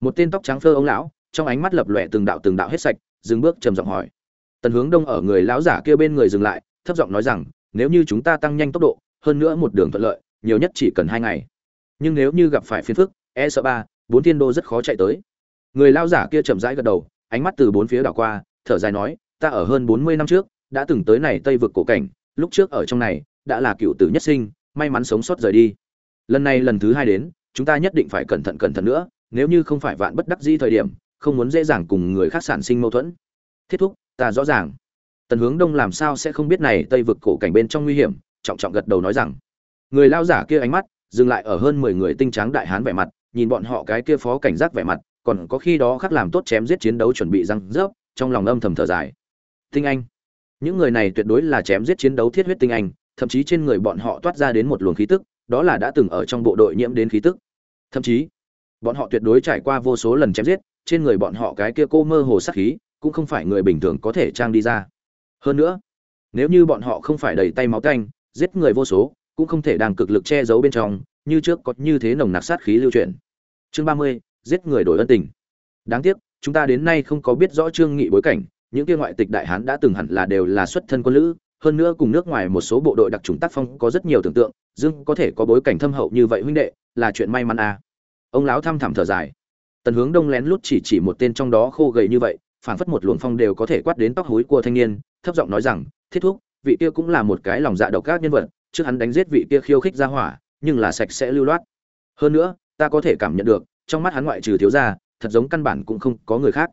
một tên tóc trắng phơ ông lão, trong ánh mắt lập lòe từng đạo từng đạo hết sạch, dừng bước trầm giọng hỏi. Tần hướng đông ở người lão giả kia bên người dừng lại, thấp giọng nói rằng, nếu như chúng ta tăng nhanh tốc độ, hơn nữa một đường thuận lợi, nhiều nhất chỉ cần hai ngày. Nhưng nếu như gặp phải phiền phức e sợ ba, bốn thiên đô rất khó chạy tới. Người lão giả kia chậm rãi gật đầu, ánh mắt từ bốn phía đảo qua, thở dài nói, ta ở hơn bốn mươi năm trước, đã từng tới này tây vực cổ cảnh, lúc trước ở trong này, đã là cựu tử nhất sinh, may mắn sống sót rời đi. Lần này lần thứ hai đến, chúng ta nhất định phải cẩn thận cẩn thận nữa nếu như không phải vạn bất đắc dĩ thời điểm, không muốn dễ dàng cùng người khác sản sinh mâu thuẫn. Thiết thúc, ta rõ ràng. Tần hướng đông làm sao sẽ không biết này tây vực cổ cảnh bên trong nguy hiểm, trọng trọng gật đầu nói rằng. Người lao giả kia ánh mắt, dừng lại ở hơn mười người tinh tráng đại hán vẻ mặt, nhìn bọn họ cái kia phó cảnh giác vẻ mặt, còn có khi đó khắc làm tốt chém giết chiến đấu chuẩn bị răng rớp, trong lòng âm thầm thở dài. Tinh anh. Những người này tuyệt đối là chém giết chiến đấu thiết huyết tinh anh, thậm chí trên người bọn họ toát ra đến một luồng khí tức, đó là đã từng ở trong bộ đội nhiễm đến khí tức. Thậm chí bọn họ tuyệt đối trải qua vô số lần chém giết, trên người bọn họ cái kia cô mơ hồ sắc khí, cũng không phải người bình thường có thể trang đi ra. Hơn nữa, nếu như bọn họ không phải đầy tay máu tanh giết người vô số, cũng không thể đang cực lực che giấu bên trong, như trước có như thế nồng nặc sát khí lưu truyền. Chương ba mươi, giết người đổi ân tình. Đáng tiếc, chúng ta đến nay không có biết rõ trương nghị bối cảnh, những kia ngoại tịch đại hán đã từng hẳn là đều là xuất thân quân lữ, hơn nữa cùng nước ngoài một số bộ đội đặc trùng tác phong có rất nhiều tưởng tượng, dương có thể có bối cảnh thâm hậu như vậy huynh đệ, là chuyện may mắn à ông lão thăm thẳm thở dài. Tần hướng đông lén lút chỉ chỉ một tên trong đó khô gầy như vậy, phảng phất một luồng phong đều có thể quát đến tóc hối của thanh niên, thấp giọng nói rằng, thiết thúc, vị kia cũng là một cái lòng dạ độc các nhân vật, trước hắn đánh giết vị kia khiêu khích ra hỏa, nhưng là sạch sẽ lưu loát. Hơn nữa, ta có thể cảm nhận được, trong mắt hắn ngoại trừ thiếu gia, thật giống căn bản cũng không có người khác.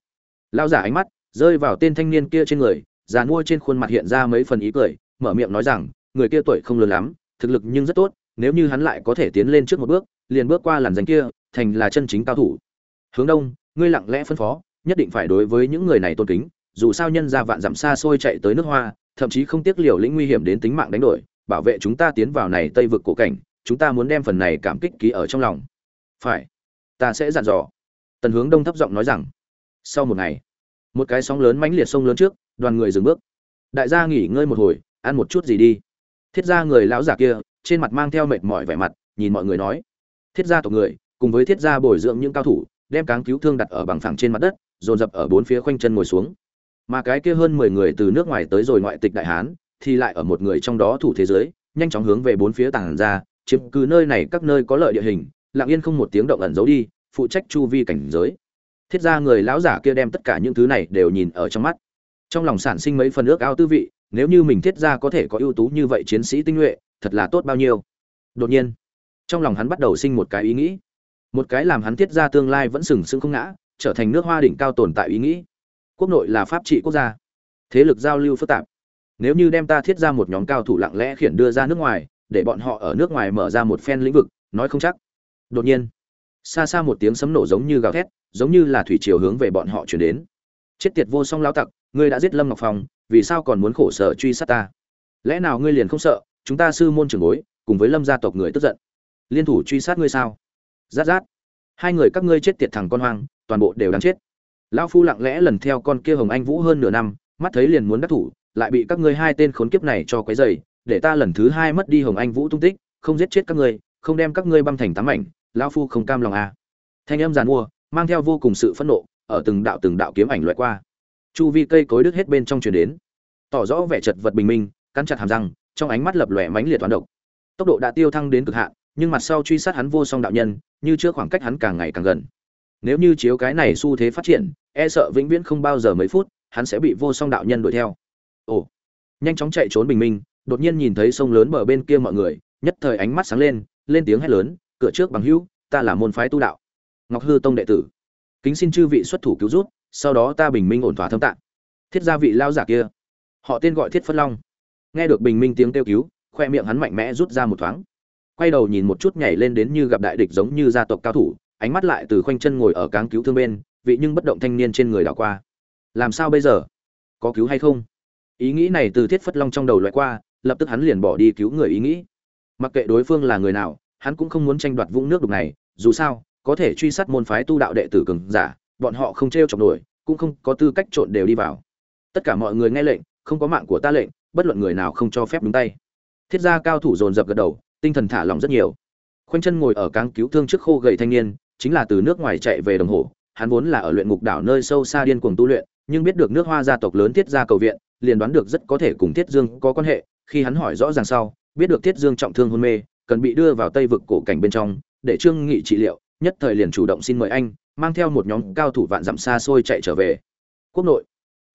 Lao giả ánh mắt rơi vào tên thanh niên kia trên người, già mua trên khuôn mặt hiện ra mấy phần ý cười, mở miệng nói rằng, người kia tuổi không lớn lắm, thực lực nhưng rất tốt nếu như hắn lại có thể tiến lên trước một bước, liền bước qua làn danh kia, thành là chân chính cao thủ. Hướng đông, ngươi lặng lẽ phân phó, nhất định phải đối với những người này tôn kính, dù sao nhân ra vạn dặm xa xôi chạy tới nước hoa, thậm chí không tiếc liều lĩnh nguy hiểm đến tính mạng đánh đổi, bảo vệ chúng ta tiến vào này tây vực cổ cảnh, chúng ta muốn đem phần này cảm kích ký ở trong lòng. Phải. Ta sẽ dặn dò. Tần hướng đông thấp giọng nói rằng. Sau một ngày, một cái sóng lớn mãnh liệt sông lớn trước, đoàn người dừng bước. Đại gia nghỉ ngơi một hồi, ăn một chút gì đi. Thiết gia người lão giả kia trên mặt mang theo mệt mỏi vẻ mặt, nhìn mọi người nói, thiết gia tộc người, cùng với thiết gia bồi dưỡng những cao thủ, đem cáng cứu thương đặt ở bằng phẳng trên mặt đất, dồn dập ở bốn phía khoanh chân ngồi xuống. Mà cái kia hơn mười người từ nước ngoài tới rồi ngoại tịch đại hán, thì lại ở một người trong đó thủ thế giới, nhanh chóng hướng về bốn phía tàng ra, chiếm cứ nơi này các nơi có lợi địa hình, lặng yên không một tiếng động ẩn giấu đi, phụ trách chu vi cảnh giới. Thiết ra người lão giả kia đem tất cả những thứ này đều nhìn ở trong mắt. Trong lòng sản sinh mấy phần ước ao tư vị, nếu như mình thiết ra có thể có ưu tú như vậy chiến sĩ tinh nhuệ thật là tốt bao nhiêu. Đột nhiên, trong lòng hắn bắt đầu sinh một cái ý nghĩ. Một cái làm hắn thiết ra tương lai vẫn sừng sững không ngã, trở thành nước hoa đỉnh cao tồn tại ý nghĩ. Quốc nội là pháp trị quốc gia. Thế lực giao lưu phức tạp. Nếu như đem ta thiết ra một nhóm cao thủ lặng lẽ khiển đưa ra nước ngoài, để bọn họ ở nước ngoài mở ra một phen lĩnh vực, nói không chắc. Đột nhiên, xa xa một tiếng sấm nổ giống như gào thét, giống như là thủy chiều hướng về bọn họ chuyển đến. Chết tiệt vô song lao tặc, ngươi đã giết lâm ngọc phong, vì sao còn muốn khổ sở truy sát ta? Lẽ nào ngươi liền không sợ? Chúng ta sư môn trưởng bối, cùng với lâm gia tộc người tức giận. Liên thủ truy sát ngươi sao? Rát rát. Hai người các ngươi chết tiệt thằng con hoang, toàn bộ đều đáng chết. Lão phu lặng lẽ lần theo con kia hồng anh vũ hơn nửa năm, mắt thấy liền muốn đắc thủ, lại bị các ngươi hai tên khốn kiếp này cho quấy dày để ta lần thứ hai mất đi hồng anh vũ tung tích, không giết chết các ngươi, không đem các ngươi băm thành tám mảnh, lão phu không cam lòng à. thanh âm giàn mua, mang theo vô cùng sự phẫn nộ, ở từng đạo từng đạo kiếm ảnh loại qua. Chu vi cây cối đứt hết bên trong truyền đến. Tỏ rõ vẻ chật vật bình minh, cắn chặt hàm răng trong ánh mắt lập lòe mãnh liệt toán độc. Tốc độ đã tiêu thăng đến cực hạn, nhưng mặt sau truy sát hắn vô song đạo nhân, như trước khoảng cách hắn càng ngày càng gần. Nếu như chiếu cái này xu thế phát triển e sợ vĩnh viễn không bao giờ mấy phút, hắn sẽ bị vô song đạo nhân đuổi theo. Ồ, nhanh chóng chạy trốn bình minh, đột nhiên nhìn thấy sông lớn bờ bên kia mọi người, nhất thời ánh mắt sáng lên lên tiếng hét lớn, cửa trước bằng hữu, ta là môn phái tu đạo. Ngọc hư tông đệ tử, kính xin chư vị xuất thủ cứu rút sau đó ta bình minh ổn thỏa thâm tạng. Thiết gia vị lao giả kia, họ tên gọi thiết phất long nghe được bình minh tiếng kêu cứu, khoe miệng hắn mạnh mẽ rút ra một thoáng. Quay đầu nhìn một chút nhảy lên đến như gặp đại địch giống như gia tộc cao thủ, ánh mắt lại từ khoanh chân ngồi ở cáng cứu thương bên, vị nhưng bất động thanh niên trên người đảo qua. Làm sao bây giờ? Có cứu hay không? Ý nghĩ này từ thiết phất long trong đầu loại qua, lập tức hắn liền bỏ đi cứu người ý nghĩ. Mặc kệ đối phương là người nào, hắn cũng không muốn tranh đoạt vũng nước đục này, dù sao, có thể truy sát môn phái tu đạo đệ tử cường giả, bọn họ không t r e o chọc nổi, cũng không có tư cách trộn đều đi vào. Tất cả mọi người nghe lệnh, không có mạng của ta lệnh bất luận người nào không cho phép đúng tay. Thiết gia cao thủ dồn dập gật đầu, tinh thần thả lỏng rất nhiều. Khoanh chân ngồi ở cáng cứu thương trước khô gầy thanh niên, chính là từ nước ngoài chạy về đồng hồ. Hắn vốn là ở luyện ngục đảo nơi sâu xa điên cuồng tu luyện, nhưng biết được nước hoa gia tộc lớn thiết gia cầu viện, liền đoán được rất có thể cùng thiết dương có quan hệ. Khi hắn hỏi rõ ràng sau, biết được thiết dương trọng thương hôn mê, cần bị đưa vào tây vực cổ cảnh bên trong, để trương nghị trị liệu, nhất thời liền chủ động xin mời anh, mang theo một nhóm cao thủ vạn dặm xa xôi chạy trở về. Quốc nội.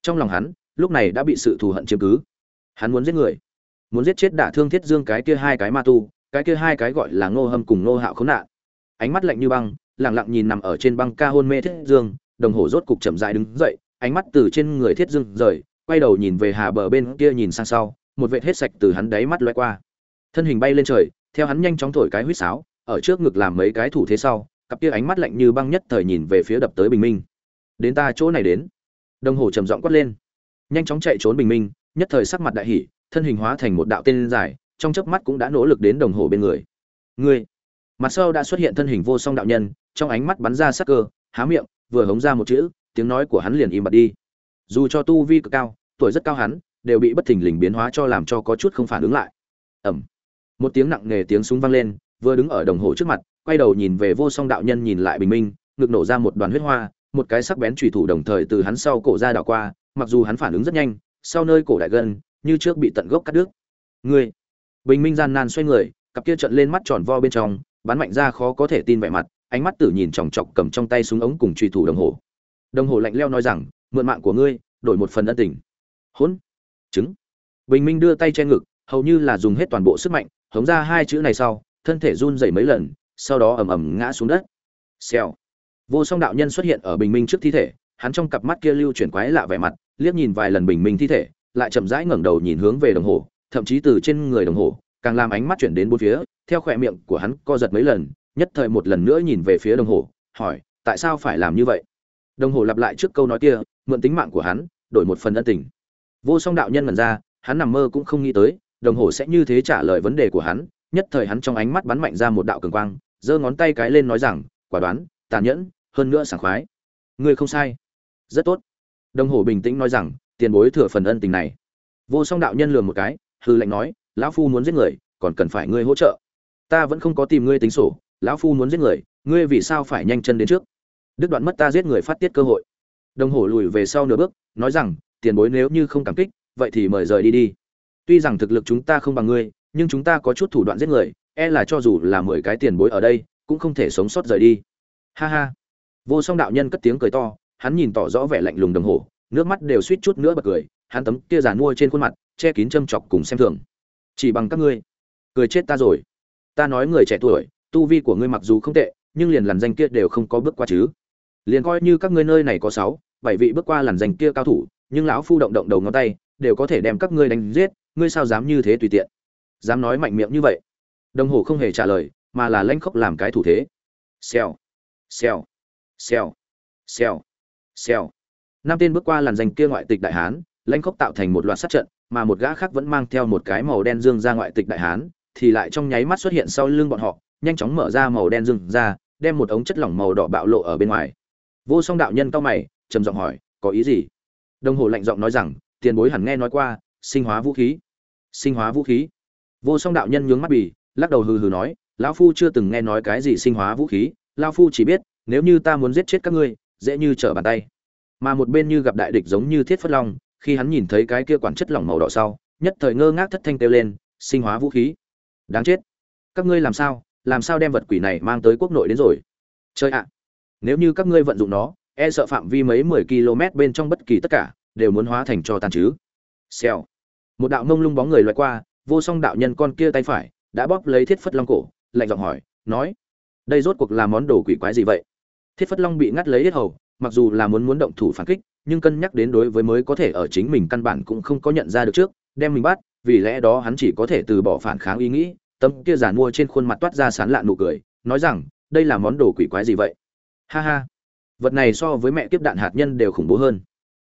Trong lòng hắn, lúc này đã bị sự thù hận chiếm cứ hắn muốn giết người. Muốn giết chết đả thương thiết dương cái kia hai cái ma tu, cái kia hai cái gọi là ngô hâm cùng ngô hạo khốn nạn. Ánh mắt lạnh như băng, lẳng lặng nhìn nằm ở trên băng ca hôn mê thiết dương, đồng hồ rốt cục chậm rãi đứng dậy, ánh mắt từ trên người thiết dương rời, quay đầu nhìn về hà bờ bên kia nhìn sang sau, một vệt hết sạch từ hắn đáy mắt loay qua. Thân hình bay lên trời, theo hắn nhanh chóng thổi cái huýt sáo, ở trước ngực làm mấy cái thủ thế sau, cặp kia ánh mắt lạnh như băng nhất thời nhìn về phía đập tới bình minh. Đến ta chỗ này đến. Đồng hồ trầm giọng quát lên. Nhanh chóng chạy trốn bình minh nhất thời sắc mặt đại hỉ, thân hình hóa thành một đạo tên dài, trong chớp mắt cũng đã nỗ lực đến đồng hồ bên người. Ngươi, mặt sau đã xuất hiện thân hình vô song đạo nhân, trong ánh mắt bắn ra sắc cơ, há miệng, vừa hống ra một chữ, tiếng nói của hắn liền im bặt đi. Dù cho tu vi cực cao, tuổi rất cao hắn, đều bị bất thình lình biến hóa cho làm cho có chút không phản ứng lại. Ẩm một tiếng nặng nề tiếng súng vang lên, vừa đứng ở đồng hồ trước mặt, quay đầu nhìn về vô song đạo nhân nhìn lại bình minh, ngực nổ ra một đoàn huyết hoa, một cái sắc bén chủy thủ đồng thời từ hắn sau cổ ra đảo qua, mặc dù hắn phản ứng rất nhanh sau nơi cổ đại gần như trước bị tận gốc cắt đứt. Ngươi, bình minh gian nan xoay người, cặp kia trận lên mắt tròn vo bên trong, bắn mạnh ra khó có thể tin vẻ mặt, ánh mắt tử nhìn chòng chọc cầm trong tay súng ống cùng truy thủ đồng hồ. Đồng hồ lạnh lẽo nói rằng, mượn mạng của ngươi, đổi một phần ân tình. Hỗn chứng bình minh đưa tay che ngực, hầu như là dùng hết toàn bộ sức mạnh, hống ra hai chữ này sau, thân thể run rẩy mấy lần, sau đó ầm ầm ngã xuống đất. Xèo. Vô song đạo nhân xuất hiện ở bình minh trước thi thể hắn trong cặp mắt kia lưu chuyển quái lạ vẻ mặt, liếc nhìn vài lần bình minh thi thể, lại chậm rãi ngẩng đầu nhìn hướng về đồng hồ, thậm chí từ trên người đồng hồ, càng làm ánh mắt chuyển đến bốn phía, theo khỏe miệng của hắn co giật mấy lần, nhất thời một lần nữa nhìn về phía đồng hồ, hỏi, tại sao phải làm như vậy? Đồng hồ lặp lại trước câu nói kia, mượn tính mạng của hắn, đổi một phần ân tình. Vô song đạo nhân mần ra, hắn nằm mơ cũng không nghĩ tới, đồng hồ sẽ như thế trả lời vấn đề của hắn, nhất thời hắn trong ánh mắt bắn mạnh ra một đạo cường quang, giơ ngón tay cái lên nói rằng, quả đoán, tàn nhẫn, hơn nữa sảng khoái. Ngươi không sai rất tốt. Đồng hồ bình tĩnh nói rằng, tiền bối thừa phần ân tình này. Vô song đạo nhân lườm một cái hư lệnh nói, lão phu muốn giết người, còn cần phải ngươi hỗ trợ. Ta vẫn không có tìm ngươi tính sổ, lão phu muốn giết người, ngươi vì sao phải nhanh chân đến trước? Đứt đoạn mất ta giết người phát tiết cơ hội. Đồng hồ lùi về sau nửa bước, nói rằng, tiền bối nếu như không cảm kích, vậy thì mời rời đi đi. Tuy rằng thực lực chúng ta không bằng ngươi, nhưng chúng ta có chút thủ đoạn giết người e là cho dù là mười cái tiền bối ở đây, cũng không thể sống sót rời đi. Ha ha. Vô song đạo nhân cất tiếng cười to hắn nhìn tỏ rõ vẻ lạnh lùng đồng hồ, nước mắt đều suýt chút nữa bật cười, hắn tấm kia giàn mua trên khuôn mặt, che kín châm chọc cùng xem thường. Chỉ bằng các ngươi, cười chết ta rồi. Ta nói người trẻ tuổi, tu vi của ngươi mặc dù không tệ, nhưng liền làn danh kia đều không có bước qua chứ. Liền coi như các ngươi nơi này có sáu, bảy vị bước qua làn danh kia cao thủ, nhưng lão phu động động đầu ngón tay, đều có thể đem các ngươi đánh giết, ngươi sao dám như thế tùy tiện? Dám nói mạnh miệng như vậy? Đồng hồ không hề trả lời, mà là lanh khóc làm cái thủ thế. Xèo xèo xèo xèo xèo. Năm tên bước qua làn danh kia ngoại tịch đại hán, lãnh khốc tạo thành một loạt sát trận, mà một gã khác vẫn mang theo một cái màu đen dương ra ngoại tịch đại hán, thì lại trong nháy mắt xuất hiện sau lưng bọn họ, nhanh chóng mở ra màu đen dương ra, đem một ống chất lỏng màu đỏ bạo lộ ở bên ngoài. Vô song đạo nhân cao mày, trầm giọng hỏi, có ý gì? Đồng hồ lạnh giọng nói rằng, tiền bối hẳn nghe nói qua, sinh hóa vũ khí. Sinh hóa vũ khí? Vô song đạo nhân nhướng mắt bì, lắc đầu hừ hừ nói, lão phu chưa từng nghe nói cái gì sinh hóa vũ khí, lão phu chỉ biết, nếu như ta muốn giết chết các ngươi dễ như trở bàn tay. Mà một bên như gặp đại địch giống như thiết phất long, khi hắn nhìn thấy cái kia quản chất lỏng màu đỏ sau, nhất thời ngơ ngác thất thanh kêu lên, sinh hóa vũ khí. Đáng chết. Các ngươi làm sao làm sao đem vật quỷ này mang tới quốc nội đến rồi? Chơi ạ. Nếu như các ngươi vận dụng nó e sợ phạm vi mấy mười km bên trong bất kỳ tất cả đều muốn hóa thành cho tàn chứ. Xèo. Một đạo mông lung bóng người loại qua, vô song đạo nhân con kia tay phải đã bóp lấy thiết phất long cổ, lạnh giọng hỏi, nói, đây rốt cuộc là món đồ quỷ quái gì vậy? Thiết phất long bị ngắt lấy hết hầu, mặc dù là muốn muốn động thủ phản kích, nhưng cân nhắc đến đối với mới có thể ở chính mình căn bản cũng không có nhận ra được trước, đem mình bắt, vì lẽ đó hắn chỉ có thể từ bỏ phản kháng ý nghĩ, tấm kia giàn mua trên khuôn mặt toát ra sán lạ nụ cười, nói rằng, đây là món đồ quỷ quái gì vậy? Ha ha, vật này so với mẹ kiếp đạn hạt nhân đều khủng bố hơn.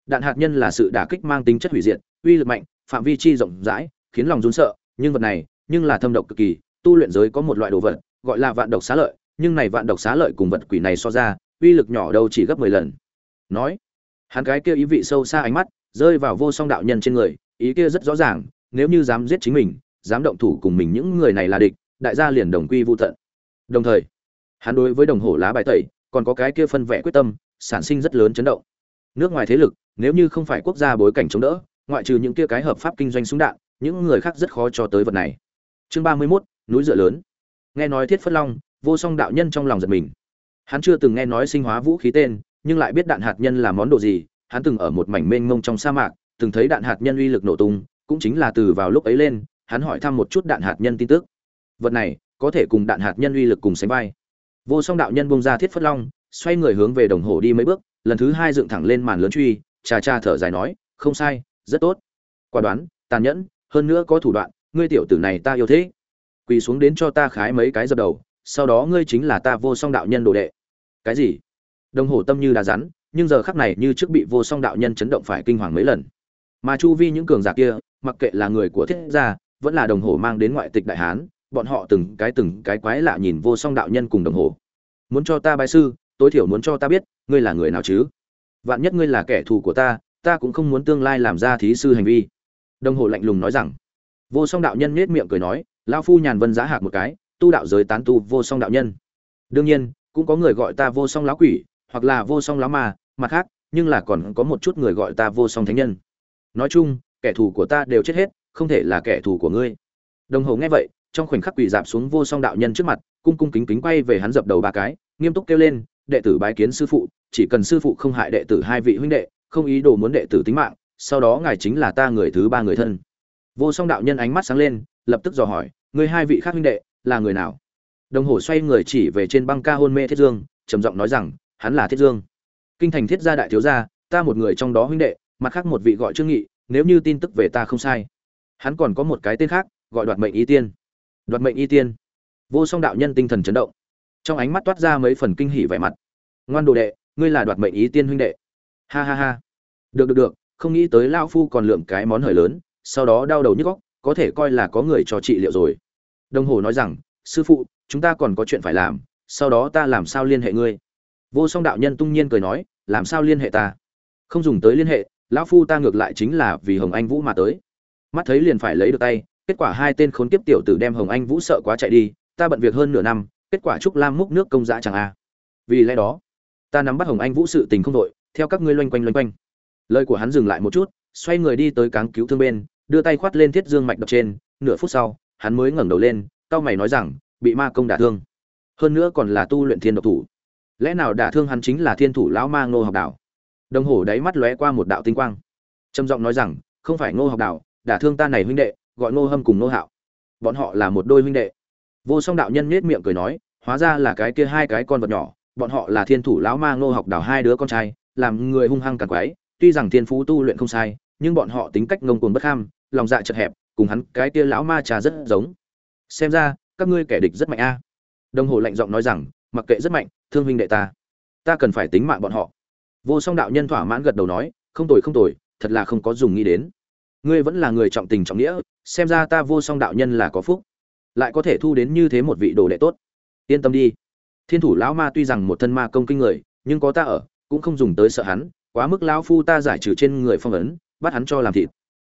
Đạn hạt nhân là sự đả kích mang tính chất hủy diệt, uy lực mạnh, phạm vi chi rộng rãi, khiến lòng run sợ, nhưng vật này, nhưng là thâm độc cực kỳ, tu luyện giới có một loại đồ vật, gọi là vạn độc xá lợi nhưng này vạn độc xá lợi cùng vật quỷ này so ra uy lực nhỏ đâu chỉ gấp mười lần. Nói hắn cái kia ý vị sâu xa ánh mắt rơi vào vô song đạo nhân trên người ý kia rất rõ ràng nếu như dám giết chính mình dám động thủ cùng mình những người này là địch đại gia liền đồng quy vô tận. Đồng thời hắn đối với đồng hồ lá bài tẩy còn có cái kia phân vẽ quyết tâm sản sinh rất lớn chấn động. Nước ngoài thế lực nếu như không phải quốc gia bối cảnh chống đỡ ngoại trừ những kia cái hợp pháp kinh doanh súng đạn những người khác rất khó cho tới vật này. Chương ba mươi 31, núi dựa lớn. Nghe nói thiết phất long vô song đạo nhân trong lòng giật mình. Hắn chưa từng nghe nói sinh hóa vũ khí tên, nhưng lại biết đạn hạt nhân là món đồ gì. Hắn từng ở một mảnh mênh mông trong sa mạc, từng thấy đạn hạt nhân uy lực nổ tung, cũng chính là từ vào lúc ấy lên, hắn hỏi thăm một chút đạn hạt nhân tin tức. Vật này, có thể cùng đạn hạt nhân uy lực cùng sánh vai. Vô song đạo nhân bông ra thiết phất long, xoay người hướng về đồng hồ đi mấy bước, lần thứ hai dựng thẳng lên màn lớn truy cha cha thở dài nói, không sai, rất tốt. Quả đoán, tàn nhẫn, hơn nữa có thủ đoạn, ngươi tiểu tử này ta yêu thế quỳ xuống đến cho ta khái mấy cái dập đầu sau đó ngươi chính là ta vô song đạo nhân đồ đệ. Cái gì? Đồng hồ tâm như đá rắn, nhưng giờ khắc này như trước bị vô song đạo nhân chấn động phải kinh hoàng mấy lần. Mà chu vi những cường giả kia, mặc kệ là người của thiết gia, vẫn là đồng hồ mang đến ngoại tịch đại hán, bọn họ từng cái từng cái quái lạ nhìn vô song đạo nhân cùng đồng hồ. Muốn cho ta bài sư, tối thiểu muốn cho ta biết, ngươi là người nào chứ? Vạn nhất ngươi là kẻ thù của ta ta cũng không muốn tương lai làm ra thí sư hành vi. Đồng hồ lạnh lùng nói rằng. Vô song đạo nhân nết miệng cười nói lao phu nhàn vân giá hạc một cái tu đạo giới tán tu vô song đạo nhân. Đương nhiên, cũng có người gọi ta vô song lão quỷ, hoặc là vô song lão ma, mặt khác, nhưng là còn có một chút người gọi ta vô song thánh nhân. Nói chung, kẻ thù của ta đều chết hết, không thể là kẻ thù của ngươi. Đồng hồ nghe vậy, trong khoảnh khắc quỳ dạp xuống vô song đạo nhân trước mặt, cung cung kính kính quay về hắn dập đầu ba cái, nghiêm túc kêu lên, đệ tử bái kiến sư phụ, chỉ cần sư phụ không hại đệ tử hai vị huynh đệ, không ý đồ muốn đệ tử tính mạng, sau đó ngài chính là ta người thứ ba người thân. Vô song đạo nhân ánh mắt sáng lên, lập tức dò hỏi người hai vị khác huynh đệ là người nào? Đồng hồ xoay người chỉ về trên băng ca hôn mê thiết dương, trầm giọng nói rằng, hắn là thiết dương. Kinh thành thiết gia đại thiếu gia, ta một người trong đó huynh đệ, mặt khác một vị gọi trương nghị, nếu như tin tức về ta không sai. Hắn còn có một cái tên khác, gọi đoạt mệnh y tiên. Đoạt mệnh y tiên. Vô song đạo nhân tinh thần chấn động. Trong ánh mắt toát ra mấy phần kinh hỉ vẻ mặt. Ngoan đồ đệ, ngươi là đoạt mệnh ý tiên huynh đệ. Ha ha ha. Được được được, không nghĩ tới lao phu còn lượm cái món hời lớn, sau đó đau đầu nhức góc có thể coi là có người cho trị liệu rồi đồng hồ nói rằng, sư phụ, chúng ta còn có chuyện phải làm, sau đó ta làm sao liên hệ ngươi? Vô song đạo nhân tung nhiên cười nói, làm sao liên hệ ta? Không dùng tới liên hệ, lão phu ta ngược lại chính là vì hồng anh vũ mà tới. Mắt thấy liền phải lấy được tay, kết quả hai tên khốn kiếp tiểu tử đem hồng anh vũ sợ quá chạy đi, ta bận việc hơn nửa năm, kết quả trúc lam múc nước công dã chẳng a vì lẽ đó, ta nắm bắt hồng anh vũ sự tình không đội theo các ngươi loanh quanh loanh quanh. Lời của hắn dừng lại một chút, xoay người đi tới cáng cứu thương bên, đưa tay khoát lên thiết dương mạch đập trên, nửa phút sau hắn mới ngẩng đầu lên, cao mày nói rằng, bị ma công đả thương. Hơn nữa còn là tu luyện thiên độc thủ. Lẽ nào đả thương hắn chính là thiên thủ lão ma ngô học đạo đồng hồ đáy mắt lóe qua một đạo tinh quang. Trầm giọng nói rằng, không phải ngô học đạo đả thương ta này huynh đệ, gọi ngô hâm cùng ngô hạo. Bọn họ là một đôi huynh đệ. Vô song đạo nhân nết miệng cười nói, hóa ra là cái kia hai cái con vật nhỏ, bọn họ là thiên thủ lão ma ngô học đạo hai đứa con trai, làm người hung hăng càng quái, tuy rằng thiên phú tu luyện không sai, nhưng bọn họ tính cách ngông cuồng bất ham, lòng dạ chật hẹp cùng hắn cái kia lão ma trà rất giống. Xem ra, các ngươi kẻ địch rất mạnh a. Đồng hồ lạnh giọng nói rằng, mặc kệ rất mạnh, thương huynh đệ ta. Ta cần phải tính mạng bọn họ. Vô song đạo nhân thỏa mãn gật đầu nói, không tồi không tồi, thật là không có dùng nghĩ đến. Ngươi vẫn là người trọng tình trọng nghĩa, xem ra ta vô song đạo nhân là có phúc. Lại có thể thu đến như thế một vị đồ đệ tốt. Yên tâm đi. Thiên thủ lão ma tuy rằng một thân ma công kinh người, nhưng có ta ở, cũng không dùng tới sợ hắn, quá mức lão phu ta giải trừ trên người phong ấn, bắt hắn cho làm thịt.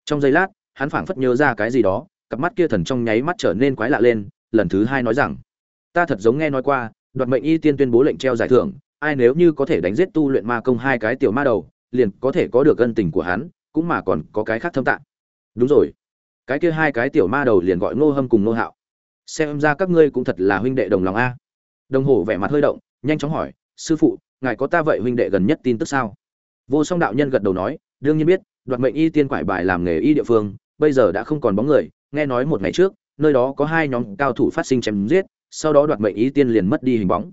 Trong giây lát hắn phảng phất nhớ ra cái gì đó, cặp mắt kia thần trong nháy mắt trở nên quái lạ lên, lần thứ hai nói rằng, ta thật giống nghe nói qua, đoạt mệnh y tiên tuyên bố lệnh treo giải thưởng, ai nếu như có thể đánh giết tu luyện ma công hai cái tiểu ma đầu, liền có thể có được ân tình của hắn, cũng mà còn có cái khác thâm tạng. Đúng rồi, cái kia hai cái tiểu ma đầu liền gọi ngô hâm cùng ngô hạo. Xem ra các ngươi cũng thật là huynh đệ đồng lòng a. Đồng hồ vẻ mặt hơi động, nhanh chóng hỏi, sư phụ, ngài có ta vậy huynh đệ gần nhất tin tức sao? Vô song đạo nhân gật đầu nói, đương nhiên biết, đoạt mệnh y tiên quải bài làm nghề y địa phương bây giờ đã không còn bóng người, nghe nói một ngày trước, nơi đó có hai nhóm cao thủ phát sinh chém giết, sau đó đoạt mệnh y tiên liền mất đi hình bóng.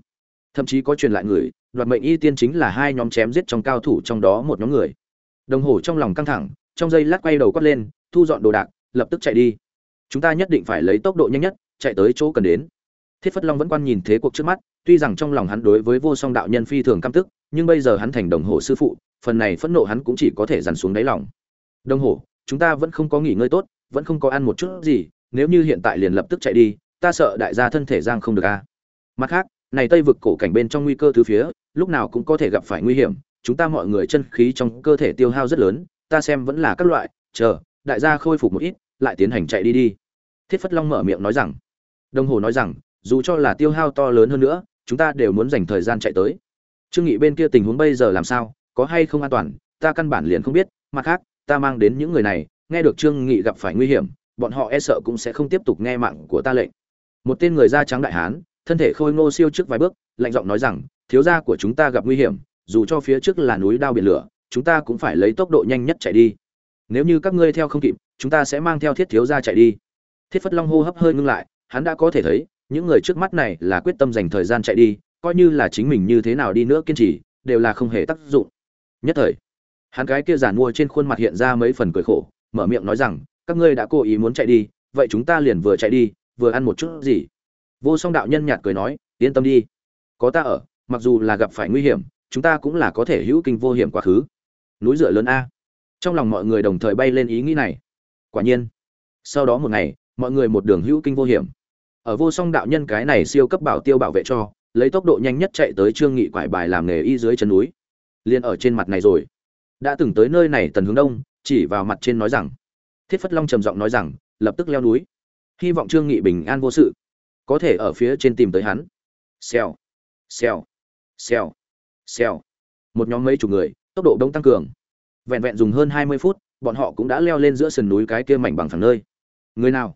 Thậm chí có truyền lại người, đoạt mệnh y tiên chính là hai nhóm chém giết trong cao thủ trong đó một nhóm người. Đồng hồ trong lòng căng thẳng, trong giây lát quay đầu quát lên, thu dọn đồ đạc, lập tức chạy đi. Chúng ta nhất định phải lấy tốc độ nhanh nhất, chạy tới chỗ cần đến. Thiết phất long vẫn quan nhìn thế cuộc trước mắt, tuy rằng trong lòng hắn đối với vô song đạo nhân phi thường căm tức, nhưng bây giờ hắn thành đồng hồ sư phụ, phần này phẫn nộ hắn cũng chỉ có thể dằn xuống đáy lòng. Đồng hồ chúng ta vẫn không có nghỉ ngơi tốt, vẫn không có ăn một chút gì, nếu như hiện tại liền lập tức chạy đi, ta sợ đại gia thân thể giang không được a. Mặt khác, này tây vực cổ cảnh bên trong nguy cơ thứ phía, lúc nào cũng có thể gặp phải nguy hiểm, chúng ta mọi người chân khí trong cơ thể tiêu hao rất lớn, ta xem vẫn là các loại, chờ, đại gia khôi phục một ít, lại tiến hành chạy đi đi. Thiết phất long mở miệng nói rằng, đồng hồ nói rằng, dù cho là tiêu hao to lớn hơn nữa, chúng ta đều muốn dành thời gian chạy tới. Trương nghị bên kia tình huống bây giờ làm sao, có hay không an toàn, ta căn bản liền không biết, mặt khác ta mang đến những người này, nghe được trương nghị gặp phải nguy hiểm, bọn họ e sợ cũng sẽ không tiếp tục nghe mạng của ta lệnh. Một tên người da trắng đại hán, thân thể khôi ngô siêu trước vài bước, lạnh giọng nói rằng, thiếu gia của chúng ta gặp nguy hiểm, dù cho phía trước là núi đao biển lửa, chúng ta cũng phải lấy tốc độ nhanh nhất chạy đi. Nếu như các ngươi theo không kịp, chúng ta sẽ mang theo thiết thiếu gia chạy đi. Thiết phất long hô hấp hơi ngưng lại, hắn đã có thể thấy, những người trước mắt này là quyết tâm dành thời gian chạy đi, coi như là chính mình như thế nào đi nữa kiên trì, đều là không hề tác dụng. Nhất thời hắn cái kia giản mua trên khuôn mặt hiện ra mấy phần cười khổ, mở miệng nói rằng, các ngươi đã cố ý muốn chạy đi, vậy chúng ta liền vừa chạy đi, vừa ăn một chút gì. Vô song đạo nhân nhạt cười nói, yên tâm đi, có ta ở, mặc dù là gặp phải nguy hiểm, chúng ta cũng là có thể hữu kinh vô hiểm quá khứ. Núi rửa lớn a. Trong lòng mọi người đồng thời bay lên ý nghĩ này. Quả nhiên, sau đó một ngày, mọi người một đường hữu kinh vô hiểm. Ở vô song đạo nhân cái này siêu cấp bảo tiêu bảo vệ cho, lấy tốc độ nhanh nhất chạy tới trương nghị quải bài làm nghề y dưới chân núi. Liền ở trên mặt này rồi đã từng tới nơi này tần hướng đông, chỉ vào mặt trên nói rằng. Thiết phất long trầm giọng nói rằng, lập tức leo núi. Hy vọng trương nghị bình an vô sự. Có thể ở phía trên tìm tới hắn. Xèo xèo xèo xèo. Một nhóm mấy chục người, tốc độ đông tăng cường. Vẹn vẹn dùng hơn hai mươi phút, bọn họ cũng đã leo lên giữa sườn núi cái kia mảnh bằng phẳng nơi. Người nào?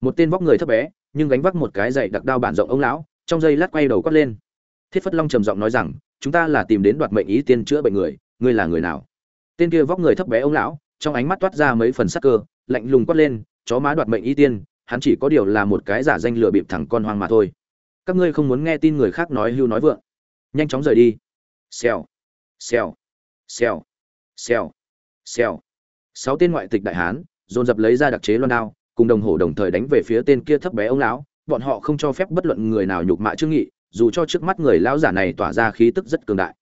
Một tên vóc người thấp bé, nhưng gánh vác một cái dậy đặc đao bản rộng ông lão, trong giây lát quay đầu quát lên. Thiết phất long trầm giọng nói rằng, chúng ta là tìm đến đoạt mệnh ý tiên chữa bệnh người, ngươi là người nào? Tên kia vóc người thấp bé ông lão, trong ánh mắt toát ra mấy phần sắc cơ, lạnh lùng quát lên, chó má đoạt mệnh y tiên, hắn chỉ có điều là một cái giả danh lừa bịp thẳng con hoang mà thôi. Các ngươi không muốn nghe tin người khác nói hưu nói vượng. Nhanh chóng rời đi. Xèo xèo xèo xèo xèo. Sáu tên ngoại tịch đại hán, dồn dập lấy ra đặc chế loan đao, cùng đồng hồ đồng thời đánh về phía tên kia thấp bé ông lão. Bọn họ không cho phép bất luận người nào nhục mạ trương nghị, dù cho trước mắt người lão giả này tỏa ra khí tức rất cường đại.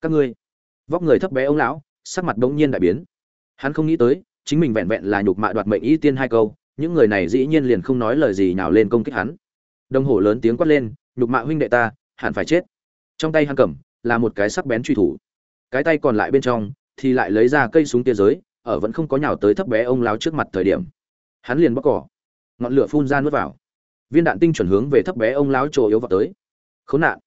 Các ngươi, vóc người thấp bé ông lão sắc mặt bỗng nhiên đại biến. Hắn không nghĩ tới, chính mình vẹn vẹn là nhục mạ đoạt mệnh ý tiên hai câu, những người này dĩ nhiên liền không nói lời gì nào lên công kích hắn. Đồng hồ lớn tiếng quát lên, nhục mạ huynh đệ ta, hẳn phải chết. Trong tay hắn cầm, là một cái sắc bén truy thủ. Cái tay còn lại bên trong, thì lại lấy ra cây súng tia giới, ở vẫn không có nhào tới thấp bé ông lão trước mặt thời điểm. Hắn liền bóc cỏ, ngọn lửa phun ra nuốt vào. Viên đạn tinh chuẩn hướng về thấp bé ông lão chỗ yếu vào tới. Khốn nạn.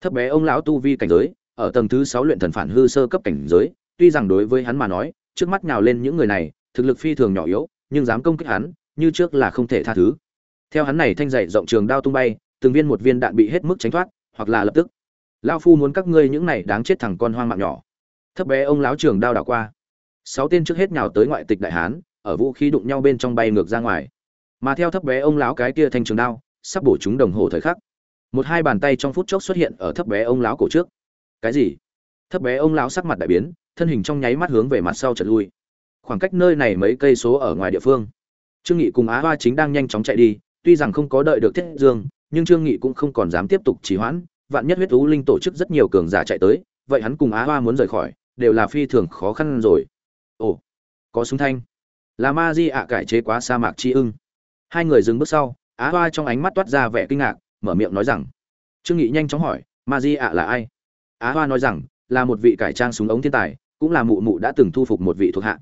Thấp bé ông lão tu vi cảnh giới, ở tầng thứ sáu luyện thần phản hư sơ cấp cảnh giới tuy rằng đối với hắn mà nói, trước mắt nhào lên những người này, thực lực phi thường nhỏ yếu, nhưng dám công kích hắn, như trước là không thể tha thứ. Theo hắn này thanh dạy rộng trường đao tung bay, từng viên một viên đạn bị hết mức tránh thoát, hoặc là lập tức. Lao phu muốn các ngươi những này đáng chết thằng con hoang mạng nhỏ. Thấp bé ông lão trường đao đảo qua. Sáu tên trước hết nhào tới ngoại tịch đại hán, ở vũ khí đụng nhau bên trong bay ngược ra ngoài. Mà theo thấp bé ông lão cái kia thanh trường đao, sắp bổ chúng đồng hồ thời khắc. Một hai bàn tay trong phút chốc xuất hiện ở thấp bé ông lão cổ trước. Cái gì? Thấp bé ông lão sắc mặt đại biến thân hình trong nháy mắt hướng về mặt sau trở lui. Khoảng cách nơi này mấy cây số ở ngoài địa phương. Trương nghị cùng á hoa chính đang nhanh chóng chạy đi, tuy rằng không có đợi được thiết dương, nhưng trương nghị cũng không còn dám tiếp tục trì hoãn. Vạn nhất huyết thú linh tổ chức rất nhiều cường giả chạy tới, vậy hắn cùng á hoa muốn rời khỏi, đều là phi thường khó khăn rồi. Ồ, có súng thanh. Là ma di ạ cải chế quá sa mạc chi ưng. Hai người dừng bước sau, á hoa trong ánh mắt toát ra vẻ kinh ngạc, mở miệng nói rằng, trương nghị nhanh chóng hỏi, ma di ạ là ai? Á hoa nói rằng, là một vị cải trang súng ống thiên tài cũng là mụ mụ đã từng thu phục một vị thuộc hạ.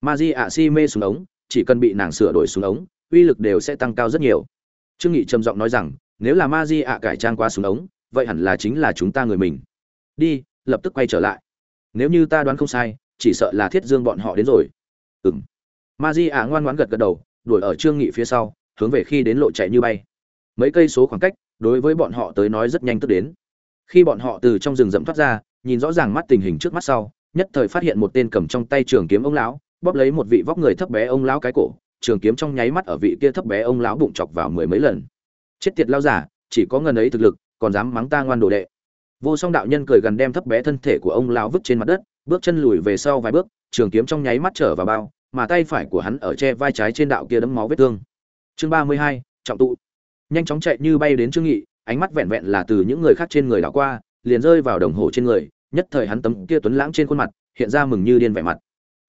Ma di ạ si mê súng ống, chỉ cần bị nàng sửa đổi súng ống, uy lực đều sẽ tăng cao rất nhiều. Trương nghị trầm giọng nói rằng, nếu là ma di ạ cải trang qua súng ống, vậy hẳn là chính là chúng ta người mình. Đi, lập tức quay trở lại. Nếu như ta đoán không sai, chỉ sợ là thiết dương bọn họ đến rồi. Ừm. Ma di ạ ngoan ngoãn gật gật đầu, đuổi ở trương nghị phía sau, hướng về khi đến lộ chạy như bay. Mấy cây số khoảng cách, đối với bọn họ tới nói rất nhanh tức đến. Khi bọn họ từ trong rừng rậm thoát ra, nhìn rõ ràng mắt tình hình trước mắt sau nhất thời phát hiện một tên cầm trong tay trường kiếm ông lão, bóp lấy một vị vóc người thấp bé ông lão cái cổ, trường kiếm trong nháy mắt ở vị kia thấp bé ông lão bụng chọc vào mười mấy lần. Chết tiệt lao giả, chỉ có ngần ấy thực lực, còn dám mắng ta ngoan đồ đệ. Vô song đạo nhân cười gần đem thấp bé thân thể của ông lão vứt trên mặt đất, bước chân lùi về sau vài bước, trường kiếm trong nháy mắt trở vào bao, mà tay phải của hắn ở che vai trái trên đạo kia đấm máu vết thương. Chương ba mươi hai, trọng tụ. Nhanh chóng chạy như bay đến trương nghị, ánh mắt vẹn vẹn là từ những người khác trên người đảo qua, liền rơi vào đồng hồ trên người nhất thời hắn tấm kia tuấn lãng trên khuôn mặt, hiện ra mừng như điên vẻ mặt.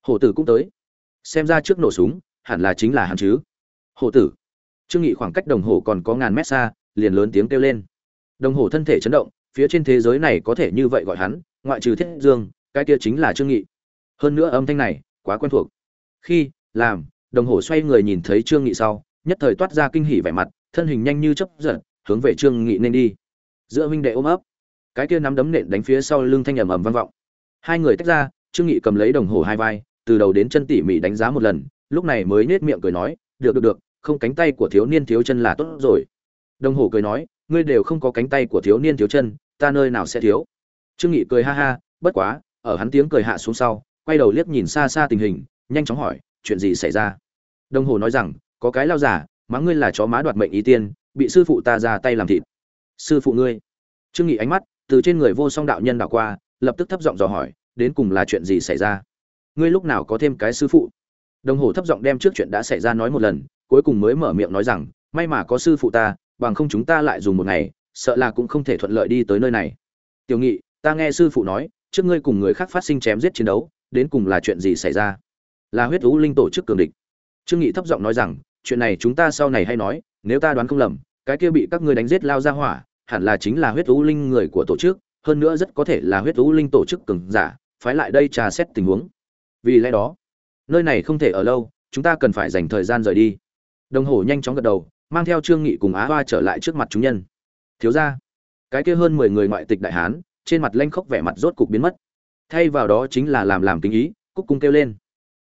Hổ tử cũng tới. Xem ra trước nổ súng, hẳn là chính là hắn chứ. Hổ tử. Trương nghị khoảng cách đồng hồ còn có ngàn mét xa, liền lớn tiếng kêu lên. Đồng hồ thân thể chấn động, phía trên thế giới này có thể như vậy gọi hắn, ngoại trừ thiết dương, cái kia chính là trương nghị. Hơn nữa âm thanh này, quá quen thuộc. Khi, làm, đồng hồ xoay người nhìn thấy trương nghị sau, nhất thời toát ra kinh hỉ vẻ mặt, thân hình nhanh như chớp giật, hướng về trương nghị nên đi. Giữa huynh đệ ôm ấp cái kia nắm đấm nện đánh phía sau lưng thanh ầm ầm vang vọng. Hai người tách ra, trương nghị cầm lấy đồng hồ hai vai, từ đầu đến chân tỉ mỉ đánh giá một lần, lúc này mới nết miệng cười nói, được được được, không cánh tay của thiếu niên thiếu chân là tốt rồi. Đồng hồ cười nói, ngươi đều không có cánh tay của thiếu niên thiếu chân, ta nơi nào sẽ thiếu? Trương nghị cười ha ha, bất quá, ở hắn tiếng cười hạ xuống sau, quay đầu liếc nhìn xa xa tình hình, nhanh chóng hỏi, chuyện gì xảy ra? Đồng hồ nói rằng, có cái lao giả mắng ngươi là chó má đoạt mệnh ý tiên, bị sư phụ ta ra tay làm thịt. Sư phụ ngươi? Trương nghị ánh mắt từ trên người vô song đạo nhân đảo qua, lập tức thấp giọng dò hỏi, đến cùng là chuyện gì xảy ra? Ngươi lúc nào có thêm cái sư phụ? Đồng hồ thấp giọng đem trước chuyện đã xảy ra nói một lần, cuối cùng mới mở miệng nói rằng, may mà có sư phụ ta, bằng không chúng ta lại dùng một ngày, sợ là cũng không thể thuận lợi đi tới nơi này. Tiểu nghị, ta nghe sư phụ nói, trước ngươi cùng người khác phát sinh chém giết chiến đấu, đến cùng là chuyện gì xảy ra? Là huyết thú linh tổ chức cường địch. Trương nghị thấp giọng nói rằng, chuyện này chúng ta sau này hay nói, nếu ta đoán không lầm, cái kia bị các ngươi đánh giết lao ra hỏa hẳn là chính là huyết u linh người của tổ chức, hơn nữa rất có thể là huyết u linh tổ chức cường giả, phái lại đây trà xét tình huống. Vì lẽ đó, nơi này không thể ở lâu, chúng ta cần phải dành thời gian rời đi. Đồng hồ nhanh chóng gật đầu, mang theo trương nghị cùng á hoa trở lại trước mặt chúng nhân. Thiếu gia, cái kia hơn mười người ngoại tịch đại hán, trên mặt lanh khốc vẻ mặt rốt cục biến mất. Thay vào đó chính là làm làm kính ý, cúc cung kêu lên.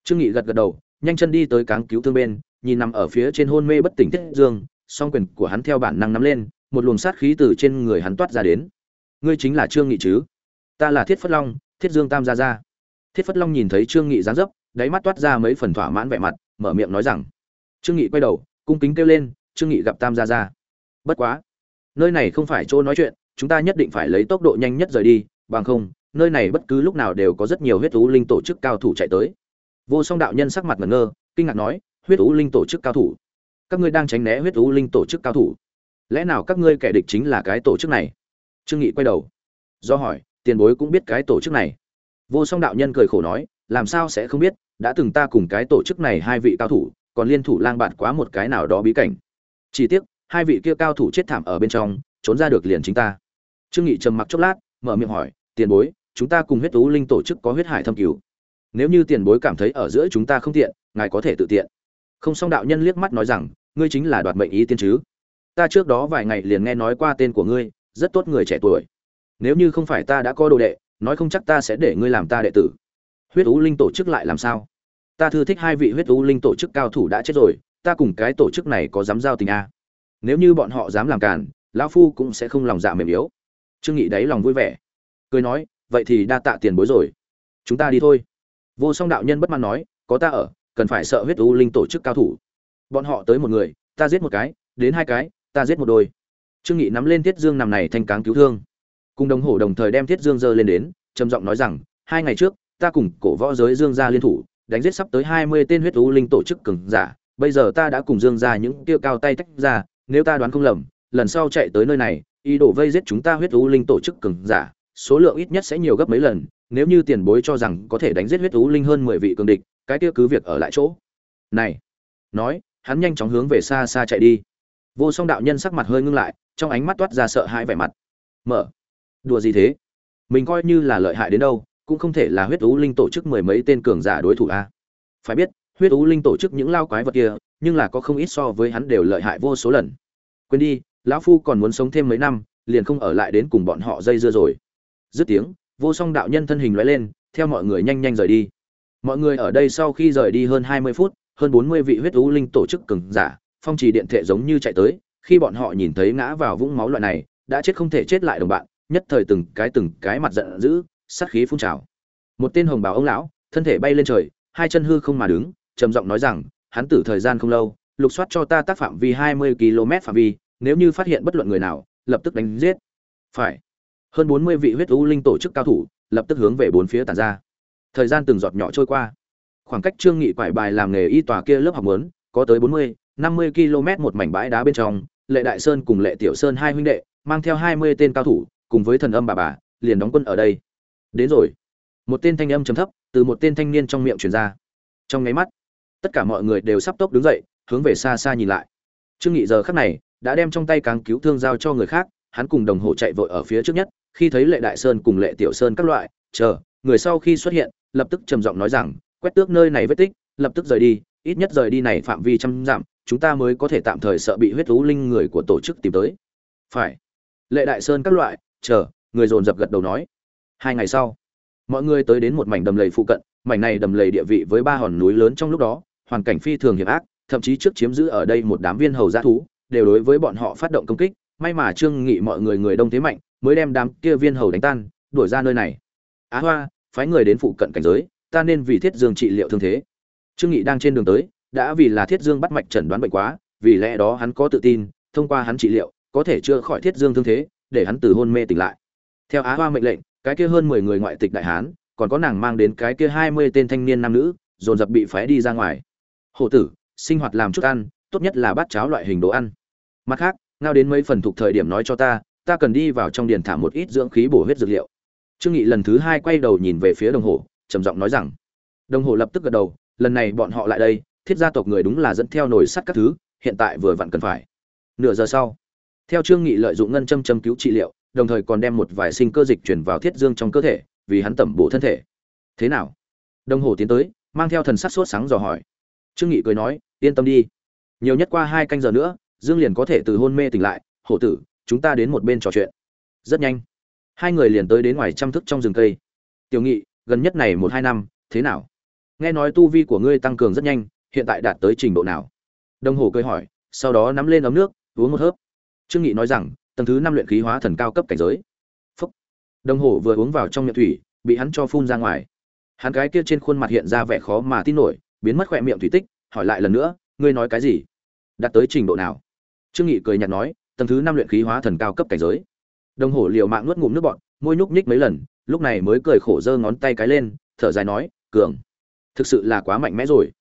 Trương nghị gật gật đầu, nhanh chân đi tới cáng cứu thương bên, nhìn nằm ở phía trên hôn mê bất tỉnh thiết dương, song quyền của hắn theo bản năng nắm lên một luồng sát khí từ trên người hắn toát ra đến. Ngươi chính là trương nghị chứ? Ta là thiết phất long, thiết dương tam gia gia. Thiết phất long nhìn thấy trương nghị dáng dấp, đáy mắt toát ra mấy phần thỏa mãn vẻ mặt, mở miệng nói rằng, trương nghị quay đầu, cung kính kêu lên, trương nghị gặp tam gia gia. Bất quá, nơi này không phải chỗ nói chuyện, chúng ta nhất định phải lấy tốc độ nhanh nhất rời đi, bằng không, nơi này bất cứ lúc nào đều có rất nhiều huyết thú linh tổ chức cao thủ chạy tới. Vô song đạo nhân sắc mặt ngẩn ngơ, kinh ngạc nói, huyết thú linh tổ chức cao thủ? Các ngươi đang tránh né huyết thú linh tổ chức cao thủ? Lẽ nào các ngươi kẻ địch chính là cái tổ chức này? Trương nghị quay đầu, do hỏi, tiền bối cũng biết cái tổ chức này. Vô song đạo nhân cười khổ nói, làm sao sẽ không biết, đã từng ta cùng cái tổ chức này hai vị cao thủ, còn liên thủ lang bạt quá một cái nào đó bí cảnh. Chỉ tiếc, hai vị kia cao thủ chết thảm ở bên trong, trốn ra được liền chính ta. Trương nghị trầm mặc chốc lát, mở miệng hỏi, tiền bối, chúng ta cùng huyết tú linh tổ chức có huyết hải thâm cứu nếu như tiền bối cảm thấy ở giữa chúng ta không tiện, ngài có thể tự tiện. Không song đạo nhân liếc mắt nói rằng, ngươi chính là đoạt mệnh ý tiên chứ ta trước đó vài ngày liền nghe nói qua tên của ngươi, rất tốt người trẻ tuổi. Nếu như không phải ta đã có đồ đệ, nói không chắc ta sẽ để ngươi làm ta đệ tử. Huyết ú linh tổ chức lại làm sao? Ta thư thích hai vị huyết ú linh tổ chức cao thủ đã chết rồi, ta cùng cái tổ chức này có dám giao tình a nếu như bọn họ dám làm càn, lão phu cũng sẽ không lòng dạ mềm yếu. Trương nghị đáy lòng vui vẻ. Cười nói, vậy thì đa tạ tiền bối rồi. Chúng ta đi thôi. Vô song đạo nhân bất mãn nói, có ta ở, cần phải sợ huyết u linh tổ chức cao thủ. Bọn họ tới một người, ta giết một cái, đến hai cái ta giết một đôi. Trương nghị nắm lên thiết dương nằm này thanh cáng cứu thương. Cùng đồng hổ đồng thời đem thiết dương dơ lên đến, trầm giọng nói rằng, hai ngày trước, ta cùng cổ võ giới dương gia liên thủ, đánh giết sắp tới hai mươi tên huyết u linh tổ chức cường giả. Bây giờ ta đã cùng dương gia những tiêu cao tay tách ra, nếu ta đoán không lầm, lần sau chạy tới nơi này, ý đồ vây giết chúng ta huyết u linh tổ chức cường giả, số lượng ít nhất sẽ nhiều gấp mấy lần. Nếu như tiền bối cho rằng có thể đánh giết huyết u linh hơn mười vị cường địch, cái kia cứ việc ở lại chỗ. Này, nói, hắn nhanh chóng hướng về xa xa chạy đi vô song đạo nhân sắc mặt hơi ngưng lại, trong ánh mắt toát ra sợ hãi vẻ mặt. Mở. Đùa gì thế? Mình coi như là lợi hại đến đâu, cũng không thể là huyết ú linh tổ chức mười mấy tên cường giả đối thủ a. Phải biết, huyết ú linh tổ chức những lao quái vật kia, nhưng là có không ít so với hắn đều lợi hại vô số lần. Quên đi, lão phu còn muốn sống thêm mấy năm, liền không ở lại đến cùng bọn họ dây dưa rồi. Dứt tiếng, vô song đạo nhân thân hình lóe lên, theo mọi người nhanh nhanh rời đi. Mọi người ở đây sau khi rời đi hơn hai mươi phút, hơn bốn mươi vị huyết ú linh tổ chức cường giả phong trì điện thệ giống như chạy tới, khi bọn họ nhìn thấy ngã vào vũng máu loại này, đã chết không thể chết lại đồng bạn, nhất thời từng cái từng cái mặt giận dữ, sát khí phun trào. Một tên hồng bào ông lão, thân thể bay lên trời, hai chân hư không mà đứng, trầm giọng nói rằng, hắn tử thời gian không lâu, lục soát cho ta tác phạm vi hai mươi km phạm vi, nếu như phát hiện bất luận người nào, lập tức đánh giết. Phải. Hơn bốn mươi vị huyết u linh tổ chức cao thủ, lập tức hướng về bốn phía tàn ra. Thời gian từng giọt nhỏ trôi qua. Khoảng cách trương nghị quải bài làm nghề y tòa kia lớp học muốn, có tới bốn mươi năm mươi km một mảnh bãi đá bên trong, lệ đại sơn cùng lệ tiểu sơn hai huynh đệ, mang theo hai mươi tên cao thủ, cùng với thần âm bà bà, liền đóng quân ở đây. Đến rồi. Một tên thanh âm trầm thấp, từ một tên thanh niên trong miệng truyền ra. Trong ngáy mắt, tất cả mọi người đều sắp tốc đứng dậy, hướng về xa xa nhìn lại. Trương nghị giờ khắc này, đã đem trong tay càng cứu thương giao cho người khác, hắn cùng đồng hồ chạy vội ở phía trước nhất, khi thấy lệ đại sơn cùng lệ tiểu sơn các loại, chờ, người sau khi xuất hiện, lập tức trầm giọng nói rằng, quét tước nơi này vết tích, lập tức rời đi, ít nhất rời đi này phạm vi trăm dặm chúng ta mới có thể tạm thời sợ bị huyết thú linh người của tổ chức tìm tới. Phải. Lệ đại sơn các loại, chờ, người dồn dập gật đầu nói. Hai ngày sau, mọi người tới đến một mảnh đầm lầy phụ cận, mảnh này đầm lầy địa vị với ba hòn núi lớn trong lúc đó, hoàn cảnh phi thường hiểm ác, thậm chí trước chiếm giữ ở đây một đám viên hầu g thú, đều đối với bọn họ phát động công kích, may mà trương nghị mọi người người đông thế mạnh, mới đem đám kia viên hầu đánh tan, đuổi ra nơi này. Á hoa, phái người đến phụ cận cảnh giới, ta nên vì thiết dương trị liệu thương thế. Trương nghị đang trên đường tới đã vì là thiết dương bắt mạch chẩn đoán bệnh quá, vì lẽ đó hắn có tự tin, thông qua hắn trị liệu, có thể chữa khỏi thiết dương thương thế, để hắn từ hôn mê tỉnh lại. Theo á hoa mệnh lệnh, cái kia hơn mười người ngoại tịch đại hán, còn có nàng mang đến cái kia hai mươi tên thanh niên nam nữ, dồn dập bị phái đi ra ngoài. Hộ tử, sinh hoạt làm chút ăn, tốt nhất là bát cháo loại hình đồ ăn. Mặt khác, ngao đến mấy phần thuộc thời điểm nói cho ta ta cần đi vào trong điền thả một ít dưỡng khí bổ huyết dược liệu. Trương nghị lần thứ hai quay đầu nhìn về phía đồng hồ, trầm giọng nói rằng, đồng hồ lập tức gật đầu, lần này bọn họ lại đây thiết gia tộc người đúng là dẫn theo nồi sắt các thứ, hiện tại vừa vặn cần phải. Nửa giờ sau, theo trương nghị lợi dụng ngân châm châm cứu trị liệu, đồng thời còn đem một vài sinh cơ dịch chuyển vào thiết dương trong cơ thể, vì hắn tẩm bổ thân thể. Thế nào? Đồng hồ tiến tới, mang theo thần sắc sốt sáng dò hỏi. Trương nghị cười nói, yên tâm đi. Nhiều nhất qua hai canh giờ nữa, dương liền có thể từ hôn mê tỉnh lại. Hổ tử, chúng ta đến một bên trò chuyện. Rất nhanh. Hai người liền tới đến ngoài trăm thức trong rừng cây. Tiểu nghị, gần nhất này một hai năm, thế nào? Nghe nói tu vi của ngươi tăng cường rất nhanh hiện tại đạt tới trình độ nào? Đồng hồ cười hỏi, sau đó nắm lên ấm nước, uống một hớp. Trương nghị nói rằng, tầng thứ năm luyện khí hóa thần cao cấp cảnh giới. Phúc. đồng hồ vừa uống vào trong miệng thủy, bị hắn cho phun ra ngoài. Hắn cái kia trên khuôn mặt hiện ra vẻ khó mà tin nổi, biến mất khỏe miệng thủy tích, hỏi lại lần nữa, ngươi nói cái gì? Đạt tới trình độ nào? Trương nghị cười nhạt nói, tầng thứ năm luyện khí hóa thần cao cấp cảnh giới. Đồng hồ liều mạng nuốt ngụm nước bọt, môi nhúc nhích mấy lần, lúc này mới cười khổ giơ ngón tay cái lên, thở dài nói, cường. Thực sự là quá mạnh mẽ rồi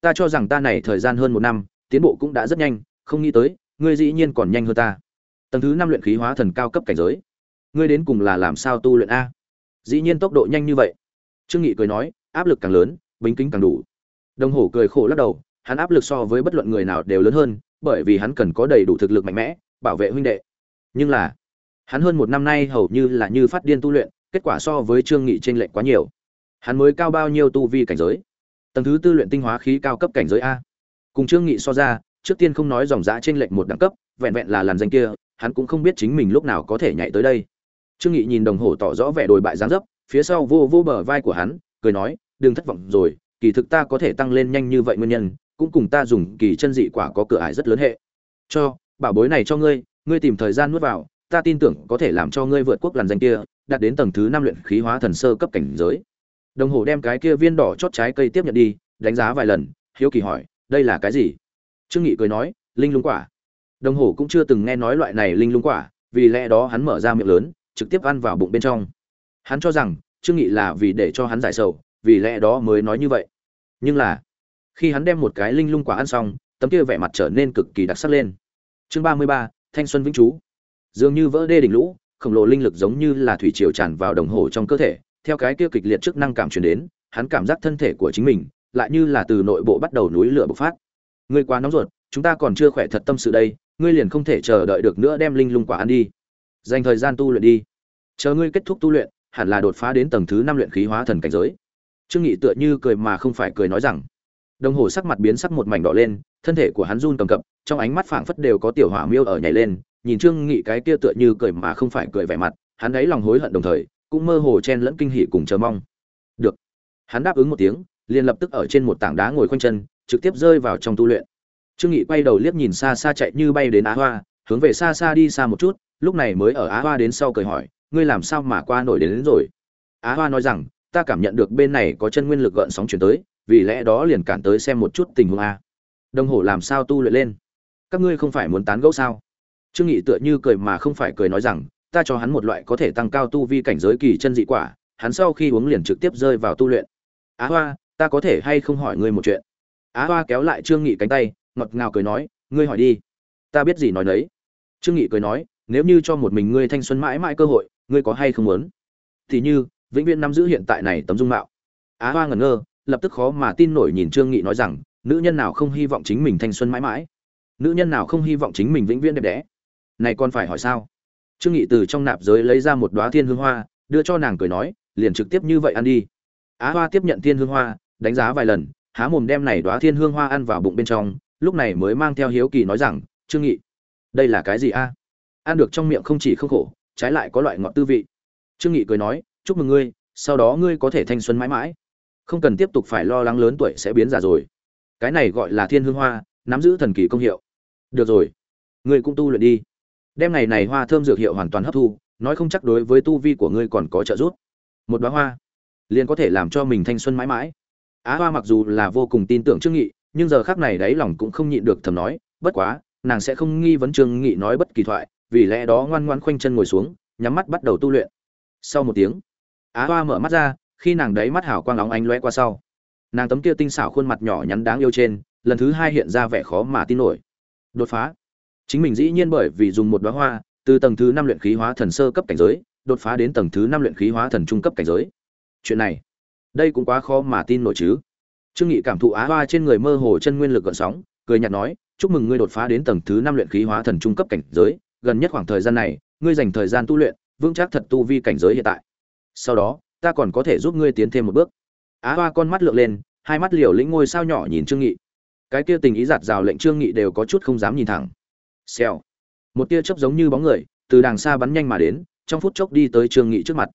ta cho rằng ta này thời gian hơn một năm, tiến bộ cũng đã rất nhanh, không nghĩ tới, ngươi dĩ nhiên còn nhanh hơn ta. Tầng thứ năm luyện khí hóa thần cao cấp cảnh giới. Ngươi đến cùng là làm sao tu luyện a? Dĩ nhiên tốc độ nhanh như vậy. Trương nghị cười nói, áp lực càng lớn, bính kính càng đủ. Đồng hồ cười khổ lắc đầu, hắn áp lực so với bất luận người nào đều lớn hơn, bởi vì hắn cần có đầy đủ thực lực mạnh mẽ, bảo vệ huynh đệ. Nhưng là, hắn hơn một năm nay hầu như là như phát điên tu luyện, kết quả so với trương nghị trên lệnh quá nhiều. Hắn mới cao bao nhiêu tu vi cảnh giới? Tầng thứ tư luyện tinh hóa khí cao cấp cảnh giới a. Cùng trương nghị so ra, trước tiên không nói dòng giá trên lệnh một đẳng cấp, vẹn vẹn là làn danh kia, hắn cũng không biết chính mình lúc nào có thể nhảy tới đây. Trương nghị nhìn đồng hồ tỏ rõ vẻ đồi bại giáng dấp, phía sau vô vô bờ vai của hắn, cười nói, đừng thất vọng rồi, kỳ thực ta có thể tăng lên nhanh như vậy nguyên nhân, cũng cùng ta dùng kỳ chân dị quả có cửa ải rất lớn hệ. Cho, bảo bối này cho ngươi ngươi tìm thời gian nuốt vào, ta tin tưởng có thể làm cho ngươi vượt quốc làn danh kia, đạt đến tầng thứ năm luyện khí hóa thần sơ cấp cảnh giới đồng hồ đem cái kia viên đỏ chót trái cây tiếp nhận đi, đánh giá vài lần, hiếu kỳ hỏi, đây là cái gì? Trương nghị cười nói, linh lung quả. Đồng hồ cũng chưa từng nghe nói loại này linh lung quả, vì lẽ đó hắn mở ra miệng lớn, trực tiếp ăn vào bụng bên trong. Hắn cho rằng, trương nghị là vì để cho hắn giải sầu, vì lẽ đó mới nói như vậy. Nhưng là, khi hắn đem một cái linh lung quả ăn xong, tấm kia vẻ mặt trở nên cực kỳ đặc sắc lên. Chương ba mươi ba, thanh xuân vĩnh chú. Dường như vỡ đê đỉnh lũ, khổng lồ linh lực giống như là thủy triều tràn vào đồng hồ trong cơ thể theo cái kia kịch liệt chức năng cảm truyền đến, hắn cảm giác thân thể của chính mình lại như là từ nội bộ bắt đầu núi lửa bộc phát. Ngươi quá nóng ruột, chúng ta còn chưa khỏe thật tâm sự đây, ngươi liền không thể chờ đợi được nữa đem linh lung quả ăn đi. Dành thời gian tu luyện đi. Chờ ngươi kết thúc tu luyện, hẳn là đột phá đến tầng thứ năm luyện khí hóa thần cảnh giới. Trương nghị tựa như cười mà không phải cười nói rằng, đồng hồ sắc mặt biến sắc một mảnh đỏ lên, thân thể của hắn run cầm cập, trong ánh mắt phảng phất đều có tiểu hỏa miêu ở nhảy lên, nhìn trương nghị cái kia tựa như cười mà không phải cười vẻ mặt, hắn ấy lòng hối hận đồng thời cũng mơ hồ chen lẫn kinh hỉ cùng chờ mong. Được. Hắn đáp ứng một tiếng liền lập tức ở trên một tảng đá ngồi khoanh chân trực tiếp rơi vào trong tu luyện. Trương nghị quay đầu liếc nhìn xa xa chạy như bay đến á hoa hướng về xa xa đi xa một chút lúc này mới ở á hoa đến sau cười hỏi ngươi làm sao mà qua nổi đến, đến rồi? Á hoa nói rằng ta cảm nhận được bên này có chân nguyên lực gợn sóng chuyển tới vì lẽ đó liền cản tới xem một chút tình huống a. Đồng hồ làm sao tu luyện lên? Các ngươi không phải muốn tán gẫu sao? Trương nghị tựa như cười mà không phải cười nói rằng ta cho hắn một loại có thể tăng cao tu vi cảnh giới kỳ chân dị quả, hắn sau khi uống liền trực tiếp rơi vào tu luyện. Á hoa, ta có thể hay không hỏi ngươi một chuyện? Á hoa kéo lại trương nghị cánh tay, ngọt ngào cười nói, ngươi hỏi đi. Ta biết gì nói nấy. Trương nghị cười nói, nếu như cho một mình ngươi thanh xuân mãi mãi cơ hội, ngươi có hay không muốn? Thì như, vĩnh viễn nắm giữ hiện tại này tấm dung mạo. Á hoa ngẩn ngơ, lập tức khó mà tin nổi nhìn trương nghị nói rằng, nữ nhân nào không hy vọng chính mình thanh xuân mãi mãi? Nữ nhân nào không hy vọng chính mình vĩnh viễn đẹp đẽ? Này còn phải hỏi sao? Trương nghị từ trong nạp giới lấy ra một đóa thiên hương hoa, đưa cho nàng cười nói, liền trực tiếp như vậy ăn đi. Á hoa tiếp nhận thiên hương hoa, đánh giá vài lần, há mồm đem này đóa thiên hương hoa ăn vào bụng bên trong, lúc này mới mang theo hiếu kỳ nói rằng, trương nghị, đây là cái gì a? Ăn được trong miệng không chỉ không khổ, trái lại có loại ngọt tư vị. Trương nghị cười nói, chúc mừng ngươi, sau đó ngươi có thể thanh xuân mãi mãi. Không cần tiếp tục phải lo lắng lớn tuổi sẽ biến già rồi. Cái này gọi là thiên hương hoa, nắm giữ thần kỳ công hiệu. Được rồi, ngươi cũng tu luyện đi đem ngày này hoa thơm dược hiệu hoàn toàn hấp thu, nói không chắc đối với tu vi của ngươi còn có trợ giúp. Một đoá hoa, liền có thể làm cho mình thanh xuân mãi mãi. Á hoa mặc dù là vô cùng tin tưởng trương nghị, nhưng giờ khắc này đáy lòng cũng không nhịn được thầm nói, bất quá, nàng sẽ không nghi vấn trương nghị nói bất kỳ thoại, vì lẽ đó ngoan ngoan khoanh chân ngồi xuống, nhắm mắt bắt đầu tu luyện. Sau một tiếng, á hoa mở mắt ra, khi nàng đáy mắt hảo quang óng ánh lóe qua sau, nàng tấm kia tinh xảo khuôn mặt nhỏ nhắn đáng yêu trên, lần thứ hai hiện ra vẻ khó mà tin nổi. Đột phá chính mình dĩ nhiên bởi vì dùng một đóa hoa, từ tầng thứ năm luyện khí hóa thần sơ cấp cảnh giới, đột phá đến tầng thứ năm luyện khí hóa thần trung cấp cảnh giới. Chuyện này, đây cũng quá khó mà tin nổi chứ. Trương nghị cảm thụ á hoa trên người mơ hồ chân nguyên lực gợn sóng, cười nhạt nói, chúc mừng ngươi đột phá đến tầng thứ năm luyện khí hóa thần trung cấp cảnh giới, gần nhất khoảng thời gian này, ngươi dành thời gian tu luyện, vững chắc thật tu vi cảnh giới hiện tại. Sau đó, ta còn có thể giúp ngươi tiến thêm một bước. Á hoa con mắt lượn lên, hai mắt liều lĩnh ngôi sao nhỏ nhìn trương nghị. Cái kia tình ý giạt rào lệnh trương nghị đều có chút không dám nhìn thẳng xèo. Một tia chớp giống như bóng người, từ đàng xa bắn nhanh mà đến, trong phút chốc đi tới trương nghị trước mặt.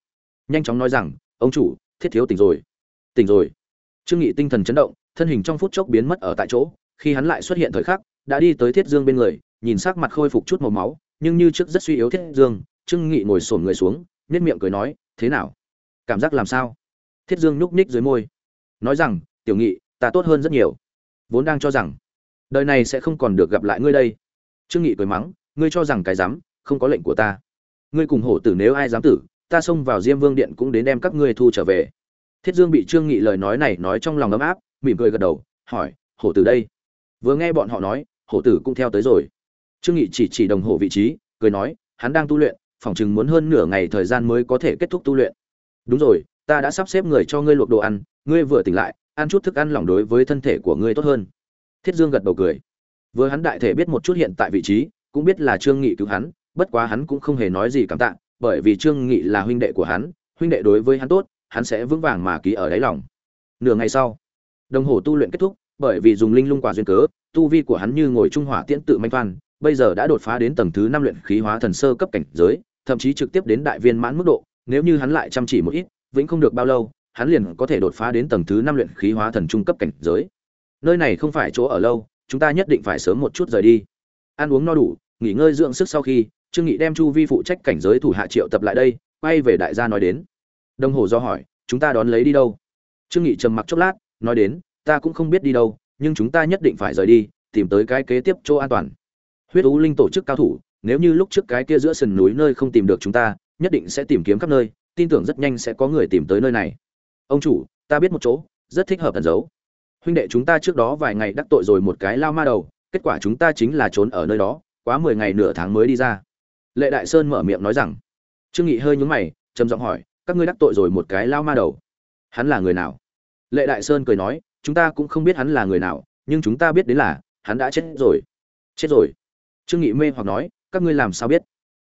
Nhanh chóng nói rằng, ông chủ, thiết thiếu tỉnh rồi. Tỉnh rồi. Trương nghị tinh thần chấn động, thân hình trong phút chốc biến mất ở tại chỗ. Khi hắn lại xuất hiện thời khắc, đã đi tới thiết dương bên người, nhìn sắc mặt khôi phục chút màu máu, nhưng như trước rất suy yếu thiết dương. Trương nghị ngồi sồn người xuống nét miệng cười nói, thế nào? Cảm giác làm sao? Thiết dương nhúc nhích dưới môi, nói rằng, tiểu nghị, ta tốt hơn rất nhiều. Vốn đang cho rằng, đời này sẽ không còn được gặp lại ngươi đây trương nghị cười mắng, ngươi cho rằng cái dám không có lệnh của ta. Ngươi cùng hổ tử nếu ai dám tử, ta xông vào diêm vương điện cũng đến đem các ngươi thu trở về. Thiết dương bị trương nghị lời nói này nói trong lòng ấm áp, mỉm cười gật đầu, hỏi, hổ tử đây? Vừa nghe bọn họ nói, hổ tử cũng theo tới rồi. Trương nghị chỉ chỉ đồng hồ vị trí, cười nói, hắn đang tu luyện, phỏng chừng muốn hơn nửa ngày thời gian mới có thể kết thúc tu luyện. Đúng rồi, ta đã sắp xếp người cho ngươi luộc đồ ăn, ngươi vừa tỉnh lại, ăn chút thức ăn lỏng đối với thân thể của ngươi tốt hơn. Thiết dương gật đầu cười vừa hắn đại thể biết một chút hiện tại vị trí, cũng biết là trương nghị cứu hắn, bất quá hắn cũng không hề nói gì cảm tạ, bởi vì trương nghị là huynh đệ của hắn, huynh đệ đối với hắn tốt, hắn sẽ vững vàng mà ký ở đáy lòng. Nửa ngày sau, đồng hồ tu luyện kết thúc, bởi vì dùng linh lung quả duyên cớ, tu vi của hắn như ngồi trung hỏa tiễn tự manh toan, bây giờ đã đột phá đến tầng thứ năm luyện khí hóa thần sơ cấp cảnh giới, thậm chí trực tiếp đến đại viên mãn mức độ, nếu như hắn lại chăm chỉ một ít, vĩnh không được bao lâu, hắn liền có thể đột phá đến tầng thứ năm luyện khí hóa thần trung cấp cảnh giới. Nơi này không phải chỗ ở lâu chúng ta nhất định phải sớm một chút rời đi. Ăn uống no đủ, nghỉ ngơi dưỡng sức sau khi, trương nghị đem chu vi phụ trách cảnh giới thủ hạ triệu tập lại đây, quay về đại gia nói đến. Đồng hồ do hỏi, chúng ta đón lấy đi đâu? Trương nghị trầm mặc chốc lát, nói đến, ta cũng không biết đi đâu, nhưng chúng ta nhất định phải rời đi, tìm tới cái kế tiếp chỗ an toàn. Huyết ú linh tổ chức cao thủ, nếu như lúc trước cái kia giữa sườn núi nơi không tìm được chúng ta, nhất định sẽ tìm kiếm khắp nơi, tin tưởng rất nhanh sẽ có người tìm tới nơi này. Ông chủ, ta biết một chỗ, rất thích hợp ẩn giấu huynh đệ chúng ta trước đó vài ngày đắc tội rồi một cái lao ma đầu, kết quả chúng ta chính là trốn ở nơi đó, quá mười ngày nửa tháng mới đi ra. Lệ đại sơn mở miệng nói rằng. Trương nghị hơi nhướng mày, trầm giọng hỏi, các ngươi đắc tội rồi một cái lao ma đầu? Hắn là người nào? Lệ đại sơn cười nói, chúng ta cũng không biết hắn là người nào, nhưng chúng ta biết đến là, hắn đã chết rồi. Chết rồi? Trương nghị mê hoặc nói, các ngươi làm sao biết?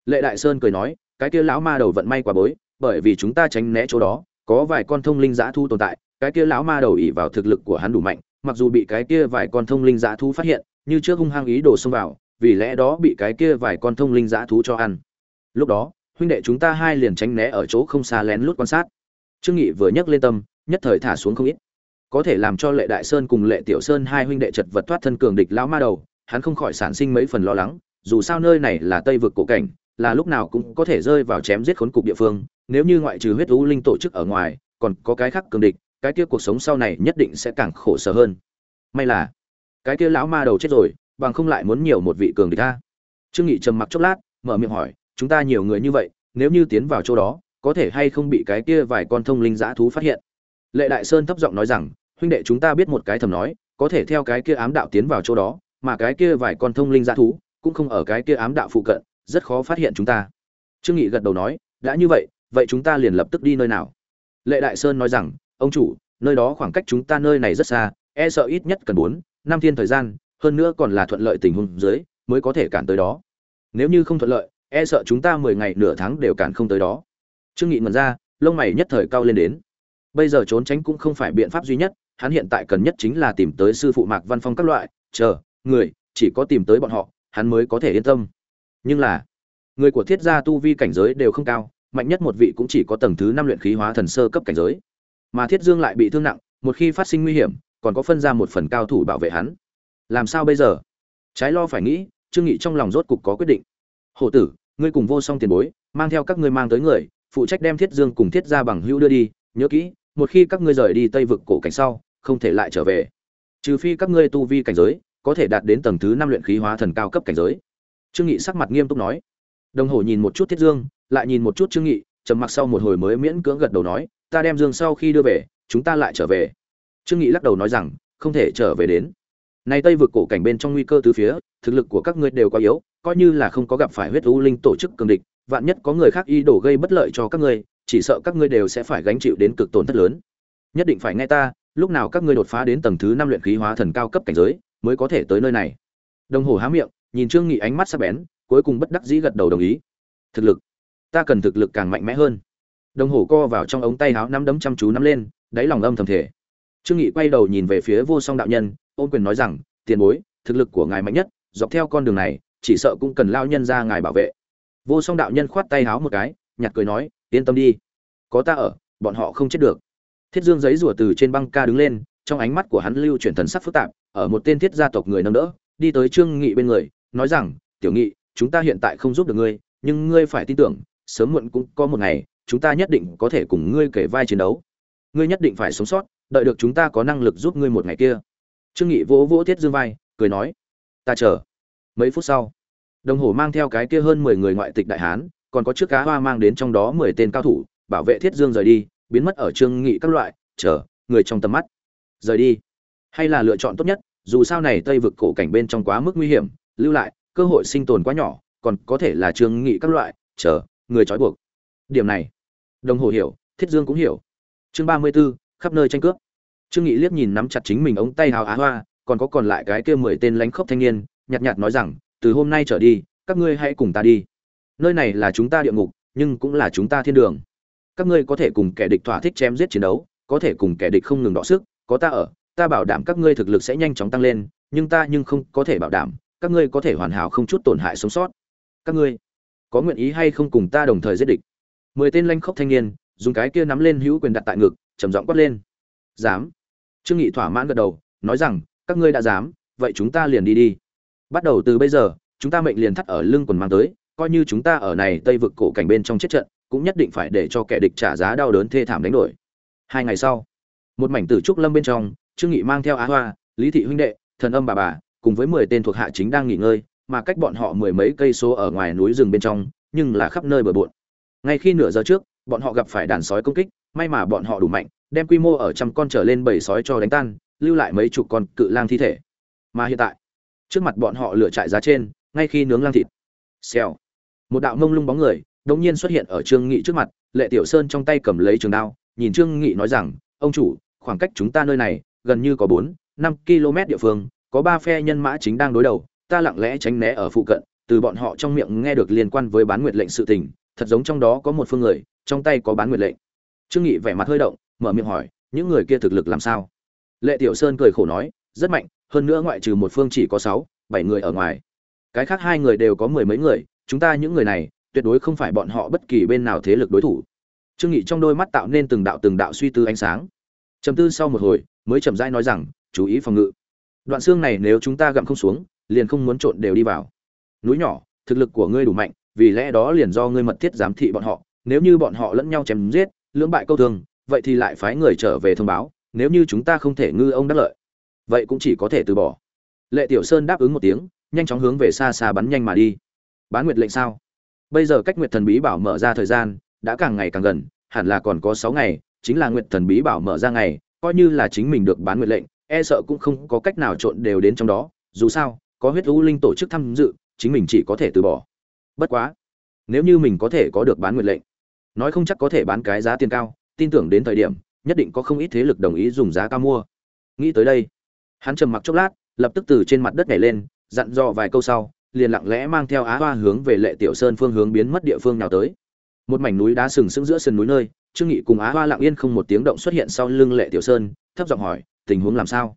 Lệ đại sơn cười nói, cái kia lão ma đầu vận may quả bối, bởi vì chúng ta tránh né chỗ đó, có vài con thông linh dã thu tồn tại cái kia lão ma đầu ỉ vào thực lực của hắn đủ mạnh, mặc dù bị cái kia vài con thông linh dã thú phát hiện, như trước hung hăng ý đồ xông vào, vì lẽ đó bị cái kia vài con thông linh dã thú cho ăn. Lúc đó, huynh đệ chúng ta hai liền tránh né ở chỗ không xa lén lút quan sát. Trương nghị vừa nhấc lên tâm, nhất thời thả xuống không ít. Có thể làm cho lệ đại sơn cùng lệ tiểu sơn hai huynh đệ chật vật thoát thân cường địch lão ma đầu, hắn không khỏi sản sinh mấy phần lo lắng, dù sao nơi này là tây vực cổ cảnh, là lúc nào cũng có thể rơi vào chém giết khốn cục địa phương, nếu như ngoại trừ huyết u linh tổ chức ở ngoài, còn có cái khác cường địch cái kia cuộc sống sau này nhất định sẽ càng khổ sở hơn. May là, cái kia lão ma đầu chết rồi, bằng không lại muốn nhiều một vị cường địch ta trương nghị trầm mặc chốc lát, mở miệng hỏi, chúng ta nhiều người như vậy, nếu như tiến vào chỗ đó, có thể hay không bị cái kia vài con thông linh dã thú phát hiện? Lệ đại sơn thấp giọng nói rằng, huynh đệ chúng ta biết một cái thầm nói, có thể theo cái kia ám đạo tiến vào chỗ đó, mà cái kia vài con thông linh dã thú cũng không ở cái kia ám đạo phụ cận, rất khó phát hiện chúng ta. Trương nghị gật đầu nói, đã như vậy vậy chúng ta liền lập tức đi nơi nào? Lệ đại sơn nói rằng ông chủ, nơi đó khoảng cách chúng ta nơi này rất xa e sợ ít nhất cần bốn, năm thiên thời gian, hơn nữa còn là thuận lợi tình huống dưới, mới có thể cản tới đó. Nếu như không thuận lợi e sợ chúng ta mười ngày nửa tháng đều cản không tới đó. Trương nghị ngẩn ra, lông mày nhất thời cao lên đến. Bây giờ trốn tránh cũng không phải biện pháp duy nhất, hắn hiện tại cần nhất chính là tìm tới sư phụ mạc văn phong các loại, chờ, người, chỉ có tìm tới bọn họ, hắn mới có thể yên tâm. Nhưng là, người của thiết gia tu vi cảnh giới đều không cao, mạnh nhất một vị cũng chỉ có tầng thứ năm luyện khí hóa thần sơ cấp cảnh giới mà thiết dương lại bị thương nặng, một khi phát sinh nguy hiểm, còn có phân ra một phần cao thủ bảo vệ hắn. Làm sao bây giờ? Trái lo phải nghĩ, trương nghị trong lòng rốt cục có quyết định. Hổ tử, ngươi cùng vô song tiền bối, mang theo các ngươi mang tới người, phụ trách đem thiết dương cùng thiết gia bằng hữu đưa đi, nhớ kỹ, một khi các ngươi rời đi tây vực cổ cảnh sau, không thể lại trở về. Trừ phi các ngươi tu vi cảnh giới, có thể đạt đến tầng thứ năm luyện khí hóa thần cao cấp cảnh giới. Trương nghị sắc mặt nghiêm túc nói. Đồng hồ nhìn một chút thiết dương, lại nhìn một chút trương nghị, trầm mặc sau một hồi mới miễn cưỡng gật đầu nói ta đem dương sau khi đưa về, chúng ta lại trở về. Trương nghị lắc đầu nói rằng, không thể trở về đến. Nay tây vực cổ cảnh bên trong nguy cơ tứ phía, thực lực của các ngươi đều quá yếu, coi như là không có gặp phải huyết u linh tổ chức cường địch, vạn nhất có người khác y đổ gây bất lợi cho các ngươi, chỉ sợ các ngươi đều sẽ phải gánh chịu đến cực tổn thất lớn. Nhất định phải nghe ta, lúc nào các ngươi đột phá đến tầng thứ năm luyện khí hóa thần cao cấp cảnh giới, mới có thể tới nơi này. Đồng hồ há miệng, nhìn trương nghị ánh mắt sắc bén, cuối cùng bất đắc dĩ gật đầu đồng ý. Thực lực, ta cần thực lực càng mạnh mẽ hơn đồng hồ co vào trong ống tay háo nắm đấm chăm chú nắm lên, đáy lòng âm thầm thể trương nghị quay đầu nhìn về phía vô song đạo nhân, ôn quyền nói rằng, tiền bối, thực lực của ngài mạnh nhất, dọc theo con đường này, chỉ sợ cũng cần lao nhân ra ngài bảo vệ. Vô song đạo nhân khoát tay háo một cái nhặt cười nói, yên tâm đi, có ta ở, bọn họ không chết được. Thiết dương giấy rùa từ trên băng ca đứng lên, trong ánh mắt của hắn lưu chuyển thần sắc phức tạp, ở một tên thiết gia tộc người nâng đỡ, đi tới trương nghị bên người, nói rằng, tiểu nghị, chúng ta hiện tại không giúp được ngươi, nhưng ngươi phải tin tưởng, sớm muộn cũng có một ngày chúng ta nhất định có thể cùng ngươi kể vai chiến đấu. Ngươi nhất định phải sống sót, đợi được chúng ta có năng lực giúp ngươi một ngày kia. Trương nghị vỗ vỗ thiết dương vai, cười nói, ta chờ. Mấy phút sau, đồng hồ mang theo cái kia hơn mười người ngoại tịch đại hán, còn có chiếc cá hoa mang đến trong đó mười tên cao thủ, bảo vệ thiết dương rời đi, biến mất ở trương nghị các loại, chờ, người trong tầm mắt, rời đi. Hay là lựa chọn tốt nhất, dù sao này tây vực cổ cảnh bên trong quá mức nguy hiểm, lưu lại, cơ hội sinh tồn quá nhỏ, còn có thể là trương nghị các loại, chờ, người trói buộc điểm này. Đồng hồ hiểu thiết dương cũng hiểu. Chương ba mươi 34, khắp nơi tranh cướp. Trương nghị liếc nhìn nắm chặt chính mình ống tay hào á hoa còn có còn lại cái kia mười tên lánh khốc thanh niên nhạt nhạt nói rằng từ hôm nay trở đi các ngươi hãy cùng ta đi. Nơi này là chúng ta địa ngục nhưng cũng là chúng ta thiên đường. Các ngươi có thể cùng kẻ địch thỏa thích chém giết chiến đấu có thể cùng kẻ địch không ngừng đọ sức có ta ở ta bảo đảm các ngươi thực lực sẽ nhanh chóng tăng lên nhưng ta nhưng không có thể bảo đảm các ngươi có thể hoàn hảo không chút tổn hại sống sót. Các ngươi có nguyện ý hay không cùng ta đồng thời giết địch? Mười tên lanh khốc thanh niên, dùng cái kia nắm lên hữu quyền đặt tại ngực, trầm giọng quát lên. Dám? Trương nghị thỏa mãn gật đầu, nói rằng, các ngươi đã dám, vậy chúng ta liền đi đi. Bắt đầu từ bây giờ, chúng ta mệnh liền thắt ở lưng quần mang tới, coi như chúng ta ở này tây vực cổ cảnh bên trong chết trận, cũng nhất định phải để cho kẻ địch trả giá đau đớn thê thảm đánh đổi. Hai ngày sau, một mảnh tử trúc lâm bên trong, trương nghị mang theo á hoa, lý thị huynh đệ, thần âm bà bà, cùng với mười tên thuộc hạ chính đang nghỉ ngơi, mà cách bọn họ mười mấy cây số ở ngoài núi rừng bên trong, nhưng là khắp nơi bờ bộn ngay khi nửa giờ trước, bọn họ gặp phải đàn sói công kích, may mà bọn họ đủ mạnh, đem quy mô ở trăm con trở lên bầy sói cho đánh tan, lưu lại mấy chục con cự lang thi thể. Mà hiện tại, trước mặt bọn họ lửa trại giá trên, ngay khi nướng lang thịt. Xèo. Một đạo mông lung bóng người, đột nhiên xuất hiện ở trương nghị trước mặt, lệ tiểu sơn trong tay cầm lấy trường đao, nhìn trương nghị nói rằng, ông chủ, khoảng cách chúng ta nơi này gần như có bốn, năm km địa phương, có ba phe nhân mã chính đang đối đầu, ta lặng lẽ tránh né ở phụ cận. Từ bọn họ trong miệng nghe được liên quan với bán nguyệt lệnh sự tình thật giống trong đó có một phương người, trong tay có bán nguyệt lệnh. Trương nghị vẻ mặt hơi động, mở miệng hỏi, những người kia thực lực làm sao? Lệ tiểu sơn cười khổ nói, rất mạnh, hơn nữa ngoại trừ một phương chỉ có sáu, bảy người ở ngoài. Cái khác hai người đều có mười mấy người, chúng ta những người này, tuyệt đối không phải bọn họ bất kỳ bên nào thế lực đối thủ. Trương nghị trong đôi mắt tạo nên từng đạo từng đạo suy tư ánh sáng. Trầm tư sau một hồi, mới chậm rãi nói rằng, chú ý phòng ngự. Đoạn xương này nếu chúng ta gặm không xuống, liền không muốn trộn đều đi vào. Núi nhỏ, thực lực của ngươi đủ mạnh vì lẽ đó liền do ngươi mật thiết giám thị bọn họ, nếu như bọn họ lẫn nhau chém giết, lưỡng bại câu thương, vậy thì lại phái người trở về thông báo, nếu như chúng ta không thể ngư ông đắc lợi, vậy cũng chỉ có thể từ bỏ. Lệ tiểu sơn đáp ứng một tiếng, nhanh chóng hướng về xa xa bắn nhanh mà đi. Bán nguyệt lệnh sao? Bây giờ cách nguyệt thần bí bảo mở ra thời gian, đã càng ngày càng gần, hẳn là còn có sáu ngày, chính là nguyệt thần bí bảo mở ra ngày, coi như là chính mình được bán nguyệt lệnh e sợ cũng không có cách nào trộn đều đến trong đó, dù sao, có huyết u linh tổ chức tham dự, chính mình chỉ có thể từ bỏ bất quá, nếu như mình có thể có được bán nguyệt lệnh, nói không chắc có thể bán cái giá tiền cao, tin tưởng đến thời điểm, nhất định có không ít thế lực đồng ý dùng giá cao mua. Nghĩ tới đây, hắn trầm mặc chốc lát, lập tức từ trên mặt đất nhảy lên, dặn dò vài câu sau, liền lặng lẽ mang theo á hoa hướng về lệ tiểu sơn phương hướng biến mất địa phương nào tới. Một mảnh núi đá sừng sững giữa sườn núi nơi, trương nghị cùng á hoa lặng yên không một tiếng động xuất hiện sau lưng lệ tiểu sơn, thấp giọng hỏi, tình huống làm sao?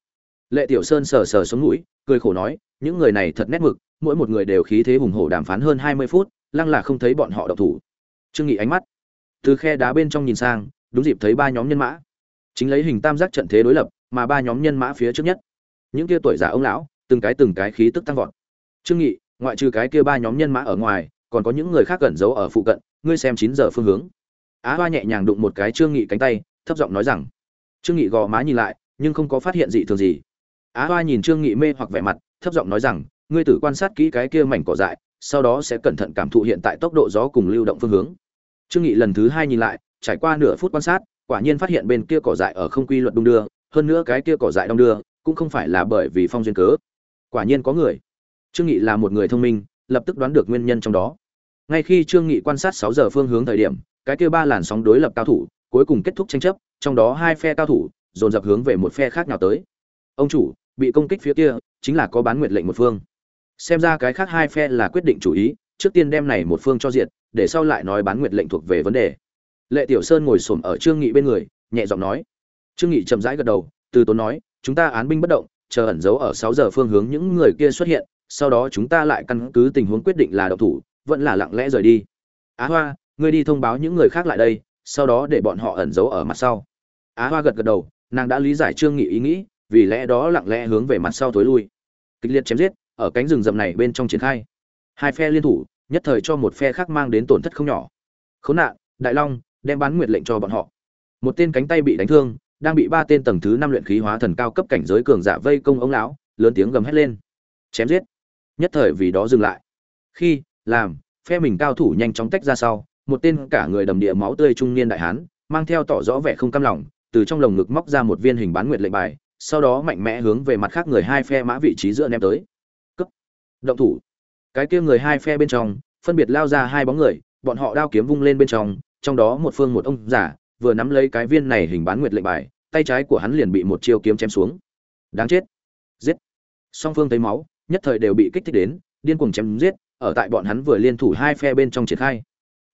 Lệ tiểu sơn sờ sờ xuống mũi, cười khổ nói, những người này thật nét mực, mỗi một người đều khí thế hùng hổ đàm phán hơn hai mươi phút, lăng là không thấy bọn họ độc thủ. Trương nghị ánh mắt từ khe đá bên trong nhìn sang, đúng dịp thấy ba nhóm nhân mã. Chính lấy hình tam giác trận thế đối lập, mà ba nhóm nhân mã phía trước nhất. Những kia tuổi già ông lão, từng cái từng cái khí tức tăng vọt. Trương nghị, ngoại trừ cái kia ba nhóm nhân mã ở ngoài, còn có những người khác cẩn giấu ở phụ cận, ngươi xem chín giờ phương hướng. Á hoa nhẹ nhàng đụng một cái trương nghị cánh tay, thấp giọng nói rằng. Trương nghị gò má nhìn lại, nhưng không có phát hiện gì thường gì á hoa nhìn trương nghị mê hoặc vẻ mặt, thấp giọng nói rằng, ngươi tử quan sát kỹ cái kia mảnh cỏ dại, sau đó sẽ cẩn thận cảm thụ hiện tại tốc độ gió cùng lưu động phương hướng. Trương nghị lần thứ hai nhìn lại, trải qua nửa phút quan sát, quả nhiên phát hiện bên kia cỏ dại ở không quy luật đung đưa, hơn nữa cái kia cỏ dại đung đưa, cũng không phải là bởi vì phong duyên cớ. Quả nhiên có người. Trương nghị là một người thông minh, lập tức đoán được nguyên nhân trong đó. Ngay khi trương nghị quan sát 6 giờ phương hướng thời điểm, cái kia ba làn sóng đối lập cao thủ, cuối cùng kết thúc tranh chấp, trong đó hai phe cao thủ, dồn dập hướng về một phe khác nào tới. Ông chủ bị công kích phía kia, chính là có bán nguyệt lệnh một phương. Xem ra cái khác hai phe là quyết định chủ ý, trước tiên đem này một phương cho diện để sau lại nói bán nguyệt lệnh thuộc về vấn đề. Lệ tiểu sơn ngồi xổm ở trương nghị bên người, nhẹ giọng nói. Trương nghị chậm rãi gật đầu, từ tốn nói, chúng ta án binh bất động, chờ ẩn giấu ở sáu giờ phương hướng những người kia xuất hiện, sau đó chúng ta lại căn cứ tình huống quyết định là động thủ, vẫn là lặng lẽ rời đi. Á hoa, ngươi đi thông báo những người khác lại đây, sau đó để bọn họ ẩn giấu ở mặt sau. Á hoa gật gật đầu, nàng đã lý giải trương nghị ý nghĩ vì lẽ đó lặng lẽ hướng về mặt sau tối lui. Kịch liệt chém giết, ở cánh rừng rậm này bên trong triển khai. Hai phe liên thủ, nhất thời cho một phe khác mang đến tổn thất không nhỏ. Khốn nạn, đại long, đem bán nguyệt lệnh cho bọn họ. Một tên cánh tay bị đánh thương, đang bị ba tên tầng thứ năm luyện khí hóa thần cao cấp cảnh giới cường giả vây công ông lão, lớn tiếng gầm hét lên. Chém giết. Nhất thời vì đó dừng lại. Khi, làm, phe mình cao thủ nhanh chóng tách ra sau, một tên cả người đầm địa máu tươi trung niên đại hán, mang theo tỏ rõ vẻ không cam lòng, từ trong lồng ngực móc ra một viên hình bán nguyệt lệnh bài sau đó mạnh mẽ hướng về mặt khác người hai phe mã vị trí giữa ném tới. Cấp. Động thủ. Cái kia người hai phe bên trong, phân biệt lao ra hai bóng người, bọn họ đao kiếm vung lên bên trong trong đó một phương một ông giả vừa nắm lấy cái viên này hình bán nguyệt lệnh bài, tay trái của hắn liền bị một chiêu kiếm chém xuống. Đáng chết. Giết. Song phương thấy máu, nhất thời đều bị kích thích đến, điên cuồng chém giết, ở tại bọn hắn vừa liên thủ hai phe bên trong triển khai.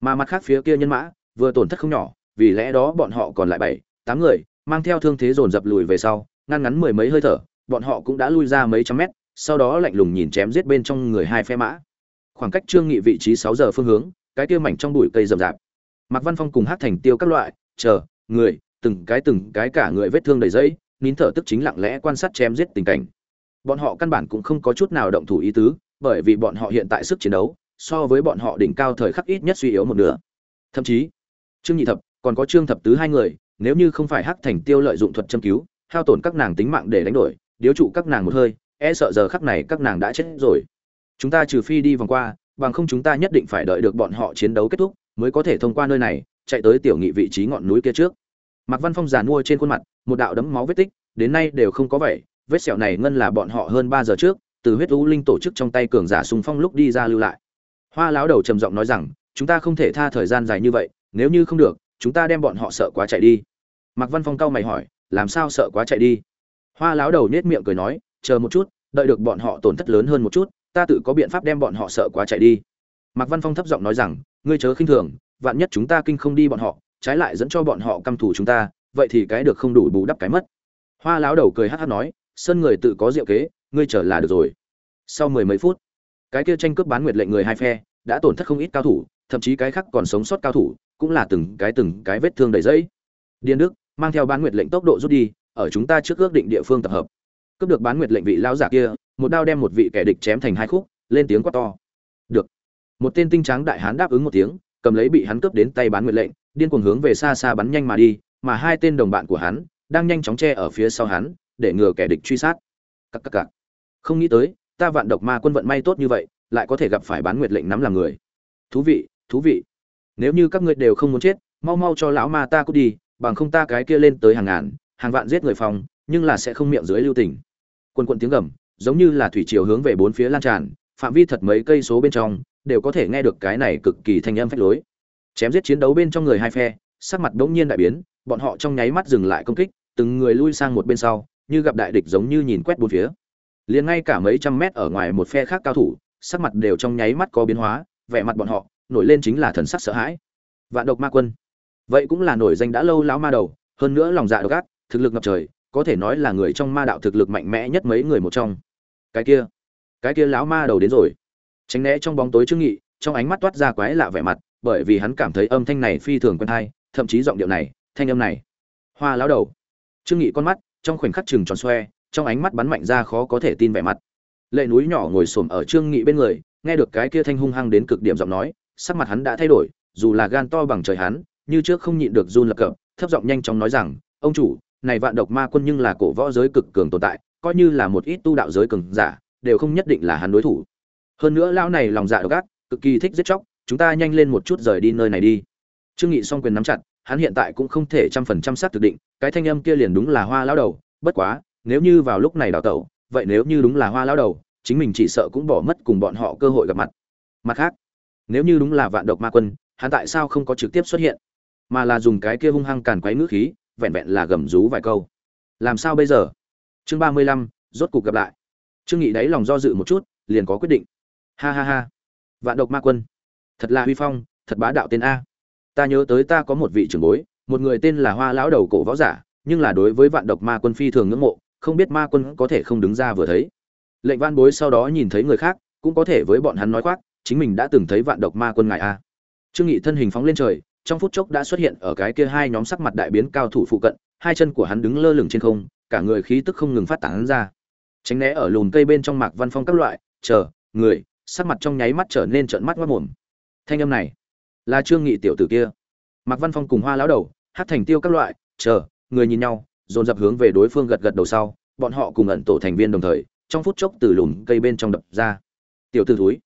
Mà mặt khác phía kia nhân mã, vừa tổn thất không nhỏ, vì lẽ đó bọn họ còn lại bảy, tám người, mang theo thương thế dồn dập lùi về sau ngăn ngắn mười mấy hơi thở bọn họ cũng đã lui ra mấy trăm mét sau đó lạnh lùng nhìn chém giết bên trong người hai phe mã khoảng cách trương nghị vị trí sáu giờ phương hướng cái kia mảnh trong bụi cây rậm rạp Mạc Văn Phong cùng Hát Thành Tiêu các loại, chờ, người, từng cái từng cái cả người vết thương đầy dẫy, nín thở tức chính lặng lẽ quan sát chém giết tình cảnh. Bọn họ căn bản cũng không có chút nào động thủ ý tứ, bởi vì bọn họ hiện tại sức chiến đấu, so với bọn họ đỉnh cao thời khắc ít nhất suy yếu một nửa. Thậm chí, Trương Nhị Thập, còn có Trương Thập Tứ hai người, nếu như không phải Hắc Thành Tiêu lợi dụng thuật châm cứu, hao tổn các nàng tính mạng để đánh đổi, điếu trụ các nàng một hơi, e sợ giờ khắc này các nàng đã chết rồi. Chúng ta trừ phi đi vòng qua, bằng không chúng ta nhất định phải đợi được bọn họ chiến đấu kết thúc, mới có thể thông qua nơi này chạy tới tiểu nghị vị trí ngọn núi kia trước. Mạc văn phong giàn mua trên khuôn mặt một đạo đấm máu vết tích đến nay đều không có vậy vết sẹo này ngân là bọn họ hơn ba giờ trước từ huyết u linh tổ chức trong tay cường giả sùng phong lúc đi ra lưu lại. Hoa lão đầu trầm giọng nói rằng chúng ta không thể tha thời gian dài như vậy nếu như không được chúng ta đem bọn họ sợ quá chạy đi. Mạc văn phong cau mày hỏi làm sao sợ quá chạy đi. Hoa lão đầu nhếch miệng cười nói, chờ một chút, đợi được bọn họ tổn thất lớn hơn một chút, ta tự có biện pháp đem bọn họ sợ quá chạy đi. Mạc văn phong thấp giọng nói rằng, ngươi chớ khinh thường, vạn nhất chúng ta kinh không đi bọn họ, trái lại dẫn cho bọn họ căm thù chúng ta, vậy thì cái được không đủ bù đắp cái mất. Hoa lão đầu cười hát hát nói sân người tự có diệu kế, ngươi chờ là được rồi. Sau mười mấy phút, cái kia tranh cướp bán nguyệt lệnh người hai phe đã tổn thất không ít cao thủ, thậm chí cái khác còn sống sót cao thủ cũng là từng cái từng cái vết thương đầy dẫy điên đức mang theo bán nguyệt lệnh tốc độ rút đi, ở chúng ta trước ước định địa phương tập hợp. Cướp được bán nguyệt lệnh vị lão giả kia, một đao đem một vị kẻ địch chém thành hai khúc, lên tiếng quát to. Được. Một tên tinh tráng đại hán đáp ứng một tiếng, cầm lấy bị hắn cướp đến tay bán nguyệt lệnh, điên cuồng hướng về xa xa bắn nhanh mà đi, mà hai tên đồng bạn của hắn đang nhanh chóng che ở phía sau hắn, để ngừa kẻ địch truy sát. Cắc cắc cắc. không nghĩ tới, ta vạn độc ma quân vận may tốt như vậy, lại có thể gặp phải bán nguyệt lệnh nắm làm người. Thú vị thú vị. Nếu như các ngươi đều không muốn chết, mau mau cho lão ma ta cút đi bằng không ta cái kia lên tới hàng ngàn, hàng vạn giết người phòng, nhưng là sẽ không miệng dưới lưu tình. Quân quần tiếng gầm, giống như là thủy triều hướng về bốn phía lan tràn, phạm vi thật mấy cây số bên trong, đều có thể nghe được cái này cực kỳ thanh âm phách lối. Chém giết chiến đấu bên trong người hai phe, sắc mặt đống nhiên đại biến, bọn họ trong nháy mắt dừng lại công kích, từng người lui sang một bên sau, như gặp đại địch giống như nhìn quét bốn phía. Liền ngay cả mấy trăm mét ở ngoài một phe khác cao thủ, sắc mặt đều trong nháy mắt có biến hóa, vẻ mặt bọn họ, nổi lên chính là thần sắc sợ hãi. Vạn độc ma quân vậy cũng là nổi danh đã lâu lão ma đầu, hơn nữa lòng dạ độc ác, thực lực ngập trời, có thể nói là người trong ma đạo thực lực mạnh mẽ nhất mấy người một trong. Cái kia cái kia lão ma đầu đến rồi. Tránh né trong bóng tối trương nghị, trong ánh mắt toát ra quái lạ vẻ mặt, bởi vì hắn cảm thấy âm thanh này phi thường quen thai, thậm chí giọng điệu này, thanh âm này. Hoa lão đầu. Trương nghị con mắt, trong khoảnh khắc chừng tròn xoe, trong ánh mắt bắn mạnh ra khó có thể tin vẻ mặt. Lệ núi nhỏ ngồi xổm ở trương nghị bên người, nghe được cái kia thanh hung hăng đến cực điểm giọng nói, sắc mặt hắn đã thay đổi, dù là gan to bằng trời hắn như trước không nhịn được run lập cập, thấp giọng nhanh chóng nói rằng, ông chủ, này vạn độc ma quân nhưng là cổ võ giới cực cường tồn tại, coi như là một ít tu đạo giới cường giả, đều không nhất định là hắn đối thủ. Hơn nữa lão này lòng dạ độc ác, cực kỳ thích giết chóc, chúng ta nhanh lên một chút rời đi nơi này đi. Trương nghị song quyền nắm chặt, hắn hiện tại cũng không thể trăm phần trăm xác thực định, cái thanh âm kia liền đúng là hoa lão đầu, bất quá, nếu như vào lúc này đào tẩu, vậy nếu như đúng là hoa lão đầu, chính mình chỉ sợ cũng bỏ mất cùng bọn họ cơ hội gặp mặt. Mặt khác, nếu như đúng là vạn độc ma quân, hắn tại sao không có trực tiếp xuất hiện? Mà là dùng cái kia hung hăng càn quấy ngữ khí, vẹn vẹn là gầm rú vài câu. Làm sao bây giờ? Chương ba mươi lăm, rốt cục gặp lại. Trương nghị đáy lòng do dự một chút, liền có quyết định. Ha ha ha. Vạn độc ma quân. Thật là huy phong, thật bá đạo tên a. Ta nhớ tới ta có một vị trưởng bối, một người tên là hoa lão đầu cổ võ giả, nhưng là đối với vạn độc ma quân phi thường ngưỡng mộ, không biết ma quân có thể không đứng ra vừa thấy. Lệnh văn bối sau đó nhìn thấy người khác, cũng có thể với bọn hắn nói khoác, chính mình đã từng thấy vạn độc ma quân ngài a. Trương nghị thân hình phóng lên trời trong phút chốc đã xuất hiện ở cái kia hai nhóm sắc mặt đại biến cao thủ phụ cận, hai chân của hắn đứng lơ lửng trên không, cả người khí tức không ngừng phát tán ra. Tránh né ở lùn cây bên trong mạc văn phong các loại, chờ, người, sắc mặt trong nháy mắt trở nên trợn mắt ngoắt mồm. Thanh âm này, là trương nghị tiểu tử kia. Mạc văn phong cùng hoa lão đầu, hát thành tiêu các loại, chờ, người nhìn nhau, dồn dập hướng về đối phương gật gật đầu sau, bọn họ cùng ẩn tổ thành viên đồng thời, trong phút chốc từ lùn cây bên trong đập ra. Tiểu tử thúi,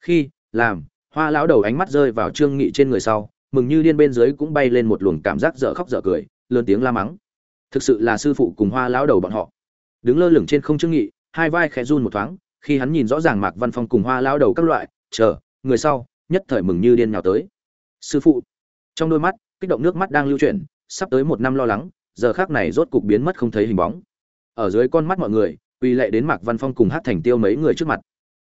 khi, làm, hoa lão đầu ánh mắt rơi vào trương nghị trên người sau mừng như điên bên dưới cũng bay lên một luồng cảm giác dở khóc dở cười, lớn tiếng la mắng. Thực sự là sư phụ cùng hoa lão đầu bọn họ. Đứng lơ lửng trên không trương nghị, hai vai khẽ run một thoáng, khi hắn nhìn rõ ràng mạc văn phong cùng hoa lão đầu các loại, chờ, người sau, nhất thời mừng như điên nhào tới. Sư phụ. Trong đôi mắt, kích động nước mắt đang lưu chuyển, sắp tới một năm lo lắng, giờ khác này rốt cục biến mất không thấy hình bóng. Ở dưới con mắt mọi người uy lệ đến mạc văn phong cùng hát thành tiêu mấy người trước mặt.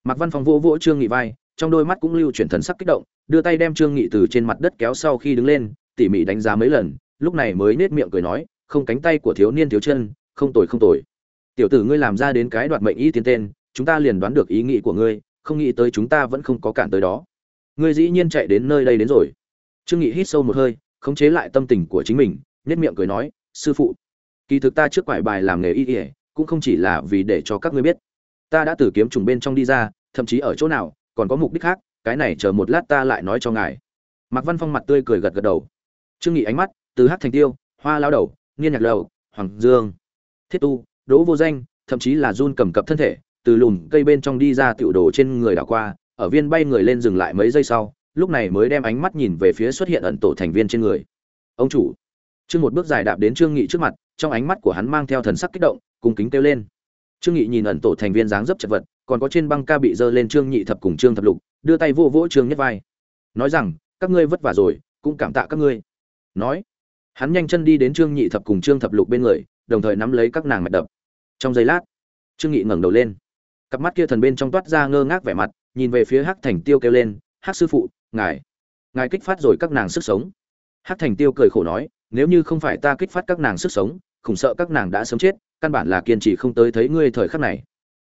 Mạc văn phong vỗ vỗ trương nghị vai, trong đôi mắt cũng lưu chuyển thần sắc kích động đưa tay đem trương nghị từ trên mặt đất kéo sau khi đứng lên, tỉ mỉ đánh giá mấy lần, lúc này mới nết miệng cười nói, không cánh tay của thiếu niên thiếu chân, không tồi không tồi. Tiểu tử ngươi làm ra đến cái đoạt mệnh y tiến tên, chúng ta liền đoán được ý nghĩ của ngươi, không nghĩ tới chúng ta vẫn không có cản tới đó. Ngươi dĩ nhiên chạy đến nơi đây đến rồi. Trương nghị hít sâu một hơi, khống chế lại tâm tình của chính mình, nết miệng cười nói, sư phụ, kỳ thực ta trước quải bài làm nghề y ỉa cũng không chỉ là vì để cho các ngươi biết. Ta đã từ kiếm trùng bên trong đi ra, thậm chí ở chỗ nào, còn có mục đích khác cái này chờ một lát ta lại nói cho ngài. Mạc văn phong mặt tươi cười gật gật đầu. Trương nghị ánh mắt từ hát thành tiêu hoa lao đầu niên nhạc lầu, hoàng dương thiết tu đỗ vô danh thậm chí là run cầm cập thân thể từ lùm cây bên trong đi ra tiểu đồ trên người đảo qua ở viên bay người lên dừng lại mấy giây sau lúc này mới đem ánh mắt nhìn về phía xuất hiện ẩn tổ thành viên trên người. Ông chủ. Trương một bước dài đạp đến trương nghị trước mặt trong ánh mắt của hắn mang theo thần sắc kích động cùng kính kêu lên. Trương nghị nhìn ẩn tổ thành viên dáng dấp chật vật còn có trên băng ca bị dơ lên trương nhị thập cùng trương thập lục đưa tay vô vỗ trương nhất vai. Nói rằng, các ngươi vất vả rồi, cũng cảm tạ các ngươi. Nói, hắn nhanh chân đi đến trương nhị thập cùng trương thập lục bên người, đồng thời nắm lấy các nàng mạch đập. Trong giây lát, trương nghị ngẩng đầu lên. Cặp mắt kia thần bên trong toát ra ngơ ngác vẻ mặt, nhìn về phía hắc thành tiêu kêu lên, hắc sư phụ, ngài ngài kích phát rồi các nàng sức sống. Hắc thành tiêu cười khổ nói, nếu như không phải ta kích phát các nàng sức sống, khủng sợ các nàng đã sớm chết, căn bản là kiên trì không tới thấy ngươi thời khắc này.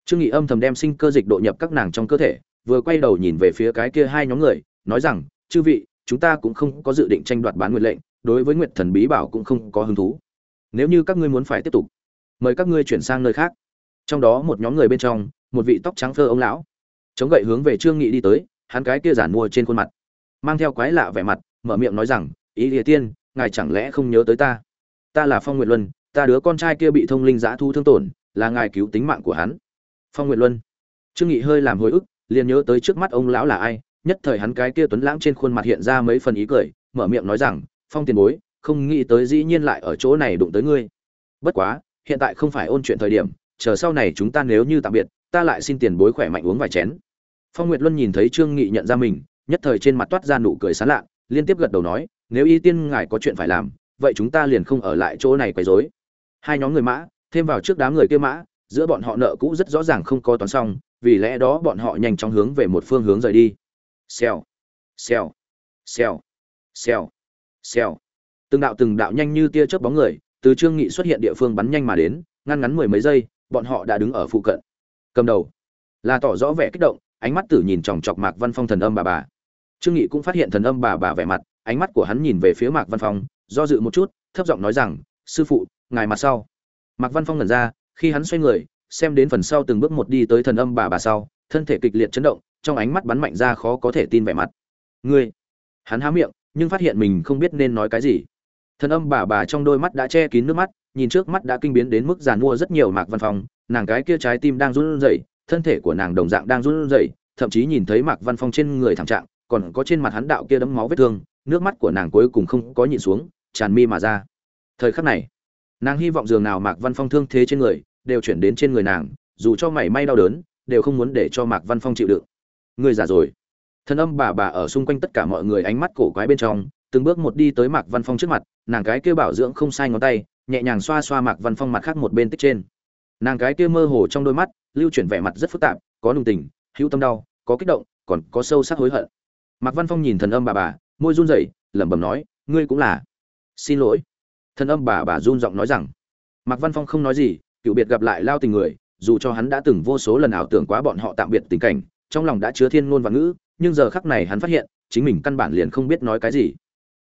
Trương nghị âm thầm đem sinh cơ dịch độ nhập các nàng trong cơ thể vừa quay đầu nhìn về phía cái kia hai nhóm người, nói rằng, chư vị, chúng ta cũng không có dự định tranh đoạt bán nguyệt lệnh, đối với nguyệt thần bí bảo cũng không có hứng thú. Nếu như các ngươi muốn phải tiếp tục, mời các ngươi chuyển sang nơi khác. Trong đó một nhóm người bên trong, một vị tóc trắng phơ ông lão, chống gậy hướng về trương nghị đi tới, hắn cái kia giản mua trên khuôn mặt, mang theo quái lạ vẻ mặt, mở miệng nói rằng, ý địa tiên, ngài chẳng lẽ không nhớ tới ta? Ta là phong nguyệt luân, ta đứa con trai kia bị thông linh giã thu thương tổn, là ngài cứu tính mạng của hắn. Phong nguyệt luân. Trương nghị hơi làm hồi ức liền nhớ tới trước mắt ông lão là ai, nhất thời hắn cái kia tuấn lãng trên khuôn mặt hiện ra mấy phần ý cười, mở miệng nói rằng, phong tiền bối, không nghĩ tới dĩ nhiên lại ở chỗ này đụng tới ngươi. Bất quá, hiện tại không phải ôn chuyện thời điểm, chờ sau này chúng ta nếu như tạm biệt, ta lại xin tiền bối khỏe mạnh uống vài chén. Phong nguyệt luân nhìn thấy trương nghị nhận ra mình, nhất thời trên mặt toát ra nụ cười sán lạ, liên tiếp gật đầu nói, nếu y tiên ngài có chuyện phải làm, vậy chúng ta liền không ở lại chỗ này quấy rối. Hai nhóm người mã, thêm vào trước đám người kia mã, giữa bọn họ nợ cũ rất rõ ràng không có toán xong vì lẽ đó bọn họ nhanh chóng hướng về một phương hướng rời đi. Xèo xèo xèo xèo xèo. Từng đạo từng đạo nhanh như tia chớp bóng người, từ trương nghị xuất hiện địa phương bắn nhanh mà đến, ngăn ngắn mười mấy giây, bọn họ đã đứng ở phụ cận. Cầm đầu, là tỏ rõ vẻ kích động, ánh mắt tử nhìn chòng chọc mạc văn phong thần âm bà bà. Trương nghị cũng phát hiện thần âm bà bà vẻ mặt, ánh mắt của hắn nhìn về phía mạc văn phong, do dự một chút, thấp giọng nói rằng, sư phụ, ngài mặt sau. Mạc văn phong ngẩn ra, khi hắn xoay người xem đến phần sau từng bước một đi tới thần âm bà bà sau, thân thể kịch liệt chấn động, trong ánh mắt bắn mạnh ra khó có thể tin vẻ mặt. Ngươi! Hắn há miệng, nhưng phát hiện mình không biết nên nói cái gì. Thần âm bà bà trong đôi mắt đã che kín nước mắt, nhìn trước mắt đã kinh biến đến mức giàn mua rất nhiều mạc văn phong, nàng cái kia trái tim đang run rẩy, thân thể của nàng đồng dạng đang run rẩy, thậm chí nhìn thấy mạc văn phong trên người thẳng trạng, còn có trên mặt hắn đạo kia đấm máu vết thương, nước mắt của nàng cuối cùng không có nhịn xuống, tràn mi mà ra. Thời khắc này, nàng hy vọng dường nào mạc văn phong thương thế trên người đều chuyển đến trên người nàng, dù cho mảy may đau đớn, đều không muốn để cho mạc văn phong chịu đựng. Người già rồi. Thân âm bà bà ở xung quanh tất cả mọi người ánh mắt cổ quái bên trong, từng bước một đi tới mạc văn phong trước mặt, nàng cái kia bảo dưỡng không sai ngón tay, nhẹ nhàng xoa xoa mạc văn phong mặt khác một bên tích trên. Nàng cái kia mơ hồ trong đôi mắt, lưu chuyển vẻ mặt rất phức tạp, có nùng tình, hữu tâm đau, có kích động, còn có sâu sắc hối hận. Mạc văn phong nhìn thần âm bà bà, môi run rẩy, lẩm bẩm nói, ngươi cũng là. Xin lỗi. Thần âm bà bà run giọng nói rằng. Mạc văn phong không nói gì cựu biệt gặp lại lao tình người, dù cho hắn đã từng vô số lần ảo tưởng quá bọn họ tạm biệt tình cảnh, trong lòng đã chứa thiên ngôn và ngữ, nhưng giờ khắc này hắn phát hiện, chính mình căn bản liền không biết nói cái gì.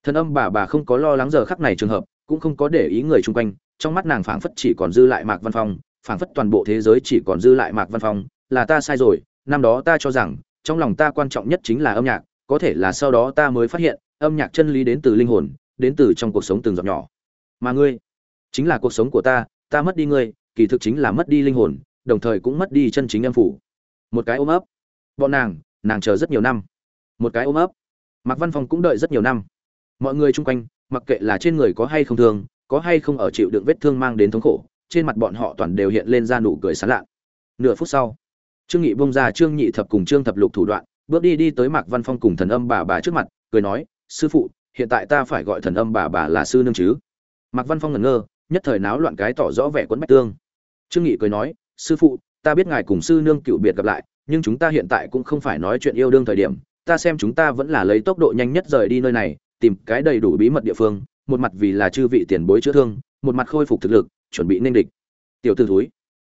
Thần âm bà bà không có lo lắng giờ khắc này trường hợp, cũng không có để ý người chung quanh, trong mắt nàng phảng phất chỉ còn dư lại mạc văn phong, phảng phất toàn bộ thế giới chỉ còn dư lại mạc văn phong, là ta sai rồi, năm đó ta cho rằng, trong lòng ta quan trọng nhất chính là âm nhạc, có thể là sau đó ta mới phát hiện, âm nhạc chân lý đến từ linh hồn, đến từ trong cuộc sống từng giọt nhỏ. Mà ngươi, chính là cuộc sống của ta ta mất đi ngươi kỳ thực chính là mất đi linh hồn, đồng thời cũng mất đi chân chính âm phủ. Một cái ôm ấp. Bọn nàng nàng chờ rất nhiều năm. Một cái ôm ấp. Mạc văn phong cũng đợi rất nhiều năm. Mọi người chung quanh, mặc kệ là trên người có hay không thương, có hay không ở chịu đựng vết thương mang đến thống khổ, trên mặt bọn họ toàn đều hiện lên ra nụ cười sán lạ nửa phút sau, trương nghị bông ra trương nhị thập cùng trương thập lục thủ đoạn, bước đi đi tới mạc văn phong cùng thần âm bà bà trước mặt, cười nói, sư phụ, hiện tại ta phải gọi thần âm bà bà là sư nương chứ? Mạc văn phong ngẩn ngơ nhất thời náo loạn cái tỏ rõ vẻ quấn bách tương. Trương nghị cười nói, sư phụ, ta biết ngài cùng sư nương cựu biệt gặp lại, nhưng chúng ta hiện tại cũng không phải nói chuyện yêu đương thời điểm. Ta xem chúng ta vẫn là lấy tốc độ nhanh nhất rời đi nơi này, tìm cái đầy đủ bí mật địa phương, một mặt vì là chư vị tiền bối chữa thương, một mặt khôi phục thực lực, chuẩn bị nên địch. Tiểu tử thúi.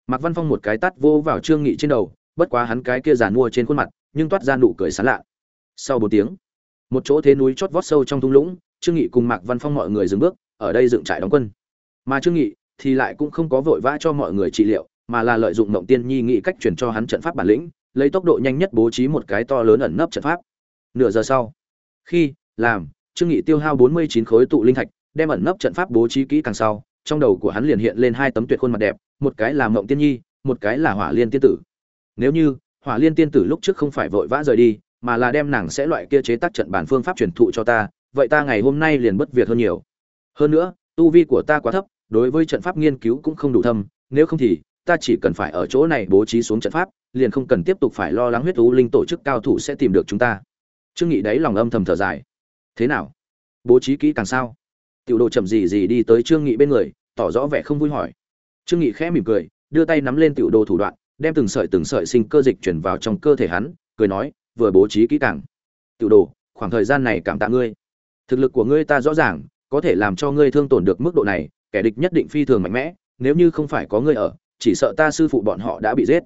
Mạc văn phong một cái tát vô vào trương nghị trên đầu, bất quá hắn cái kia giàn mua trên khuôn mặt, nhưng toát ra nụ cười sán lạ. Sau bốn tiếng, một chỗ thế núi chót vót sâu trong thung lũng, trương nghị cùng mạc văn phong mọi người dừng bước, ở đây dựng trại đóng quân mà trương nghị thì lại cũng không có vội vã cho mọi người trị liệu, mà là lợi dụng mộng tiên nhi nghị cách truyền cho hắn trận pháp bản lĩnh, lấy tốc độ nhanh nhất bố trí một cái to lớn ẩn nấp trận pháp. Nửa giờ sau, khi làm, trương nghị tiêu hao 49 khối tụ linh thạch, đem ẩn nấp trận pháp bố trí kỹ càng sau, trong đầu của hắn liền hiện lên hai tấm tuyệt khuôn mặt đẹp, một cái là mộng tiên nhi, một cái là hỏa liên tiên tử. Nếu như hỏa liên tiên tử lúc trước không phải vội vã rời đi, mà là đem nàng sẽ loại kia chế tác trận bản phương pháp truyền thụ cho ta, vậy ta ngày hôm nay liền bất việc hơn nhiều. Hơn nữa, tu vi của ta quá thấp đối với trận pháp nghiên cứu cũng không đủ thâm, nếu không thì, ta chỉ cần phải ở chỗ này bố trí xuống trận pháp, liền không cần tiếp tục phải lo lắng huyết u linh tổ chức cao thủ sẽ tìm được chúng ta. Trương nghị đấy lòng âm thầm thở dài. Thế nào? Bố trí kỹ càng sao? Tiểu đồ chậm gì gì đi tới trương nghị bên người, tỏ rõ vẻ không vui hỏi. Trương nghị khẽ mỉm cười, đưa tay nắm lên tiểu đồ thủ đoạn, đem từng sợi từng sợi sinh cơ dịch chuyển vào trong cơ thể hắn, cười nói, vừa bố trí kỹ càng. Tiểu đồ, khoảng thời gian này cảm tạ ngươi. Thực lực của ngươi ta rõ ràng, có thể làm cho ngươi thương tổn được mức độ này kẻ địch nhất định phi thường mạnh mẽ, nếu như không phải có ngươi ở, chỉ sợ ta sư phụ bọn họ đã bị giết.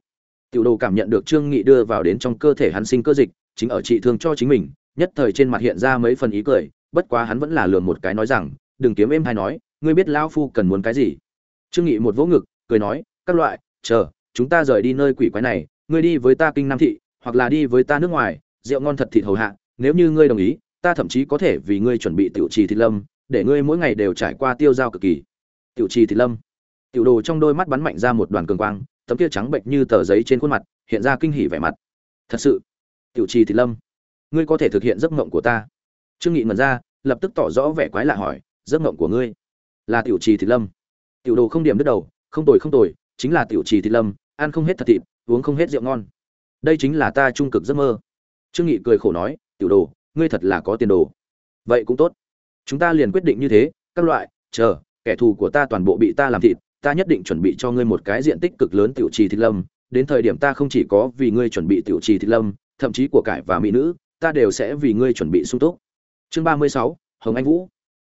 Tiểu đồ cảm nhận được trương nghị đưa vào đến trong cơ thể hắn sinh cơ dịch, chính ở trị thương cho chính mình, nhất thời trên mặt hiện ra mấy phần ý cười, bất quá hắn vẫn là lườm một cái nói rằng, đừng kiếm em hay nói, ngươi biết lão phu cần muốn cái gì? Trương nghị một vỗ ngực, cười nói, các loại, chờ, chúng ta rời đi nơi quỷ quái này, ngươi đi với ta kinh nam thị, hoặc là đi với ta nước ngoài, rượu ngon thật thịt hầu hạ, nếu như ngươi đồng ý, ta thậm chí có thể vì ngươi chuẩn bị tiểu trì thịt lâm để ngươi mỗi ngày đều trải qua tiêu dao cực kỳ tiểu trì thị lâm. Tiểu đồ trong đôi mắt bắn mạnh ra một đoàn cường quang, tấm kia trắng bệnh như tờ giấy trên khuôn mặt, hiện ra kinh hỉ vẻ mặt. Thật sự, tiểu trì thị lâm, ngươi có thể thực hiện giấc mộng của ta. Trương nghị ngẩn ra, lập tức tỏ rõ vẻ quái lạ hỏi, giấc mộng của ngươi là tiểu trì thị lâm. Tiểu đồ không điểm đứt đầu, không tồi không tồi, chính là tiểu trì thị lâm, ăn không hết thật thịt, uống không hết rượu ngon. Đây chính là ta trung cực giấc mơ. Trương nghị cười khổ nói, tiểu đồ, ngươi thật là có tiền đồ. Vậy cũng tốt. Chúng ta liền quyết định như thế, các loại, chờ kẻ thù của ta toàn bộ bị ta làm thịt, ta nhất định chuẩn bị cho ngươi một cái diện tích cực lớn tiểu trì thịt lâm. Đến thời điểm ta không chỉ có vì ngươi chuẩn bị tiểu trì thịt lâm, thậm chí của cải và mỹ nữ, ta đều sẽ vì ngươi chuẩn bị sung túc. Chương ba mươi sáu, hồng anh vũ.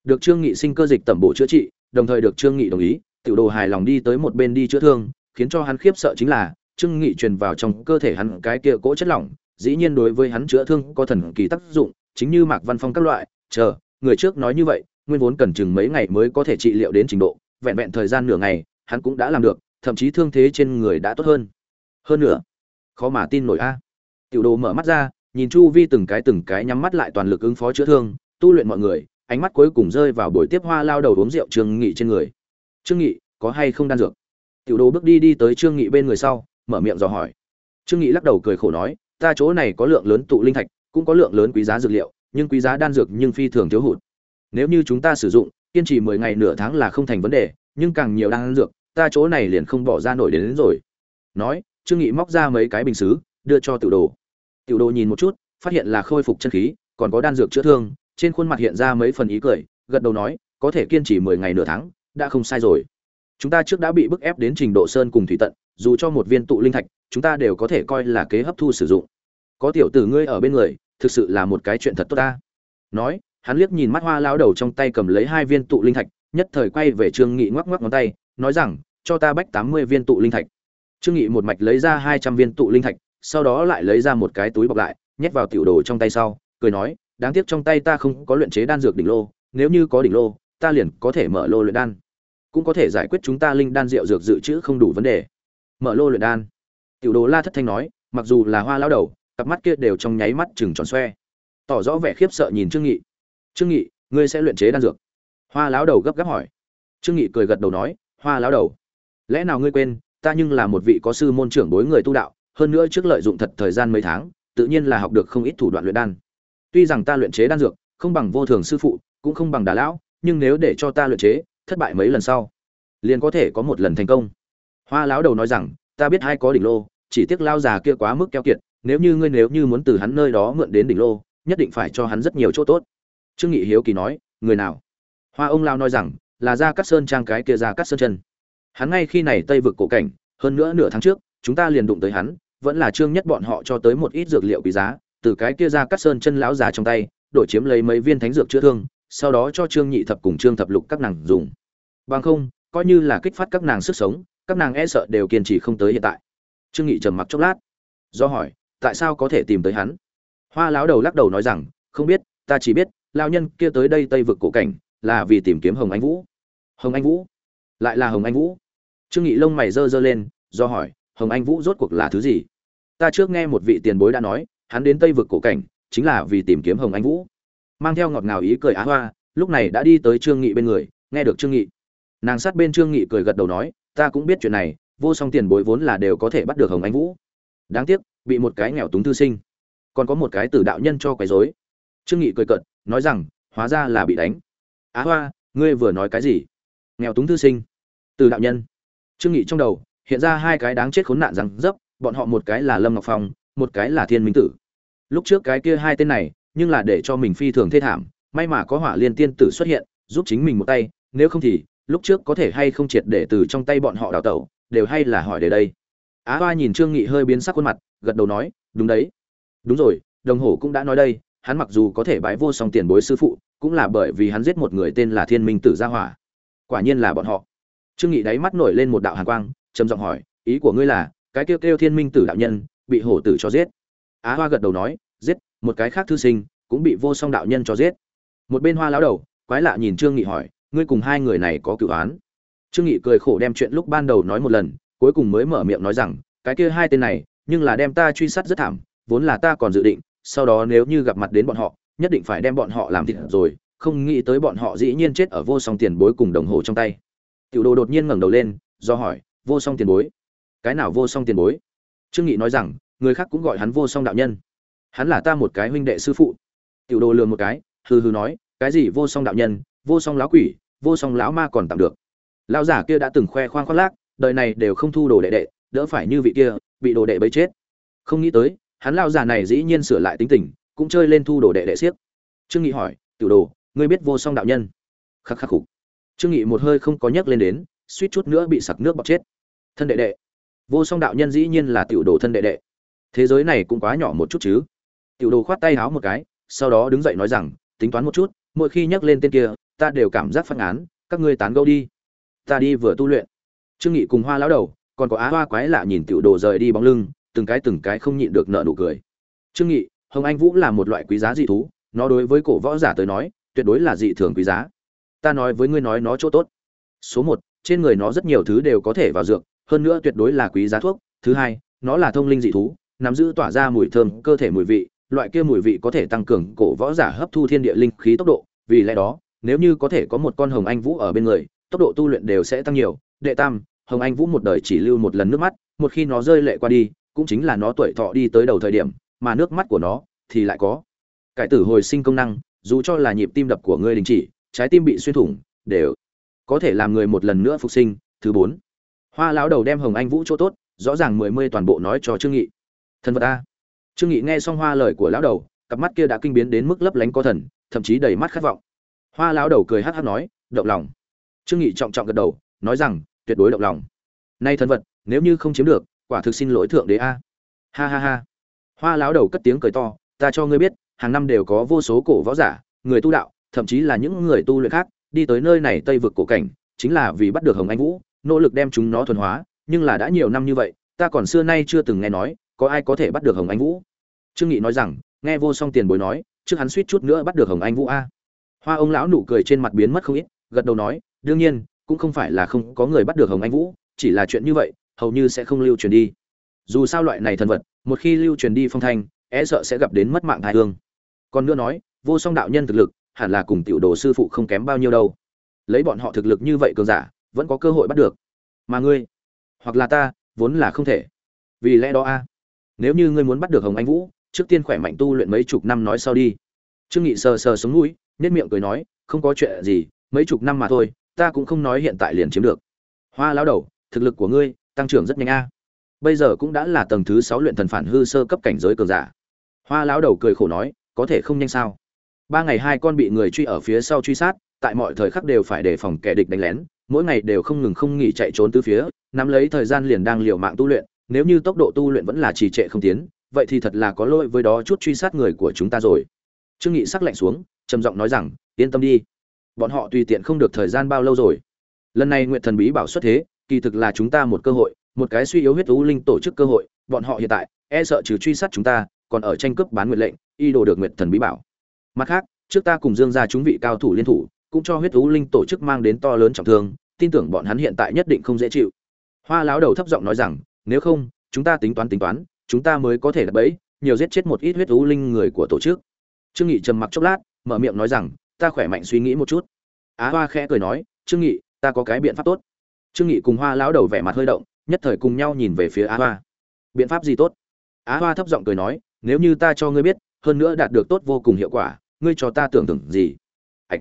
Được trương nghị sinh cơ dịch tẩm bổ chữa trị, đồng thời được trương nghị đồng ý, tiểu đồ hài lòng đi tới một bên đi chữa thương, khiến cho hắn khiếp sợ chính là, trương nghị truyền vào trong cơ thể hắn cái kia cỗ chất lỏng, dĩ nhiên đối với hắn chữa thương có thần kỳ tác dụng, chính như mạc văn phong các loại, chờ, người trước nói như vậy nguyên vốn cần chừng mấy ngày mới có thể trị liệu đến trình độ, vẹn vẹn thời gian nửa ngày, hắn cũng đã làm được, thậm chí thương thế trên người đã tốt hơn. Hơn nữa, khó mà tin nổi a. Tiểu đồ mở mắt ra, nhìn chu vi từng cái từng cái nhắm mắt lại toàn lực ứng phó chữa thương, tu luyện mọi người, ánh mắt cuối cùng rơi vào buổi tiếp hoa lao đầu uống rượu trương nghị trên người. Trương nghị, có hay không đan dược? Tiểu đồ bước đi đi tới trương nghị bên người sau, mở miệng dò hỏi. Trương nghị lắc đầu cười khổ nói, ta chỗ này có lượng lớn tụ linh thạch, cũng có lượng lớn quý giá dược liệu, nhưng quý giá đan dược nhưng phi thường thiếu hụt nếu như chúng ta sử dụng kiên trì 10 ngày nửa tháng là không thành vấn đề nhưng càng nhiều đan dược ta chỗ này liền không bỏ ra nổi đến, đến rồi. Nói trương nghị móc ra mấy cái bình sứ đưa cho tiểu đồ. Tiểu đồ nhìn một chút phát hiện là khôi phục chân khí còn có đan dược chữa thương trên khuôn mặt hiện ra mấy phần ý cười gật đầu nói có thể kiên trì 10 ngày nửa tháng đã không sai rồi. Chúng ta trước đã bị bức ép đến trình độ sơn cùng thủy tận dù cho một viên tụ linh thạch chúng ta đều có thể coi là kế hấp thu sử dụng. Có tiểu tử ngươi ở bên người thực sự là một cái chuyện thật tốt ta. Nói hắn liếc nhìn mắt hoa lao đầu trong tay cầm lấy hai viên tụ linh thạch, nhất thời quay về trương nghị ngoắc ngoắc ngón tay, nói rằng, cho ta bách tám mươi viên tụ linh thạch. Trương nghị một mạch lấy ra hai trăm viên tụ linh thạch, sau đó lại lấy ra một cái túi bọc lại, nhét vào tiểu đồ trong tay sau, cười nói, đáng tiếc trong tay ta không có luyện chế đan dược đỉnh lô, nếu như có đỉnh lô, ta liền có thể mở lô luyện đan. Cũng có thể giải quyết chúng ta linh đan rượu dược dự trữ không đủ vấn đề. Mở lô luyện đan. Tiểu đồ la thất thanh nói, mặc dù là hoa lao đầu, cặp mắt kia đều trong nháy mắt chừng tròn xoe. Tỏ rõ vẻ khiếp sợ nhìn trương nghị trương nghị, ngươi sẽ luyện chế đan dược. Hoa lão đầu gấp gáp hỏi. Trương nghị cười gật đầu nói, hoa lão đầu. Lẽ nào ngươi quên, ta nhưng là một vị có sư môn trưởng đối người tu đạo, hơn nữa trước lợi dụng thật thời gian mấy tháng, tự nhiên là học được không ít thủ đoạn luyện đan. Tuy rằng ta luyện chế đan dược, không bằng vô thường sư phụ, cũng không bằng đà lão, nhưng nếu để cho ta luyện chế, thất bại mấy lần sau, liền có thể có một lần thành công. Hoa lão đầu nói rằng, ta biết hai có đỉnh lô, chỉ tiếc lao già kia quá mức keo kiệt, nếu như ngươi nếu như muốn từ hắn nơi đó mượn đến đỉnh lô, nhất định phải cho hắn rất nhiều chỗ tốt trương nghị hiếu kỳ nói, người nào? Hoa ông lao nói rằng, là ra cắt sơn trang cái kia ra cắt sơn chân. Hắn ngay khi này tây vực cổ cảnh, hơn nữa nửa tháng trước, chúng ta liền đụng tới hắn, vẫn là trương nhất bọn họ cho tới một ít dược liệu quý giá, từ cái kia ra cắt sơn chân lão già trong tay, đổi chiếm lấy mấy viên thánh dược chữa thương, sau đó cho trương nhị thập cùng trương thập lục các nàng dùng. Bằng không, coi như là kích phát các nàng sức sống, các nàng e sợ đều kiên trì không tới hiện tại. Trương nghị trầm mặc chốc lát, do hỏi, tại sao có thể tìm tới hắn? Hoa lão đầu lắc đầu nói rằng, không biết, ta chỉ biết lao nhân kia tới đây tây vực cổ cảnh, là vì tìm kiếm hồng anh vũ. Hồng anh vũ? Lại là hồng anh vũ? Trương nghị lông mày dơ dơ lên, do hỏi, hồng anh vũ rốt cuộc là thứ gì? Ta trước nghe một vị tiền bối đã nói, hắn đến tây vực cổ cảnh, chính là vì tìm kiếm hồng anh vũ. Mang theo ngọt ngào ý cười á hoa, lúc này đã đi tới trương nghị bên người, nghe được trương nghị. Nàng sát bên trương nghị cười gật đầu nói, ta cũng biết chuyện này, vô song tiền bối vốn là đều có thể bắt được hồng anh vũ. Đáng tiếc, bị một cái nghèo túng thư sinh. Còn có một cái tử đạo nhân cho quấy rối. Trương nghị cười cợt nói rằng, hóa ra là bị đánh. Á hoa, ngươi vừa nói cái gì? Nghèo túng thư sinh. Từ đạo nhân. Trương nghị trong đầu, hiện ra hai cái đáng chết khốn nạn rằng, dấp, bọn họ một cái là lâm ngọc phong, một cái là thiên minh tử. Lúc trước cái kia hai tên này, nhưng là để cho mình phi thường thê thảm, may mà có hỏa liên tiên tử xuất hiện, giúp chính mình một tay, nếu không thì, lúc trước có thể hay không triệt để từ trong tay bọn họ đào tẩu, đều hay là hỏi để đây. Á hoa nhìn trương nghị hơi biến sắc khuôn mặt, gật đầu nói, đúng đấy. Đúng rồi, đồng hồ cũng đã nói đây hắn mặc dù có thể bái vô song tiền bối sư phụ, cũng là bởi vì hắn giết một người tên là thiên minh tử gia hỏa. Quả nhiên là bọn họ. Trương nghị đáy mắt nổi lên một đạo hàn quang, trầm giọng hỏi, ý của ngươi là, cái kêu kêu thiên minh tử đạo nhân, bị hổ tử cho giết? Á hoa gật đầu nói, giết, một cái khác thư sinh, cũng bị vô song đạo nhân cho giết. Một bên hoa lão đầu, quái lạ nhìn trương nghị hỏi, ngươi cùng hai người này có cựu án trương nghị cười khổ đem chuyện lúc ban đầu nói một lần, cuối cùng mới mở miệng nói rằng, cái kia hai tên này, nhưng là đem ta truy sát rất thảm, vốn là ta còn dự định sau đó nếu như gặp mặt đến bọn họ, nhất định phải đem bọn họ làm thịt rồi, không nghĩ tới bọn họ dĩ nhiên chết ở vô song tiền bối cùng đồng hồ trong tay. Tiểu đồ đột nhiên ngẩng đầu lên, do hỏi, vô song tiền bối? Cái nào vô song tiền bối? Trương nghị nói rằng, người khác cũng gọi hắn vô song đạo nhân. Hắn là ta một cái huynh đệ sư phụ. Tiểu đồ lừa một cái, hừ hừ nói, cái gì vô song đạo nhân, vô song lão quỷ, vô song lão ma còn tạm được. Lão giả kia đã từng khoe khoang khoác lác, đời này đều không thu đồ đệ đệ, đỡ phải như vị kia, bị đồ đệ bấy chết. Không nghĩ tới hắn lão già này dĩ nhiên sửa lại tính tình, cũng chơi lên thu đồ đệ đệ siếc. Trương nghị hỏi, tiểu đồ, ngươi biết vô song đạo nhân? Khắc khắc khục. Trương nghị một hơi không có nhấc lên đến, suýt chút nữa bị sặc nước bọt chết. Thân đệ đệ. Vô song đạo nhân dĩ nhiên là tiểu đồ thân đệ đệ. Thế giới này cũng quá nhỏ một chút chứ. Tiểu đồ khoát tay háo một cái, sau đó đứng dậy nói rằng, tính toán một chút, mỗi khi nhắc lên tên kia, ta đều cảm giác phát án các ngươi tán gẫu đi. Ta đi vừa tu luyện. Trương nghị cùng hoa lão đầu, còn có á hoa quái lạ nhìn tiểu đồ rời đi bóng lưng từng cái từng cái không nhịn được nợ nụ cười. Trương nghị, hồng anh vũ là một loại quý giá dị thú, nó đối với cổ võ giả tới nói, tuyệt đối là dị thường quý giá. Ta nói với ngươi nói nó chỗ tốt. Số một, trên người nó rất nhiều thứ đều có thể vào dược, hơn nữa tuyệt đối là quý giá thuốc. Thứ hai, nó là thông linh dị thú, nắm giữ tỏa ra mùi thơm, cơ thể mùi vị, loại kia mùi vị có thể tăng cường cổ võ giả hấp thu thiên địa linh khí tốc độ. Vì lẽ đó, nếu như có thể có một con hồng anh vũ ở bên người, tốc độ tu luyện đều sẽ tăng nhiều. Đệ tam, hồng anh vũ một đời chỉ lưu một lần nước mắt, một khi nó rơi lệ qua đi cũng chính là nó tuổi thọ đi tới đầu thời điểm, mà nước mắt của nó thì lại có. Cải tử hồi sinh công năng, dù cho là nhịp tim đập của ngươi đình chỉ, trái tim bị xuyên thủng, đều có thể làm người một lần nữa phục sinh. Thứ bốn, hoa lão đầu đem hồng anh vũ chỗ tốt, rõ ràng mười mươi toàn bộ nói cho trương nghị. Thân vật a. Trương nghị nghe xong hoa lời của lão đầu, cặp mắt kia đã kinh biến đến mức lấp lánh có thần, thậm chí đầy mắt khát vọng. Hoa lão đầu cười hắt hắt nói, động lòng. Trương nghị trọng trọng gật đầu, nói rằng, tuyệt đối động lòng. Nay thân vật, nếu như không chiếm được quả thực xin lỗi thượng đế a. Ha ha ha. Hoa lão đầu cất tiếng cười to, ta cho ngươi biết, hàng năm đều có vô số cổ võ giả, người tu đạo, thậm chí là những người tu luyện khác, đi tới nơi này tây vực cổ cảnh, chính là vì bắt được hồng anh vũ, nỗ lực đem chúng nó thuần hóa, nhưng là đã nhiều năm như vậy, ta còn xưa nay chưa từng nghe nói, có ai có thể bắt được hồng anh vũ. Trương nghị nói rằng, nghe vô song tiền bối nói, trước hắn suýt chút nữa bắt được hồng anh vũ a. Hoa ông lão nụ cười trên mặt biến mất không ít, gật đầu nói, đương nhiên, cũng không phải là không có người bắt được hồng anh vũ, chỉ là chuyện như vậy hầu như sẽ không lưu truyền đi. Dù sao loại này thần vật, một khi lưu truyền đi phong thanh e sợ sẽ gặp đến mất mạng thai hương. Còn nữa nói, vô song đạo nhân thực lực, hẳn là cùng tiểu đồ sư phụ không kém bao nhiêu đâu. Lấy bọn họ thực lực như vậy cường giả, vẫn có cơ hội bắt được. Mà ngươi, hoặc là ta, vốn là không thể. Vì lẽ đó a, nếu như ngươi muốn bắt được hồng anh vũ, trước tiên khỏe mạnh tu luyện mấy chục năm nói sau đi. Trương nghị sờ sờ sống mũi nhất miệng cười nói, không có chuyện gì, mấy chục năm mà thôi, ta cũng không nói hiện tại liền chiếm được. Hoa lão đầu, thực lực của ngươi tăng trưởng rất nhanh a. Bây giờ cũng đã là tầng thứ sáu luyện thần phản hư sơ cấp cảnh giới cường giả. Hoa lão đầu cười khổ nói, có thể không nhanh sao? Ba ngày hai con bị người truy ở phía sau truy sát, tại mọi thời khắc đều phải đề phòng kẻ địch đánh lén, mỗi ngày đều không ngừng không nghỉ chạy trốn từ phía, nắm lấy thời gian liền đang liều mạng tu luyện, nếu như tốc độ tu luyện vẫn là trì trệ không tiến, vậy thì thật là có lỗi với đó chút truy sát người của chúng ta rồi. Trương nghị sắc lạnh xuống, trầm giọng nói rằng, yên tâm đi. Bọn họ tùy tiện không được thời gian bao lâu rồi. Lần này nguyện thần bí bảo xuất thế kỳ thực là chúng ta một cơ hội, một cái suy yếu huyết u linh tổ chức cơ hội, bọn họ hiện tại e sợ trừ truy sát chúng ta, còn ở tranh cướp bán nguyện lệnh, y đồ được nguyện thần bí bảo. Mặt khác, trước ta cùng dương gia chúng vị cao thủ liên thủ, cũng cho huyết u linh tổ chức mang đến to lớn trọng thương, tin tưởng bọn hắn hiện tại nhất định không dễ chịu. Hoa lão đầu thấp giọng nói rằng, nếu không, chúng ta tính toán tính toán, chúng ta mới có thể đập bẫy, nhiều giết chết một ít huyết u linh người của tổ chức. Trương nghị trầm mặc chốc lát, mở miệng nói rằng, ta khỏe mạnh suy nghĩ một chút. Á hoa khẽ cười nói, trương nghị, ta có cái biện pháp tốt trương nghị cùng hoa lão đầu vẻ mặt hơi động, nhất thời cùng nhau nhìn về phía á hoa. Biện pháp gì tốt? Á hoa thấp giọng cười nói, nếu như ta cho ngươi biết, hơn nữa đạt được tốt vô cùng hiệu quả, ngươi cho ta tưởng tượng gì? Ạch.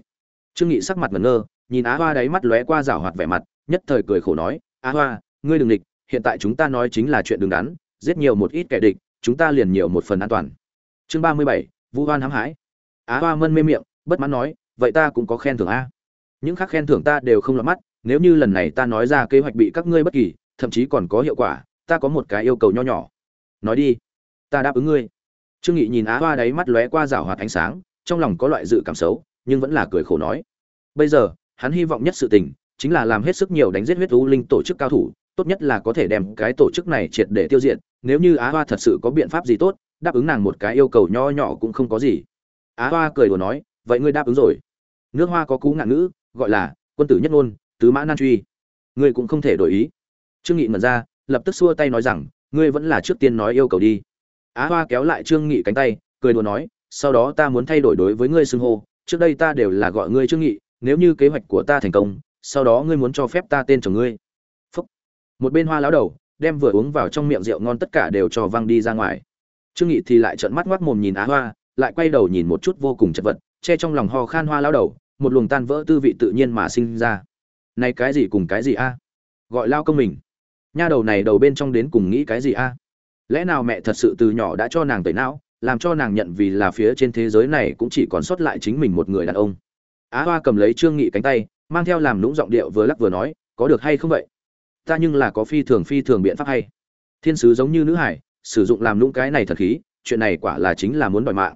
Trương nghị sắc mặt ngẩn ngơ, nhìn á hoa đáy mắt lóe qua rảo hoạt vẻ mặt, nhất thời cười khổ nói, á hoa, ngươi đừng địch, hiện tại chúng ta nói chính là chuyện đứng đắn, giết nhiều một ít kẻ địch, chúng ta liền nhiều một phần an toàn. Chương ba mươi bảy, vu hoan hãm hãi á hoa mân mê miệng, bất mãn nói, vậy ta cũng có khen thưởng a. Những khác khen thưởng ta đều không lọt mắt nếu như lần này ta nói ra kế hoạch bị các ngươi bất kỳ, thậm chí còn có hiệu quả, ta có một cái yêu cầu nho nhỏ. Nói đi, ta đáp ứng ngươi. Trương nghị nhìn á hoa đáy mắt lóe qua rảo hoạt ánh sáng, trong lòng có loại dự cảm xấu, nhưng vẫn là cười khổ nói. Bây giờ, hắn hy vọng nhất sự tình, chính là làm hết sức nhiều đánh giết huyết u linh tổ chức cao thủ, tốt nhất là có thể đem cái tổ chức này triệt để tiêu diệt, nếu như á hoa thật sự có biện pháp gì tốt, đáp ứng nàng một cái yêu cầu nho nhỏ cũng không có gì. Á hoa cười đùa nói, vậy ngươi đáp ứng rồi. Nước hoa có cú ngạn ngữ, gọi là quân tử nhất ngôn tứ mã nan truy. Ngươi cũng không thể đổi ý. Trương nghị mở ra, lập tức xua tay nói rằng, ngươi vẫn là trước tiên nói yêu cầu đi. Á hoa kéo lại trương nghị cánh tay, cười đùa nói, sau đó ta muốn thay đổi đối với ngươi xưng hô. Trước đây ta đều là gọi ngươi trương nghị, nếu như kế hoạch của ta thành công, sau đó ngươi muốn cho phép ta tên chồng ngươi. Phúc. một bên hoa lão đầu, đem vừa uống vào trong miệng rượu ngon tất cả đều cho văng đi ra ngoài. Trương nghị thì lại trợn mắt ngoác mồm nhìn á hoa, lại quay đầu nhìn một chút vô cùng chật vật, che trong lòng ho khan hoa lão đầu, một luồng tan vỡ tư vị tự nhiên mà sinh ra này cái gì cùng cái gì a? Gọi lao công mình. Nha đầu này đầu bên trong đến cùng nghĩ cái gì a? Lẽ nào mẹ thật sự từ nhỏ đã cho nàng tẩy não, làm cho nàng nhận vì là phía trên thế giới này cũng chỉ còn sót lại chính mình một người đàn ông? Á hoa cầm lấy trương nghị cánh tay, mang theo làm lũng giọng điệu vừa lắc vừa nói, có được hay không vậy? Ta nhưng là có phi thường phi thường biện pháp hay. Thiên sứ giống như nữ hải, sử dụng làm lũng cái này thật khí, chuyện này quả là chính là muốn đòi mạng.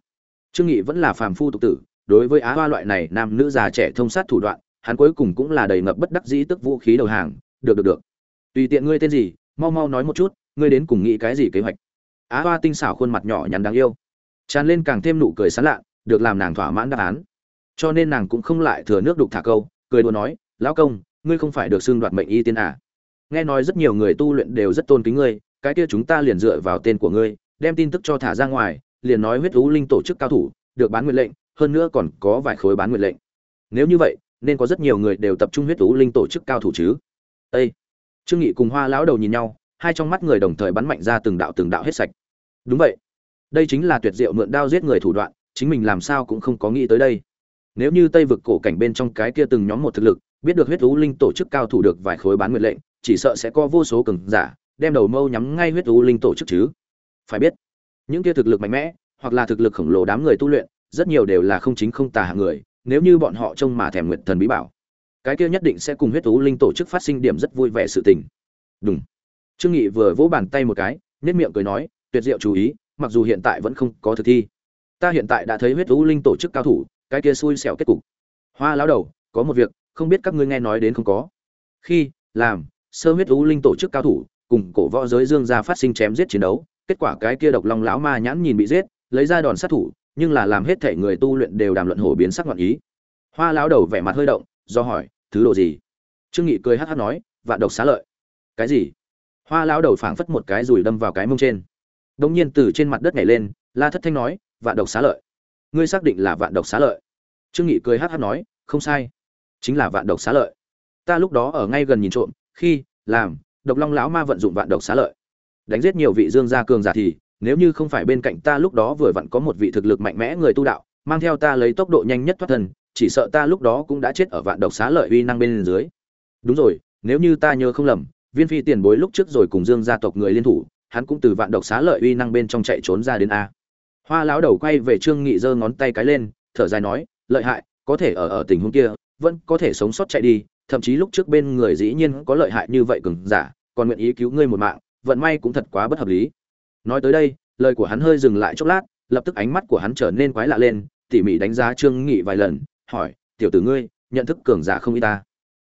Trương nghị vẫn là phàm phu tục tử, đối với á hoa loại này nam nữ già trẻ thông sát thủ đoạn hắn cuối cùng cũng là đầy ngập bất đắc dĩ tức vũ khí đầu hàng. Được được được. Tùy tiện ngươi tên gì, mau mau nói một chút, ngươi đến cùng nghĩ cái gì kế hoạch? Á hoa tinh xảo khuôn mặt nhỏ nhắn đáng yêu. Tràn lên càng thêm nụ cười sán lạ, được làm nàng thỏa mãn đáp án. Cho nên nàng cũng không lại thừa nước đục thả câu, cười đùa nói, lão công, ngươi không phải được xưng đoạt mệnh y tiên à? Nghe nói rất nhiều người tu luyện đều rất tôn kính ngươi, cái kia chúng ta liền dựa vào tên của ngươi, đem tin tức cho thả ra ngoài, liền nói huyết thú linh tổ chức cao thủ, được bán nguyện lệnh, hơn nữa còn có vài khối bán nguyện lệnh. Nếu như vậy nên có rất nhiều người đều tập trung huyết tú linh tổ chức cao thủ chứ. Ê! trương nghị cùng hoa lão đầu nhìn nhau, hai trong mắt người đồng thời bắn mạnh ra từng đạo từng đạo hết sạch. Đúng vậy. Đây chính là tuyệt diệu mượn đao giết người thủ đoạn, chính mình làm sao cũng không có nghĩ tới đây. Nếu như tây vực cổ cảnh bên trong cái kia từng nhóm một thực lực, biết được huyết tú linh tổ chức cao thủ được vài khối bán nguyện lệnh, chỉ sợ sẽ có vô số cường giả, đem đầu mâu nhắm ngay huyết tú linh tổ chức chứ. Phải biết, những kia thực lực mạnh mẽ, hoặc là thực lực khổng lồ đám người tu luyện, rất nhiều đều là không chính không tà hạng người nếu như bọn họ trông mà thèm nguyệt thần bí bảo, cái kia nhất định sẽ cùng huyết thú linh tổ chức phát sinh điểm rất vui vẻ sự tình. Đúng trương nghị vừa vỗ bàn tay một cái nét miệng cười nói, tuyệt diệu chú ý, mặc dù hiện tại vẫn không có thực thi, ta hiện tại đã thấy huyết thú linh tổ chức cao thủ, cái kia xui xẻo kết cục. Hoa lão đầu, có một việc, không biết các ngươi nghe nói đến không có. Khi, làm, sơ huyết thú linh tổ chức cao thủ, cùng cổ võ giới dương gia phát sinh chém giết chiến đấu, kết quả cái kia độc long lão ma nhãn nhìn bị giết, lấy ra đòn sát thủ nhưng là làm hết thể người tu luyện đều đàm luận hổ biến sắc ngoạn ý. Hoa lão đầu vẻ mặt hơi động, do hỏi, thứ đồ gì? Trương nghị cười hắt hắt nói, vạn độc xá lợi. Cái gì? Hoa lão đầu phảng phất một cái rùi đâm vào cái mông trên. Đống nhiên từ trên mặt đất nhảy lên, la thất thanh nói, vạn độc xá lợi. Ngươi xác định là vạn độc xá lợi? Trương nghị cười hắt hắt nói, không sai, chính là vạn độc xá lợi. Ta lúc đó ở ngay gần nhìn trộm, khi, làm, độc long lão ma vận dụng vạn độc xá lợi. Đánh giết nhiều vị dương gia cường giả thì nếu như không phải bên cạnh ta lúc đó vừa vặn có một vị thực lực mạnh mẽ người tu đạo, mang theo ta lấy tốc độ nhanh nhất thoát thân, chỉ sợ ta lúc đó cũng đã chết ở vạn độc xá lợi uy năng bên dưới. Đúng rồi, nếu như ta nhớ không lầm, viên phi tiền bối lúc trước rồi cùng dương gia tộc người liên thủ, hắn cũng từ vạn độc xá lợi uy năng bên trong chạy trốn ra đến a. Hoa lão đầu quay về trương nghị giơ ngón tay cái lên, thở dài nói, lợi hại, có thể ở ở tình huống kia, vẫn có thể sống sót chạy đi, thậm chí lúc trước bên người dĩ nhiên có lợi hại như vậy cường giả, còn nguyện ý cứu ngươi một mạng, vận may cũng thật quá bất hợp lý nói tới đây, lời của hắn hơi dừng lại chốc lát, lập tức ánh mắt của hắn trở nên quái lạ lên, tỉ mỉ đánh giá trương nghị vài lần, hỏi, tiểu tử ngươi, nhận thức cường giả không y ta?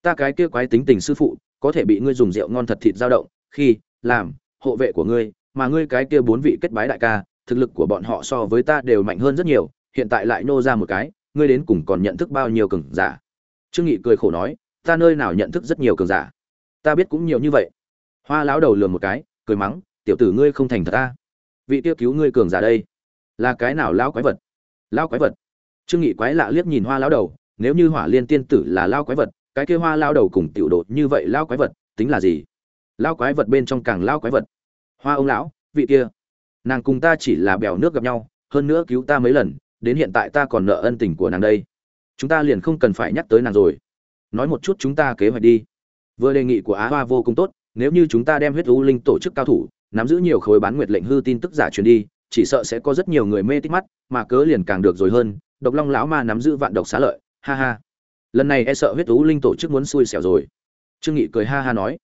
Ta cái kia quái tính tình sư phụ, có thể bị ngươi dùng rượu ngon thật thịt dao động, khi, làm, hộ vệ của ngươi, mà ngươi cái kia bốn vị kết bái đại ca, thực lực của bọn họ so với ta đều mạnh hơn rất nhiều, hiện tại lại nô ra một cái, ngươi đến cùng còn nhận thức bao nhiêu cường giả? Trương nghị cười khổ nói, ta nơi nào nhận thức rất nhiều cường giả? Ta biết cũng nhiều như vậy. Hoa lão đầu lườm một cái, cười mắng tiểu tử ngươi không thành thật ta. Vị tiêu cứu ngươi cường giả đây, là cái nào lão quái vật? Lão quái vật? Trương nghị quái lạ liếc nhìn hoa lão đầu, nếu như hỏa liên tiên tử là lão quái vật, cái kia hoa lão đầu cùng tiểu đột như vậy lão quái vật, tính là gì? Lão quái vật bên trong càng lão quái vật. Hoa ông lão, vị kia, nàng cùng ta chỉ là bèo nước gặp nhau, hơn nữa cứu ta mấy lần, đến hiện tại ta còn nợ ân tình của nàng đây. Chúng ta liền không cần phải nhắc tới nàng rồi. Nói một chút chúng ta kế hoạch đi. Vừa đề nghị của á hoa vô cùng tốt, nếu như chúng ta đem huyết u linh tổ chức cao thủ nắm giữ nhiều khối bán nguyệt lệnh hư tin tức giả truyền đi, chỉ sợ sẽ có rất nhiều người mê tích mắt, mà cớ liền càng được rồi hơn, độc long lão ma nắm giữ vạn độc xá lợi, ha ha. Lần này e sợ huyết thú linh tổ chức muốn xui xẻo rồi. Trương nghị cười ha ha nói.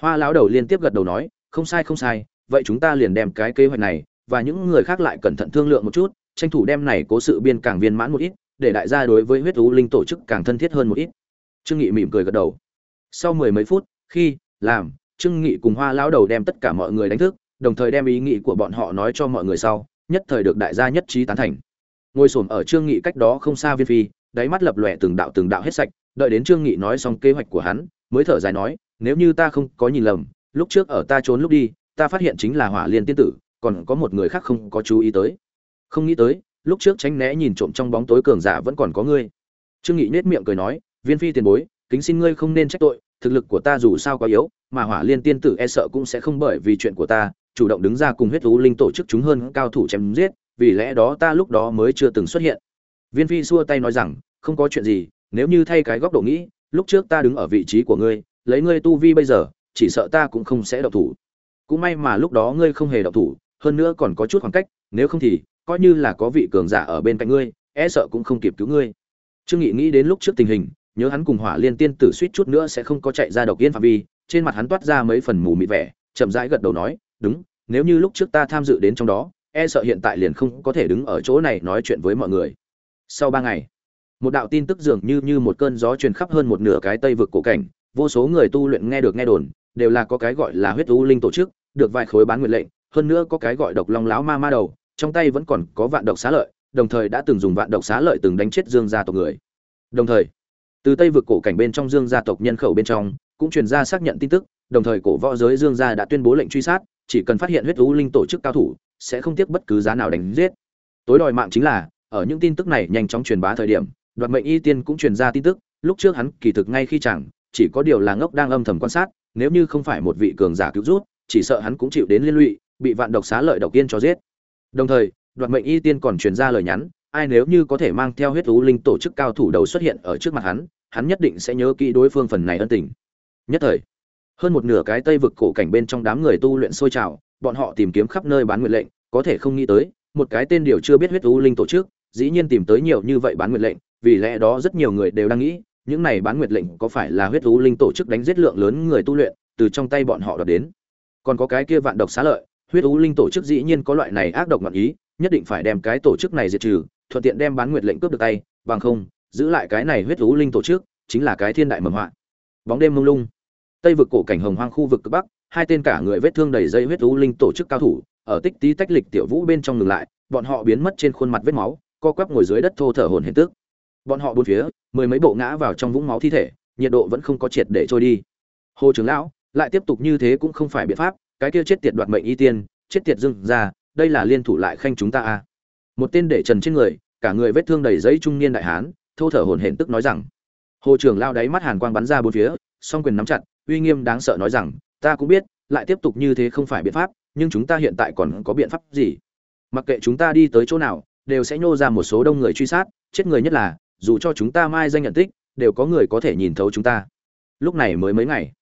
Hoa lão đầu liên tiếp gật đầu nói, không sai không sai, vậy chúng ta liền đem cái kế hoạch này, và những người khác lại cẩn thận thương lượng một chút, tranh thủ đem này cố sự biên càng viên mãn một ít, để đại gia đối với huyết thú linh tổ chức càng thân thiết hơn một ít. Trương nghị mỉm cười gật đầu. Sau mười mấy phút, khi, làm trương nghị cùng hoa lão đầu đem tất cả mọi người đánh thức, đồng thời đem ý nghĩ của bọn họ nói cho mọi người sau, nhất thời được đại gia nhất trí tán thành. Ngồi xổm ở trương nghị cách đó không xa viên phi, đáy mắt lập lòe từng đạo từng đạo hết sạch, đợi đến trương nghị nói xong kế hoạch của hắn, mới thở dài nói, nếu như ta không có nhìn lầm, lúc trước ở ta trốn lúc đi, ta phát hiện chính là hỏa liên tiên tử, còn có một người khác không có chú ý tới. Không nghĩ tới, lúc trước tránh né nhìn trộm trong bóng tối cường giả vẫn còn có ngươi. Trương nghị nết miệng cười nói, viên phi tiền bối, kính xin ngươi không nên trách tội thực lực của ta dù sao quá yếu, mà hỏa liên tiên tử e sợ cũng sẽ không bởi vì chuyện của ta, chủ động đứng ra cùng huyết thú linh tổ chức chúng hơn cao thủ chém giết, vì lẽ đó ta lúc đó mới chưa từng xuất hiện. Viên phi xua tay nói rằng, không có chuyện gì, nếu như thay cái góc độ nghĩ, lúc trước ta đứng ở vị trí của ngươi, lấy ngươi tu vi bây giờ, chỉ sợ ta cũng không sẽ độc thủ. Cũng may mà lúc đó ngươi không hề độc thủ, hơn nữa còn có chút khoảng cách, nếu không thì, coi như là có vị cường giả ở bên cạnh ngươi e sợ cũng không kịp cứu ngươi. Trương nghị nghĩ đến lúc trước tình hình nhớ hắn cùng hỏa liên tiên tử suýt chút nữa sẽ không có chạy ra độc yên phạm vi, trên mặt hắn toát ra mấy phần mù mịt vẻ, chậm rãi gật đầu nói, đúng, nếu như lúc trước ta tham dự đến trong đó e sợ hiện tại liền không có thể đứng ở chỗ này nói chuyện với mọi người. Sau ba ngày, một đạo tin tức dường như như một cơn gió truyền khắp hơn một nửa cái tây vực cổ cảnh, vô số người tu luyện nghe được nghe đồn, đều là có cái gọi là huyết u linh tổ chức, được vài khối bán nguyện lệnh, hơn nữa có cái gọi độc long láo ma ma đầu, trong tay vẫn còn có vạn độc xá lợi, đồng thời đã từng dùng vạn độc xá lợi từng đánh chết dương gia tộc người. Đồng thời từ tây vực cổ cảnh bên trong dương gia tộc nhân khẩu bên trong, cũng truyền ra xác nhận tin tức, đồng thời cổ võ giới dương gia đã tuyên bố lệnh truy sát, chỉ cần phát hiện huyết u linh tổ chức cao thủ, sẽ không tiếc bất cứ giá nào đánh giết. Tối đòi mạng chính là, ở những tin tức này nhanh chóng truyền bá thời điểm, đoạt mệnh y tiên cũng truyền ra tin tức, lúc trước hắn kỳ thực ngay khi chẳng, chỉ có điều là ngốc đang âm thầm quan sát, nếu như không phải một vị cường giả cứu rút, chỉ sợ hắn cũng chịu đến liên lụy, bị vạn độc xá lợi độc yên cho giết. Đồng thời, đoạt mệnh y tiên còn truyền ra lời nhắn ai nếu như có thể mang theo huyết thú linh tổ chức cao thủ đầu xuất hiện ở trước mặt hắn hắn nhất định sẽ nhớ kỹ đối phương phần này ân tình. Nhất thời, hơn một nửa cái tây vực cổ cảnh bên trong đám người tu luyện sôi trào, bọn họ tìm kiếm khắp nơi bán nguyện lệnh, có thể không nghĩ tới, một cái tên điều chưa biết huyết thú linh tổ chức, dĩ nhiên tìm tới nhiều như vậy bán nguyện lệnh, vì lẽ đó rất nhiều người đều đang nghĩ, những này bán nguyệt lệnh có phải là huyết thú linh tổ chức đánh giết lượng lớn người tu luyện, từ trong tay bọn họ đoạt đến. Còn có cái kia vạn độc xá lợi, huyết thú linh tổ chức dĩ nhiên có loại này ác độc ngọn ý, nhất định phải đem cái tổ chức này diệt trừ thuận tiện đem bán nguyệt lệnh cướp được tay, bằng không, giữ lại cái này huyết thú linh tổ chức chính là cái thiên đại mầm họa. Bóng đêm mông lung. Tây vực cổ cảnh hồng hoang khu vực cực bắc, hai tên cả người vết thương đầy dây huyết thú linh tổ chức cao thủ, ở tích tí tách lịch tiểu vũ bên trong ngừng lại, bọn họ biến mất trên khuôn mặt vết máu, co quắp ngồi dưới đất thô thở hồn hiện tức. Bọn họ bốn phía, mười mấy bộ ngã vào trong vũng máu thi thể, nhiệt độ vẫn không có triệt để trôi đi. Hồ trưởng lão, lại tiếp tục như thế cũng không phải biện pháp, cái kia chết tiệt đoạt mệnh y tiên, chết tiệt dưng ra, đây là liên thủ lại khanh chúng ta a à một tên để trần trên người, cả người vết thương đầy giấy trung niên đại hán, thô thở hồn hển tức nói rằng, hồ trưởng lao đáy mắt hàn quang bắn ra bốn phía, song quyền nắm chặt, uy nghiêm đáng sợ nói rằng, ta cũng biết, lại tiếp tục như thế không phải biện pháp, nhưng chúng ta hiện tại còn có biện pháp gì? Mặc kệ chúng ta đi tới chỗ nào, đều sẽ nhô ra một số đông người truy sát, chết người nhất là, dù cho chúng ta mai danh nhận tích, đều có người có thể nhìn thấu chúng ta. Lúc này mới mấy ngày,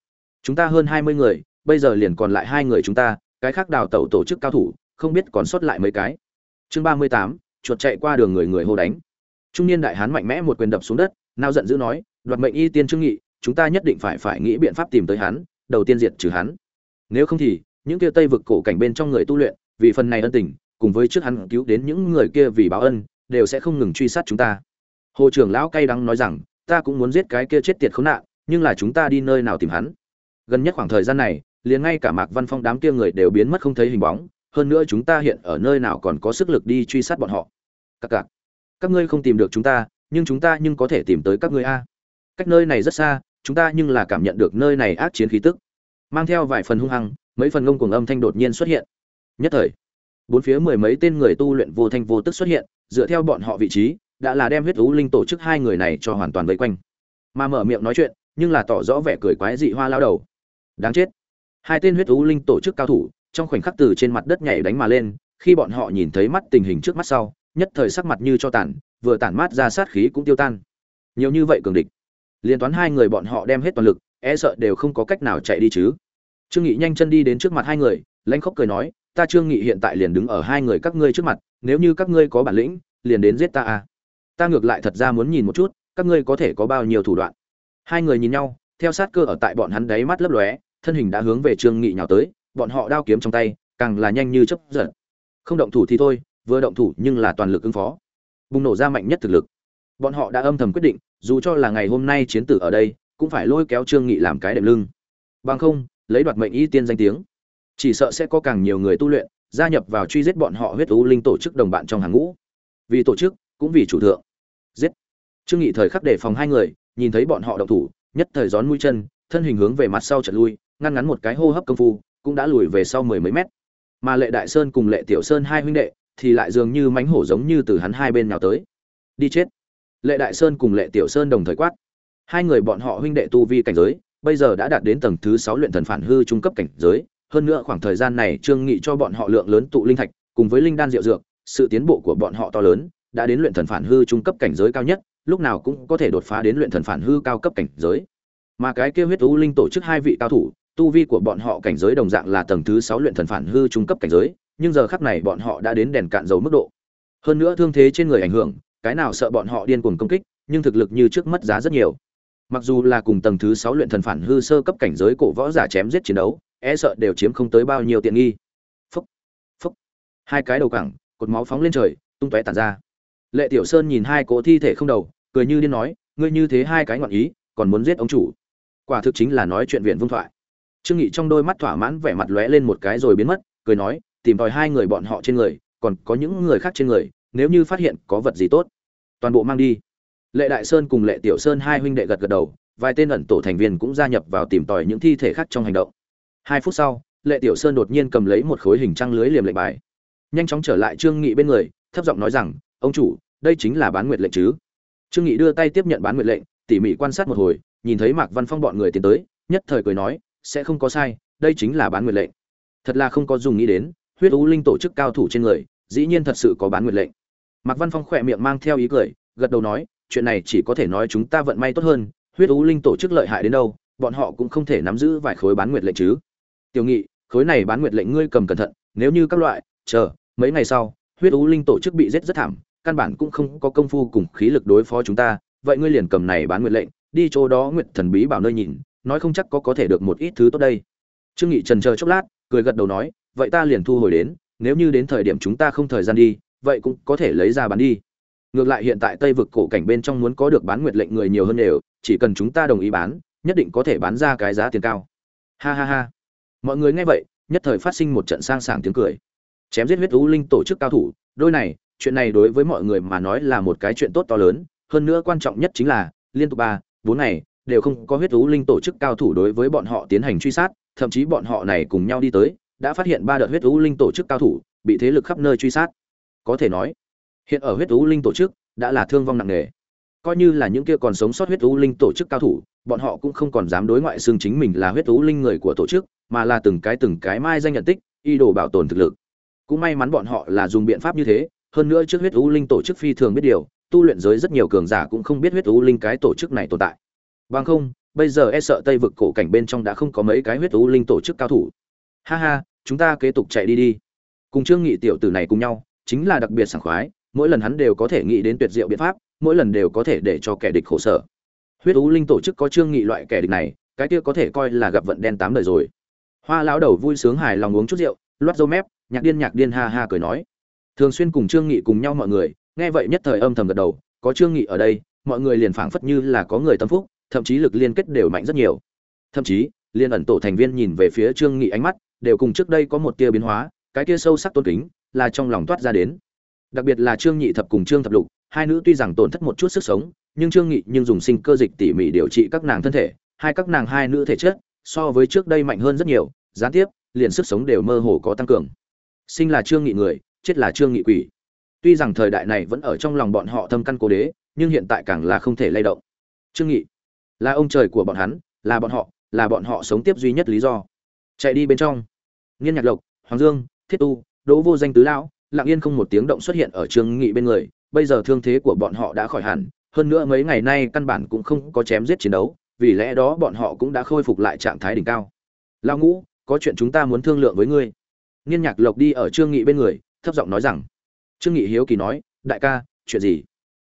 chúng ta hơn hai mươi người, bây giờ liền còn lại hai người chúng ta, cái khác đào tẩu tổ chức cao thủ, không biết còn sót lại mấy cái chương ba mươi tám, chuột chạy qua đường người người hô đánh. Trung niên đại hán mạnh mẽ một quyền đập xuống đất, nao giận dữ nói, đoạt mệnh y tiên trương nghị, chúng ta nhất định phải phải nghĩ biện pháp tìm tới hắn, đầu tiên diệt trừ hắn. Nếu không thì, những kia tây vực cổ cảnh bên trong người tu luyện, vì phần này ân tình, cùng với trước hắn cứu đến những người kia vì báo ân, đều sẽ không ngừng truy sát chúng ta. Hồ trưởng lão cay đắng nói rằng, ta cũng muốn giết cái kia chết tiệt khốn nạn, nhưng là chúng ta đi nơi nào tìm hắn? Gần nhất khoảng thời gian này, liền ngay cả mạc văn phong đám kia người đều biến mất không thấy hình bóng hơn nữa chúng ta hiện ở nơi nào còn có sức lực đi truy sát bọn họ. Các cạc. Các ngươi không tìm được chúng ta, nhưng chúng ta nhưng có thể tìm tới các ngươi a. Cách nơi này rất xa, chúng ta nhưng là cảm nhận được nơi này ác chiến khí tức. Mang theo vài phần hung hăng, mấy phần ngông cuồng âm thanh đột nhiên xuất hiện. Nhất thời, bốn phía mười mấy tên người tu luyện vô thanh vô tức xuất hiện, dựa theo bọn họ vị trí, đã là đem huyết thú linh tổ chức hai người này cho hoàn toàn vây quanh. Mà mở miệng nói chuyện, nhưng là tỏ rõ vẻ cười quái dị hoa lao đầu. Đáng chết. Hai tên huyết thú linh tổ chức cao thủ trong khoảnh khắc từ trên mặt đất nhảy đánh mà lên, khi bọn họ nhìn thấy mắt tình hình trước mắt sau, nhất thời sắc mặt như cho tàn, vừa tản mát ra sát khí cũng tiêu tan. Nhiều như vậy cường địch. Liên toán hai người bọn họ đem hết toàn lực e sợ đều không có cách nào chạy đi chứ. Trương nghị nhanh chân đi đến trước mặt hai người, lãnh khóc cười nói, ta trương nghị hiện tại liền đứng ở hai người các ngươi trước mặt, nếu như các ngươi có bản lĩnh, liền đến giết ta à. Ta ngược lại thật ra muốn nhìn một chút, các ngươi có thể có bao nhiêu thủ đoạn. Hai người nhìn nhau, theo sát cơ ở tại bọn hắn đáy mắt lấp lóe, thân hình đã hướng về trương nghị nhào tới bọn họ đao kiếm trong tay, càng là nhanh như chớp giật. Không động thủ thì thôi, vừa động thủ nhưng là toàn lực ứng phó. Bùng nổ ra mạnh nhất thực lực. Bọn họ đã âm thầm quyết định, dù cho là ngày hôm nay chiến tử ở đây, cũng phải lôi kéo trương nghị làm cái đệm lưng. Bằng không, lấy đoạt mệnh y tiên danh tiếng. Chỉ sợ sẽ có càng nhiều người tu luyện, gia nhập vào truy giết bọn họ huyết u linh tổ chức đồng bạn trong hàng ngũ. Vì tổ chức, cũng vì chủ thượng. Giết. Trương nghị thời khắc đề phòng hai người, nhìn thấy bọn họ động thủ, nhất thời gión mũi chân, thân hình hướng về mặt sau chợt lui, ngăn ngắn một cái hô hấp công phu cũng đã lùi về sau mười mấy mét. Mà lệ đại sơn cùng lệ tiểu sơn hai huynh đệ thì lại dường như mánh hổ giống như từ hắn hai bên nào tới. Đi chết. Lệ đại sơn cùng lệ tiểu sơn đồng thời quát. Hai người bọn họ huynh đệ tu vi cảnh giới bây giờ đã đạt đến tầng thứ sáu luyện thần phản hư trung cấp cảnh giới. Hơn nữa khoảng thời gian này trương nghị cho bọn họ lượng lớn tụ linh thạch cùng với linh đan diệu dược sự tiến bộ của bọn họ to lớn đã đến luyện thần phản hư trung cấp cảnh giới cao nhất, lúc nào cũng có thể đột phá đến luyện thần phản hư cao cấp cảnh giới. Mà cái kia huyết u linh tổ chức hai vị cao thủ, tu vi của bọn họ cảnh giới đồng dạng là tầng thứ 6 luyện thần phản hư trung cấp cảnh giới, nhưng giờ khắc này bọn họ đã đến đèn cạn dầu mức độ. Hơn nữa thương thế trên người ảnh hưởng, cái nào sợ bọn họ điên cuồng công kích, nhưng thực lực như trước mất giá rất nhiều. Mặc dù là cùng tầng thứ 6 luyện thần phản hư sơ cấp cảnh giới cổ võ giả chém giết chiến đấu, e sợ đều chiếm không tới bao nhiêu tiện nghi. Phốc, phốc. Hai cái đầu cẳng, cột máu phóng lên trời, tung tóe tản ra lệ tiểu sơn nhìn hai cỗ thi thể không đầu cười như điên nói ngươi như thế hai cái ngọn ý còn muốn giết ông chủ quả thực chính là nói chuyện viện vương thoại trương nghị trong đôi mắt thỏa mãn vẻ mặt lóe lên một cái rồi biến mất, cười nói, tìm tòi hai người bọn họ trên người, còn có những người khác trên người, nếu như phát hiện có vật gì tốt, toàn bộ mang đi. Lệ đại sơn cùng lệ tiểu sơn hai huynh đệ gật gật đầu, vài tên ẩn tổ thành viên cũng gia nhập vào tìm tòi những thi thể khác trong hành động. Hai phút sau, lệ tiểu sơn đột nhiên cầm lấy một khối hình trăng lưới liềm lệnh bài. Nhanh chóng trở lại trương nghị bên người, thấp giọng nói rằng, ông chủ, đây chính là bán nguyệt lệnh chứ? Trương nghị đưa tay tiếp nhận bán nguyệt lệnh, tỉ mỉ quan sát một hồi, nhìn thấy mạc văn phong bọn người tiến tới, nhất thời cười nói sẽ không có sai, đây chính là bán nguyệt lệnh. Thật là không có dùng nghĩ đến, huyết u linh tổ chức cao thủ trên người, dĩ nhiên thật sự có bán nguyệt lệnh. Mạc văn phong khỏe miệng mang theo ý cười, gật đầu nói, chuyện này chỉ có thể nói chúng ta vận may tốt hơn, huyết u linh tổ chức lợi hại đến đâu, bọn họ cũng không thể nắm giữ vài khối bán nguyệt lệnh chứ. Tiểu nghị, khối này bán nguyệt lệnh ngươi cầm cẩn thận, nếu như các loại, chờ, mấy ngày sau, huyết u linh tổ chức bị giết rất thảm, căn bản cũng không có công phu cùng khí lực đối phó chúng ta, vậy ngươi liền cầm này bán nguyệt lệnh, đi chỗ đó nguyệt thần bí bảo nơi nhìn nói không chắc có có thể được một ít thứ tốt đây. Trương nghị trần chờ chốc lát, cười gật đầu nói, vậy ta liền thu hồi đến, nếu như đến thời điểm chúng ta không thời gian đi, vậy cũng có thể lấy ra bán đi. Ngược lại hiện tại tây vực cổ cảnh bên trong muốn có được bán nguyệt lệnh người nhiều hơn đều, chỉ cần chúng ta đồng ý bán, nhất định có thể bán ra cái giá tiền cao. Ha ha ha. Mọi người nghe vậy, nhất thời phát sinh một trận sang sảng tiếng cười. Chém giết huyết u linh tổ chức cao thủ, đôi này, chuyện này đối với mọi người mà nói là một cái chuyện tốt to lớn, hơn nữa quan trọng nhất chính là, liên tục ba, bốn ngày đều không có huyết thú linh tổ chức cao thủ đối với bọn họ tiến hành truy sát, thậm chí bọn họ này cùng nhau đi tới, đã phát hiện ba đợt huyết thú linh tổ chức cao thủ, bị thế lực khắp nơi truy sát. Có thể nói, hiện ở huyết thú linh tổ chức đã là thương vong nặng nề. Coi như là những kia còn sống sót huyết thú linh tổ chức cao thủ, bọn họ cũng không còn dám đối ngoại xương chính mình là huyết thú linh người của tổ chức, mà là từng cái từng cái mai danh nhận tích y đồ bảo tồn thực lực. Cũng may mắn bọn họ là dùng biện pháp như thế, hơn nữa trước huyết thú linh tổ chức phi thường biết điều, tu luyện giới rất nhiều cường giả cũng không biết huyết thú linh cái tổ chức này tồn tại bằng không, bây giờ e sợ tây vực cổ cảnh bên trong đã không có mấy cái huyết u linh tổ chức cao thủ. Ha ha, chúng ta kế tục chạy đi đi. Cùng trương nghị tiểu tử này cùng nhau, chính là đặc biệt sảng khoái, mỗi lần hắn đều có thể nghĩ đến tuyệt diệu biện pháp, mỗi lần đều có thể để cho kẻ địch khổ sở. Huyết u linh tổ chức có trương nghị loại kẻ địch này, cái kia có thể coi là gặp vận đen tám đời rồi. Hoa lão đầu vui sướng hài lòng uống chút rượu, loát dâu mép, nhạc điên nhạc điên ha ha cười nói. Thường xuyên cùng trương nghị cùng nhau mọi người, nghe vậy nhất thời âm thầm gật đầu, có trương nghị ở đây, mọi người liền phảng phất như là có người tâm phúc thậm chí lực liên kết đều mạnh rất nhiều. Thậm chí, liên ẩn tổ thành viên nhìn về phía trương nghị ánh mắt đều cùng trước đây có một tia biến hóa, cái tia sâu sắc tôn kính là trong lòng toát ra đến. Đặc biệt là trương nhị thập cùng trương thập lục, hai nữ tuy rằng tổn thất một chút sức sống, nhưng trương nghị nhưng dùng sinh cơ dịch tỉ mỉ điều trị các nàng thân thể, hai các nàng hai nữ thể chất so với trước đây mạnh hơn rất nhiều, gián tiếp, liền sức sống đều mơ hồ có tăng cường. Sinh là trương nghị người, chết là trương nghị quỷ. Tuy rằng thời đại này vẫn ở trong lòng bọn họ thâm căn cố đế, nhưng hiện tại càng là không thể lay động. Trương nghị là ông trời của bọn hắn, là bọn họ, là bọn họ sống tiếp duy nhất lý do. Chạy đi bên trong. Nghiên nhạc lộc, hoàng dương, thiết tu, đỗ vô danh tứ lão, lặng yên không một tiếng động xuất hiện ở trương nghị bên người, bây giờ thương thế của bọn họ đã khỏi hẳn, hơn nữa mấy ngày nay căn bản cũng không có chém giết chiến đấu, vì lẽ đó bọn họ cũng đã khôi phục lại trạng thái đỉnh cao. Lão ngũ, có chuyện chúng ta muốn thương lượng với ngươi. Nghiên nhạc lộc đi ở trương nghị bên người, thấp giọng nói rằng. Trương nghị hiếu kỳ nói, đại ca, chuyện gì?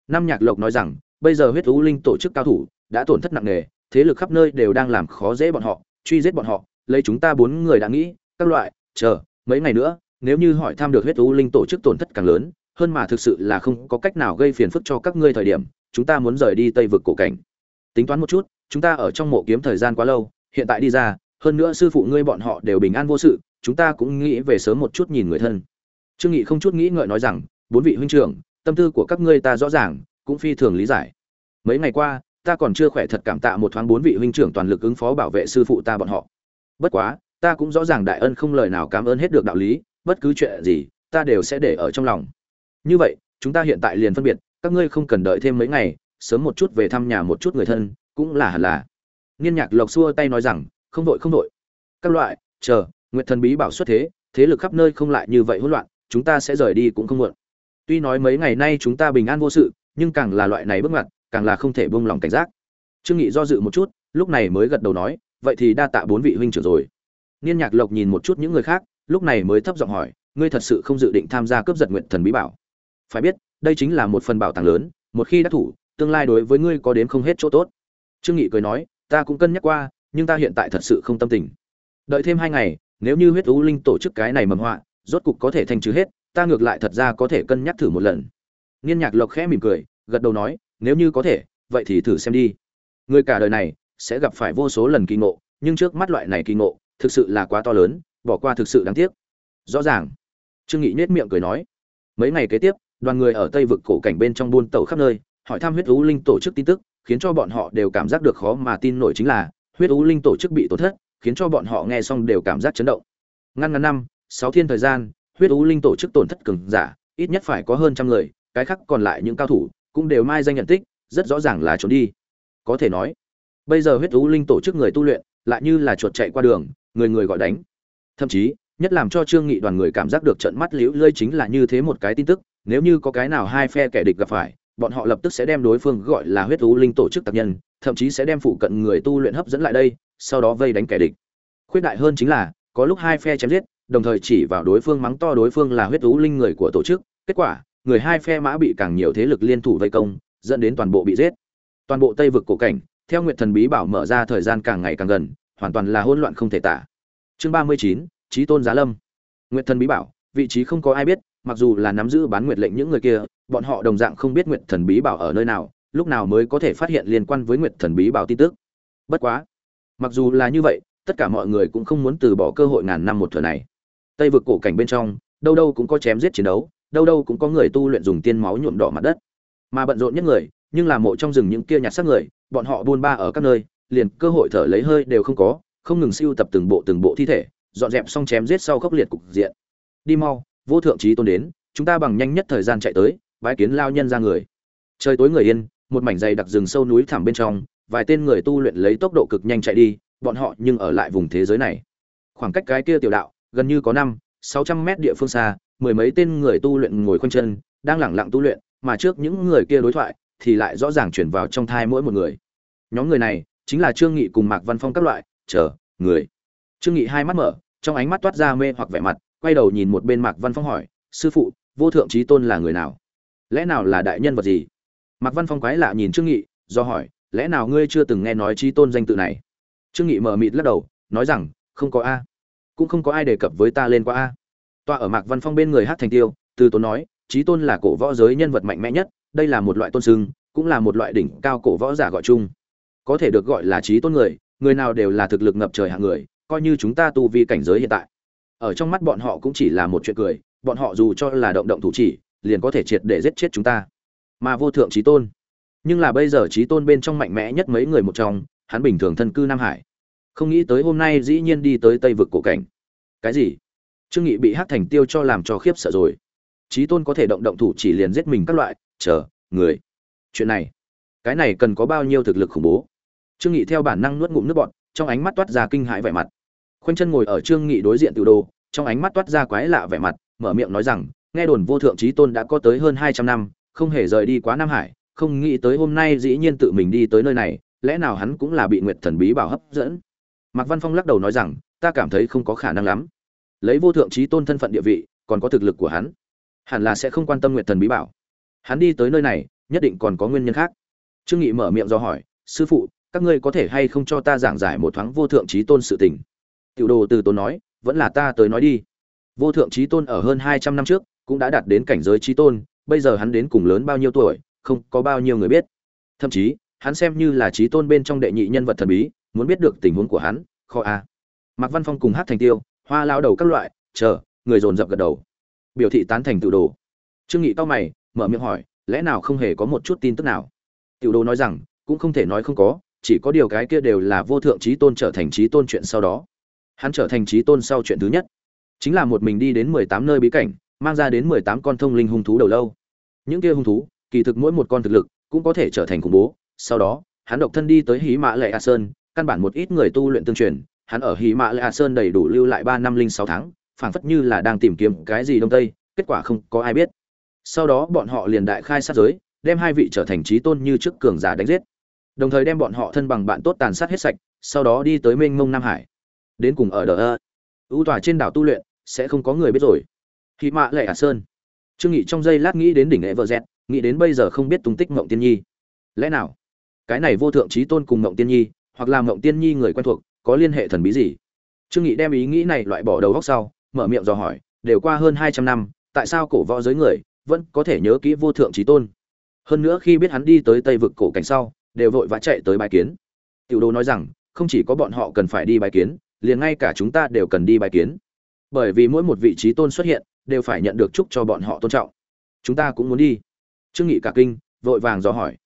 Năm nhạc lộc nói rằng, bây giờ huyết u linh tổ chức cao thủ đã tổn thất nặng nề, thế lực khắp nơi đều đang làm khó dễ bọn họ, truy giết bọn họ, lấy chúng ta bốn người đã nghĩ, các loại, chờ, mấy ngày nữa, nếu như hỏi thăm được huyết u linh tổ chức tổn thất càng lớn, hơn mà thực sự là không có cách nào gây phiền phức cho các ngươi thời điểm, chúng ta muốn rời đi tây vực cổ cảnh. Tính toán một chút, chúng ta ở trong mộ kiếm thời gian quá lâu, hiện tại đi ra, hơn nữa sư phụ ngươi bọn họ đều bình an vô sự, chúng ta cũng nghĩ về sớm một chút nhìn người thân. Trương nghị không chút nghĩ ngợi nói rằng, bốn vị huynh trưởng, tâm tư của các ngươi ta rõ ràng, cũng phi thường lý giải. Mấy ngày qua ta còn chưa khỏe thật cảm tạ một thoáng bốn vị huynh trưởng toàn lực ứng phó bảo vệ sư phụ ta bọn họ. Bất quá, ta cũng rõ ràng đại ân không lời nào cảm ơn hết được đạo lý, bất cứ chuyện gì, ta đều sẽ để ở trong lòng. Như vậy, chúng ta hiện tại liền phân biệt, các ngươi không cần đợi thêm mấy ngày, sớm một chút về thăm nhà một chút người thân, cũng là hẳn là. Niên nhạc lộc xua tay nói rằng, không đội không đội. Các loại, chờ nguyện thần bí bảo xuất thế thế lực khắp nơi không lại như vậy hỗn loạn, chúng ta sẽ rời đi cũng không muộn. Tuy nói mấy ngày nay chúng ta bình an vô sự, nhưng càng là loại này bước ngoặt càng là không thể buông lòng cảnh giác. Trương nghị do dự một chút, lúc này mới gật đầu nói, vậy thì đa tạ bốn vị huynh trưởng rồi. Niên nhạc lộc nhìn một chút những người khác, lúc này mới thấp giọng hỏi, ngươi thật sự không dự định tham gia cướp giật nguyện thần bí bảo? Phải biết, đây chính là một phần bảo tàng lớn, một khi đã thủ, tương lai đối với ngươi có đến không hết chỗ tốt. Trương nghị cười nói, ta cũng cân nhắc qua, nhưng ta hiện tại thật sự không tâm tình. Đợi thêm hai ngày, nếu như huyết u linh tổ chức cái này mầm họa, rốt cục có thể thanh trừ hết, ta ngược lại thật ra có thể cân nhắc thử một lần. Niên nhạc lộc khẽ mỉm cười, gật đầu nói nếu như có thể, vậy thì thử xem đi. Người cả đời này sẽ gặp phải vô số lần kỳ ngộ, nhưng trước mắt loại này kỳ ngộ thực sự là quá to lớn, bỏ qua thực sự đáng tiếc. Rõ ràng. Trương nghị nhếch miệng cười nói. Mấy ngày kế tiếp, đoàn người ở tây vực cổ cảnh bên trong buôn tàu khắp nơi, hỏi thăm huyết u linh tổ chức tin tức, khiến cho bọn họ đều cảm giác được khó mà tin nổi chính là, huyết u linh tổ chức bị tổn thất, khiến cho bọn họ nghe xong đều cảm giác chấn động. Ngăn ngắn năm, sáu thiên thời gian, huyết u linh tổ chức tổn thất cường giả, ít nhất phải có hơn trăm người, cái khác còn lại những cao thủ cũng đều mai danh nhận tích, rất rõ ràng là trốn đi. Có thể nói, bây giờ huyết thú linh tổ chức người tu luyện, lại như là chuột chạy qua đường, người người gọi đánh. Thậm chí, nhất làm cho trương nghị đoàn người cảm giác được trận mắt liễu lơi chính là như thế một cái tin tức, nếu như có cái nào hai phe kẻ địch gặp phải, bọn họ lập tức sẽ đem đối phương gọi là huyết thú linh tổ chức tập nhân, thậm chí sẽ đem phụ cận người tu luyện hấp dẫn lại đây, sau đó vây đánh kẻ địch. Khuyết đại hơn chính là, có lúc hai phe chém giết, đồng thời chỉ vào đối phương mắng to đối phương là huyết thú linh người của tổ chức, kết quả người hai phe mã bị càng nhiều thế lực liên thủ vây công, dẫn đến toàn bộ bị giết. Toàn bộ tây vực cổ cảnh, theo nguyệt thần bí bảo mở ra thời gian càng ngày càng gần, hoàn toàn là hỗn loạn không thể tả. Chương ba mươi chín, Chí tôn giá lâm. Nguyệt thần bí bảo, vị trí không có ai biết, mặc dù là nắm giữ bán nguyệt lệnh những người kia, bọn họ đồng dạng không biết nguyệt thần bí bảo ở nơi nào, lúc nào mới có thể phát hiện liên quan với nguyệt thần bí bảo tin tức. Bất quá, mặc dù là như vậy, tất cả mọi người cũng không muốn từ bỏ cơ hội ngàn năm một thừa này. Tây vực cổ cảnh bên trong, đâu đâu cũng có chém giết chiến đấu đâu đâu cũng có người tu luyện dùng tiên máu nhuộm đỏ mặt đất. Mà bận rộn nhất người, nhưng là mộ trong rừng những kia nhặt xác người, bọn họ buôn ba ở các nơi, liền cơ hội thở lấy hơi đều không có, không ngừng siêu tập từng bộ từng bộ thi thể, dọn dẹp xong chém giết sau khốc liệt cục diện. Đi mau, vô thượng trí tôn đến, chúng ta bằng nhanh nhất thời gian chạy tới, bái kiến lao nhân ra người. Trời tối người yên, một mảnh dày đặc rừng sâu núi thẳm bên trong, vài tên người tu luyện lấy tốc độ cực nhanh chạy đi, bọn họ nhưng ở lại vùng thế giới này. Khoảng cách cái kia tiểu đạo, gần như có năm, sáu trăm mét địa phương xa mười mấy tên người tu luyện ngồi khoanh chân, đang lẳng lặng tu luyện, mà trước những người kia đối thoại thì lại rõ ràng chuyển vào trong thai mỗi một người. Nhóm người này chính là trương nghị cùng mạc văn phong các loại, chờ, người. Trương nghị hai mắt mở, trong ánh mắt toát ra mê hoặc vẻ mặt, quay đầu nhìn một bên mạc văn phong hỏi, sư phụ, vô thượng trí tôn là người nào? Lẽ nào là đại nhân vật gì? Mạc văn phong quái lạ nhìn trương nghị, do hỏi, lẽ nào ngươi chưa từng nghe nói trí tôn danh tự này? Trương nghị mờ mịt lắc đầu, nói rằng, không có a. Cũng không có ai đề cập với ta lên qua a tọa ở mạc văn phong bên người hát thành tiêu, từ tốn nói trí tôn là cổ võ giới nhân vật mạnh mẽ nhất, đây là một loại tôn sưng, cũng là một loại đỉnh cao cổ võ giả gọi chung. Có thể được gọi là trí tôn người người nào đều là thực lực ngập trời hạng người, coi như chúng ta tu vi cảnh giới hiện tại. Ở trong mắt bọn họ cũng chỉ là một chuyện cười, bọn họ dù cho là động động thủ chỉ, liền có thể triệt để giết chết chúng ta. Mà vô thượng trí tôn, nhưng là bây giờ trí tôn bên trong mạnh mẽ nhất mấy người một trong, hắn bình thường thân cư nam hải. Không nghĩ tới hôm nay dĩ nhiên đi tới tây vực cổ cảnh. Cái gì? Trương nghị bị hắc thành tiêu cho làm cho khiếp sợ rồi. Trí tôn có thể động động thủ chỉ liền giết mình các loại, chờ, người. Chuyện này, cái này cần có bao nhiêu thực lực khủng bố? Trương nghị theo bản năng nuốt ngụm nước bọt, trong ánh mắt toát ra kinh hãi vẻ mặt. Khoanh chân ngồi ở trương nghị đối diện tiểu đồ, trong ánh mắt toát ra quái lạ vẻ mặt, mở miệng nói rằng, nghe đồn vô thượng trí tôn đã có tới hơn 200 năm, không hề rời đi quá nam hải, không nghĩ tới hôm nay dĩ nhiên tự mình đi tới nơi này, lẽ nào hắn cũng là bị nguyệt thần bí bảo hấp dẫn? Mạc văn phong lắc đầu nói rằng, ta cảm thấy không có khả năng lắm lấy vô thượng trí tôn thân phận địa vị, còn có thực lực của hắn. Hẳn là sẽ không quan tâm nguyện thần bí bảo. Hắn đi tới nơi này, nhất định còn có nguyên nhân khác. Trương nghị mở miệng do hỏi, sư phụ, các ngươi có thể hay không cho ta giảng giải một thoáng vô thượng trí tôn sự tình? Tiểu đồ từ tôn nói, vẫn là ta tới nói đi. Vô thượng trí tôn ở hơn hai trăm năm trước, cũng đã đạt đến cảnh giới trí tôn, bây giờ hắn đến cùng lớn bao nhiêu tuổi, không có bao nhiêu người biết. Thậm chí, hắn xem như là trí tôn bên trong đệ nhị nhân vật thần bí, muốn biết được tình huống của hắn, Khó a. Mạc văn phong cùng hát thành tiêu hoa lao đầu các loại, chờ, người dồn dập gật đầu. Biểu thị tán thành tự đồ. Trương nghị cao mày, mở miệng hỏi, lẽ nào không hề có một chút tin tức nào? Tiểu đồ nói rằng, cũng không thể nói không có, chỉ có điều cái kia đều là vô thượng trí tôn trở thành trí tôn chuyện sau đó. Hắn trở thành trí tôn sau chuyện thứ nhất. Chính là một mình đi đến mười tám nơi bí cảnh, mang ra đến mười tám con thông linh hung thú đầu lâu. Những kia hung thú, kỳ thực mỗi một con thực lực cũng có thể trở thành khủng bố. Sau đó, hắn độc thân đi tới hí mã lệ a sơn, căn bản một ít người tu luyện tương truyền hắn ở hì mạ lệ sơn đầy đủ lưu lại ba năm linh sáu tháng, phảng phất như là đang tìm kiếm cái gì đông tây, kết quả không có ai biết. Sau đó bọn họ liền đại khai sát giới, đem hai vị trở thành trí tôn như trước cường giả đánh giết. Đồng thời đem bọn họ thân bằng bạn tốt tàn sát hết sạch, sau đó đi tới mênh mông nam hải. Đến cùng ở đờ ơ, ưu tòa trên đảo tu luyện, sẽ không có người biết rồi. Hì mạ lệ hà sơn. Trương nghị trong giây lát nghĩ đến đỉnh lễ vợ dẹt nghĩ đến bây giờ không biết tung tích mộng tiên nhi. Lẽ nào, cái này vô thượng trí tôn cùng mộng tiên nhi, hoặc là mộng tiên nhi người quen thuộc có liên hệ thần bí gì? Trương nghị đem ý nghĩ này loại bỏ đầu góc sau, mở miệng dò hỏi, đều qua hơn hai trăm năm, tại sao cổ võ giới người vẫn có thể nhớ kỹ vô thượng trí tôn? Hơn nữa khi biết hắn đi tới tây vực cổ cảnh sau, đều vội vã chạy tới bài kiến. Tiểu đồ nói rằng, không chỉ có bọn họ cần phải đi bài kiến, liền ngay cả chúng ta đều cần đi bài kiến. Bởi vì mỗi một vị trí tôn xuất hiện, đều phải nhận được chúc cho bọn họ tôn trọng. Chúng ta cũng muốn đi. Trương nghị cả kinh, vội vàng dò hỏi.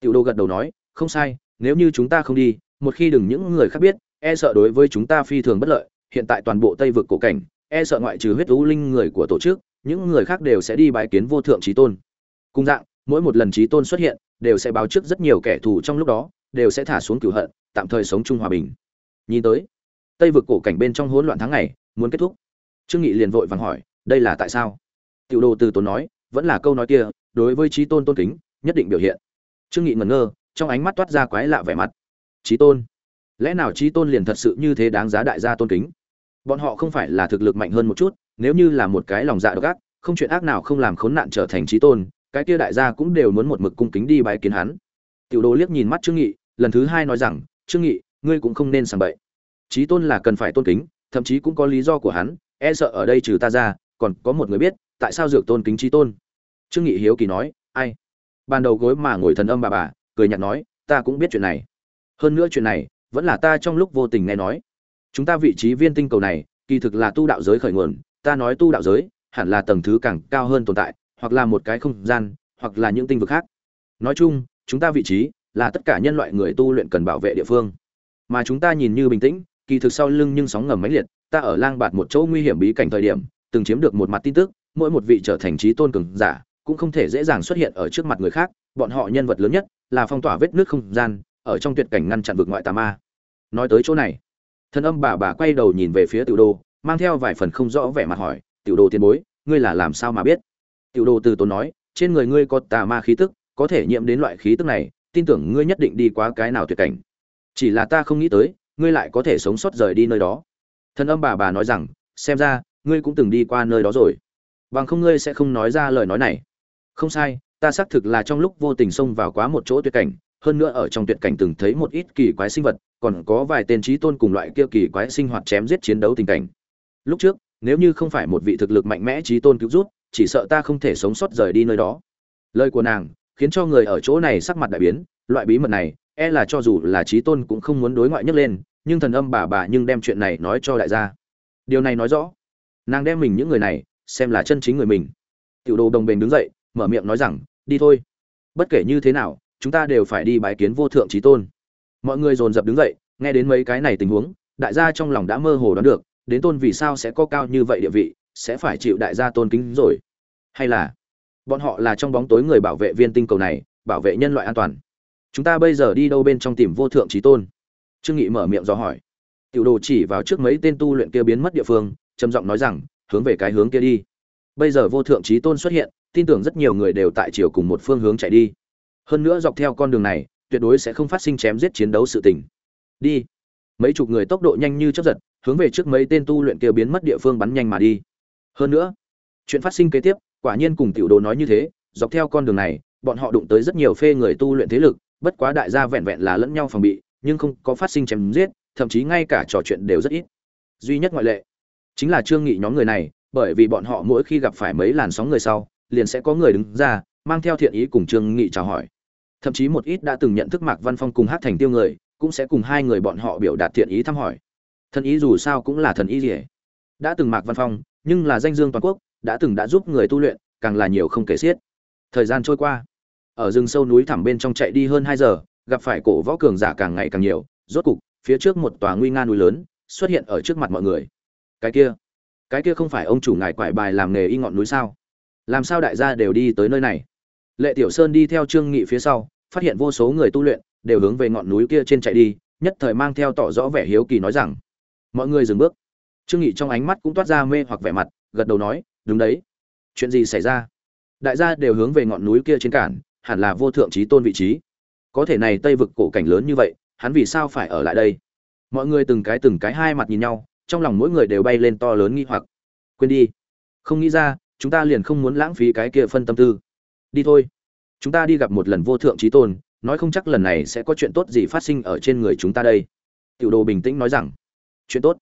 Tiểu Đồ gật đầu nói, không sai, nếu như chúng ta không đi, một khi đừng những người khác biết e sợ đối với chúng ta phi thường bất lợi, hiện tại toàn bộ tây vực cổ cảnh e sợ ngoại trừ huyết u linh người của tổ chức, những người khác đều sẽ đi bái kiến vô thượng trí tôn. Cùng dạng, mỗi một lần trí tôn xuất hiện, đều sẽ báo trước rất nhiều kẻ thù trong lúc đó, đều sẽ thả xuống cửu hận, tạm thời sống chung hòa bình. Nhìn tới, tây vực cổ cảnh bên trong hỗn loạn tháng ngày, muốn kết thúc. Trương nghị liền vội vàng hỏi, đây là tại sao? Tiểu đồ từ tốn nói, vẫn là câu nói kia, đối với trí tôn tôn kính, nhất định biểu hiện. Trương nghị ngẩn ngơ, trong ánh mắt toát ra quái lạ vẻ mặt. Trí tôn lẽ nào trí tôn liền thật sự như thế đáng giá đại gia tôn kính? Bọn họ không phải là thực lực mạnh hơn một chút, nếu như là một cái lòng dạ độc ác, không chuyện ác nào không làm khốn nạn trở thành trí tôn, cái kia đại gia cũng đều muốn một mực cung kính đi bái kiến hắn. Tiểu đồ liếc nhìn mắt trương nghị, lần thứ hai nói rằng, trương nghị, ngươi cũng không nên sảng bậy. Trí tôn là cần phải tôn kính, thậm chí cũng có lý do của hắn e sợ ở đây trừ ta ra, còn có một người biết, tại sao dược tôn kính trí tôn? Trương nghị hiếu kỳ nói, ai? Ban đầu gối mà ngồi thần âm bà bà, cười nhạt nói, ta cũng biết chuyện này. Hơn nữa chuyện này vẫn là ta trong lúc vô tình nghe nói. Chúng ta vị trí viên tinh cầu này, kỳ thực là tu đạo giới khởi nguồn, ta nói tu đạo giới, hẳn là tầng thứ càng cao hơn tồn tại, hoặc là một cái không gian, hoặc là những tinh vực khác. Nói chung, chúng ta vị trí là tất cả nhân loại người tu luyện cần bảo vệ địa phương. Mà chúng ta nhìn như bình tĩnh, kỳ thực sau lưng nhưng sóng ngầm mãnh liệt, ta ở lang bạt một chỗ nguy hiểm bí cảnh thời điểm, từng chiếm được một mặt tin tức, mỗi một vị trở thành trí tôn cường giả, cũng không thể dễ dàng xuất hiện ở trước mặt người khác, bọn họ nhân vật lớn nhất là phong tỏa vết nước không gian ở trong tuyệt cảnh ngăn chặn vực ngoại tà ma. Nói tới chỗ này, thần âm bà bà quay đầu nhìn về phía tiểu đô mang theo vài phần không rõ vẻ mặt hỏi, tiểu đồ tiền bối, ngươi là làm sao mà biết? Tiểu đồ từ tốn nói, trên người ngươi có tà ma khí tức, có thể nhiễm đến loại khí tức này, tin tưởng ngươi nhất định đi qua cái nào tuyệt cảnh. Chỉ là ta không nghĩ tới, ngươi lại có thể sống sót rời đi nơi đó. Thần âm bà bà nói rằng, xem ra, ngươi cũng từng đi qua nơi đó rồi. Bằng không ngươi sẽ không nói ra lời nói này. Không sai, ta xác thực là trong lúc vô tình xông vào quá một chỗ tuyệt cảnh hơn nữa ở trong tuyệt cảnh từng thấy một ít kỳ quái sinh vật, còn có vài tên trí tôn cùng loại kia kỳ quái sinh hoạt chém giết chiến đấu tình cảnh. Lúc trước, nếu như không phải một vị thực lực mạnh mẽ trí tôn cứu rút chỉ sợ ta không thể sống sót rời đi nơi đó. Lời của nàng khiến cho người ở chỗ này sắc mặt đại biến, loại bí mật này e là cho dù là trí tôn cũng không muốn đối ngoại nhắc lên, nhưng thần âm bà bà nhưng đem chuyện này nói cho đại gia. Điều này nói rõ, nàng đem mình những người này xem là chân chính người mình. Tiểu đồ đồng bền đứng dậy, mở miệng nói rằng, đi thôi. Bất kể như thế nào chúng ta đều phải đi bái kiến vô thượng trí tôn. Mọi người dồn dập đứng dậy, nghe đến mấy cái này tình huống, đại gia trong lòng đã mơ hồ đoán được, đến tôn vì sao sẽ có cao như vậy địa vị, sẽ phải chịu đại gia tôn kính rồi. Hay là, bọn họ là trong bóng tối người bảo vệ viên tinh cầu này, bảo vệ nhân loại an toàn. Chúng ta bây giờ đi đâu bên trong tìm vô thượng trí tôn? Trương nghị mở miệng do hỏi. Tiểu đồ chỉ vào trước mấy tên tu luyện kia biến mất địa phương, trầm giọng nói rằng, hướng về cái hướng kia đi. Bây giờ vô thượng trí tôn xuất hiện, tin tưởng rất nhiều người đều tại chiều cùng một phương hướng chạy đi hơn nữa dọc theo con đường này, tuyệt đối sẽ không phát sinh chém giết chiến đấu sự tình. Đi. Mấy chục người tốc độ nhanh như chớp giật, hướng về trước mấy tên tu luyện kia biến mất địa phương bắn nhanh mà đi. Hơn nữa, chuyện phát sinh kế tiếp, quả nhiên cùng tiểu đồ nói như thế, dọc theo con đường này, bọn họ đụng tới rất nhiều phê người tu luyện thế lực, bất quá đại gia vẹn vẹn là lẫn nhau phòng bị, nhưng không có phát sinh chém giết, thậm chí ngay cả trò chuyện đều rất ít. Duy nhất ngoại lệ, chính là trương nghị nhóm người này, bởi vì bọn họ mỗi khi gặp phải mấy làn sóng người sau, liền sẽ có người đứng ra, mang theo thiện ý cùng trương nghị chào hỏi thậm chí một ít đã từng nhận thức mạc văn phong cùng hát thành tiêu người, cũng sẽ cùng hai người bọn họ biểu đạt thiện ý thăm hỏi. Thần ý dù sao cũng là thần ý gì đã từng mạc văn phong, nhưng là danh dương toàn quốc, đã từng đã giúp người tu luyện, càng là nhiều không kể xiết. Thời gian trôi qua. Ở rừng sâu núi thẳm bên trong chạy đi hơn hai giờ, gặp phải cổ võ cường giả càng ngày càng nhiều, rốt cục, phía trước một tòa nguy nga núi lớn xuất hiện ở trước mặt mọi người. Cái kia cái kia không phải ông chủ ngài quải bài làm nghề y ngọn núi sao? Làm sao đại gia đều đi tới nơi này? Lệ tiểu sơn đi theo trương nghị phía sau, phát hiện vô số người tu luyện, đều hướng về ngọn núi kia trên chạy đi, nhất thời mang theo tỏ rõ vẻ hiếu kỳ nói rằng, mọi người dừng bước. Trương nghị trong ánh mắt cũng toát ra mê hoặc vẻ mặt, gật đầu nói, đúng đấy. Chuyện gì xảy ra? Đại gia đều hướng về ngọn núi kia trên cản, hẳn là vô thượng trí tôn vị trí. Có thể này tây vực cổ cảnh lớn như vậy, hắn vì sao phải ở lại đây? Mọi người từng cái từng cái hai mặt nhìn nhau, trong lòng mỗi người đều bay lên to lớn nghi hoặc. Quên đi. Không nghĩ ra, chúng ta liền không muốn lãng phí cái kia phân tâm tư đi thôi. Chúng ta đi gặp một lần vô thượng trí tôn nói không chắc lần này sẽ có chuyện tốt gì phát sinh ở trên người chúng ta đây. Tiểu đồ bình tĩnh nói rằng chuyện tốt.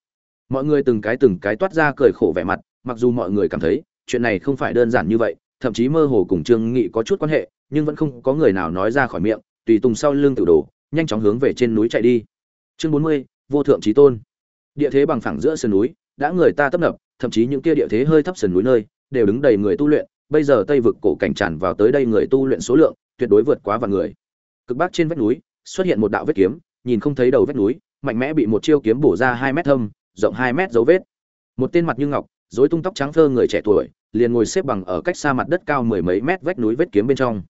Mọi người từng cái từng cái toát ra cười khổ vẻ mặt mặc dù mọi người cảm thấy chuyện này không phải đơn giản như vậy thậm chí mơ hồ cùng trương nghị có chút quan hệ nhưng vẫn không có người nào nói ra khỏi miệng tùy tùng sau lưng tiểu đồ nhanh chóng hướng về trên núi chạy đi. Chương 40, vô thượng trí tôn. Địa thế bằng phẳng giữa sườn núi đã người ta tấp nập thậm chí những kia địa thế hơi thấp sườn núi nơi đều đứng đầy người tu luyện bây giờ tây vực cổ cảnh tràn vào tới đây người tu luyện số lượng tuyệt đối vượt quá vạn người. Cực bắc trên vách núi, xuất hiện một đạo vết kiếm, nhìn không thấy đầu vách núi, mạnh mẽ bị một chiêu kiếm bổ ra hai mét thâm, rộng hai mét dấu vết. Một tên mặt như ngọc, rối tung tóc trắng phơ người trẻ tuổi, liền ngồi xếp bằng ở cách xa mặt đất cao mười mấy mét vách núi vết kiếm bên trong.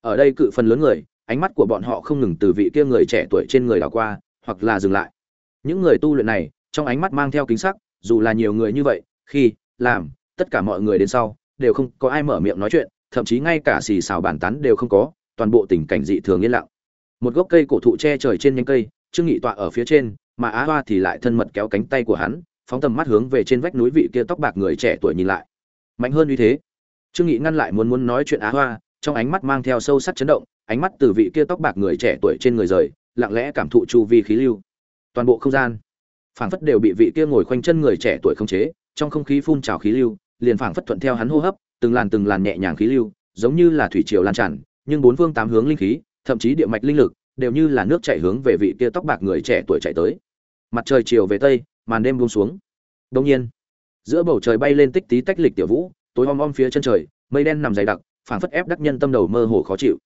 Ở đây cự phần lớn người, ánh mắt của bọn họ không ngừng từ vị kia người trẻ tuổi trên người đảo qua, hoặc là dừng lại. Những người tu luyện này, trong ánh mắt mang theo kính sắc, dù là nhiều người như vậy, khi, làm, tất cả mọi người đến sau đều không có ai mở miệng nói chuyện, thậm chí ngay cả xì xào bàn tán đều không có, toàn bộ tình cảnh dị thường yên lặng. Một gốc cây cổ thụ che trời trên nhánh cây, trương nghị tọa ở phía trên, mà á hoa thì lại thân mật kéo cánh tay của hắn, phóng tầm mắt hướng về trên vách núi vị kia tóc bạc người trẻ tuổi nhìn lại. Mạnh hơn như thế. Trương nghị ngăn lại muốn muốn nói chuyện á hoa, trong ánh mắt mang theo sâu sắc chấn động, ánh mắt từ vị kia tóc bạc người trẻ tuổi trên người rời, lặng lẽ cảm thụ chu vi khí lưu. Toàn bộ không gian, phảng phất đều bị vị kia ngồi khoanh chân người trẻ tuổi không chế, trong không khí phun trào khí lưu liền phảng phất thuận theo hắn hô hấp, từng làn từng làn nhẹ nhàng khí lưu, giống như là thủy triều lan tràn, nhưng bốn phương tám hướng linh khí, thậm chí địa mạch linh lực, đều như là nước chảy hướng về vị kia tóc bạc người trẻ tuổi chạy tới. Mặt trời chiều về tây, màn đêm buông xuống. Đông nhiên, giữa bầu trời bay lên tích tí tách lịch tiểu vũ, tối om om phía chân trời, mây đen nằm dày đặc, phảng phất ép đắc nhân tâm đầu mơ hồ khó chịu.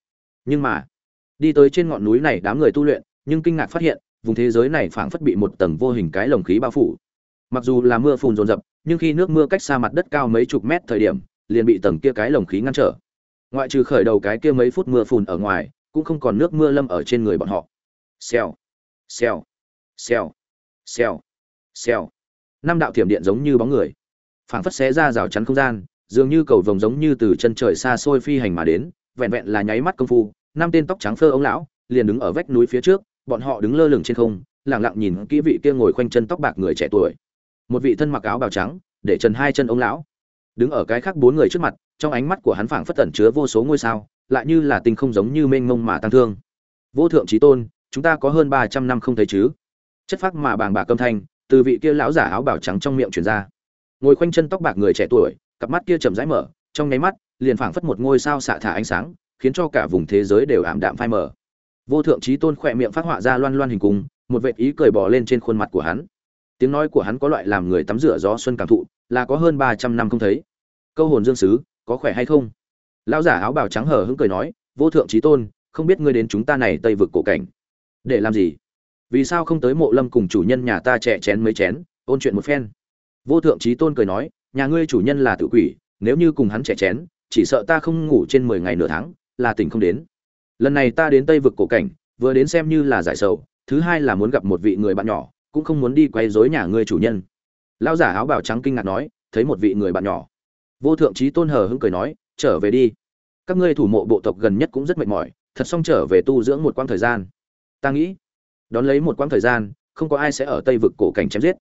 Nhưng mà, đi tới trên ngọn núi này đám người tu luyện, nhưng kinh ngạc phát hiện, vùng thế giới này phảng phất bị một tầng vô hình cái lồng khí bao phủ mặc dù là mưa phùn rồn rập, nhưng khi nước mưa cách xa mặt đất cao mấy chục mét thời điểm, liền bị tầng kia cái lồng khí ngăn trở. Ngoại trừ khởi đầu cái kia mấy phút mưa phùn ở ngoài, cũng không còn nước mưa lâm ở trên người bọn họ. Xèo xèo xèo xèo xèo. Năm đạo thiểm điện giống như bóng người. Phảng phất xé ra rào chắn không gian, dường như cầu vồng giống như từ chân trời xa xôi phi hành mà đến, vẹn vẹn là nháy mắt công phu, năm tên tóc trắng phơ ông lão, liền đứng ở vách núi phía trước, bọn họ đứng lơ lửng trên không lẳng lặng nhìn kỹ vị kia ngồi khoanh chân tóc bạc người trẻ tuổi một vị thân mặc áo bào trắng, để trần hai chân ông lão. Đứng ở cái khác bốn người trước mặt, trong ánh mắt của hắn phảng phất tẩn chứa vô số ngôi sao, lại như là tinh không giống như mênh mông mà tăng thương. Vô thượng trí tôn, chúng ta có hơn ba trăm năm không thấy chứ? Chất phác mà bàng bạc âm thanh, từ vị kia lão giả áo bào trắng trong miệng truyền ra. Ngồi khoanh chân tóc bạc người trẻ tuổi, cặp mắt kia chầm rãi mở, trong nháy mắt, liền phảng phất một ngôi sao xạ thả ánh sáng, khiến cho cả vùng thế giới đều ảm đạm phai mờ. Vô thượng trí tôn khỏe miệng phát họa ra loan loan hình cung một vệt ý cười bò lên trên khuôn mặt của hắn tiếng nói của hắn có loại làm người tắm rửa gió xuân cảm thụ, là có hơn ba trăm năm không thấy. Câu hồn dương sứ, có khỏe hay không? Lão giả áo bào trắng hở hững cười nói, vô thượng trí tôn, không biết ngươi đến chúng ta này tây vực cổ cảnh. Để làm gì? Vì sao không tới mộ lâm cùng chủ nhân nhà ta trẻ chén mấy chén, ôn chuyện một phen? Vô thượng trí tôn cười nói, nhà ngươi chủ nhân là tự quỷ, nếu như cùng hắn trẻ chén, chỉ sợ ta không ngủ trên mười ngày nửa tháng, là tỉnh không đến. Lần này ta đến tây vực cổ cảnh, vừa đến xem như là giải sầu, thứ hai là muốn gặp một vị người bạn nhỏ cũng không muốn đi quay dối nhà ngươi chủ nhân. Lão giả áo bào trắng kinh ngạc nói, thấy một vị người bạn nhỏ. Vô thượng trí tôn hờ hững cười nói, trở về đi. Các ngươi thủ mộ bộ tộc gần nhất cũng rất mệt mỏi, thật xong trở về tu dưỡng một quãng thời gian. Ta nghĩ, đón lấy một quãng thời gian, không có ai sẽ ở tây vực cổ cảnh chém giết,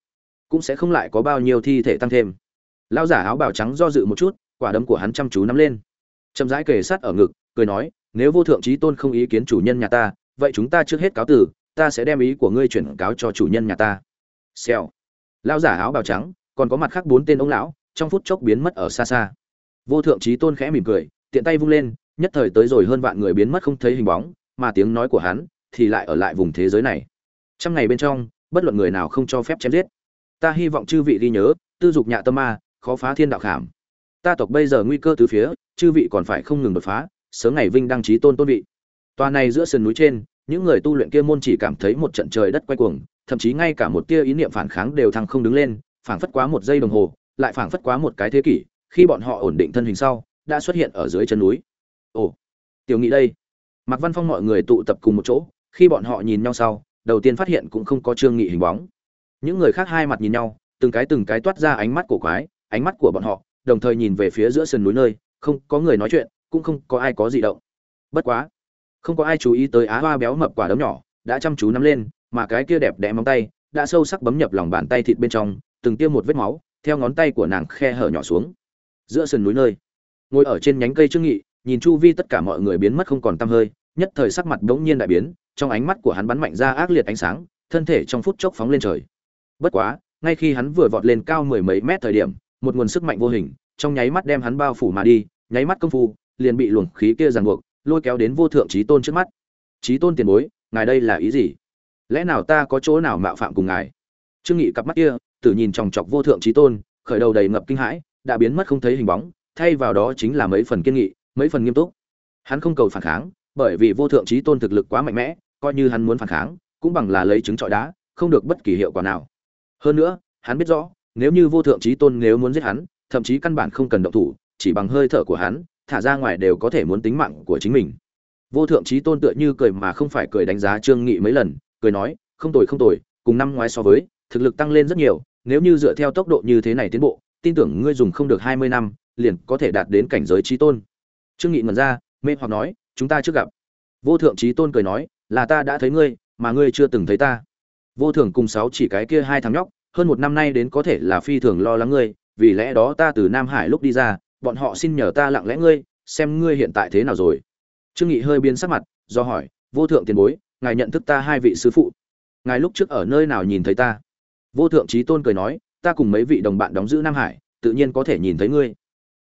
cũng sẽ không lại có bao nhiêu thi thể tăng thêm. Lão giả áo bào trắng do dự một chút, quả đấm của hắn chăm chú nắm lên. Chậm rãi kề sát ở ngực, cười nói, nếu vô thượng trí tôn không ý kiến chủ nhân nhà ta, vậy chúng ta trước hết cáo từ ta sẽ đem ý của ngươi chuyển cáo cho chủ nhân nhà ta. Xèo. Lão giả áo bào trắng, còn có mặt khác bốn tên ông lão, trong phút chốc biến mất ở xa xa. Vô thượng trí tôn khẽ mỉm cười, tiện tay vung lên, nhất thời tới rồi hơn vạn người biến mất không thấy hình bóng, mà tiếng nói của hắn thì lại ở lại vùng thế giới này. Trăm ngày bên trong, bất luận người nào không cho phép chém giết. Ta hy vọng chư vị ghi nhớ, tư dục nhạ tâm ma, khó phá thiên đạo khảm. Ta tộc bây giờ nguy cơ từ phía, chư vị còn phải không ngừng đột phá, sớm ngày vinh đăng trí tôn tôn vị. Tòa này giữa sườn núi trên những người tu luyện kia môn chỉ cảm thấy một trận trời đất quay cuồng thậm chí ngay cả một tia ý niệm phản kháng đều thăng không đứng lên phảng phất quá một giây đồng hồ lại phảng phất quá một cái thế kỷ khi bọn họ ổn định thân hình sau đã xuất hiện ở dưới chân núi ồ tiểu nghị đây Mạc Văn Phong mọi người tụ tập cùng một chỗ, khi bọn họ nhìn nhau sau, đầu tiên phát hiện cũng không có Trương Nghị hình bóng. Những người khác hai mặt nhìn nhau, từng cái từng cái toát ra ánh mắt cổ quái, ánh mắt của bọn họ, đồng thời nhìn về phía giữa sườn núi nơi, không có người nói chuyện, cũng không có ai có gì động. Bất quá, không có ai chú ý tới Á Hoa béo mập quả đấm nhỏ, đã chăm chú nắm lên, mà cái kia đẹp đẽ móng tay, đã sâu sắc bấm nhập lòng bàn tay thịt bên trong, từng tiêm một vết máu, theo ngón tay của nàng khe hở nhỏ xuống. Giữa sườn núi nơi, ngồi ở trên nhánh cây Trương Nghị, nhìn chu vi tất cả mọi người biến mất không còn tăm hơi, nhất thời sắc mặt bỗng nhiên đại biến, trong ánh mắt của hắn bắn mạnh ra ác liệt ánh sáng, thân thể trong phút chốc phóng lên trời. Bất quá, ngay khi hắn vừa vọt lên cao mười mấy mét thời điểm, một nguồn sức mạnh vô hình, trong nháy mắt đem hắn bao phủ mà đi, nháy mắt công phu, liền bị luồng khí kia ràng buộc, lôi kéo đến vô thượng chí tôn trước mắt. Chí tôn tiền bối, ngài đây là ý gì? Lẽ nào ta có chỗ nào mạo phạm cùng ngài? Trương Nghị cặp mắt kia, tự nhìn chòng chọc vô thượng chí tôn, khởi đầu đầy ngập kinh hãi, đã biến mất không thấy hình bóng, thay vào đó chính là mấy phần kiên nghị mấy phần nghiêm túc hắn không cầu phản kháng bởi vì vô thượng trí tôn thực lực quá mạnh mẽ coi như hắn muốn phản kháng cũng bằng là lấy trứng trọi đá không được bất kỳ hiệu quả nào hơn nữa hắn biết rõ nếu như vô thượng trí tôn nếu muốn giết hắn thậm chí căn bản không cần động thủ chỉ bằng hơi thở của hắn thả ra ngoài đều có thể muốn tính mạng của chính mình. Vô thượng trí tôn tựa như cười mà không phải cười đánh giá trương nghị mấy lần, cười nói, không tồi không tồi, cùng năm ngoái so với, thực lực tăng lên rất nhiều, nếu như dựa theo tốc độ như thế này tiến bộ, tin tưởng ngươi dùng không được hai mươi năm, liền có thể đạt đến cảnh giới trí tôn. Trương nghị ngẩn ra, mê hoặc nói, chúng ta trước gặp. Vô thượng trí tôn cười nói, là ta đã thấy ngươi, mà ngươi chưa từng thấy ta. Vô thượng cùng sáu chỉ cái kia hai thằng nhóc, hơn một năm nay đến có thể là phi thường lo lắng ngươi, vì lẽ đó ta từ nam hải lúc đi ra bọn họ xin nhờ ta lặng lẽ ngươi, xem ngươi hiện tại thế nào rồi. Trương nghị hơi biến sắc mặt, do hỏi, vô thượng tiền bối, ngài nhận thức ta hai vị sư phụ. Ngài lúc trước ở nơi nào nhìn thấy ta? Vô thượng trí tôn cười nói, ta cùng mấy vị đồng bạn đóng giữ nam hải, tự nhiên có thể nhìn thấy ngươi.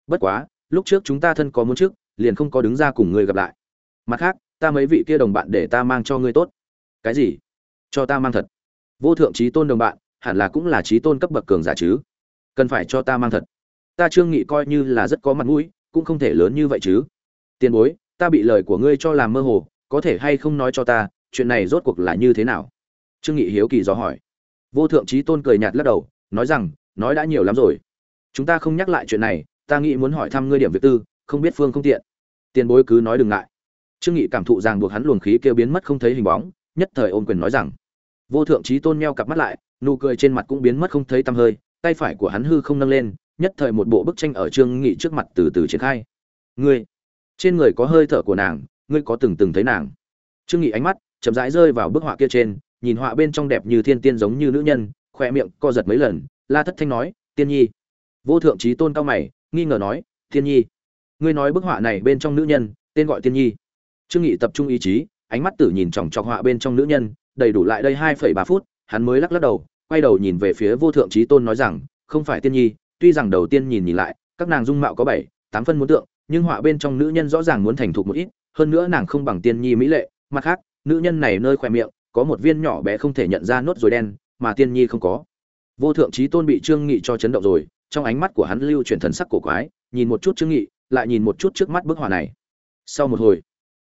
Bất quá, lúc trước chúng ta thân có muốn trước, liền không có đứng ra cùng ngươi gặp lại. Mặt khác, ta mấy vị kia đồng bạn để ta mang cho ngươi tốt. Cái gì? Cho ta mang thật? Vô thượng trí tôn đồng bạn, hẳn là cũng là trí tôn cấp bậc cường giả chứ. Cần phải cho ta mang thật ta trương nghị coi như là rất có mặt mũi, cũng không thể lớn như vậy chứ. Tiền bối, ta bị lời của ngươi cho làm mơ hồ, có thể hay không nói cho ta, chuyện này rốt cuộc là như thế nào? Trương nghị hiếu kỳ dò hỏi. Vô thượng trí tôn cười nhạt lắc đầu, nói rằng, nói đã nhiều lắm rồi. Chúng ta không nhắc lại chuyện này, ta nghĩ muốn hỏi thăm ngươi điểm việc tư, không biết phương không tiện. Tiền bối cứ nói đừng ngại. Trương nghị cảm thụ rằng buộc hắn luồng khí kêu biến mất không thấy hình bóng, nhất thời ôm quyền nói rằng. Vô thượng trí tôn meo cặp mắt lại, nụ cười trên mặt cũng biến mất không thấy tăm hơi, tay phải của hắn hư không nâng lên nhất thời một bộ bức tranh ở trương nghị trước mặt từ từ triển khai. Ngươi, trên người có hơi thở của nàng, ngươi có từng từng thấy nàng? Trương nghị ánh mắt chậm rãi rơi vào bức họa kia trên, nhìn họa bên trong đẹp như thiên tiên giống như nữ nhân khoe miệng co giật mấy lần, la thất thanh nói, tiên nhi. Vô thượng trí tôn cao mày, nghi ngờ nói, tiên nhi, ngươi nói bức họa này bên trong nữ nhân, tên gọi tiên nhi. Trương nghị tập trung ý chí, ánh mắt tử nhìn chòng chọc họa bên trong nữ nhân, đầy đủ lại đây hai phẩy ba phút, hắn mới lắc lắc đầu, quay đầu nhìn về phía vô thượng trí tôn nói rằng, không phải tiên nhi tuy rằng đầu tiên nhìn nhìn lại, các nàng dung mạo có bảy, tám phân muốn tượng, nhưng họa bên trong nữ nhân rõ ràng muốn thành thục một ít, hơn nữa nàng không bằng tiên nhi mỹ lệ. Mặt khác, nữ nhân này nơi khoe miệng, có một viên nhỏ bé không thể nhận ra nốt rồi đen, mà tiên nhi không có. Vô thượng trí tôn bị trương nghị cho chấn động rồi, trong ánh mắt của hắn lưu chuyển thần sắc cổ quái, nhìn một chút trương nghị, lại nhìn một chút trước mắt bức họa này. Sau một hồi,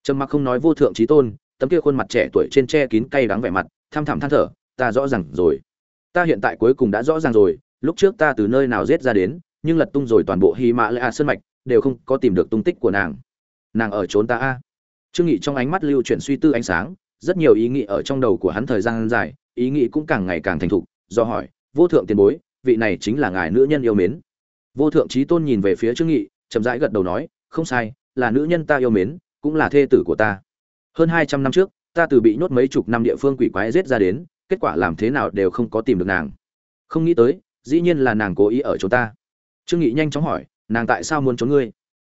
trầm mặc không nói vô thượng trí tôn, tấm kia khuôn mặt trẻ tuổi trên che kín cay đắng vẻ mặt, tham thẳm than thở, ta rõ ràng rồi. Ta hiện tại cuối cùng đã rõ ràng rồi lúc trước ta từ nơi nào giết ra đến, nhưng lật tung rồi toàn bộ hy mã lạ sơn mạch, đều không có tìm được tung tích của nàng. Nàng ở trốn ta a. Trương nghị trong ánh mắt lưu chuyển suy tư ánh sáng, rất nhiều ý nghĩ ở trong đầu của hắn thời gian dài, ý nghĩ cũng càng ngày càng thành thục, do hỏi, vô thượng tiền bối, vị này chính là ngài nữ nhân yêu mến. Vô thượng trí tôn nhìn về phía trương nghị, chậm rãi gật đầu nói, không sai, là nữ nhân ta yêu mến, cũng là thê tử của ta. Hơn hai trăm năm trước, ta từ bị nhốt mấy chục năm địa phương quỷ quái giết ra đến, kết quả làm thế nào đều không có tìm được nàng. Không nghĩ tới dĩ nhiên là nàng cố ý ở chỗ ta. Trương nghị nhanh chóng hỏi, nàng tại sao muốn trốn ngươi?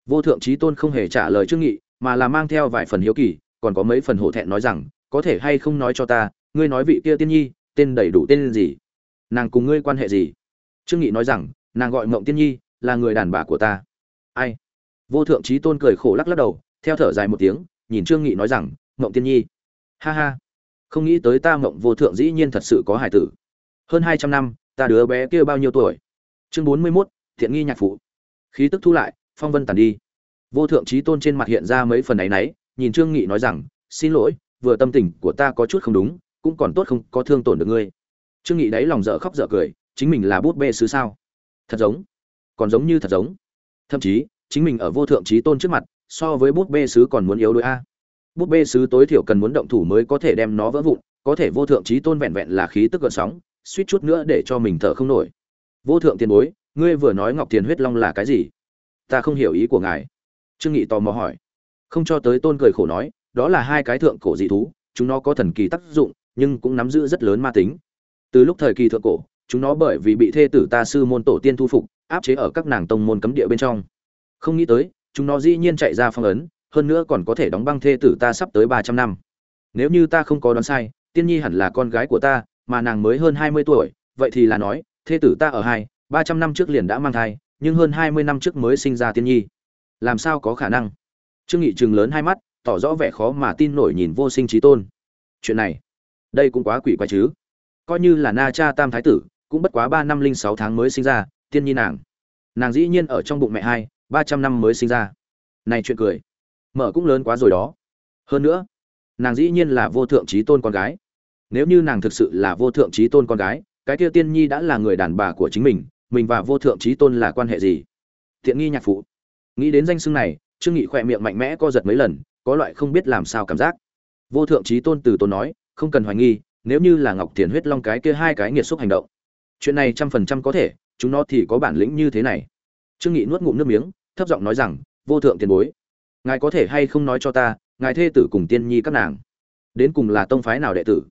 Vô thượng trí tôn không hề trả lời trương nghị, mà là mang theo vài phần hiếu kỳ, còn có mấy phần hổ thẹn nói rằng, có thể hay không nói cho ta, ngươi nói vị kia tiên nhi, tên đầy đủ tên gì? Nàng cùng ngươi quan hệ gì? Trương nghị nói rằng, nàng gọi mộng tiên nhi, là người đàn bà của ta. Ai? Vô thượng trí tôn cười khổ lắc lắc đầu, theo thở dài một tiếng, nhìn trương nghị nói rằng mộng tiên nhi. Ha ha. Không nghĩ tới ta mộng vô thượng dĩ nhiên thật sự có hải tử. Hơn hai trăm năm ta đứa bé kia bao nhiêu tuổi? Chương bốn mươi mốt, thiện nghi nhạc phụ. Khí tức thu lại, phong vân tàn đi. Vô thượng trí tôn trên mặt hiện ra mấy phần áy náy, nhìn trương nghị nói rằng, xin lỗi, vừa tâm tình của ta có chút không đúng, cũng còn tốt không có thương tổn được ngươi. Trương nghị đáy lòng dở khóc dở cười, chính mình là bút bê sứ sao? Thật giống, còn giống như thật giống. Thậm chí, chính mình ở vô thượng trí tôn trước mặt, so với bút bê sứ còn muốn yếu đuối a. Bút bê sứ tối thiểu cần muốn động thủ mới có thể đem nó vỡ vụn, có thể vô thượng trí tôn vẹn vẹn là khí tức gợn sóng suýt chút nữa để cho mình thở không nổi. Vô thượng tiền bối, ngươi vừa nói ngọc tiền huyết long là cái gì? Ta không hiểu ý của ngài. Trương nghị tò mò hỏi. Không cho tới tôn cười khổ nói, đó là hai cái thượng cổ dị thú, chúng nó có thần kỳ tác dụng, nhưng cũng nắm giữ rất lớn ma tính. Từ lúc thời kỳ thượng cổ, chúng nó bởi vì bị thê tử ta sư môn tổ tiên thu phục, áp chế ở các nàng tông môn cấm địa bên trong. Không nghĩ tới, chúng nó dĩ nhiên chạy ra phong ấn, hơn nữa còn có thể đóng băng thê tử ta sắp tới ba trăm năm. Nếu như ta không có đoán sai, tiên nhi hẳn là con gái của ta mà nàng mới hơn hai mươi tuổi, vậy thì là nói, thê tử ta ở hai, ba trăm năm trước liền đã mang thai, nhưng hơn hai mươi năm trước mới sinh ra tiên nhi. Làm sao có khả năng? Trương nghị trừng lớn hai mắt, tỏ rõ vẻ khó mà tin nổi nhìn vô sinh trí tôn. Chuyện này, đây cũng quá quỷ quái chứ. Coi như là na cha tam thái tử, cũng bất quá ba năm linh sáu tháng mới sinh ra, tiên nhi nàng. Nàng dĩ nhiên ở trong bụng mẹ hai, ba trăm năm mới sinh ra. Này chuyện cười, mở cũng lớn quá rồi đó. Hơn nữa, nàng dĩ nhiên là vô thượng trí tôn con gái nếu như nàng thực sự là vô thượng trí tôn con gái, cái kia tiên nhi đã là người đàn bà của chính mình mình và vô thượng trí tôn là quan hệ gì? Thiện nghi nhạc phụ. Nghĩ đến danh xưng này, trương nghị khỏe miệng mạnh mẽ co giật mấy lần, có loại không biết làm sao cảm giác. Vô thượng trí tôn từ tôn nói, không cần hoài nghi, nếu như là ngọc tiền huyết long cái kia hai cái nghiệt xúc hành động, chuyện này trăm phần trăm có thể, chúng nó thì có bản lĩnh như thế này. Trương nghị nuốt ngụm nước miếng, thấp giọng nói rằng, vô thượng tiền bối, ngài có thể hay không nói cho ta, ngài thê tử cùng tiên nhi các nàng, đến cùng là tông phái nào đệ tử?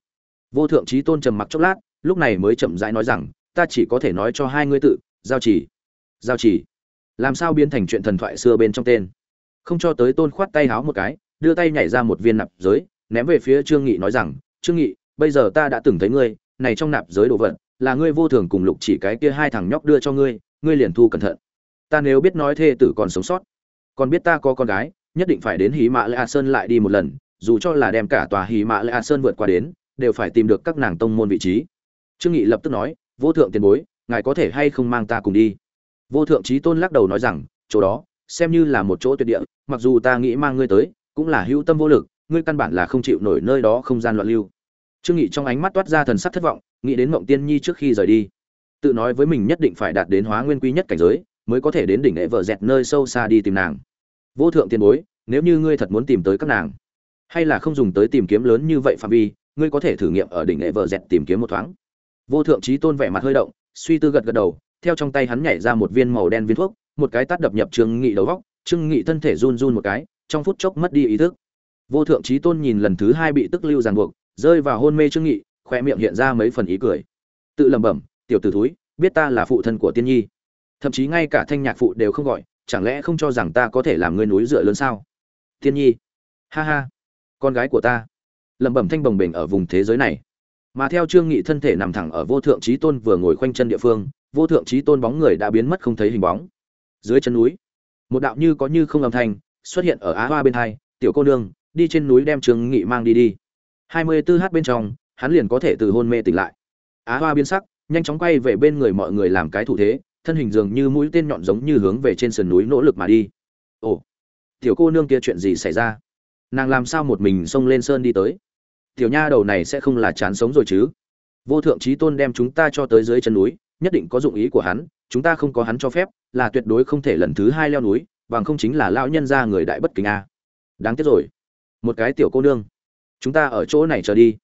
Vô thượng trí tôn trầm mặc chốc lát, lúc này mới chậm rãi nói rằng, ta chỉ có thể nói cho hai ngươi tự, giao chỉ. Giao chỉ. Làm sao biến thành chuyện thần thoại xưa bên trong tên? Không cho tới tôn khoát tay háo một cái, đưa tay nhảy ra một viên nạp giới, ném về phía trương nghị nói rằng, trương nghị, bây giờ ta đã từng thấy ngươi, này trong nạp giới đồ vật, là ngươi vô thường cùng lục chỉ cái kia hai thằng nhóc đưa cho ngươi ngươi liền thu cẩn thận. Ta nếu biết nói thê tử còn sống sót, còn biết ta có con gái, nhất định phải đến hí mã lệ sơn lại đi một lần, dù cho là đem cả tòa hí mã lệ sơn vượt qua đến đều phải tìm được các nàng tông môn vị trí. Trương nghị lập tức nói, vô thượng tiền bối, ngài có thể hay không mang ta cùng đi? Vô thượng trí tôn lắc đầu nói rằng, chỗ đó, xem như là một chỗ tuyệt địa, mặc dù ta nghĩ mang ngươi tới, cũng là hữu tâm vô lực, ngươi căn bản là không chịu nổi nơi đó không gian loạn lưu. Trương nghị trong ánh mắt toát ra thần sắc thất vọng, nghĩ đến mộng tiên nhi trước khi rời đi. Tự nói với mình nhất định phải đạt đến hóa nguyên quý nhất cảnh giới, mới có thể đến đỉnh lễ vợ dẹt nơi sâu xa đi tìm nàng. Vô thượng tiền bối, nếu như ngươi thật muốn tìm tới các nàng, hay là không dùng tới tìm kiếm lớn như vậy phạm vi ngươi có thể thử nghiệm ở đỉnh lễ vợ dẹt tìm kiếm một thoáng. Vô thượng trí tôn vẻ mặt hơi động, suy tư gật gật đầu, theo trong tay hắn nhảy ra một viên màu đen viên thuốc, một cái tát đập nhập trương nghị đầu góc trương nghị thân thể run run một cái, trong phút chốc mất đi ý thức. Vô thượng trí tôn nhìn lần thứ hai bị tức lưu ràng buộc, rơi vào hôn mê trương nghị, khoe miệng hiện ra mấy phần ý cười. Tự lẩm bẩm, tiểu tử thúi, biết ta là phụ thân của tiên nhi. Thậm chí ngay cả thanh nhạc phụ đều không gọi, chẳng lẽ không cho rằng ta có thể làm ngươi núi dựa lớn sao? Tiên nhi. Ha ha, con gái của ta lẩm bẩm thanh bồng bềnh ở vùng thế giới này. Mà theo trương nghị thân thể nằm thẳng ở vô thượng trí tôn vừa ngồi khoanh chân địa phương, vô thượng trí tôn bóng người đã biến mất không thấy hình bóng. Dưới chân núi, một đạo như có như không âm thanh xuất hiện ở á hoa bên hai, tiểu cô nương, đi trên núi đem trương nghị mang đi đi. Hai mươi 24 h bên trong, hắn liền có thể từ hôn mê tỉnh lại. Á hoa biến sắc, nhanh chóng quay về bên người mọi người làm cái thủ thế, thân hình dường như mũi tên nhọn giống như hướng về trên sườn núi nỗ lực mà đi. Ồ, tiểu cô nương kia chuyện gì xảy ra? Nàng làm sao một mình xông lên sơn đi tới? Tiểu nha đầu này sẽ không là chán sống rồi chứ. Vô thượng trí tôn đem chúng ta cho tới dưới chân núi, nhất định có dụng ý của hắn, chúng ta không có hắn cho phép, là tuyệt đối không thể lần thứ hai leo núi, bằng không chính là lão nhân gia người đại bất kính a. Đáng tiếc rồi. Một cái tiểu cô nương. Chúng ta ở chỗ này chờ đi.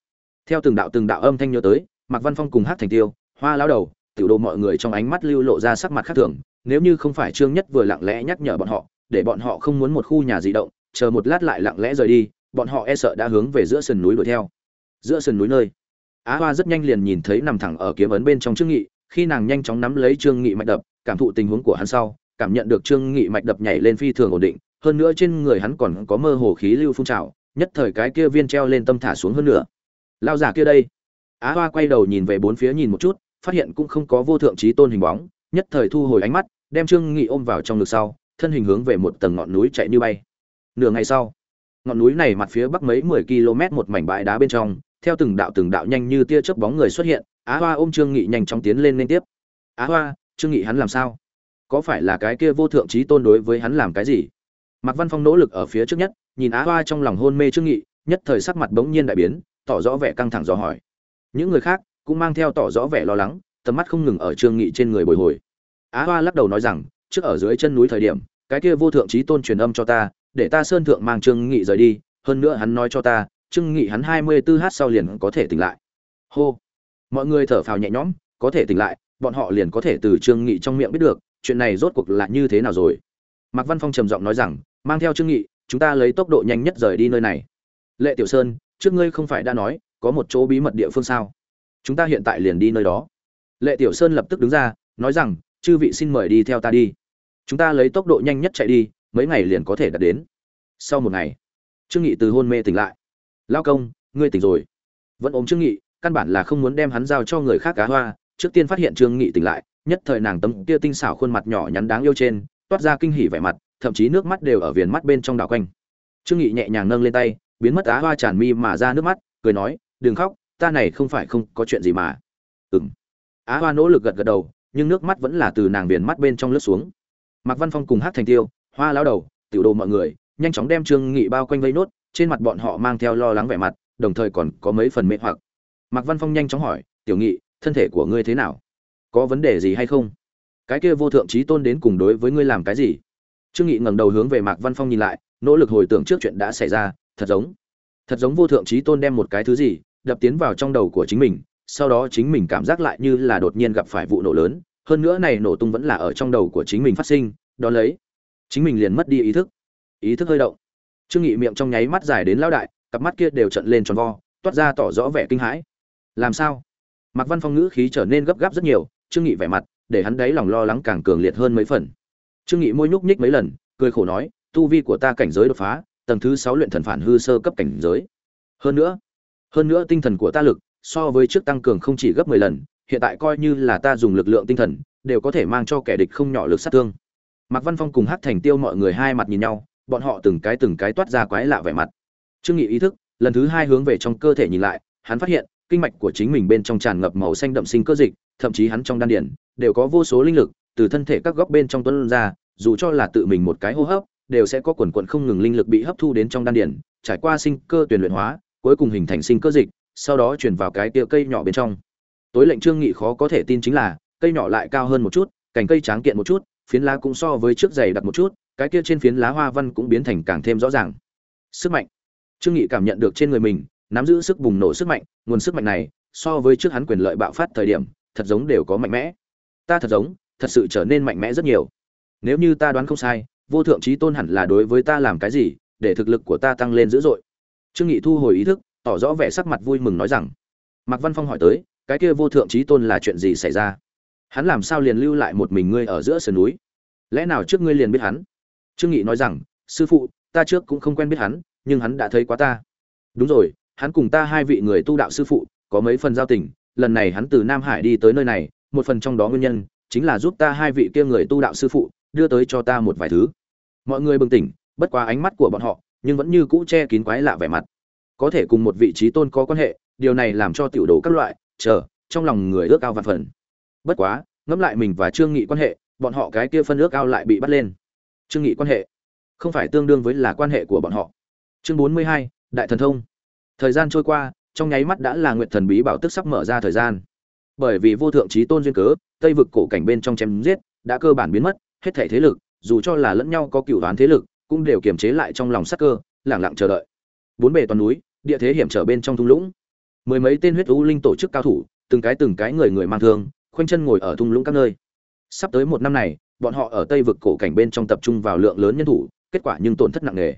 Theo từng đạo từng đạo âm thanh nhớ tới, mạc văn phong cùng hát thành tiêu, hoa lão đầu, tiểu đồ mọi người trong ánh mắt lưu lộ ra sắc mặt khác thường, nếu như không phải trương nhất vừa lặng lẽ nhắc nhở bọn họ, để bọn họ không muốn một khu nhà di động, chờ một lát lại lặng lẽ rời đi bọn họ e sợ đã hướng về giữa sườn núi đuổi theo. Giữa sườn núi nơi, á hoa rất nhanh liền nhìn thấy nằm thẳng ở kiếm ấn bên trong trương nghị. Khi nàng nhanh chóng nắm lấy trương nghị mạch đập, cảm thụ tình huống của hắn sau, cảm nhận được trương nghị mạch đập nhảy lên phi thường ổn định. Hơn nữa trên người hắn còn có mơ hồ khí lưu phun trào, nhất thời cái kia viên treo lên tâm thả xuống hơn nữa lao giả kia đây. Á hoa quay đầu nhìn về bốn phía nhìn một chút, phát hiện cũng không có vô thượng trí tôn hình bóng, nhất thời thu hồi ánh mắt, đem trương nghị ôm vào trong ngực sau, thân hình hướng về một tầng ngọn núi chạy như bay. Nửa ngày sau ngọn núi này mặt phía bắc mấy mười km một mảnh bãi đá bên trong, theo từng đạo từng đạo nhanh như tia chớp bóng người xuất hiện, á hoa ôm trương nghị nhanh chóng tiến lên liên tiếp. Á hoa, trương nghị hắn làm sao? Có phải là cái kia vô thượng trí tôn đối với hắn làm cái gì? Mạc văn phong nỗ lực ở phía trước nhất, nhìn á hoa trong lòng hôn mê trương nghị, nhất thời sắc mặt bỗng nhiên đại biến, tỏ rõ vẻ căng thẳng dò hỏi. Những người khác cũng mang theo tỏ rõ vẻ lo lắng, tầm mắt không ngừng ở trương nghị trên người bồi hồi. Á hoa lắc đầu nói rằng, trước ở dưới chân núi thời điểm, cái kia vô thượng trí tôn truyền âm cho ta để ta sơn thượng mang trương nghị rời đi, hơn nữa hắn nói cho ta, trương nghị hắn hai mươi 24 h sau liền có thể tỉnh lại. Hô. Mọi người thở phào nhẹ nhõm, có thể tỉnh lại, bọn họ liền có thể từ trương nghị trong miệng biết được, chuyện này rốt cuộc là như thế nào rồi. Mạc văn phong trầm giọng nói rằng, mang theo trương nghị, chúng ta lấy tốc độ nhanh nhất rời đi nơi này. Lệ tiểu sơn, trước ngươi không phải đã nói, có một chỗ bí mật địa phương sao? Chúng ta hiện tại liền đi nơi đó. Lệ tiểu sơn lập tức đứng ra, nói rằng, chư vị xin mời đi theo ta đi. Chúng ta lấy tốc độ nhanh nhất chạy đi mấy ngày liền có thể đạt đến. Sau một ngày, trương nghị từ hôn mê tỉnh lại. Lao công, ngươi tỉnh rồi. Vẫn ôm trương nghị, căn bản là không muốn đem hắn giao cho người khác cá hoa. Trước tiên phát hiện trương nghị tỉnh lại, nhất thời nàng tấm kia tinh xảo khuôn mặt nhỏ nhắn đáng yêu trên, toát ra kinh hỉ vẻ mặt, thậm chí nước mắt đều ở viền mắt bên trong đảo quanh. Trương nghị nhẹ nhàng nâng lên tay, biến mất á hoa tràn mi mà ra nước mắt, cười nói, đừng khóc, ta này không phải không có chuyện gì mà. Ừm. Á hoa nỗ lực gật gật đầu, nhưng nước mắt vẫn là từ nàng viền mắt bên trong lướt xuống. Mạc văn phong cùng hát thành tiêu hoa lao đầu, tiểu đồ mọi người, nhanh chóng đem trương nghị bao quanh vây nốt, trên mặt bọn họ mang theo lo lắng vẻ mặt, đồng thời còn có mấy phần mệt hoặc. Mạc văn phong nhanh chóng hỏi, tiểu nghị, thân thể của ngươi thế nào? Có vấn đề gì hay không? Cái kia vô thượng trí tôn đến cùng đối với ngươi làm cái gì? Trương nghị ngẩng đầu hướng về mạc văn phong nhìn lại, nỗ lực hồi tưởng trước chuyện đã xảy ra, thật giống thật giống vô thượng trí tôn đem một cái thứ gì, đập tiến vào trong đầu của chính mình, sau đó chính mình cảm giác lại như là đột nhiên gặp phải vụ nổ lớn, hơn nữa này nổ tung vẫn là ở trong đầu của chính mình phát sinh đó lấy chính mình liền mất đi ý thức. Ý thức hơi động. Trương nghị miệng trong nháy mắt dài đến lao đại, cặp mắt kia đều trận lên tròn vo, toát ra tỏ rõ vẻ kinh hãi. Làm sao? Mạc văn phong ngữ khí trở nên gấp gáp rất nhiều, trương nghị vẻ mặt, để hắn đấy lòng lo lắng càng cường liệt hơn mấy phần. Trương nghị môi nhúc nhích mấy lần, cười khổ nói, tu vi của ta cảnh giới đột phá, tầng thứ sáu luyện thần phản hư sơ cấp cảnh giới. Hơn nữa hơn nữa tinh thần của ta lực, so với trước tăng cường không chỉ gấp 10 lần, hiện tại coi như là ta dùng lực lượng tinh thần, đều có thể mang cho kẻ địch không nhỏ lực sát thương mạc văn phong cùng hát thành tiêu mọi người hai mặt nhìn nhau, bọn họ từng cái từng cái toát ra quái lạ vẻ mặt. Trương nghị ý thức, lần thứ hai hướng về trong cơ thể nhìn lại, hắn phát hiện, kinh mạch của chính mình bên trong tràn ngập màu xanh đậm sinh cơ dịch, thậm chí hắn trong đan điển, đều có vô số linh lực từ thân thể các góc bên trong tuấn ra, dù cho là tự mình một cái hô hấp, đều sẽ có quần quần không ngừng linh lực bị hấp thu đến trong đan điển, trải qua sinh cơ tuyển luyện hóa, cuối cùng hình thành sinh cơ dịch, sau đó chuyển vào cái tia cây nhỏ bên trong. Tối lệnh trương nghị khó có thể tin chính là, cây nhỏ lại cao hơn một chút, cành cây tráng kiện một chút phiến lá cũng so với trước dày đặt một chút, cái kia trên phiến lá hoa văn cũng biến thành càng thêm rõ ràng. Sức mạnh. Trương nghị cảm nhận được trên người mình, nắm giữ sức bùng nổ sức mạnh, nguồn sức mạnh này, so với trước hắn quyền lợi bạo phát thời điểm, thật giống đều có mạnh mẽ. Ta thật giống, thật sự trở nên mạnh mẽ rất nhiều. Nếu như ta đoán không sai, vô thượng trí tôn hẳn là đối với ta làm cái gì, để thực lực của ta tăng lên dữ dội. Trương nghị thu hồi ý thức, tỏ rõ vẻ sắc mặt vui mừng nói rằng, mạc văn phong hỏi tới, cái kia vô thượng trí tôn là chuyện gì xảy ra? Hắn làm sao liền lưu lại một mình ngươi ở giữa sườn núi? Lẽ nào trước ngươi liền biết hắn? Trương nghị nói rằng, sư phụ, ta trước cũng không quen biết hắn, nhưng hắn đã thấy quá ta. Đúng rồi, hắn cùng ta hai vị người tu đạo sư phụ, có mấy phần giao tình, lần này hắn từ nam hải đi tới nơi này, một phần trong đó nguyên nhân chính là giúp ta hai vị kia người tu đạo sư phụ đưa tới cho ta một vài thứ. Mọi người bừng tỉnh, bất quá ánh mắt của bọn họ nhưng vẫn như cũ che kín quái lạ vẻ mặt. Có thể cùng một vị trí tôn có quan hệ, điều này làm cho tiểu đồ các loại chờ, trong lòng người ước ao vạn phần bất quá ngẫm lại mình và trương nghị quan hệ bọn họ cái kia phân ước ao lại bị bắt lên. Trương nghị quan hệ không phải tương đương với là quan hệ của bọn họ. Chương 42, đại thần thông. Thời gian trôi qua trong nháy mắt đã là nguyệt thần bí bảo tức sắp mở ra thời gian. Bởi vì vô thượng trí tôn duyên cớ tây vực cổ cảnh bên trong chém giết đã cơ bản biến mất hết thảy thế lực dù cho là lẫn nhau có cựu đoán thế lực cũng đều kiềm chế lại trong lòng sắc cơ lẳng lặng chờ đợi. Bốn bề toàn núi địa thế hiểm trở bên trong thung lũng. Mười mấy tên huyết u linh tổ chức cao thủ từng cái từng cái người người mang thương khoanh chân ngồi ở thung lũng các nơi. Sắp tới một năm này, bọn họ ở tây vực cổ cảnh bên trong tập trung vào lượng lớn nhân thủ, kết quả nhưng tổn thất nặng nề.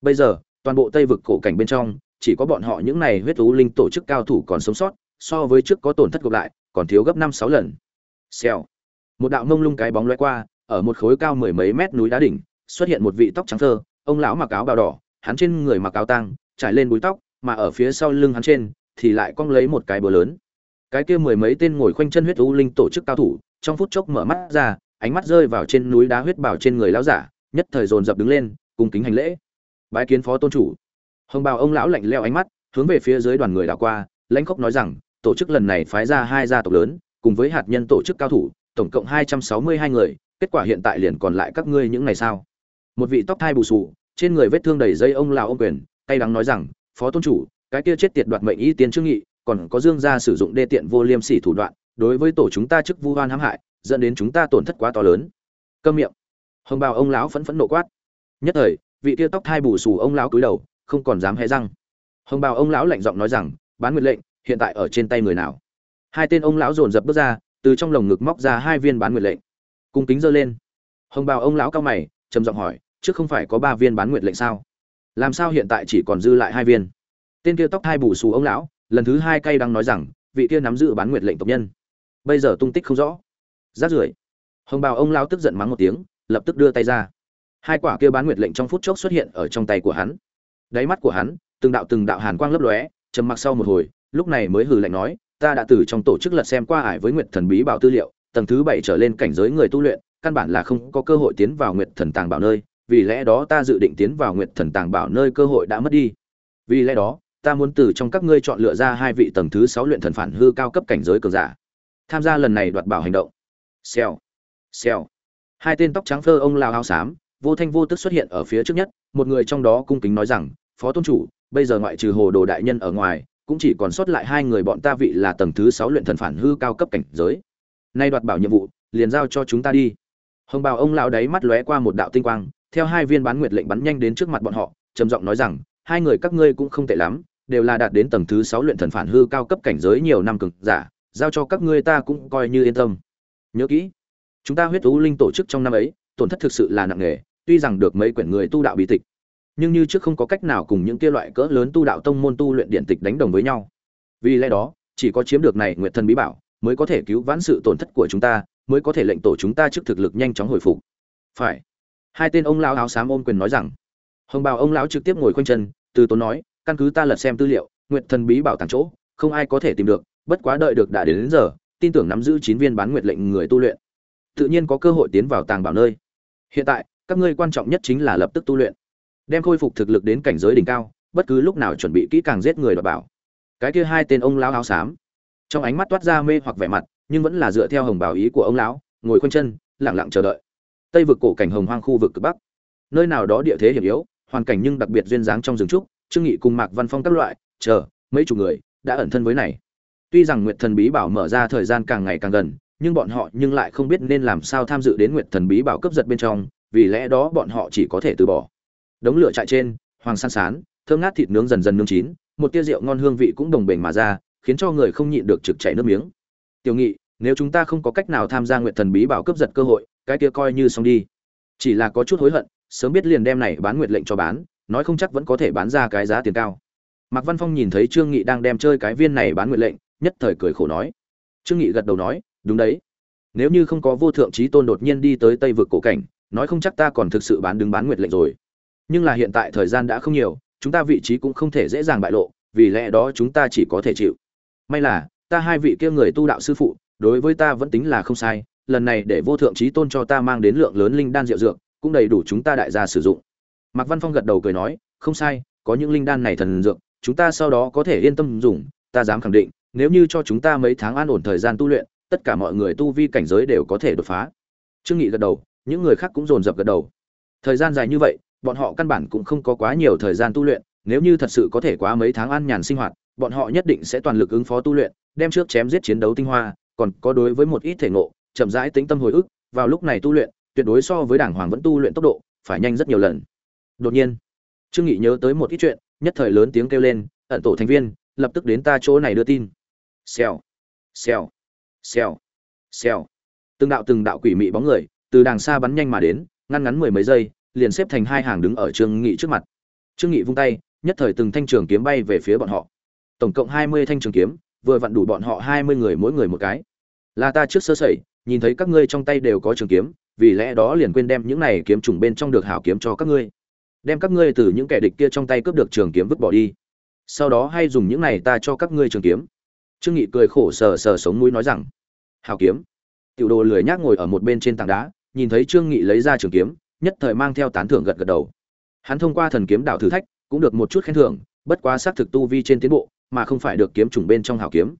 Bây giờ, toàn bộ tây vực cổ cảnh bên trong, chỉ có bọn họ những này huyết thú linh tổ chức cao thủ còn sống sót, so với trước có tổn thất gộp lại, còn thiếu gấp năm sáu lần. Xèo. Một đạo mông lung cái bóng lóe qua, ở một khối cao mười mấy mét núi đá đỉnh, xuất hiện một vị tóc trắng thơ, ông lão mặc áo bào đỏ, hắn trên người mặc áo tang, trải lên búi tóc, mà ở phía sau lưng hắn trên, thì lại cong lấy một cái bờ lớn cái kia mười mấy tên ngồi khoanh chân huyết u linh tổ chức cao thủ, trong phút chốc mở mắt ra, ánh mắt rơi vào trên núi đá huyết bảo trên người lão giả, nhất thời dồn dập đứng lên cùng kính hành lễ. Bái kiến phó tôn chủ. Hồng bào ông lão lạnh leo ánh mắt, hướng về phía dưới đoàn người đảo qua, lãnh khốc nói rằng, tổ chức lần này phái ra hai gia tộc lớn, cùng với hạt nhân tổ chức cao thủ, tổng cộng hai trăm sáu mươi hai người, kết quả hiện tại liền còn lại các ngươi những ngày sao một vị tóc thai bù sù trên người vết thương đầy dây ông lão ông quyền tay đắng nói rằng, phó tôn chủ, cái kia chết tiệt đoạt mệnh y tiến trương nghị còn có dương gia sử dụng đê tiện vô liêm sỉ thủ đoạn, đối với tổ chúng ta chức vu oan hãm hại, dẫn đến chúng ta tổn thất quá to lớn. Câm miệng. Hồng bào ông lão phẫn phẫn nộ quát. Nhất thời, vị kia tóc thai bù xù ông lão cúi đầu, không còn dám hé răng. Hồng bào ông lão lạnh giọng nói rằng, bán nguyệt lệnh, hiện tại ở trên tay người nào? Hai tên ông lão dồn dập bước ra, từ trong lồng ngực móc ra hai viên bán nguyệt lệnh. Cung kính giơ lên. Hồng bào ông lão cao mày, trầm giọng hỏi, trước không phải có ba viên bán nguyệt lệnh sao? Làm sao hiện tại chỉ còn dư lại hai viên? Tên kia tóc hai bù xù ông lão lần thứ hai cay đang nói rằng, vị kia nắm giữ bán nguyệt lệnh tộc nhân. Bây giờ tung tích không rõ. Rát rưởi. Hồng bào ông lao tức giận mắng một tiếng, lập tức đưa tay ra. Hai quả kia bán nguyệt lệnh trong phút chốc xuất hiện ở trong tay của hắn. Đáy mắt của hắn, từng đạo từng đạo hàn quang lấp lóe, trầm mặc sau một hồi, lúc này mới hừ lạnh nói, ta đã từ trong tổ chức lật xem qua ải với nguyệt thần bí bảo tư liệu, tầng thứ bảy trở lên cảnh giới người tu luyện, căn bản là không có cơ hội tiến vào nguyệt thần tàng bảo nơi, vì lẽ đó ta dự định tiến vào nguyệt thần tàng bảo nơi cơ hội đã mất đi. Vì lẽ đó ta muốn từ trong các ngươi chọn lựa ra hai vị tầng thứ sáu luyện thần phản hư cao cấp cảnh giới cường giả. Tham gia lần này đoạt bảo hành động. Xèo. Xèo. Hai tên tóc trắng phơ ông lao áo xám, vô thanh vô tức xuất hiện ở phía trước nhất, một người trong đó cung kính nói rằng, phó tôn chủ, bây giờ ngoại trừ hồ đồ đại nhân ở ngoài, cũng chỉ còn sót lại hai người bọn ta vị là tầng thứ sáu luyện thần phản hư cao cấp cảnh giới. Nay đoạt bảo nhiệm vụ, liền giao cho chúng ta đi. Hồng bào ông lão đấy mắt lóe qua một đạo tinh quang, theo hai viên bán nguyệt lệnh bắn nhanh đến trước mặt bọn họ, trầm giọng nói rằng, hai người các ngươi cũng không tệ lắm đều là đạt đến tầng thứ sáu luyện thần phản hư cao cấp cảnh giới nhiều năm cực giả, giao cho các ngươi ta cũng coi như yên tâm. Nhớ kỹ, chúng ta huyết thú linh tổ chức trong năm ấy, tổn thất thực sự là nặng nề, tuy rằng được mấy quyển người tu đạo bí tịch, nhưng như trước không có cách nào cùng những kia loại cỡ lớn tu đạo tông môn tu luyện điện tịch đánh đồng với nhau. Vì lẽ đó, chỉ có chiếm được này nguyệt thần bí bảo, mới có thể cứu vãn sự tổn thất của chúng ta, mới có thể lệnh tổ chúng ta trước thực lực nhanh chóng hồi phục. Phải. Hai tên ông lão áo xám ôm quyền nói rằng. Hồng bào ông lão trực tiếp ngồi khoanh chân, từ tốn nói căn cứ ta lật xem tư liệu nguyệt thần bí bảo tàng chỗ không ai có thể tìm được bất quá đợi được đã đến, đến giờ tin tưởng nắm giữ chín viên bán nguyệt lệnh người tu luyện. Tự nhiên có cơ hội tiến vào tàng bảo nơi. Hiện tại các ngươi quan trọng nhất chính là lập tức tu luyện. Đem khôi phục thực lực đến cảnh giới đỉnh cao bất cứ lúc nào chuẩn bị kỹ càng giết người đọc bảo. Cái kia hai tên ông lão áo xám. Trong ánh mắt toát ra mê hoặc vẻ mặt nhưng vẫn là dựa theo hồng bảo ý của ông lão ngồi khoanh chân lặng lặng chờ đợi. Tây vực cổ cảnh hồng hoang khu vực cực bắc. Nơi nào đó địa thế hiểm yếu hoàn cảnh nhưng đặc biệt duyên dáng trong rừng trúc trương nghị cùng mạc văn phong các loại, chờ, mấy chục người đã ẩn thân với này. Tuy rằng nguyệt thần bí bảo mở ra thời gian càng ngày càng gần, nhưng bọn họ nhưng lại không biết nên làm sao tham dự đến nguyệt thần bí bảo cấp giật bên trong, vì lẽ đó bọn họ chỉ có thể từ bỏ. Đống lửa trại trên, hoàng san sán, thơm ngát thịt nướng dần dần nướng chín, một tia rượu ngon hương vị cũng đồng bền mà ra, khiến cho người không nhịn được trực chảy nước miếng. Tiểu nghị, nếu chúng ta không có cách nào tham gia nguyện thần bí bảo cướp giật cơ hội, cái kia coi như xong đi. Chỉ là có chút hối hận, sớm biết liền đem này bán nguyệt lệnh cho bán nói không chắc vẫn có thể bán ra cái giá tiền cao. Mạc văn phong nhìn thấy trương nghị đang đem chơi cái viên này bán nguyện lệnh, nhất thời cười khổ nói. Trương nghị gật đầu nói, đúng đấy. Nếu như không có vô thượng trí tôn đột nhiên đi tới tây vực cổ cảnh, nói không chắc ta còn thực sự bán đứng bán nguyệt lệnh rồi. Nhưng là hiện tại thời gian đã không nhiều, chúng ta vị trí cũng không thể dễ dàng bại lộ, vì lẽ đó chúng ta chỉ có thể chịu. May là, ta hai vị kia người tu đạo sư phụ, đối với ta vẫn tính là không sai, lần này để vô thượng trí tôn cho ta mang đến lượng lớn linh đan rượu dược, cũng đầy đủ chúng ta đại gia sử dụng mạc văn phong gật đầu cười nói, không sai, có những linh đan này thần dược, chúng ta sau đó có thể yên tâm dùng, ta dám khẳng định, nếu như cho chúng ta mấy tháng an ổn thời gian tu luyện, tất cả mọi người tu vi cảnh giới đều có thể đột phá. Trương nghị gật đầu, những người khác cũng dồn dập gật đầu. Thời gian dài như vậy, bọn họ căn bản cũng không có quá nhiều thời gian tu luyện, nếu như thật sự có thể quá mấy tháng an nhàn sinh hoạt, bọn họ nhất định sẽ toàn lực ứng phó tu luyện, đem trước chém giết chiến đấu tinh hoa, còn có đối với một ít thể ngộ, chậm rãi tính tâm hồi ức, vào lúc này tu luyện, tuyệt đối so với đảng hoàng vẫn tu luyện tốc độ, phải nhanh rất nhiều lần đột nhiên, trương nghị nhớ tới một ít chuyện, nhất thời lớn tiếng kêu lên, ẩn tổ thành viên, lập tức đến ta chỗ này đưa tin. Xèo xèo xèo xèo. Từng đạo từng đạo quỷ mị bóng người, từ đàng xa bắn nhanh mà đến, ngăn ngắn mười mấy giây, liền xếp thành hai hàng đứng ở trương nghị trước mặt. Trương nghị vung tay, nhất thời từng thanh trường kiếm bay về phía bọn họ. Tổng cộng hai mươi thanh trường kiếm, vừa vặn đủ bọn họ hai mươi người mỗi người một cái. Là ta trước sơ sẩy, nhìn thấy các ngươi trong tay đều có trường kiếm, vì lẽ đó liền quên đem những này kiếm trùng bên trong được hảo kiếm cho các ngươi đem các ngươi từ những kẻ địch kia trong tay cướp được trường kiếm vứt bỏ đi. Sau đó hay dùng những này ta cho các ngươi trường kiếm. Trương nghị cười khổ sờ sờ sống mũi nói rằng, hảo kiếm. Tiểu đồ lười nhác ngồi ở một bên trên tảng đá, nhìn thấy trương nghị lấy ra trường kiếm, nhất thời mang theo tán thưởng gật gật đầu. Hắn thông qua thần kiếm đạo thử thách, cũng được một chút khen thưởng, bất quá xác thực tu vi trên tiến bộ, mà không phải được kiếm trùng bên trong hảo kiếm.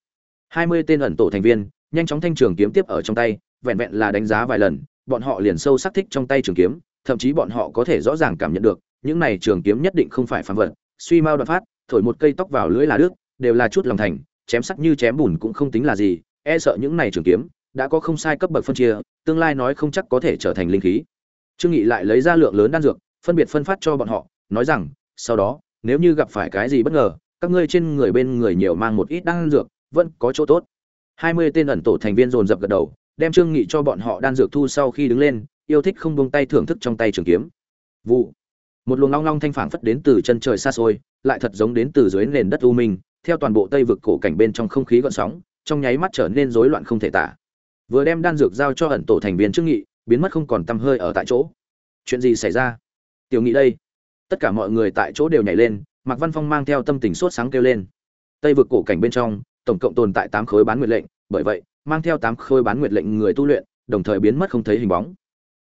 Hai mươi tên ẩn tổ thành viên, nhanh chóng thanh trường kiếm tiếp ở trong tay, vẹn vẹn là đánh giá vài lần, bọn họ liền sâu sắc thích trong tay trường kiếm, thậm chí bọn họ có thể rõ ràng cảm nhận được những này trường kiếm nhất định không phải phàm vật, suy mau đoạn phát, thổi một cây tóc vào lưỡi là nước đều là chút lòng thành, chém sắc như chém bùn cũng không tính là gì e sợ những này trường kiếm đã có không sai cấp bậc phân chia, tương lai nói không chắc có thể trở thành linh khí. Trương nghị lại lấy ra lượng lớn đan dược, phân biệt phân phát cho bọn họ, nói rằng, sau đó, nếu như gặp phải cái gì bất ngờ, các ngươi trên người bên người nhiều mang một ít đan dược, vẫn có chỗ tốt. Hai mươi tên ẩn tổ thành viên dồn dập gật đầu, đem trương nghị cho bọn họ đan dược thu sau khi đứng lên, yêu thích không buông tay thưởng thức trong tay trường kiếm. Vụ một luồng long long thanh phảng phất đến từ chân trời xa xôi, lại thật giống đến từ dưới nền đất u minh, theo toàn bộ tây vực cổ cảnh bên trong không khí gợn sóng, trong nháy mắt trở nên rối loạn không thể tả. Vừa đem đan dược giao cho ẩn tổ thành viên trước nghị, biến mất không còn tăm hơi ở tại chỗ. Chuyện gì xảy ra? Tiểu nghị đây. Tất cả mọi người tại chỗ đều nhảy lên, mạc văn phong mang theo tâm tình sốt sáng kêu lên. Tây vực cổ cảnh bên trong, tổng cộng tồn tại tám khối bán nguyệt lệnh, bởi vậy, mang theo tám khối bán nguyệt lệnh người tu luyện, đồng thời biến mất không thấy hình bóng.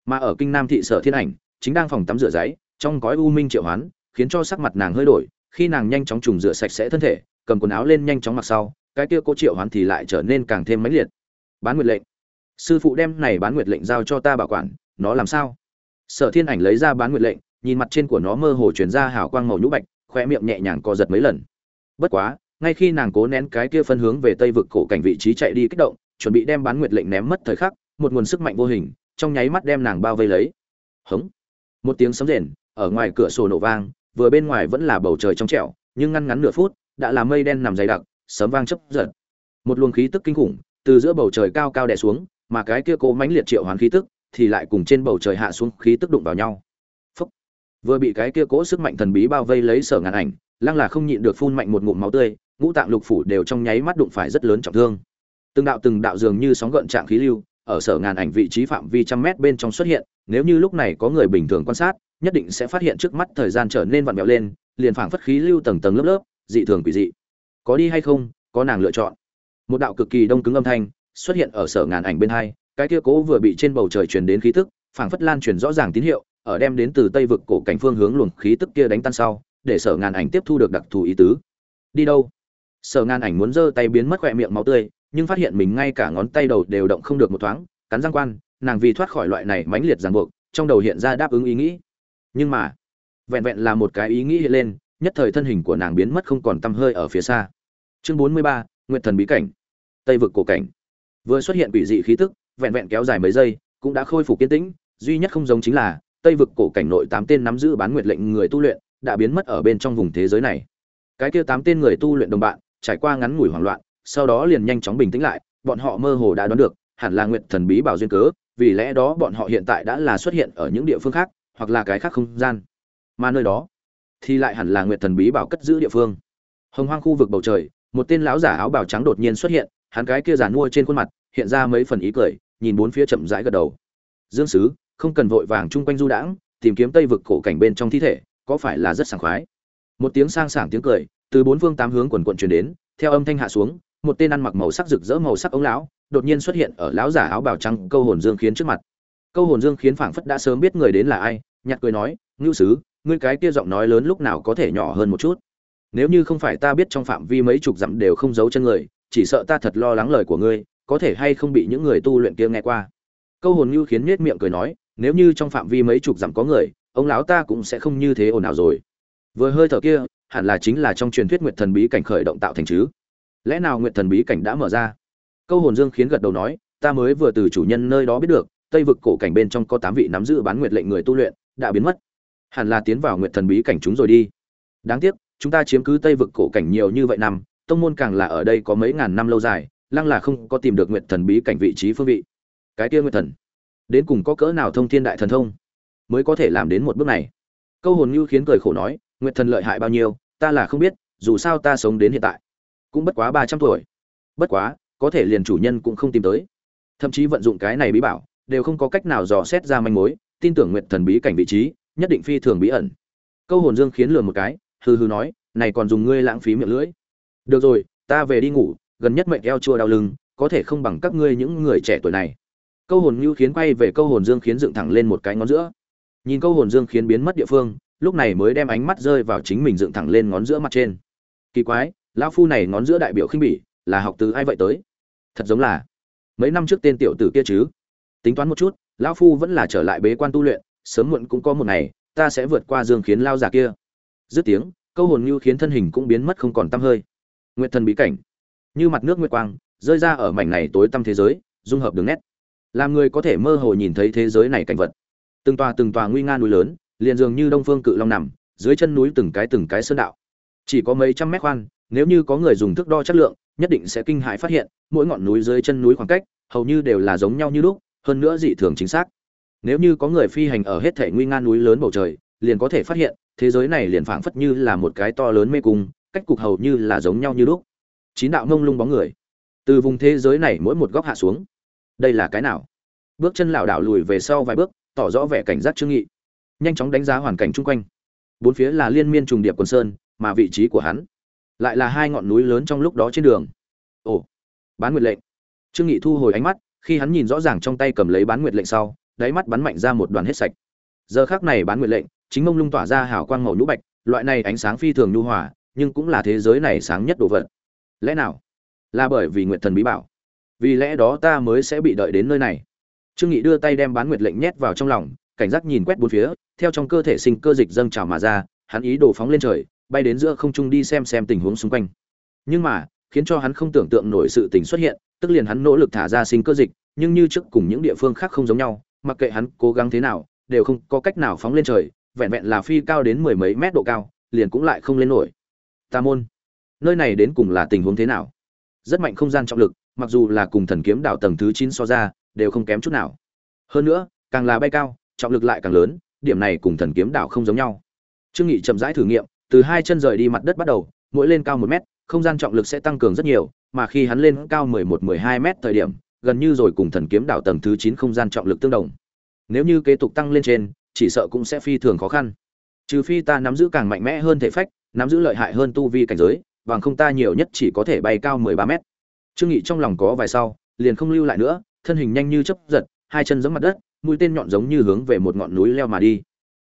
Mà ở kinh nam thị sở thiên ảnh, chính đang phòng tắm rửa giấy trong gói u minh triệu hoán, khiến cho sắc mặt nàng hơi đổi, khi nàng nhanh chóng trùng rửa sạch sẽ thân thể, cầm quần áo lên nhanh chóng mặc sau, cái kia cố triệu hoán thì lại trở nên càng thêm mãnh liệt. Bán nguyệt lệnh. Sư phụ đem này bán nguyệt lệnh giao cho ta bảo quản, nó làm sao? Sở thiên ảnh lấy ra bán nguyệt lệnh, nhìn mặt trên của nó mơ hồ chuyển ra hào quang màu nhũ bạch khoe miệng nhẹ nhàng co giật mấy lần. Bất quá, ngay khi nàng cố nén cái kia phân hướng về tây vực cổ cảnh vị trí chạy đi kích động, chuẩn bị đem bán nguyệt lệnh ném mất thời khắc, một nguồn sức mạnh vô hình, trong nháy mắt đem nàng bao vây lấy. Hống. Một tiếng sấm rền ở ngoài cửa sổ nổ vang, vừa bên ngoài vẫn là bầu trời trong trẻo, nhưng ngăn ngắn nửa phút, đã là mây đen nằm dày đặc, sấm vang chấp giật. Một luồng khí tức kinh khủng, từ giữa bầu trời cao cao đè xuống, mà cái kia cố mãnh liệt triệu hoán khí tức, thì lại cùng trên bầu trời hạ xuống khí tức đụng vào nhau. Phúc. vừa bị cái kia cố sức mạnh thần bí bao vây lấy sở ngàn ảnh, lăng là không nhịn được phun mạnh một ngụm máu tươi, ngũ tạng lục phủ đều trong nháy mắt đụng phải rất lớn trọng thương. Từng đạo từng đạo dường như sóng gợn trạng khí lưu, ở sở ngàn ảnh vị trí phạm vi trăm mét bên trong xuất hiện, nếu như lúc này có người bình thường quan sát nhất định sẽ phát hiện trước mắt thời gian trở nên vặn vẹo lên, liền phảng phất khí lưu tầng tầng lớp lớp, dị thường quỷ dị. Có đi hay không, có nàng lựa chọn. Một đạo cực kỳ đông cứng âm thanh xuất hiện ở sở ngàn ảnh bên hai, cái kia cố vừa bị trên bầu trời truyền đến khí tức, phảng phất lan truyền rõ ràng tín hiệu, ở đem đến từ tây vực cổ cảnh phương hướng luồng khí tức kia đánh tan sau, để sở ngàn ảnh tiếp thu được đặc thù ý tứ. Đi đâu? Sở ngàn ảnh muốn giơ tay biến mất khỏe miệng máu tươi, nhưng phát hiện mình ngay cả ngón tay đầu đều động không được một thoáng, cắn răng quan, nàng vì thoát khỏi loại này mãnh liệt ràng buộc, trong đầu hiện ra đáp ứng ý nghĩ nhưng mà, vẹn vẹn là một cái ý nghĩ hiện lên, nhất thời thân hình của nàng biến mất không còn tăm hơi ở phía xa. Chương bốn mươi ba nguyện thần bí cảnh, tây vực cổ cảnh. Vừa xuất hiện quỷ dị khí tức, vẹn vẹn kéo dài mấy giây, cũng đã khôi phục kiên tĩnh, duy nhất không giống chính là, tây vực cổ cảnh nội tám tên nắm giữ bán nguyệt lệnh người tu luyện, đã biến mất ở bên trong vùng thế giới này. Cái kia tám tên người tu luyện đồng bạn, trải qua ngắn ngủi hoảng loạn, sau đó liền nhanh chóng bình tĩnh lại, bọn họ mơ hồ đã đoán được, hẳn là nguyệt thần bí bảo duyên cớ, vì lẽ đó bọn họ hiện tại đã là xuất hiện ở những địa phương khác hoặc là cái khác không gian. Mà nơi đó thì lại hẳn là nguyệt thần bí bảo cất giữ địa phương. Hồng hoang khu vực bầu trời, một tên lão giả áo bào trắng đột nhiên xuất hiện, hắn cái kia giàn mua trên khuôn mặt, hiện ra mấy phần ý cười, nhìn bốn phía chậm rãi gật đầu. Dương sứ, không cần vội vàng chung quanh du đãng, tìm kiếm tây vực cổ cảnh bên trong thi thể, có phải là rất sảng khoái? Một tiếng sang sảng tiếng cười, từ bốn phương tám hướng quần quận truyền đến, theo âm thanh hạ xuống, một tên ăn mặc màu sắc rực rỡ màu sắc ống lão, đột nhiên xuất hiện ở lão giả áo bào trắng câu hồn dương khiến trước mặt. Câu hồn dương khiến phảng phất đã sớm biết người đến là ai nhặt cười nói, ngưu sứ, ngươi cái kia giọng nói lớn lúc nào có thể nhỏ hơn một chút? Nếu như không phải ta biết trong phạm vi mấy chục dặm đều không giấu chân người, chỉ sợ ta thật lo lắng lời của ngươi, có thể hay không bị những người tu luyện kia nghe qua? Câu hồn ngưu khiến nết miệng cười nói, nếu như trong phạm vi mấy chục dặm có người, ông lão ta cũng sẽ không như thế ồn ào rồi. Vừa hơi thở kia, hẳn là chính là trong truyền thuyết nguyệt thần bí cảnh khởi động tạo thành chứ. Lẽ nào nguyệt thần bí cảnh đã mở ra? Câu hồn dương khiến gật đầu nói, ta mới vừa từ chủ nhân nơi đó biết được, tây vực cổ cảnh bên trong có tám vị nắm giữ bán nguyệt lệnh người tu luyện đã biến mất. Hẳn là tiến vào nguyệt thần bí cảnh chúng rồi đi. Đáng tiếc, chúng ta chiếm cứ tây vực cổ cảnh nhiều như vậy năm, tông môn càng là ở đây có mấy ngàn năm lâu dài, lăng là không có tìm được nguyệt thần bí cảnh vị trí phương vị. Cái kia nguyệt thần, đến cùng có cỡ nào thông thiên đại thần thông mới có thể làm đến một bước này? Câu hồn như khiến cười khổ nói, nguyệt thần lợi hại bao nhiêu, ta là không biết, dù sao ta sống đến hiện tại, cũng bất quá ba trăm tuổi. Bất quá, có thể liền chủ nhân cũng không tìm tới. Thậm chí vận dụng cái này bí bảo, đều không có cách nào dò xét ra manh mối tin tưởng nguyệt thần bí cảnh vị trí, nhất định phi thường bí ẩn. Câu hồn dương khiến lừa một cái, hừ hừ nói, này còn dùng ngươi lãng phí miệng lưỡi. Được rồi, ta về đi ngủ, gần nhất mệnh eo chua đau lưng, có thể không bằng các ngươi những người trẻ tuổi này. Câu hồn như khiến quay về câu hồn dương khiến dựng thẳng lên một cái ngón giữa. Nhìn câu hồn dương khiến biến mất địa phương, lúc này mới đem ánh mắt rơi vào chính mình dựng thẳng lên ngón giữa mặt trên. Kỳ quái, lão phu này ngón giữa đại biểu khinh bỉ, là học từ ai vậy tới? Thật giống là mấy năm trước tên tiểu tử kia chứ? Tính toán một chút lão phu vẫn là trở lại bế quan tu luyện, sớm muộn cũng có một ngày, ta sẽ vượt qua dương khiến lao giả kia. Dứt tiếng, câu hồn như khiến thân hình cũng biến mất không còn tăm hơi. Nguyệt thần bí cảnh. Như mặt nước nguyệt quang, rơi ra ở mảnh này tối tăm thế giới, dung hợp đường nét. Làm người có thể mơ hồ nhìn thấy thế giới này cảnh vật. Từng tòa từng tòa nguy nga núi lớn, liền dường như đông phương cự long nằm, dưới chân núi từng cái từng cái sơn đạo. Chỉ có mấy trăm mét khoan, nếu như có người dùng thước đo chất lượng, nhất định sẽ kinh hãi phát hiện, mỗi ngọn núi dưới chân núi khoảng cách, hầu như đều là giống nhau như lúc hơn nữa dị thường chính xác. Nếu như có người phi hành ở hết thể nguy nga núi lớn bầu trời, liền có thể phát hiện, thế giới này liền phảng phất như là một cái to lớn mê cung, cách cục hầu như là giống nhau như lúc. Chín đạo ngông lung bóng người, từ vùng thế giới này mỗi một góc hạ xuống. Đây là cái nào? Bước chân lảo đảo lùi về sau vài bước, tỏ rõ vẻ cảnh giác trương nghị. Nhanh chóng đánh giá hoàn cảnh chung quanh. Bốn phía là liên miên trùng điệp quần sơn, mà vị trí của hắn lại là hai ngọn núi lớn trong lúc đó trên đường. Ồ, bán nguyệt lệnh. Trương nghị thu hồi ánh mắt khi hắn nhìn rõ ràng trong tay cầm lấy bán nguyệt lệnh sau, đáy mắt bắn mạnh ra một đoàn hết sạch. Giờ khắc này bán nguyệt lệnh, chính mông lung tỏa ra hào quang màu nhũ bạch, loại này ánh sáng phi thường nhu hòa, nhưng cũng là thế giới này sáng nhất đồ vật. Lẽ nào? Là bởi vì nguyệt thần bí bảo. Vì lẽ đó ta mới sẽ bị đợi đến nơi này. Trương nghị đưa tay đem bán nguyệt lệnh nhét vào trong lòng, cảnh giác nhìn quét bốn phía, theo trong cơ thể sinh cơ dịch dâng trào mà ra, hắn ý đồ phóng lên trời, bay đến giữa không trung đi xem xem tình huống xung quanh. Nhưng mà, khiến cho hắn không tưởng tượng nổi sự tình xuất hiện tức liền hắn nỗ lực thả ra sinh cơ dịch, nhưng như trước cùng những địa phương khác không giống nhau, mặc kệ hắn cố gắng thế nào, đều không có cách nào phóng lên trời, vẹn vẹn là phi cao đến mười mấy mét độ cao, liền cũng lại không lên nổi. Tà môn, nơi này đến cùng là tình huống thế nào? Rất mạnh không gian trọng lực, mặc dù là cùng thần kiếm đảo tầng thứ chín so ra, đều không kém chút nào. Hơn nữa, càng là bay cao, trọng lực lại càng lớn, điểm này cùng thần kiếm đảo không giống nhau. Trương nghị chậm rãi thử nghiệm, từ hai chân rời đi mặt đất bắt đầu, mỗi lên cao một mét, không gian trọng lực sẽ tăng cường rất nhiều mà khi hắn lên cao 11-12 mét thời điểm, gần như rồi cùng thần kiếm đảo tầng thứ 9 không gian trọng lực tương đồng. Nếu như kế tục tăng lên trên, chỉ sợ cũng sẽ phi thường khó khăn. Trừ phi ta nắm giữ càng mạnh mẽ hơn thể phách, nắm giữ lợi hại hơn tu vi cảnh giới, bằng không ta nhiều nhất chỉ có thể bay cao 13 mét. Trương nghị trong lòng có vài sau, liền không lưu lại nữa, thân hình nhanh như chớp giật, hai chân giống mặt đất, mũi tên nhọn giống như hướng về một ngọn núi leo mà đi.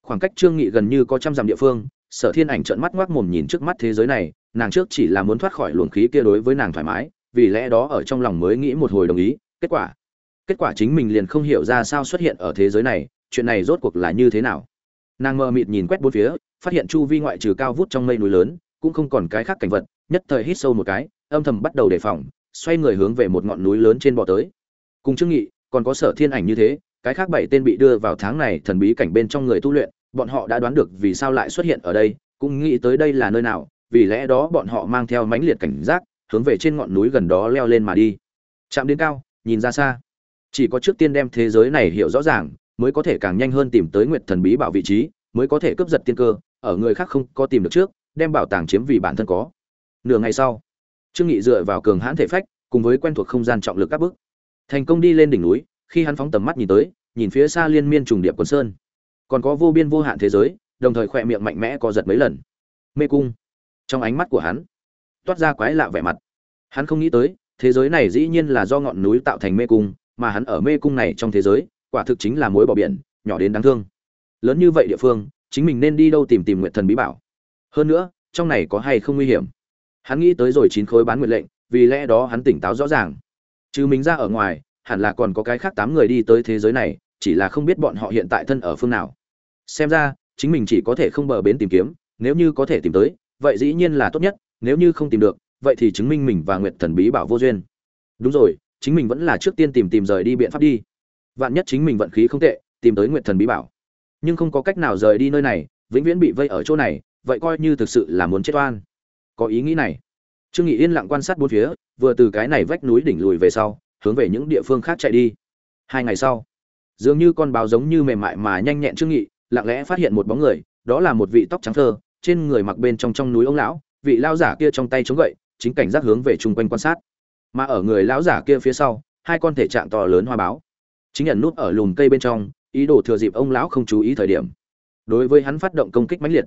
Khoảng cách trương nghị gần như có trăm dặm địa phương, sở thiên ảnh trợn mắt ngoác mồm nhìn trước mắt thế giới này nàng trước chỉ là muốn thoát khỏi luồng khí kia đối với nàng thoải mái, vì lẽ đó ở trong lòng mới nghĩ một hồi đồng ý, kết quả kết quả chính mình liền không hiểu ra sao xuất hiện ở thế giới này, chuyện này rốt cuộc là như thế nào. Nàng mơ mịt nhìn quét bốn phía, phát hiện chu vi ngoại trừ cao vút trong mây núi lớn, cũng không còn cái khác cảnh vật, nhất thời hít sâu một cái, âm thầm bắt đầu đề phòng, xoay người hướng về một ngọn núi lớn trên bò tới. Cùng trương nghị, còn có sở thiên ảnh như thế, cái khác bảy tên bị đưa vào tháng này thần bí cảnh bên trong người tu luyện, bọn họ đã đoán được vì sao lại xuất hiện ở đây, cũng nghĩ tới đây là nơi nào vì lẽ đó bọn họ mang theo mãnh liệt cảnh giác, hướng về trên ngọn núi gần đó leo lên mà đi. Chạm đến cao, nhìn ra xa. Chỉ có trước tiên đem thế giới này hiểu rõ ràng, mới có thể càng nhanh hơn tìm tới nguyệt thần bí bảo vị trí, mới có thể cướp giật tiên cơ, ở người khác không có tìm được trước, đem bảo tàng chiếm vì bản thân có. Nửa ngày sau, trương nghị dựa vào cường hãn thể phách, cùng với quen thuộc không gian trọng lực các bước, thành công đi lên đỉnh núi, khi hắn phóng tầm mắt nhìn tới, nhìn phía xa liên miên trùng điệp quần sơn. Còn có vô biên vô hạn thế giới, đồng thời khỏe miệng mạnh mẽ co giật mấy lần. Mê cung trong ánh mắt của hắn, toát ra quái lạ vẻ mặt. Hắn không nghĩ tới, thế giới này dĩ nhiên là do ngọn núi tạo thành mê cung, mà hắn ở mê cung này trong thế giới, quả thực chính là mối bỏ biển, nhỏ đến đáng thương. Lớn như vậy địa phương, chính mình nên đi đâu tìm tìm nguyện thần bí bảo. Hơn nữa, trong này có hay không nguy hiểm? Hắn nghĩ tới rồi chín khối bán nguyện lệnh, vì lẽ đó hắn tỉnh táo rõ ràng. Chứ mình ra ở ngoài, hẳn là còn có cái khác tám người đi tới thế giới này, chỉ là không biết bọn họ hiện tại thân ở phương nào. Xem ra, chính mình chỉ có thể không bờ bến tìm kiếm, nếu như có thể tìm tới vậy dĩ nhiên là tốt nhất, nếu như không tìm được, vậy thì chứng minh mình và nguyệt thần bí bảo vô duyên. Đúng rồi, chính mình vẫn là trước tiên tìm tìm rời đi biện pháp đi. Vạn nhất chính mình vận khí không tệ, tìm tới nguyệt thần bí bảo. Nhưng không có cách nào rời đi nơi này, vĩnh viễn bị vây ở chỗ này, vậy coi như thực sự là muốn chết oan. Có ý nghĩ này. Trương nghị yên lặng quan sát bốn phía, vừa từ cái này vách núi đỉnh lùi về sau, hướng về những địa phương khác chạy đi. Hai ngày sau, dường như con báo giống như mềm mại mà nhanh nhẹn trương nghị, lặng lẽ phát hiện một bóng người, đó là một vị tóc trắng thơ trên người mặc bên trong trong núi ông lão, vị lão giả kia trong tay chống gậy, chính cảnh giác hướng về chung quanh quan sát. Mà ở người lão giả kia phía sau, hai con thể trạng to lớn hoa báo. Chính nhận nút ở lùm cây bên trong, ý đồ thừa dịp ông lão không chú ý thời điểm. Đối với hắn phát động công kích mãnh liệt,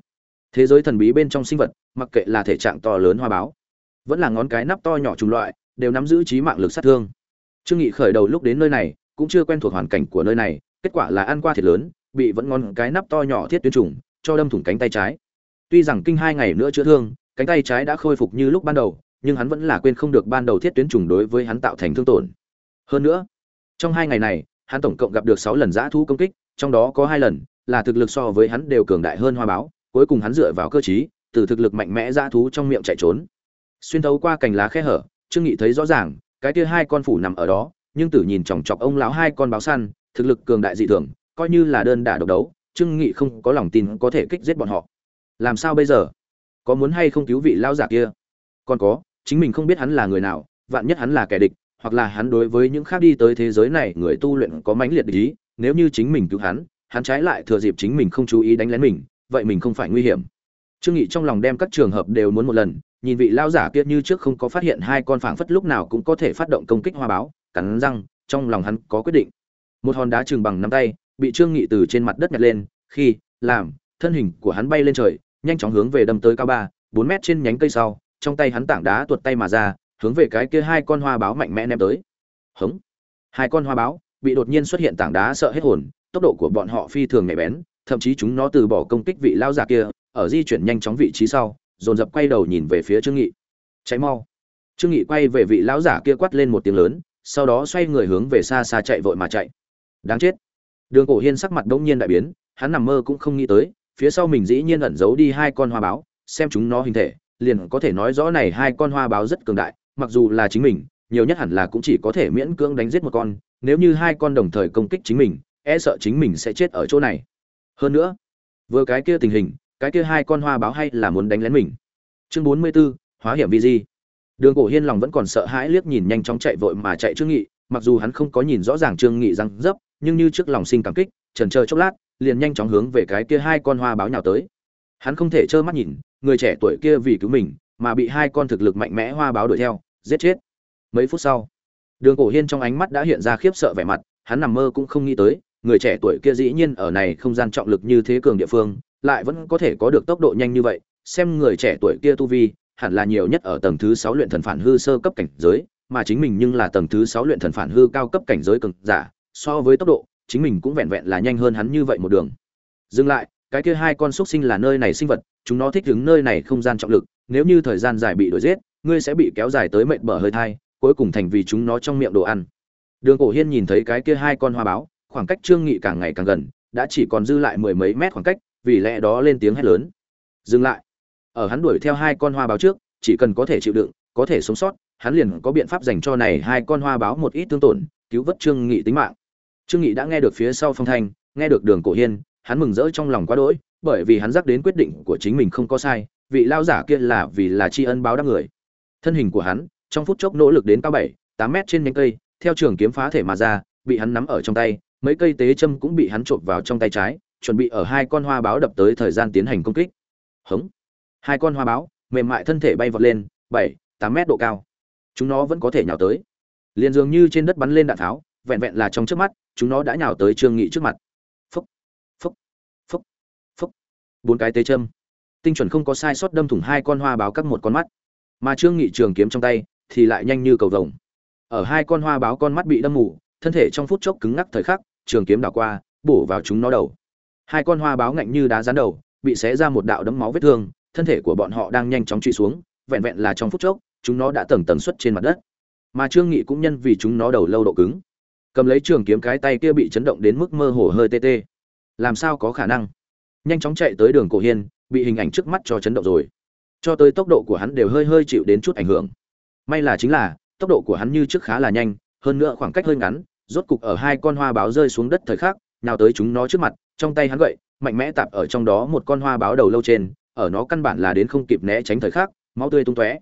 thế giới thần bí bên trong sinh vật, mặc kệ là thể trạng to lớn hoa báo, vẫn là ngón cái nắp to nhỏ trùng loại, đều nắm giữ trí mạng lực sát thương. Trương nghị khởi đầu lúc đến nơi này, cũng chưa quen thuộc hoàn cảnh của nơi này, kết quả là ăn qua thiệt lớn, bị vẫn ngón cái nắp to nhỏ thiết tuyến trùng, cho đâm thủng cánh tay trái tuy rằng kinh hai ngày nữa chữa thương cánh tay trái đã khôi phục như lúc ban đầu nhưng hắn vẫn là quên không được ban đầu thiết tuyến trùng đối với hắn tạo thành thương tổn. Hơn nữa trong hai ngày này hắn tổng cộng gặp được sáu lần giã thú công kích trong đó có hai lần là thực lực so với hắn đều cường đại hơn hoa báo cuối cùng hắn dựa vào cơ trí, từ thực lực mạnh mẽ giã thú trong miệng chạy trốn. Xuyên thấu qua cành lá khe hở trương nghị thấy rõ ràng cái kia hai con phủ nằm ở đó nhưng tử nhìn chòng chọc ông lão hai con báo săn thực lực cường đại dị thường coi như là đơn đả độc đấu trương nghị không có lòng tin có thể kích giết bọn họ làm sao bây giờ? Có muốn hay không cứu vị lão giả kia? Còn có, chính mình không biết hắn là người nào, vạn nhất hắn là kẻ địch, hoặc là hắn đối với những khác đi tới thế giới này người tu luyện có mãnh liệt ý, nếu như chính mình cứu hắn hắn trái lại thừa dịp chính mình không chú ý đánh lén mình, vậy mình không phải nguy hiểm. Trương nghị trong lòng đem các trường hợp đều muốn một lần, nhìn vị lao giả kia như trước không có phát hiện hai con phảng phất lúc nào cũng có thể phát động công kích hoa báo, cắn răng, trong lòng hắn có quyết định. Một hòn đá trường bằng nắm tay, bị trương nghị từ trên mặt đất nhặt lên, khi, làm, thân hình của hắn bay lên trời nhanh chóng hướng về đâm tới cao ba, bốn mét trên nhánh cây sau, trong tay hắn tảng đá tuột tay mà ra, hướng về cái kia hai con hoa báo mạnh mẽ ném tới. Hống! Hai con hoa báo bị đột nhiên xuất hiện tảng đá sợ hết hồn, tốc độ của bọn họ phi thường nhạy bén, thậm chí chúng nó từ bỏ công kích vị lao giả kia, ở di chuyển nhanh chóng vị trí sau, dồn dập quay đầu nhìn về phía trương nghị. Cháy mau! Trương nghị quay về vị lão giả kia quát lên một tiếng lớn, sau đó xoay người hướng về xa xa chạy vội mà chạy. Đáng chết! Đường cổ hiên sắc mặt bỗng nhiên đại biến, hắn nằm mơ cũng không nghĩ tới phía sau mình dĩ nhiên ẩn giấu đi hai con hoa báo xem chúng nó hình thể liền có thể nói rõ này hai con hoa báo rất cường đại mặc dù là chính mình nhiều nhất hẳn là cũng chỉ có thể miễn cưỡng đánh giết một con nếu như hai con đồng thời công kích chính mình e sợ chính mình sẽ chết ở chỗ này. Hơn nữa vừa cái kia tình hình cái kia hai con hoa báo hay là muốn đánh lén mình. Chương bốn mươi 44, hóa hiểm vi di. Đường cổ hiên lòng vẫn còn sợ hãi liếc nhìn nhanh chóng chạy vội mà chạy trương nghị mặc dù hắn không có nhìn rõ ràng trương nghị răng dấp nhưng như trước lòng sinh cảm kích trần chờ chốc lát liền nhanh chóng hướng về cái kia hai con hoa báo nhào tới. Hắn không thể trơ mắt nhìn, người trẻ tuổi kia vì cứu mình, mà bị hai con thực lực mạnh mẽ hoa báo đuổi theo, giết chết. Mấy phút sau, đường cổ hiên trong ánh mắt đã hiện ra khiếp sợ vẻ mặt, hắn nằm mơ cũng không nghĩ tới, người trẻ tuổi kia dĩ nhiên ở này không gian trọng lực như thế cường địa phương, lại vẫn có thể có được tốc độ nhanh như vậy, xem người trẻ tuổi kia tu vi, hẳn là nhiều nhất ở tầng thứ sáu luyện thần phản hư sơ cấp cảnh giới, mà chính mình nhưng là tầng thứ sáu luyện thần phản hư cao cấp cảnh giới cường giả, so với tốc độ chính mình cũng vẹn vẹn là nhanh hơn hắn như vậy một đường. Dừng lại, cái kia hai con xúc sinh là nơi này sinh vật, chúng nó thích đứng nơi này không gian trọng lực, nếu như thời gian dài bị đuổi giết, ngươi sẽ bị kéo dài tới mệt bở hơi thai, cuối cùng thành vì chúng nó trong miệng đồ ăn. Đường cổ hiên nhìn thấy cái kia hai con hoa báo, khoảng cách trương nghị càng ngày càng gần, đã chỉ còn dư lại mười mấy mét khoảng cách, vì lẽ đó lên tiếng hét lớn. Dừng lại. Ở hắn đuổi theo hai con hoa báo trước, chỉ cần có thể chịu đựng, có thể sống sót, hắn liền có biện pháp dành cho này hai con hoa báo một ít tương tổn, cứu vớt trương nghị tính mạng trương nghị đã nghe được phía sau phong thanh, nghe được đường cổ hiên, hắn mừng rỡ trong lòng quá đỗi, bởi vì hắn giác đến quyết định của chính mình không có sai, vị lao giả kia là vì là tri ân báo đáp người. Thân hình của hắn, trong phút chốc nỗ lực đến cao bảy, tám mét trên nhánh cây, theo trường kiếm phá thể mà ra, bị hắn nắm ở trong tay, mấy cây tế châm cũng bị hắn trộm vào trong tay trái, chuẩn bị ở hai con hoa báo đập tới thời gian tiến hành công kích. Hống! Hai con hoa báo, mềm mại thân thể bay vọt lên, bảy, tám mét độ cao. Chúng nó vẫn có thể nhào tới. Liền dường như trên đất bắn lên đạn tháo, vẹn vẹn là trong trước mắt chúng nó đã nhào tới trương nghị trước mặt. Phúc phúc phúc phúc. Bốn cái tế châm. Tinh chuẩn không có sai sót đâm thủng hai con hoa báo cắt một con mắt. Mà trương nghị trường kiếm trong tay thì lại nhanh như cầu vồng. Ở hai con hoa báo con mắt bị đâm mù, thân thể trong phút chốc cứng ngắc thời khắc, trường kiếm đảo qua, bổ vào chúng nó đầu. Hai con hoa báo ngạnh như đá rán đầu, bị xé ra một đạo đấm máu vết thương, thân thể của bọn họ đang nhanh chóng truy xuống, vẹn vẹn là trong phút chốc, chúng nó đã tầng tầng xuất trên mặt đất. Mà trương nghị cũng nhân vì chúng nó đầu lâu độ cứng cầm lấy trường kiếm cái tay kia bị chấn động đến mức mơ hồ hơi tê tê. Làm sao có khả năng? Nhanh chóng chạy tới đường cổ hiên, bị hình ảnh trước mắt cho chấn động rồi. Cho tới tốc độ của hắn đều hơi hơi chịu đến chút ảnh hưởng. May là chính là, tốc độ của hắn như trước khá là nhanh, hơn nữa khoảng cách hơi ngắn, rốt cục ở hai con hoa báo rơi xuống đất thời khắc, nào tới chúng nó trước mặt, trong tay hắn gậy, mạnh mẽ tạp ở trong đó một con hoa báo đầu lâu trên, ở nó căn bản là đến không kịp né tránh thời khắc, máu tươi tung tóe.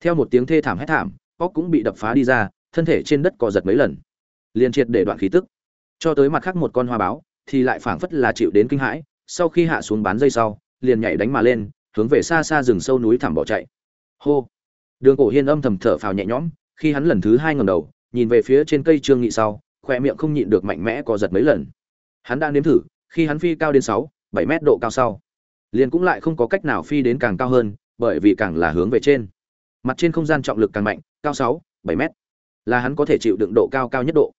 Theo một tiếng thê thảm hét thảm, óc cũng bị đập phá đi ra, thân thể trên đất cò giật mấy lần liền triệt để đoạn khí tức. Cho tới mặt khác một con hoa báo, thì lại phảng phất là chịu đến kinh hãi, sau khi hạ xuống bán dây sau, liền nhảy đánh mà lên, hướng về xa xa rừng sâu núi thẳm bỏ chạy. Hô! Đường cổ hiên âm thầm thở phào nhẹ nhõm, khi hắn lần thứ hai ngẩng đầu, nhìn về phía trên cây trương nghị sau khoe miệng không nhịn được mạnh mẽ co giật mấy lần. Hắn đang nếm thử, khi hắn phi cao đến sáu, bảy mét độ cao sau, liền cũng lại không có cách nào phi đến càng cao hơn, bởi vì càng là hướng về trên. Mặt trên không gian trọng lực càng mạnh, cao sáu, bảy mét. Là hắn có thể chịu đựng độ cao cao nhất độ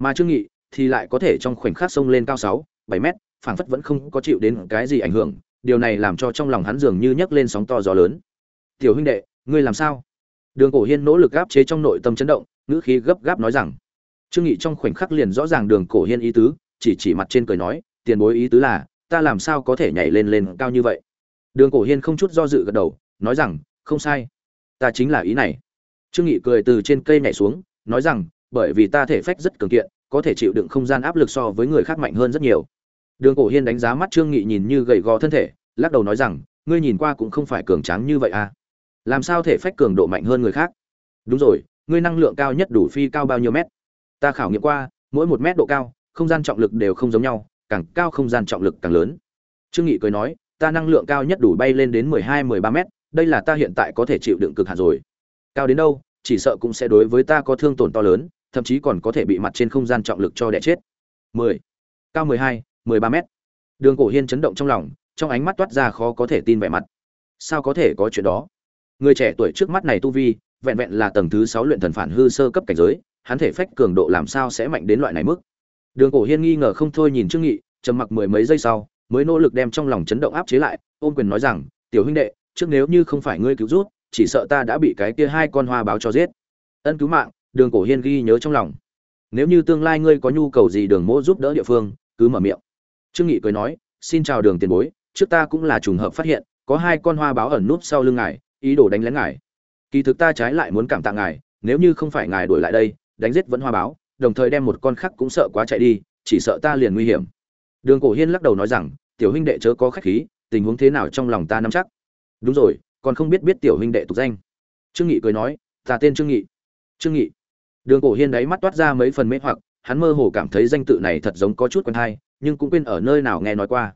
mà trương nghị thì lại có thể trong khoảnh khắc sông lên cao sáu, bảy mét, phảng phất vẫn không có chịu đến cái gì ảnh hưởng, điều này làm cho trong lòng hắn dường như nhấc lên sóng to gió lớn. Tiểu huynh đệ, ngươi làm sao? Đường cổ hiên nỗ lực áp chế trong nội tâm chấn động, ngữ khí gấp gáp nói rằng, trương nghị trong khoảnh khắc liền rõ ràng đường cổ hiên ý tứ, chỉ chỉ mặt trên cười nói, tiền bối ý tứ là, ta làm sao có thể nhảy lên lên cao như vậy? Đường cổ hiên không chút do dự gật đầu, nói rằng, không sai, ta chính là ý này. Trương nghị cười từ trên cây nhảy xuống, nói rằng bởi vì ta thể phách rất cường kiện, có thể chịu đựng không gian áp lực so với người khác mạnh hơn rất nhiều. Đường cổ hiên đánh giá mắt trương nghị nhìn như gầy gò thân thể, lắc đầu nói rằng, ngươi nhìn qua cũng không phải cường tráng như vậy à? Làm sao thể phách cường độ mạnh hơn người khác? Đúng rồi, ngươi năng lượng cao nhất đủ phi cao bao nhiêu mét? Ta khảo nghiệm qua, mỗi một mét độ cao, không gian trọng lực đều không giống nhau, càng cao không gian trọng lực càng lớn. Trương nghị cười nói, ta năng lượng cao nhất đủ bay lên đến mười hai, mười ba mét, đây là ta hiện tại có thể chịu đựng cực hạn rồi. Cao đến đâu, chỉ sợ cũng sẽ đối với ta có thương tổn to lớn thậm chí còn có thể bị mặt trên không gian trọng lực cho đẻ chết. Mười. Cao mười hai mười ba mét. Đường cổ hiên chấn động trong lòng trong ánh mắt toát ra khó có thể tin vẻ mặt. Sao có thể có chuyện đó? Người trẻ tuổi trước mắt này tu vi vẹn vẹn là tầng thứ sáu luyện thần phản hư sơ cấp cảnh giới hắn thể phách cường độ làm sao sẽ mạnh đến loại này mức? Đường cổ hiên nghi ngờ không thôi nhìn trương nghị trầm mặc mười mấy giây sau mới nỗ lực đem trong lòng chấn động áp chế lại ôm quyền nói rằng tiểu huynh đệ trước nếu như không phải ngươi cứu giúp, chỉ sợ ta đã bị cái kia hai con hoa báo cho giết. Ân cứu mạng đường cổ hiên ghi nhớ trong lòng. Nếu như tương lai ngươi có nhu cầu gì đường mỗ giúp đỡ địa phương, cứ mở miệng. Trương nghị cười nói, xin chào đường tiền bối, trước ta cũng là trùng hợp phát hiện, có hai con hoa báo ẩn núp sau lưng ngài, ý đồ đánh lén ngài. Kỳ thực ta trái lại muốn cảm tạ ngài, nếu như không phải ngài đuổi lại đây, đánh giết vẫn hoa báo, đồng thời đem một con khác cũng sợ quá chạy đi, chỉ sợ ta liền nguy hiểm. Đường cổ hiên lắc đầu nói rằng, tiểu huynh đệ chớ có khách khí, tình huống thế nào trong lòng ta nắm chắc. Đúng rồi, còn không biết biết tiểu huynh đệ tục danh. Trương nghị cười nói, ta tên trương nghị. Trương nghị đường cổ hiên đáy mắt toát ra mấy phần mê hoặc, hắn mơ hồ cảm thấy danh tự này thật giống có chút quen hay, nhưng cũng quên ở nơi nào nghe nói qua.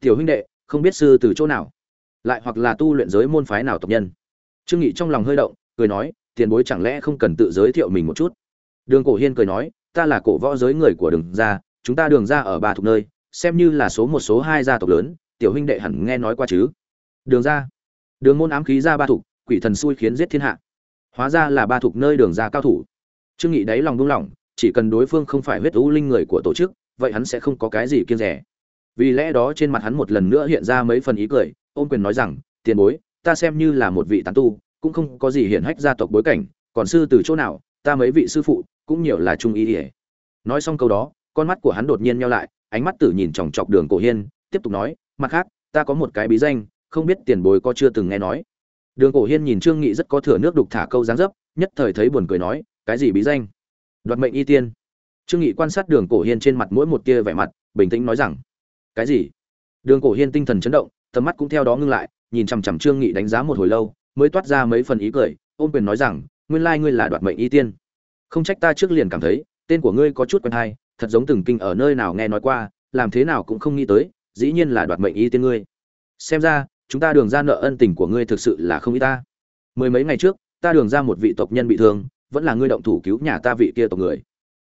Tiểu huynh đệ, không biết sư từ chỗ nào? Lại hoặc là tu luyện giới môn phái nào tộc nhân? Trương nghị trong lòng hơi động, cười nói, tiền bối chẳng lẽ không cần tự giới thiệu mình một chút? Đường cổ hiên cười nói, ta là cổ võ giới người của đường gia, chúng ta đường gia ở ba thuộc nơi, xem như là số một, số hai gia tộc lớn, tiểu huynh đệ hẳn nghe nói qua chứ? Đường gia. Đường môn ám khí gia ba thuộc, quỷ thần xui khiến giết thiên hạ. Hóa ra là ba thuộc nơi đường gia cao thủ trương nghị đáy lòng buông lỏng, chỉ cần đối phương không phải huyết u linh người của tổ chức, vậy hắn sẽ không có cái gì kiêng rẻ. Vì lẽ đó trên mặt hắn một lần nữa hiện ra mấy phần ý cười ôn quyền nói rằng, tiền bối, ta xem như là một vị tán tu, cũng không có gì hiển hách gia tộc bối cảnh, còn sư từ chỗ nào, ta mấy vị sư phụ cũng nhiều là trung ý ỉa nói xong câu đó, con mắt của hắn đột nhiên nhau lại, ánh mắt tử nhìn chòng chọc đường cổ hiên, tiếp tục nói, mặt khác, ta có một cái bí danh, không biết tiền bối có chưa từng nghe nói. Đường cổ hiên nhìn trương nghị rất có thừa nước đục thả câu dáng dấp, nhất thời thấy buồn cười nói cái gì bí danh? Đoạt mệnh y tiên. Trương nghị quan sát đường cổ hiên trên mặt mỗi một tia vẻ mặt, bình tĩnh nói rằng, cái gì? Đường cổ hiên tinh thần chấn động, tầm mắt cũng theo đó ngưng lại, nhìn chằm chằm trương nghị đánh giá một hồi lâu, mới toát ra mấy phần ý cười, ôm quyền nói rằng, nguyên lai ngươi là đoạt mệnh y tiên. Không trách ta trước liền cảm thấy, tên của ngươi có chút quen hay, thật giống từng kinh ở nơi nào nghe nói qua, làm thế nào cũng không nghĩ tới, dĩ nhiên là đoạt mệnh y tiên ngươi. Xem ra, chúng ta đường ra nợ ân tình của ngươi thực sự là không ít ta. Mười mấy ngày trước, ta đường ra một vị tộc nhân bị thương vẫn là ngươi động thủ cứu nhà ta vị kia tộc người.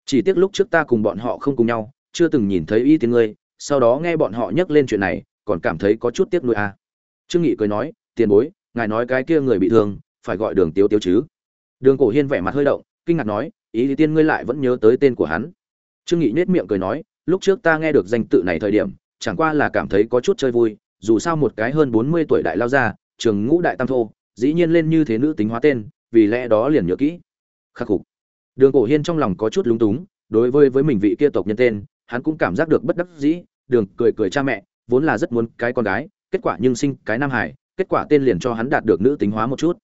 Chỉ tiếc lúc trước ta cùng bọn họ không cùng nhau, chưa từng nhìn thấy y tiên ngươi, sau đó nghe bọn họ nhắc lên chuyện này, còn cảm thấy có chút tiếc nuối à. trương nghị cười nói, tiền bối, ngài nói cái kia người bị thương, phải gọi đường tiếu tiếu chứ? Đường cổ hiên vẻ mặt hơi động, kinh ngạc nói, ý tiên ngươi lại vẫn nhớ tới tên của hắn. Trương nghị nết miệng cười nói, lúc trước ta nghe được danh tự này thời điểm, chẳng qua là cảm thấy có chút chơi vui, dù sao một cái hơn 40 tuổi đại lao ra trường ngũ đại tam thô, dĩ nhiên lên như thế nữ tính hóa tên, vì lẽ đó liền nhớ kỹ khắc phục. Đường cổ hiên trong lòng có chút lúng túng, đối với với mình vị kia tộc nhân tên, hắn cũng cảm giác được bất đắc dĩ, đường cười cười cha mẹ, vốn là rất muốn cái con gái, kết quả nhưng sinh cái nam hải kết quả tên liền cho hắn đạt được nữ tính hóa một chút.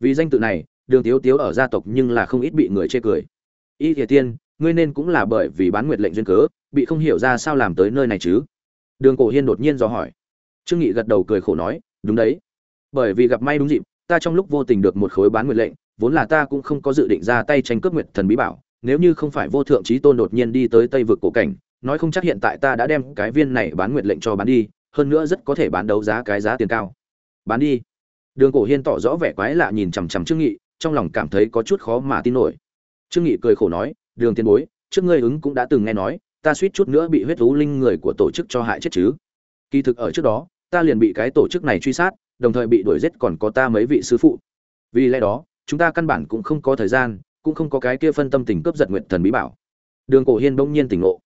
Vì danh tự này, đường tiếu tiếu ở gia tộc nhưng là không ít bị người chê cười. Y thiệt tiên, ngươi nên cũng là bởi vì bán nguyệt lệnh duyên cớ, bị không hiểu ra sao làm tới nơi này chứ? Đường cổ hiên đột nhiên dò hỏi. Trương nghị gật đầu cười khổ nói, đúng đấy. Bởi vì gặp may đúng dịp, ta trong lúc vô tình được một khối bán nguyệt lệnh vốn là ta cũng không có dự định ra tay tranh cướp nguyệt thần bí bảo, nếu như không phải vô thượng trí tôn đột nhiên đi tới tây vực cổ cảnh, nói không chắc hiện tại ta đã đem cái viên này bán nguyệt lệnh cho bán đi, hơn nữa rất có thể bán đấu giá cái giá tiền cao. Bán đi. Đường cổ hiên tỏ rõ vẻ quái lạ nhìn chằm chằm trương nghị, trong lòng cảm thấy có chút khó mà tin nổi. Trương nghị cười khổ nói, đường tiên bối, trước ngươi ứng cũng đã từng nghe nói, ta suýt chút nữa bị huyết thú linh người của tổ chức cho hại chết chứ. Kỳ thực ở trước đó, ta liền bị cái tổ chức này truy sát, đồng thời bị đuổi giết còn có ta mấy vị sư phụ. Vì lẽ đó chúng ta căn bản cũng không có thời gian, cũng không có cái kia phân tâm tình cướp giật nguyện thần bí bảo. Đường cổ hiên bỗng nhiên tỉnh ngộ.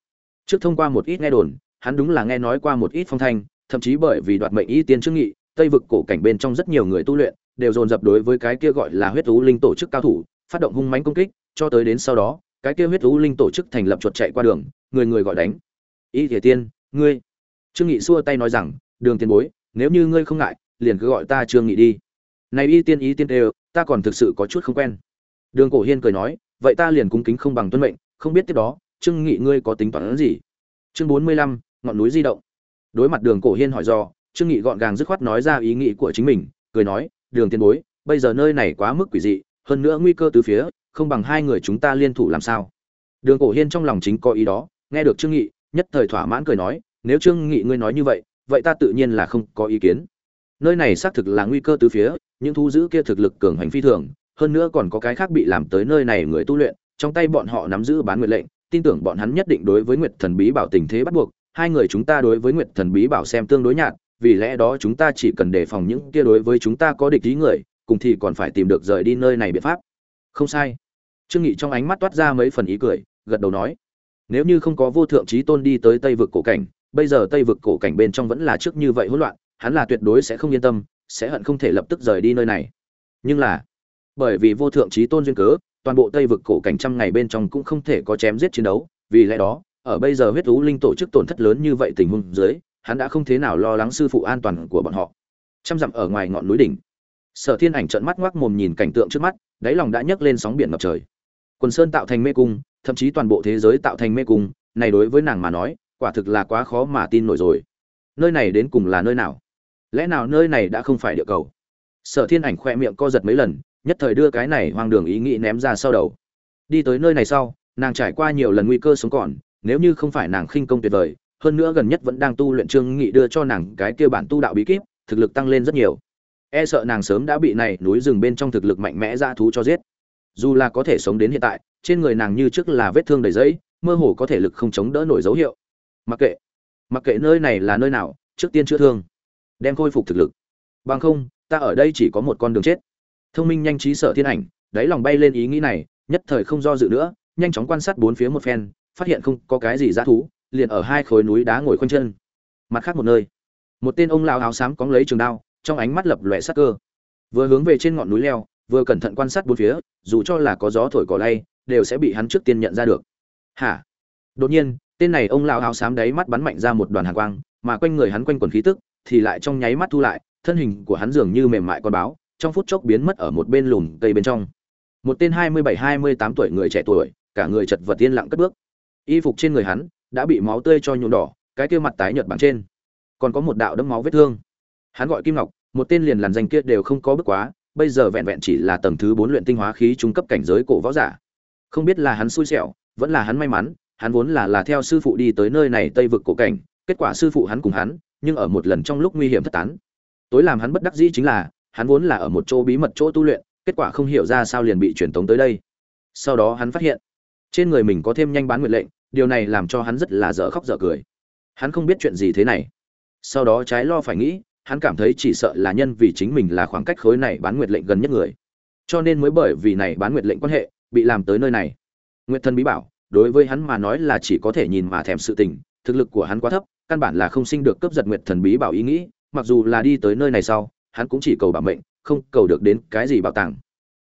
Trước thông qua một ít nghe đồn, hắn đúng là nghe nói qua một ít phong thanh, thậm chí bởi vì đoạt mệnh y tiên trước nghị, tây vực cổ cảnh bên trong rất nhiều người tu luyện, đều dồn dập đối với cái kia gọi là huyết thú linh tổ chức cao thủ, phát động hung mãnh công kích, cho tới đến sau đó, cái kia huyết thú linh tổ chức thành lập chuột chạy qua đường, người người gọi đánh. Y thể tiên, ngươi. Trương nghị xua tay nói rằng, đường tiền bối, nếu như ngươi không ngại, liền cứ gọi ta trương nghị đi. Này y tiên ý tiên đều ta còn thực sự có chút không quen. Đường cổ hiên cười nói, vậy ta liền cung kính không bằng tuân mệnh, không biết tiếp đó, trương nghị ngươi có tính toán gì? Chương bốn mươi lăm, ngọn núi di động. Đối mặt đường cổ hiên hỏi do, trương nghị gọn gàng dứt khoát nói ra ý nghĩ của chính mình, cười nói, đường tiên bối, bây giờ nơi này quá mức quỷ dị, hơn nữa nguy cơ từ phía, không bằng hai người chúng ta liên thủ làm sao? Đường cổ hiên trong lòng chính có ý đó, nghe được trương nghị, nhất thời thỏa mãn cười nói, nếu trương nghị ngươi nói như vậy vậy ta tự nhiên là không có ý kiến nơi này xác thực là nguy cơ từ phía, những thú giữ kia thực lực cường hành phi thường, hơn nữa còn có cái khác bị làm tới nơi này người tu luyện, trong tay bọn họ nắm giữ bán nguyệt lệnh, tin tưởng bọn hắn nhất định đối với nguyệt thần bí bảo tình thế bắt buộc, hai người chúng ta đối với nguyệt thần bí bảo xem tương đối nhạt, vì lẽ đó chúng ta chỉ cần đề phòng những kia đối với chúng ta có địch ý người, cùng thì còn phải tìm được rời đi nơi này biện pháp. Không sai. Trương nghị trong ánh mắt toát ra mấy phần ý cười, gật đầu nói, nếu như không có vô thượng trí tôn đi tới tây vực cổ cảnh, bây giờ tây vực cổ cảnh bên trong vẫn là trước như vậy hỗn loạn hắn là tuyệt đối sẽ không yên tâm, sẽ hận không thể lập tức rời đi nơi này. Nhưng là, bởi vì vô thượng trí tôn duyên cớ, toàn bộ tây vực cổ cảnh trăm ngày bên trong cũng không thể có chém giết chiến đấu, vì lẽ đó, ở bây giờ huyết thú linh tổ chức tổn thất lớn như vậy tình huống dưới, hắn đã không thế nào lo lắng sư phụ an toàn của bọn họ. Trăm dặm ở ngoài ngọn núi đỉnh, sở thiên ảnh trợn mắt ngoác mồm nhìn cảnh tượng trước mắt, đáy lòng đã nhấc lên sóng biển ngập trời. Quần sơn tạo thành mê cung, thậm chí toàn bộ thế giới tạo thành mê cung, này đối với nàng mà nói, quả thực là quá khó mà tin nổi rồi. Nơi này đến cùng là nơi nào? Lẽ nào nơi này đã không phải địa cầu? Sở thiên ảnh khoe miệng co giật mấy lần, nhất thời đưa cái này hoang đường ý nghĩ ném ra sau đầu. Đi tới nơi này sau, nàng trải qua nhiều lần nguy cơ sống còn, nếu như không phải nàng khinh công tuyệt vời, hơn nữa gần nhất vẫn đang tu luyện trương nghị đưa cho nàng cái kia bản tu đạo bí kíp, thực lực tăng lên rất nhiều. E sợ nàng sớm đã bị này núi rừng bên trong thực lực mạnh mẽ ra thú cho giết. Dù là có thể sống đến hiện tại, trên người nàng như trước là vết thương đầy dẫy mơ hồ có thể lực không chống đỡ nổi dấu hiệu. Mặc kệ mặc kệ nơi này là nơi nào, trước tiên chữa thương đem khôi phục thực lực. Bằng không, ta ở đây chỉ có một con đường chết. Thông minh nhanh trí sợ thiên ảnh, đáy lòng bay lên ý nghĩ này, nhất thời không do dự nữa, nhanh chóng quan sát bốn phía một phen, phát hiện không có cái gì dã thú, liền ở hai khối núi đá ngồi khoanh chân. Mặt khác một nơi, một tên ông lao áo xám cóng lấy trường đao, trong ánh mắt lập lòe sắc cơ. Vừa hướng về trên ngọn núi leo, vừa cẩn thận quan sát bốn phía, dù cho là có gió thổi cỏ lay, đều sẽ bị hắn trước tiên nhận ra được. Hả? Đột nhiên, tên này ông lao áo xám đáy mắt bắn mạnh ra một đoàn hàn quang, mà quanh người hắn quanh quần khí tức thì lại trong nháy mắt thu lại, thân hình của hắn dường như mềm mại con báo, trong phút chốc biến mất ở một bên lùm cây bên trong. Một tên hai mươi bảy, hai mươi tám tuổi người trẻ tuổi, cả người chật vật yên lặng cất bước. Y phục trên người hắn đã bị máu tươi cho nhuộm đỏ, cái kia mặt tái nhợt bằng trên. Còn có một đạo đấm máu vết thương. Hắn gọi kim ngọc, một tên liền làn danh kia đều không có bước quá, bây giờ vẹn vẹn chỉ là tầng thứ bốn luyện tinh hóa khí trung cấp cảnh giới cổ võ giả. Không biết là hắn xui xẻo, vẫn là hắn may mắn, hắn vốn là là theo sư phụ đi tới nơi này tây vực cổ cảnh, kết quả sư phụ hắn cùng hắn nhưng ở một lần trong lúc nguy hiểm thất tán, tối làm hắn bất đắc dĩ chính là, hắn vốn là ở một chỗ bí mật chỗ tu luyện, kết quả không hiểu ra sao liền bị truyền tống tới đây. Sau đó hắn phát hiện, trên người mình có thêm nhanh bán nguyện lệnh, điều này làm cho hắn rất là dở khóc dở cười. Hắn không biết chuyện gì thế này. Sau đó trái lo phải nghĩ, hắn cảm thấy chỉ sợ là nhân vì chính mình là khoảng cách khối này bán nguyệt lệnh gần nhất người. Cho nên mới bởi vì này bán nguyệt lệnh quan hệ, bị làm tới nơi này. Nguyệt thân bí bảo, đối với hắn mà nói là chỉ có thể nhìn mà thèm sự tình, thực lực của hắn quá thấp căn bản là không sinh được cướp giật nguyệt thần bí bảo ý nghĩ, mặc dù là đi tới nơi này sau, hắn cũng chỉ cầu bảo mệnh, không cầu được đến cái gì bảo tàng.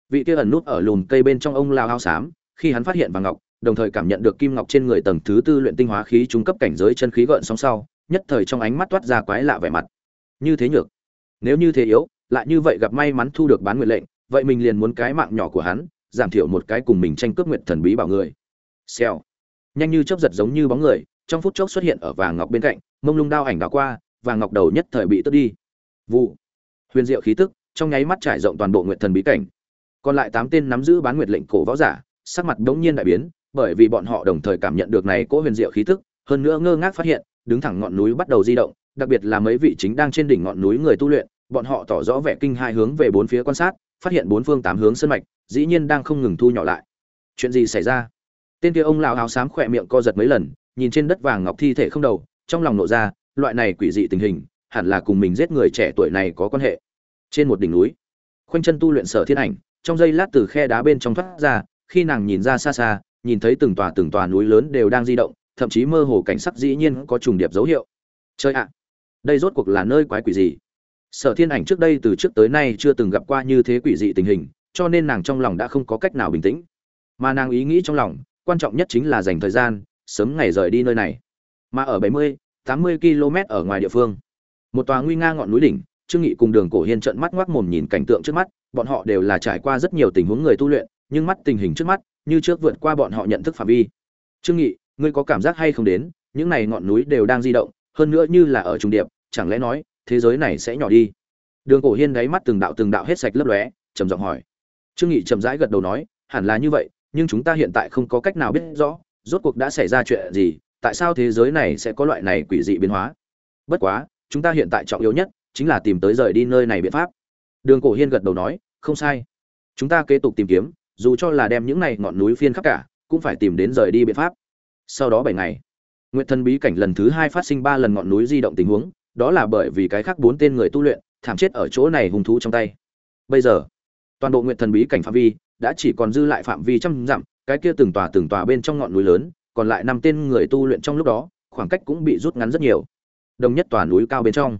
Vị kia ẩn nút ở lùm cây bên trong ông lao ao xám khi hắn phát hiện vàng ngọc, đồng thời cảm nhận được kim ngọc trên người tầng thứ tư luyện tinh hóa khí trung cấp cảnh giới chân khí gợn sóng sau, nhất thời trong ánh mắt toát ra quái lạ vẻ mặt. Như thế nhược. Nếu như thế yếu, lại như vậy gặp may mắn thu được bán nguyện lệnh, vậy mình liền muốn cái mạng nhỏ của hắn, giảm thiểu một cái cùng mình tranh cướp nguyện thần bí bảo người. Xèo. Nhanh như chớp giật giống như bóng người trong phút chốc xuất hiện ở vàng ngọc bên cạnh, mông lung đao ảnh đảo qua, vàng ngọc đầu nhất thời bị tước đi. Vụ. Huyền diệu khí tức, trong nháy mắt trải rộng toàn bộ nguyện thần bí cảnh. Còn lại tám tên nắm giữ bán nguyệt lệnh cổ võ giả, sắc mặt đống nhiên đại biến, bởi vì bọn họ đồng thời cảm nhận được này cỗ huyền diệu khí tức, hơn nữa ngơ ngác phát hiện, đứng thẳng ngọn núi bắt đầu di động, đặc biệt là mấy vị chính đang trên đỉnh ngọn núi người tu luyện, bọn họ tỏ rõ vẻ kinh hai hướng về bốn phía quan sát, phát hiện bốn phương tám hướng sân mạch, dĩ nhiên đang không ngừng thu nhỏ lại. Chuyện gì xảy ra? Tên kia ông lão áo xám khỏe miệng co giật mấy lần nhìn trên đất vàng ngọc thi thể không đầu, trong lòng nộ ra, loại này quỷ dị tình hình, hẳn là cùng mình giết người trẻ tuổi này có quan hệ. Trên một đỉnh núi, khoanh chân tu luyện sở thiên ảnh, trong giây lát từ khe đá bên trong thoát ra, khi nàng nhìn ra xa xa, nhìn thấy từng tòa từng tòa núi lớn đều đang di động, thậm chí mơ hồ cảnh sắc dĩ nhiên có trùng điệp dấu hiệu. Chơi ạ, đây rốt cuộc là nơi quái quỷ gì? Sở thiên ảnh trước đây từ trước tới nay chưa từng gặp qua như thế quỷ dị tình hình, cho nên nàng trong lòng đã không có cách nào bình tĩnh. Mà nàng ý nghĩ trong lòng, quan trọng nhất chính là dành thời gian sớm ngày rời đi nơi này. Mà ở 70, 80 km ở ngoài địa phương một tòa nguy nga ngọn núi đỉnh trương nghị cùng đường cổ hiên trợn mắt ngoác mồm nhìn cảnh tượng trước mắt bọn họ đều là trải qua rất nhiều tình huống người tu luyện nhưng mắt tình hình trước mắt như trước vượt qua bọn họ nhận thức phạm vi. Trương nghị ngươi có cảm giác hay không đến những này ngọn núi đều đang di động hơn nữa như là ở trung điệp chẳng lẽ nói thế giới này sẽ nhỏ đi? Đường cổ hiên đáy mắt từng đạo từng đạo hết sạch lấp lóe trầm giọng hỏi. Trương nghị chậm rãi gật đầu nói hẳn là như vậy nhưng chúng ta hiện tại không có cách nào biết rõ rốt cuộc đã xảy ra chuyện gì, tại sao thế giới này sẽ có loại này quỷ dị biến hóa? Bất quá, chúng ta hiện tại trọng yếu nhất chính là tìm tới rời đi nơi này biện pháp. Đường cổ hiên gật đầu nói, không sai. Chúng ta kế tục tìm kiếm, dù cho là đem những này ngọn núi phiên khắp cả, cũng phải tìm đến rời đi biện pháp. Sau đó bảy ngày nguyện thần bí cảnh lần thứ hai phát sinh ba lần ngọn núi di động tình huống, đó là bởi vì cái khác bốn tên người tu luyện thảm chết ở chỗ này hung thú trong tay. Bây giờ, toàn bộ nguyện thần bí cảnh phạm vi đã chỉ còn dư lại phạm vi trăm dặm cái kia từng tòa từng tòa bên trong ngọn núi lớn, còn lại năm tên người tu luyện trong lúc đó, khoảng cách cũng bị rút ngắn rất nhiều. Đồng nhất tòa núi cao bên trong.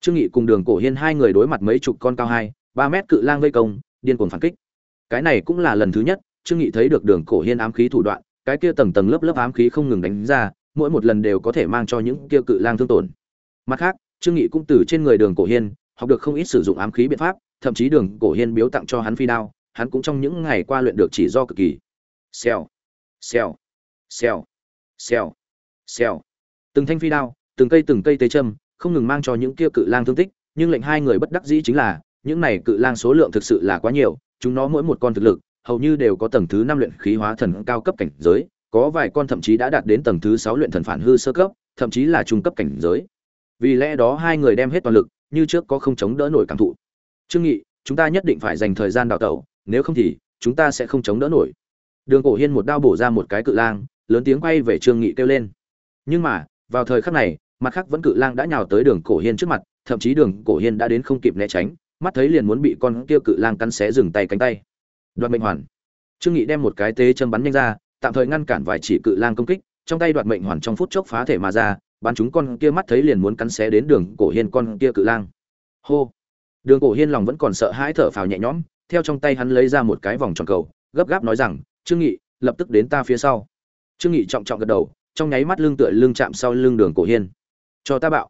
Trương nghị cùng đường cổ hiên hai người đối mặt mấy chục con cao hai, ba mét cự lang vây công, điên cuồng phản kích. Cái này cũng là lần thứ nhất, trương nghị thấy được đường cổ hiên ám khí thủ đoạn, cái kia tầng tầng lớp lớp ám khí không ngừng đánh ra, mỗi một lần đều có thể mang cho những kia cự lang thương tổn. Mặt khác, trương nghị cũng từ trên người đường cổ hiên, học được không ít sử dụng ám khí biện pháp, thậm chí đường cổ hiên biếu tặng cho hắn phi đao, hắn cũng trong những ngày qua luyện được chỉ do cực kỳ xèo. Xèo. Xèo. Xèo. Xèo. Từng thanh phi đao, từng cây từng cây tế châm, không ngừng mang cho những kia cự lang thương tích, nhưng lệnh hai người bất đắc dĩ chính là, những này cự lang số lượng thực sự là quá nhiều, chúng nó mỗi một con thực lực, hầu như đều có tầng thứ năm luyện khí hóa thần cao cấp cảnh giới, có vài con thậm chí đã đạt đến tầng thứ sáu luyện thần phản hư sơ cấp, thậm chí là trung cấp cảnh giới. Vì lẽ đó hai người đem hết toàn lực, như trước có không chống đỡ nổi cảm thụ. Trương nghị, chúng ta nhất định phải dành thời gian đào tẩu, nếu không thì, chúng ta sẽ không chống đỡ nổi đường cổ hiên một đao bổ ra một cái cự lang, lớn tiếng quay về trương nghị kêu lên. Nhưng mà, vào thời khắc này, mặt khác vẫn cự lang đã nhào tới đường cổ hiên trước mặt, thậm chí đường cổ hiên đã đến không kịp né tránh, mắt thấy liền muốn bị con kia cự lang cắn xé dừng tay cánh tay. Đoạt mệnh hoàn. Trương nghị đem một cái tế châm bắn nhanh ra, tạm thời ngăn cản vài chỉ cự lang công kích, trong tay đoạt mệnh hoàn trong phút chốc phá thể mà ra, bắn chúng con kia mắt thấy liền muốn cắn xé đến đường cổ hiên con kia cự lang. Hô. Đường cổ hiên lòng vẫn còn sợ hãi thở phào nhẹ nhõm, theo trong tay hắn lấy ra một cái vòng tròn cầu, gấp gáp nói rằng trương nghị, lập tức đến ta phía sau. Trương nghị trọng trọng gật đầu, trong nháy mắt lưng tựa lưng chạm sau lưng đường cổ hiên. Cho ta bạo.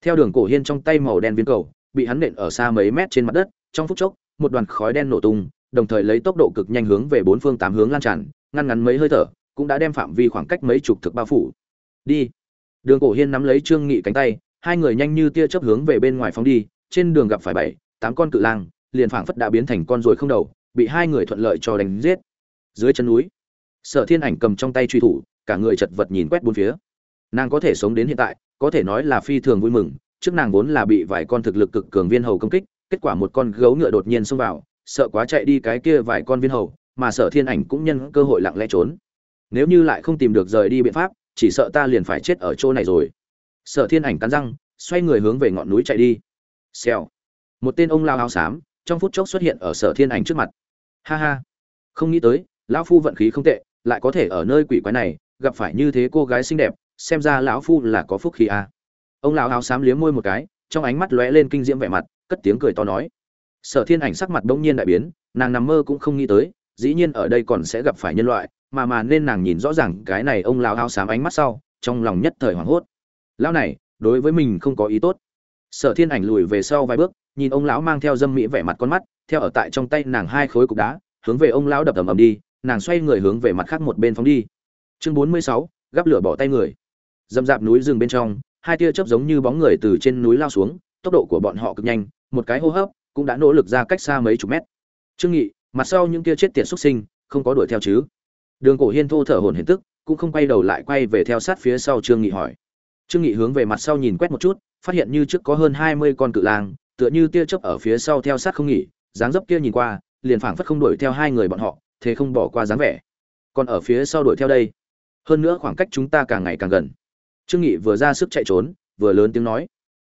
Theo đường cổ hiên trong tay màu đen viên cầu, bị hắn nện ở xa mấy mét trên mặt đất, trong phút chốc, một đoàn khói đen nổ tung, đồng thời lấy tốc độ cực nhanh hướng về bốn phương tám hướng lan tràn, ngăn ngắn mấy hơi thở, cũng đã đem phạm vi khoảng cách mấy chục thực bao phủ. Đi. Đường cổ hiên nắm lấy trương nghị cánh tay, hai người nhanh như tia chớp hướng về bên ngoài phóng đi, trên đường gặp phải bảy, tám con cự lang, liền phảng phất đã biến thành con ruồi không đầu, bị hai người thuận lợi cho đánh giết dưới chân núi. Sở thiên ảnh cầm trong tay truy thủ, cả người chật vật nhìn quét bốn phía. Nàng có thể sống đến hiện tại, có thể nói là phi thường vui mừng, trước nàng vốn là bị vài con thực lực cực cường viên hầu công kích, kết quả một con gấu ngựa đột nhiên xông vào, sợ quá chạy đi cái kia vài con viên hầu, mà sở thiên ảnh cũng nhân cơ hội lặng lẽ trốn. Nếu như lại không tìm được rời đi biện pháp, chỉ sợ ta liền phải chết ở chỗ này rồi. Sở thiên ảnh cắn răng, xoay người hướng về ngọn núi chạy đi. Xèo. Một tên ông lao áo xám, trong phút chốc xuất hiện ở sở thiên ảnh trước mặt. Ha ha. Không nghĩ tới lão phu vận khí không tệ, lại có thể ở nơi quỷ quái này, gặp phải như thế cô gái xinh đẹp, xem ra lão phu là có phúc khí à. ông lão áo xám liếm môi một cái, trong ánh mắt lóe lên kinh diễm vẻ mặt, cất tiếng cười to nói. Sở thiên ảnh sắc mặt bỗng nhiên đại biến, nàng nằm mơ cũng không nghĩ tới, dĩ nhiên ở đây còn sẽ gặp phải nhân loại, mà mà nên nàng nhìn rõ ràng cái này ông lão áo xám ánh mắt sau, trong lòng nhất thời hoảng hốt. Lão này, đối với mình không có ý tốt. Sở thiên ảnh lùi về sau vài bước, nhìn ông lão mang theo dâm mỹ vẻ mặt con mắt, theo ở tại trong tay nàng hai khối cục đá, hướng về ông lão đập ầm ầm đi nàng xoay người hướng về mặt khác một bên phóng đi. Chương bốn mươi sáu, gắp lửa bỏ tay người. Dầm dạp núi rừng bên trong, hai tia chớp giống như bóng người từ trên núi lao xuống, tốc độ của bọn họ cực nhanh, một cái hô hấp cũng đã nỗ lực ra cách xa mấy chục mét. Trương nghị, mặt sau những tia chết tiệt xuất sinh, không có đuổi theo chứ? Đường cổ hiên thô thở hổn hển tức, cũng không quay đầu lại quay về theo sát phía sau trương nghị hỏi. Trương nghị hướng về mặt sau nhìn quét một chút, phát hiện như trước có hơn hai mươi con cự lang, tựa như tia chớp ở phía sau theo sát không nghỉ, dáng dấp kia nhìn qua, liền phảng phất không đuổi theo hai người bọn họ thế không bỏ qua dáng vẻ. Còn ở phía sau đuổi theo đây. Hơn nữa khoảng cách chúng ta càng ngày càng gần. Trương nghị vừa ra sức chạy trốn, vừa lớn tiếng nói.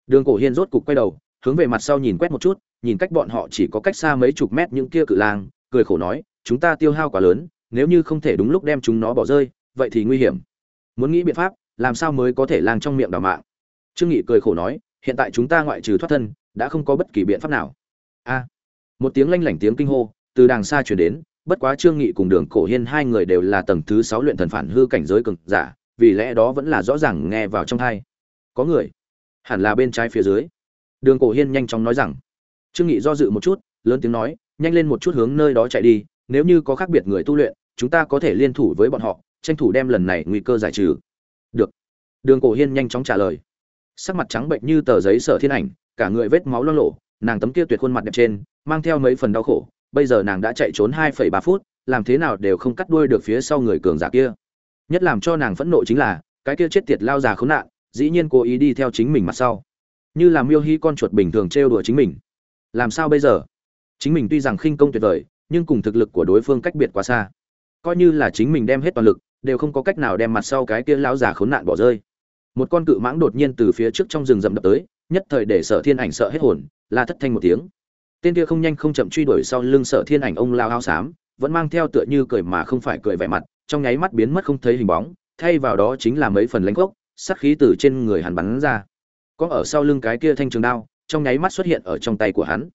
Đường cổ hiên rốt cục quay đầu, hướng về mặt sau nhìn quét một chút, nhìn cách bọn họ chỉ có cách xa mấy chục mét những kia cự lang, cười khổ nói, chúng ta tiêu hao quá lớn, nếu như không thể đúng lúc đem chúng nó bỏ rơi, vậy thì nguy hiểm. Muốn nghĩ biện pháp, làm sao mới có thể lang trong miệng đào mạng? Trương nghị cười khổ nói, hiện tại chúng ta ngoại trừ thoát thân, đã không có bất kỳ biện pháp nào. A. Một tiếng lanh lảnh tiếng kinh hô, từ đàng xa truyền đến bất quá trương nghị cùng đường cổ hiên hai người đều là tầng thứ sáu luyện thần phản hư cảnh giới cường giả, vì lẽ đó vẫn là rõ ràng nghe vào trong thay. có người, hẳn là bên trái phía dưới. Đường cổ hiên nhanh chóng nói rằng, trương nghị do dự một chút, lớn tiếng nói, nhanh lên một chút hướng nơi đó chạy đi, nếu như có khác biệt người tu luyện, chúng ta có thể liên thủ với bọn họ, tranh thủ đem lần này nguy cơ giải trừ. Được. Đường cổ hiên nhanh chóng trả lời. Sắc mặt trắng bệnh như tờ giấy sở thiên ảnh, cả người vết máu loang lộ, nàng tấm kia tuyệt khuôn mặt đẹp trên, mang theo mấy phần đau khổ bây giờ nàng đã chạy trốn 2,3 phút, làm thế nào đều không cắt đuôi được phía sau người cường giả kia. Nhất làm cho nàng phẫn nộ chính là, cái kia chết tiệt lao già khốn nạn, dĩ nhiên cố ý đi theo chính mình mặt sau. Như là miêu hi con chuột bình thường trêu đùa chính mình. Làm sao bây giờ? Chính mình tuy rằng khinh công tuyệt vời, nhưng cùng thực lực của đối phương cách biệt quá xa. Coi như là chính mình đem hết toàn lực, đều không có cách nào đem mặt sau cái kia lão già khốn nạn bỏ rơi. Một con cự mãng đột nhiên từ phía trước trong rừng rậm đập tới, nhất thời để Sở Thiên Ảnh sợ hết hồn, la thất thanh một tiếng tên kia không nhanh không chậm truy đuổi sau lưng sở thiên ảnh ông lao áo xám, vẫn mang theo tựa như cười mà không phải cười vẻ mặt, trong nháy mắt biến mất không thấy hình bóng, thay vào đó chính là mấy phần lãnh gốc, sát khí từ trên người hắn bắn ra. Có ở sau lưng cái kia thanh trường đao, trong nháy mắt xuất hiện ở trong tay của hắn.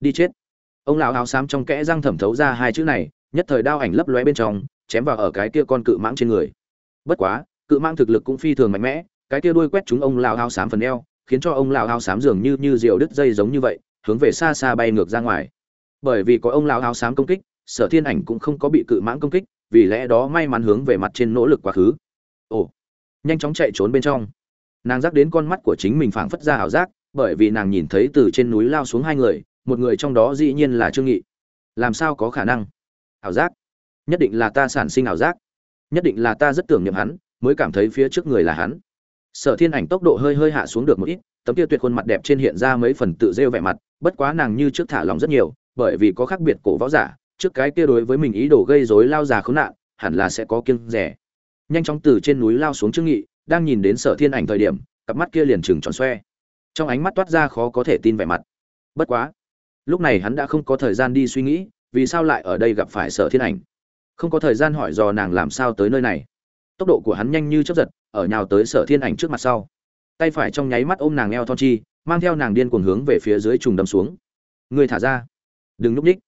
Đi chết. Ông lão áo xám trong kẽ răng thẩm thấu ra hai chữ này, nhất thời đao ảnh lấp lóe bên trong, chém vào ở cái kia con cự mãng trên người. Bất quá, cự mãng thực lực cũng phi thường mạnh mẽ, cái kia đuôi quét chúng ông lão áo xám phần eo, khiến cho ông lão áo xám dường như như diều đứt dây giống như vậy hướng về xa xa bay ngược ra ngoài. Bởi vì có ông lão áo xám công kích, sở thiên ảnh cũng không có bị cự mãng công kích, vì lẽ đó may mắn hướng về mặt trên nỗ lực quá khứ. Ồ, nhanh chóng chạy trốn bên trong. Nàng dắt đến con mắt của chính mình phảng phất ra ảo giác, bởi vì nàng nhìn thấy từ trên núi lao xuống hai người, một người trong đó dĩ nhiên là trương nghị. Làm sao có khả năng? Ảo giác? Nhất định là ta sản sinh ảo giác. Nhất định là ta rất tưởng niệm hắn, mới cảm thấy phía trước người là hắn. Sở thiên ảnh tốc độ hơi hơi hạ xuống được một ít, tấm kia tuyệt khuôn mặt đẹp trên hiện ra mấy phần tự rêu vẻ mặt bất quá nàng như trước thả lòng rất nhiều, bởi vì có khác biệt cổ võ giả, trước cái kia đối với mình ý đồ gây rối lao già khốn nạn, hẳn là sẽ có kiêng rẻ. Nhanh chóng từ trên núi lao xuống trương nghị, đang nhìn đến sở thiên ảnh thời điểm, cặp mắt kia liền trừng tròn xoe. Trong ánh mắt toát ra khó có thể tin vẻ mặt. Bất quá, lúc này hắn đã không có thời gian đi suy nghĩ, vì sao lại ở đây gặp phải sở thiên ảnh? Không có thời gian hỏi dò nàng làm sao tới nơi này. Tốc độ của hắn nhanh như chớp giật, ở nhào tới sở thiên ảnh trước mặt sau. Tay phải trong nháy mắt ôm nàng eo thon chi mang theo nàng điên cuồng hướng về phía dưới trùng đâm xuống. Người thả ra. Đừng núp ních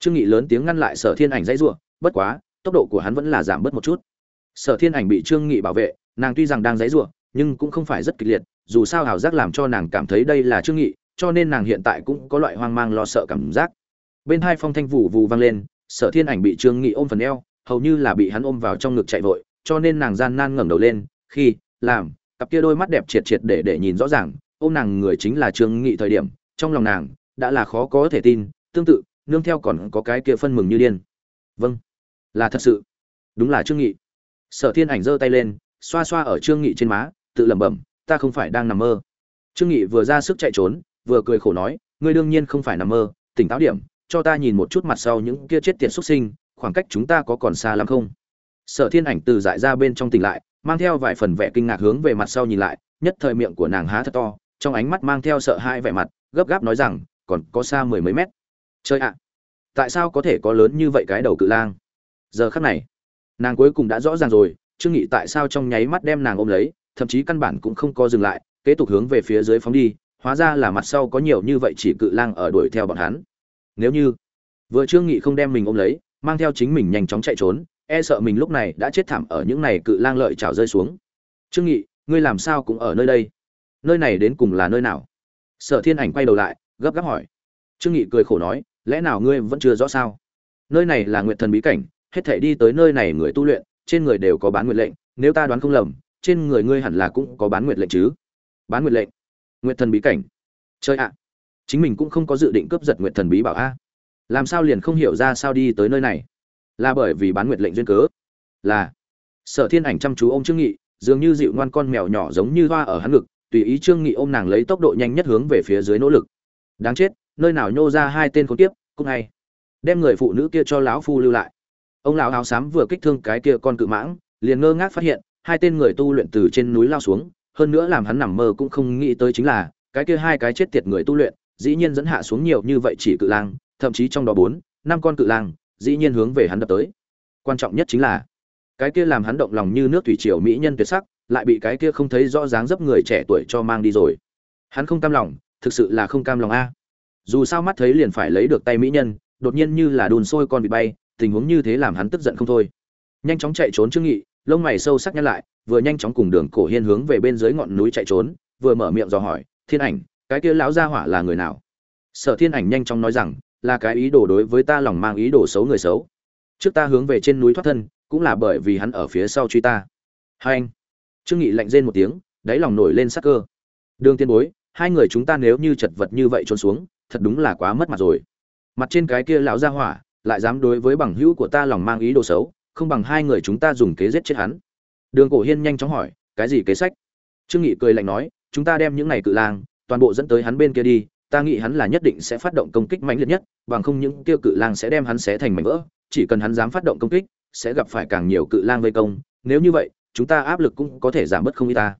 trương nghị lớn tiếng ngăn lại sở thiên ảnh dãy rủa, bất quá, tốc độ của hắn vẫn là giảm bớt một chút. Sở thiên ảnh bị trương nghị bảo vệ, nàng tuy rằng đang dãy rủa, nhưng cũng không phải rất kịch liệt, dù sao hào giác làm cho nàng cảm thấy đây là trương nghị, cho nên nàng hiện tại cũng có loại hoang mang lo sợ cảm giác. Bên hai phong thanh vụ vù vang lên, sở thiên ảnh bị trương nghị ôm phần eo, hầu như là bị hắn ôm vào trong ngực chạy vội, cho nên nàng gian nan ngẩng đầu lên, khi, làm, cặp kia đôi mắt đẹp triệt triệt để để nhìn rõ ràng ôm nàng người chính là trương nghị thời điểm, trong lòng nàng đã là khó có thể tin, tương tự, nương theo còn có cái kia phân mừng như điên. Vâng là thật sự. Đúng là trương nghị. Sở thiên ảnh giơ tay lên, xoa xoa ở trương nghị trên má, tự lẩm bẩm, ta không phải đang nằm mơ. Trương nghị vừa ra sức chạy trốn, vừa cười khổ nói, ngươi đương nhiên không phải nằm mơ, tỉnh táo điểm, cho ta nhìn một chút mặt sau những kia chết tiệt xuất sinh, khoảng cách chúng ta có còn xa lắm không? Sở thiên ảnh từ dại ra bên trong tỉnh lại, mang theo vài phần vẻ kinh ngạc hướng về mặt sau nhìn lại, nhất thời miệng của nàng há thật to trong ánh mắt mang theo sợ hãi vẻ mặt, gấp gáp nói rằng, còn có xa mười mấy mét. Chơi ạ, tại sao có thể có lớn như vậy cái đầu cự lang? Giờ khắc này, nàng cuối cùng đã rõ ràng rồi trương nghị tại sao trong nháy mắt đem nàng ôm lấy, thậm chí căn bản cũng không có dừng lại, kế tục hướng về phía dưới phóng đi, hóa ra là mặt sau có nhiều như vậy chỉ cự lang ở đuổi theo bọn hắn. Nếu như vừa trương nghị không đem mình ôm lấy, mang theo chính mình nhanh chóng chạy trốn e sợ mình lúc này đã chết thảm ở những này cự lang lợi trào rơi xuống. Trương nghị ngươi làm sao cũng ở nơi đây? Nơi này đến cùng là nơi nào? Sở thiên ảnh quay đầu lại, gấp gáp hỏi. Trương nghị cười khổ nói, lẽ nào ngươi vẫn chưa rõ sao? Nơi này là nguyện thần bí cảnh, hết thể đi tới nơi này người tu luyện, trên người đều có bán nguyện lệnh, nếu ta đoán không lầm, trên người ngươi hẳn là cũng có bán nguyện lệnh chứ? Bán nguyện lệnh? Nguyện thần bí cảnh. Chơi ạ! Chính mình cũng không có dự định cướp giật nguyện thần bí bảo a. Làm sao liền không hiểu ra sao đi tới nơi này? Là bởi vì bán nguyện lệnh duyên cớ? Là. Sở thiên ảnh chăm chú ô m trương nghị, dường như dịu ngoan con mèo nhỏ giống như hoa ở hắn ngực tùy ý trương nghị ôm nàng lấy tốc độ nhanh nhất hướng về phía dưới nỗ lực. Đáng chết, nơi nào nhô ra hai tên con tiếp cũng hay. Đem người phụ nữ kia cho lão phu lưu lại. Ông lão áo xám vừa kích thương cái kia con cự mãng, liền ngơ ngác phát hiện, hai tên người tu luyện từ trên núi lao xuống, hơn nữa làm hắn nằm mơ cũng không nghĩ tới chính là, cái kia hai cái chết tiệt người tu luyện, dĩ nhiên dẫn hạ xuống nhiều như vậy chỉ cự lang, thậm chí trong đó bốn, năm con cự lang, dĩ nhiên hướng về hắn đập tới. Quan trọng nhất chính là, cái kia làm hắn động lòng như nước thủy triều mỹ nhân tuyệt sắc lại bị cái kia không thấy rõ dáng dấp người trẻ tuổi cho mang đi rồi. Hắn không cam lòng, thực sự là không cam lòng a. Dù sao mắt thấy liền phải lấy được tay mỹ nhân, đột nhiên như là đùn sôi con bị bay, tình huống như thế làm hắn tức giận không thôi. Nhanh chóng chạy trốn trương nghị, lông mày sâu sắc nhăn lại, vừa nhanh chóng cùng đường cổ hiên hướng về bên dưới ngọn núi chạy trốn, vừa mở miệng dò hỏi, thiên ảnh, cái kia lão gia hỏa là người nào? Sở thiên ảnh nhanh chóng nói rằng, là cái ý đồ đối với ta lòng mang ý đồ xấu người xấu. Trước ta hướng về trên núi thoát thân, cũng là bởi vì hắn ở phía sau truy ta. Hai anh trương nghị lạnh rên một tiếng, đáy lòng nổi lên sắc cơ. Đường tiên bối, hai người chúng ta nếu như chật vật như vậy trốn xuống, thật đúng là quá mất mặt rồi. Mặt trên cái kia lão gia hỏa, lại dám đối với bằng hữu của ta lòng mang ý đồ xấu, không bằng hai người chúng ta dùng kế giết chết hắn. Đường cổ hiên nhanh chóng hỏi, cái gì kế sách? Trương nghị cười lạnh nói, chúng ta đem những này cự lang, toàn bộ dẫn tới hắn bên kia đi, ta nghĩ hắn là nhất định sẽ phát động công kích mạnh liệt nhất, bằng không những tiêu cự lang sẽ đem hắn xé thành mảnh vỡ, chỉ cần hắn dám phát động công kích, sẽ gặp phải càng nhiều cự lang vây công. Nếu như vậy chúng ta áp lực cũng có thể giảm bớt không ít ta.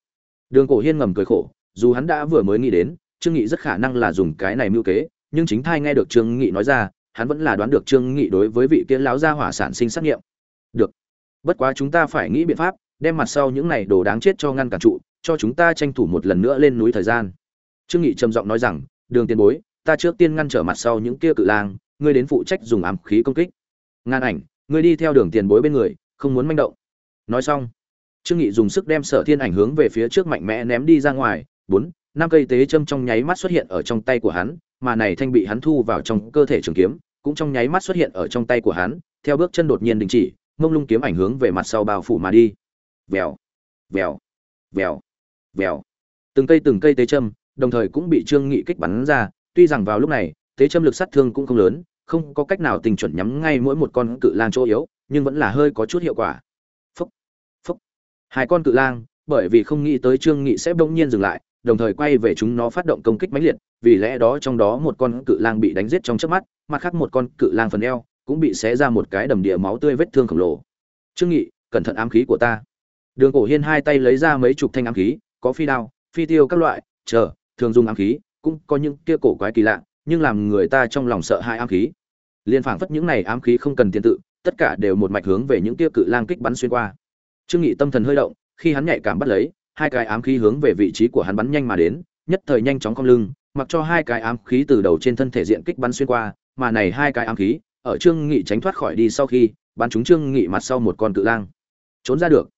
Đường cổ hiên ngầm cười khổ, dù hắn đã vừa mới nghĩ đến, trương nghị rất khả năng là dùng cái này mưu kế, nhưng chính thai nghe được trương nghị nói ra, hắn vẫn là đoán được trương nghị đối với vị kia lão gia hỏa sản sinh sát nghiệm. Được. Bất quá chúng ta phải nghĩ biện pháp, đem mặt sau những này đồ đáng chết cho ngăn cản trụ, cho chúng ta tranh thủ một lần nữa lên núi thời gian. Trương nghị trầm giọng nói rằng, đường tiền bối, ta trước tiên ngăn trở mặt sau những kia cự lang, ngươi đến phụ trách dùng ám khí công kích. Ngàn ảnh, ngươi đi theo đường tiền bối bên người, không muốn manh động. Nói xong trương nghị dùng sức đem sở thiên ảnh hướng về phía trước mạnh mẽ ném đi ra ngoài. Bốn, năm cây tế châm trong nháy mắt xuất hiện ở trong tay của hắn, mà này thanh bị hắn thu vào trong cơ thể trường kiếm, cũng trong nháy mắt xuất hiện ở trong tay của hắn, theo bước chân đột nhiên đình chỉ, mông lung kiếm ảnh hướng về mặt sau bao phủ mà đi. Vèo vèo vèo vèo. Từng cây từng cây tế châm, đồng thời cũng bị trương nghị kích bắn ra, tuy rằng vào lúc này, tế châm lực sát thương cũng không lớn, không có cách nào tình chuẩn nhắm ngay mỗi một con cự lang chỗ yếu, nhưng vẫn là hơi có chút hiệu quả hai con cự lang, bởi vì không nghĩ tới trương nghị sẽ bỗng nhiên dừng lại, đồng thời quay về chúng nó phát động công kích mãnh liệt, vì lẽ đó trong đó một con cự lang bị đánh giết trong chớp mắt, mặt khác một con cự lang phần eo cũng bị xé ra một cái đầm địa máu tươi vết thương khổng lồ. Trương nghị, cẩn thận ám khí của ta. Đường cổ hiên hai tay lấy ra mấy chục thanh ám khí, có phi đao, phi tiêu các loại, chờ, thường dùng ám khí, cũng có những kia cổ quái kỳ lạ, nhưng làm người ta trong lòng sợ hai ám khí. Liên phảng phất những này ám khí không cần tiền tự, tất cả đều một mạch hướng về những kia cự lang kích bắn xuyên qua trương nghị tâm thần hơi động, khi hắn nhạy cảm bắt lấy, hai cái ám khí hướng về vị trí của hắn bắn nhanh mà đến, nhất thời nhanh chóng cong lưng, mặc cho hai cái ám khí từ đầu trên thân thể diện kích bắn xuyên qua, mà này hai cái ám khí, ở trương nghị tránh thoát khỏi đi sau khi, bắn chúng trương nghị mặt sau một con cự lang. Trốn ra được.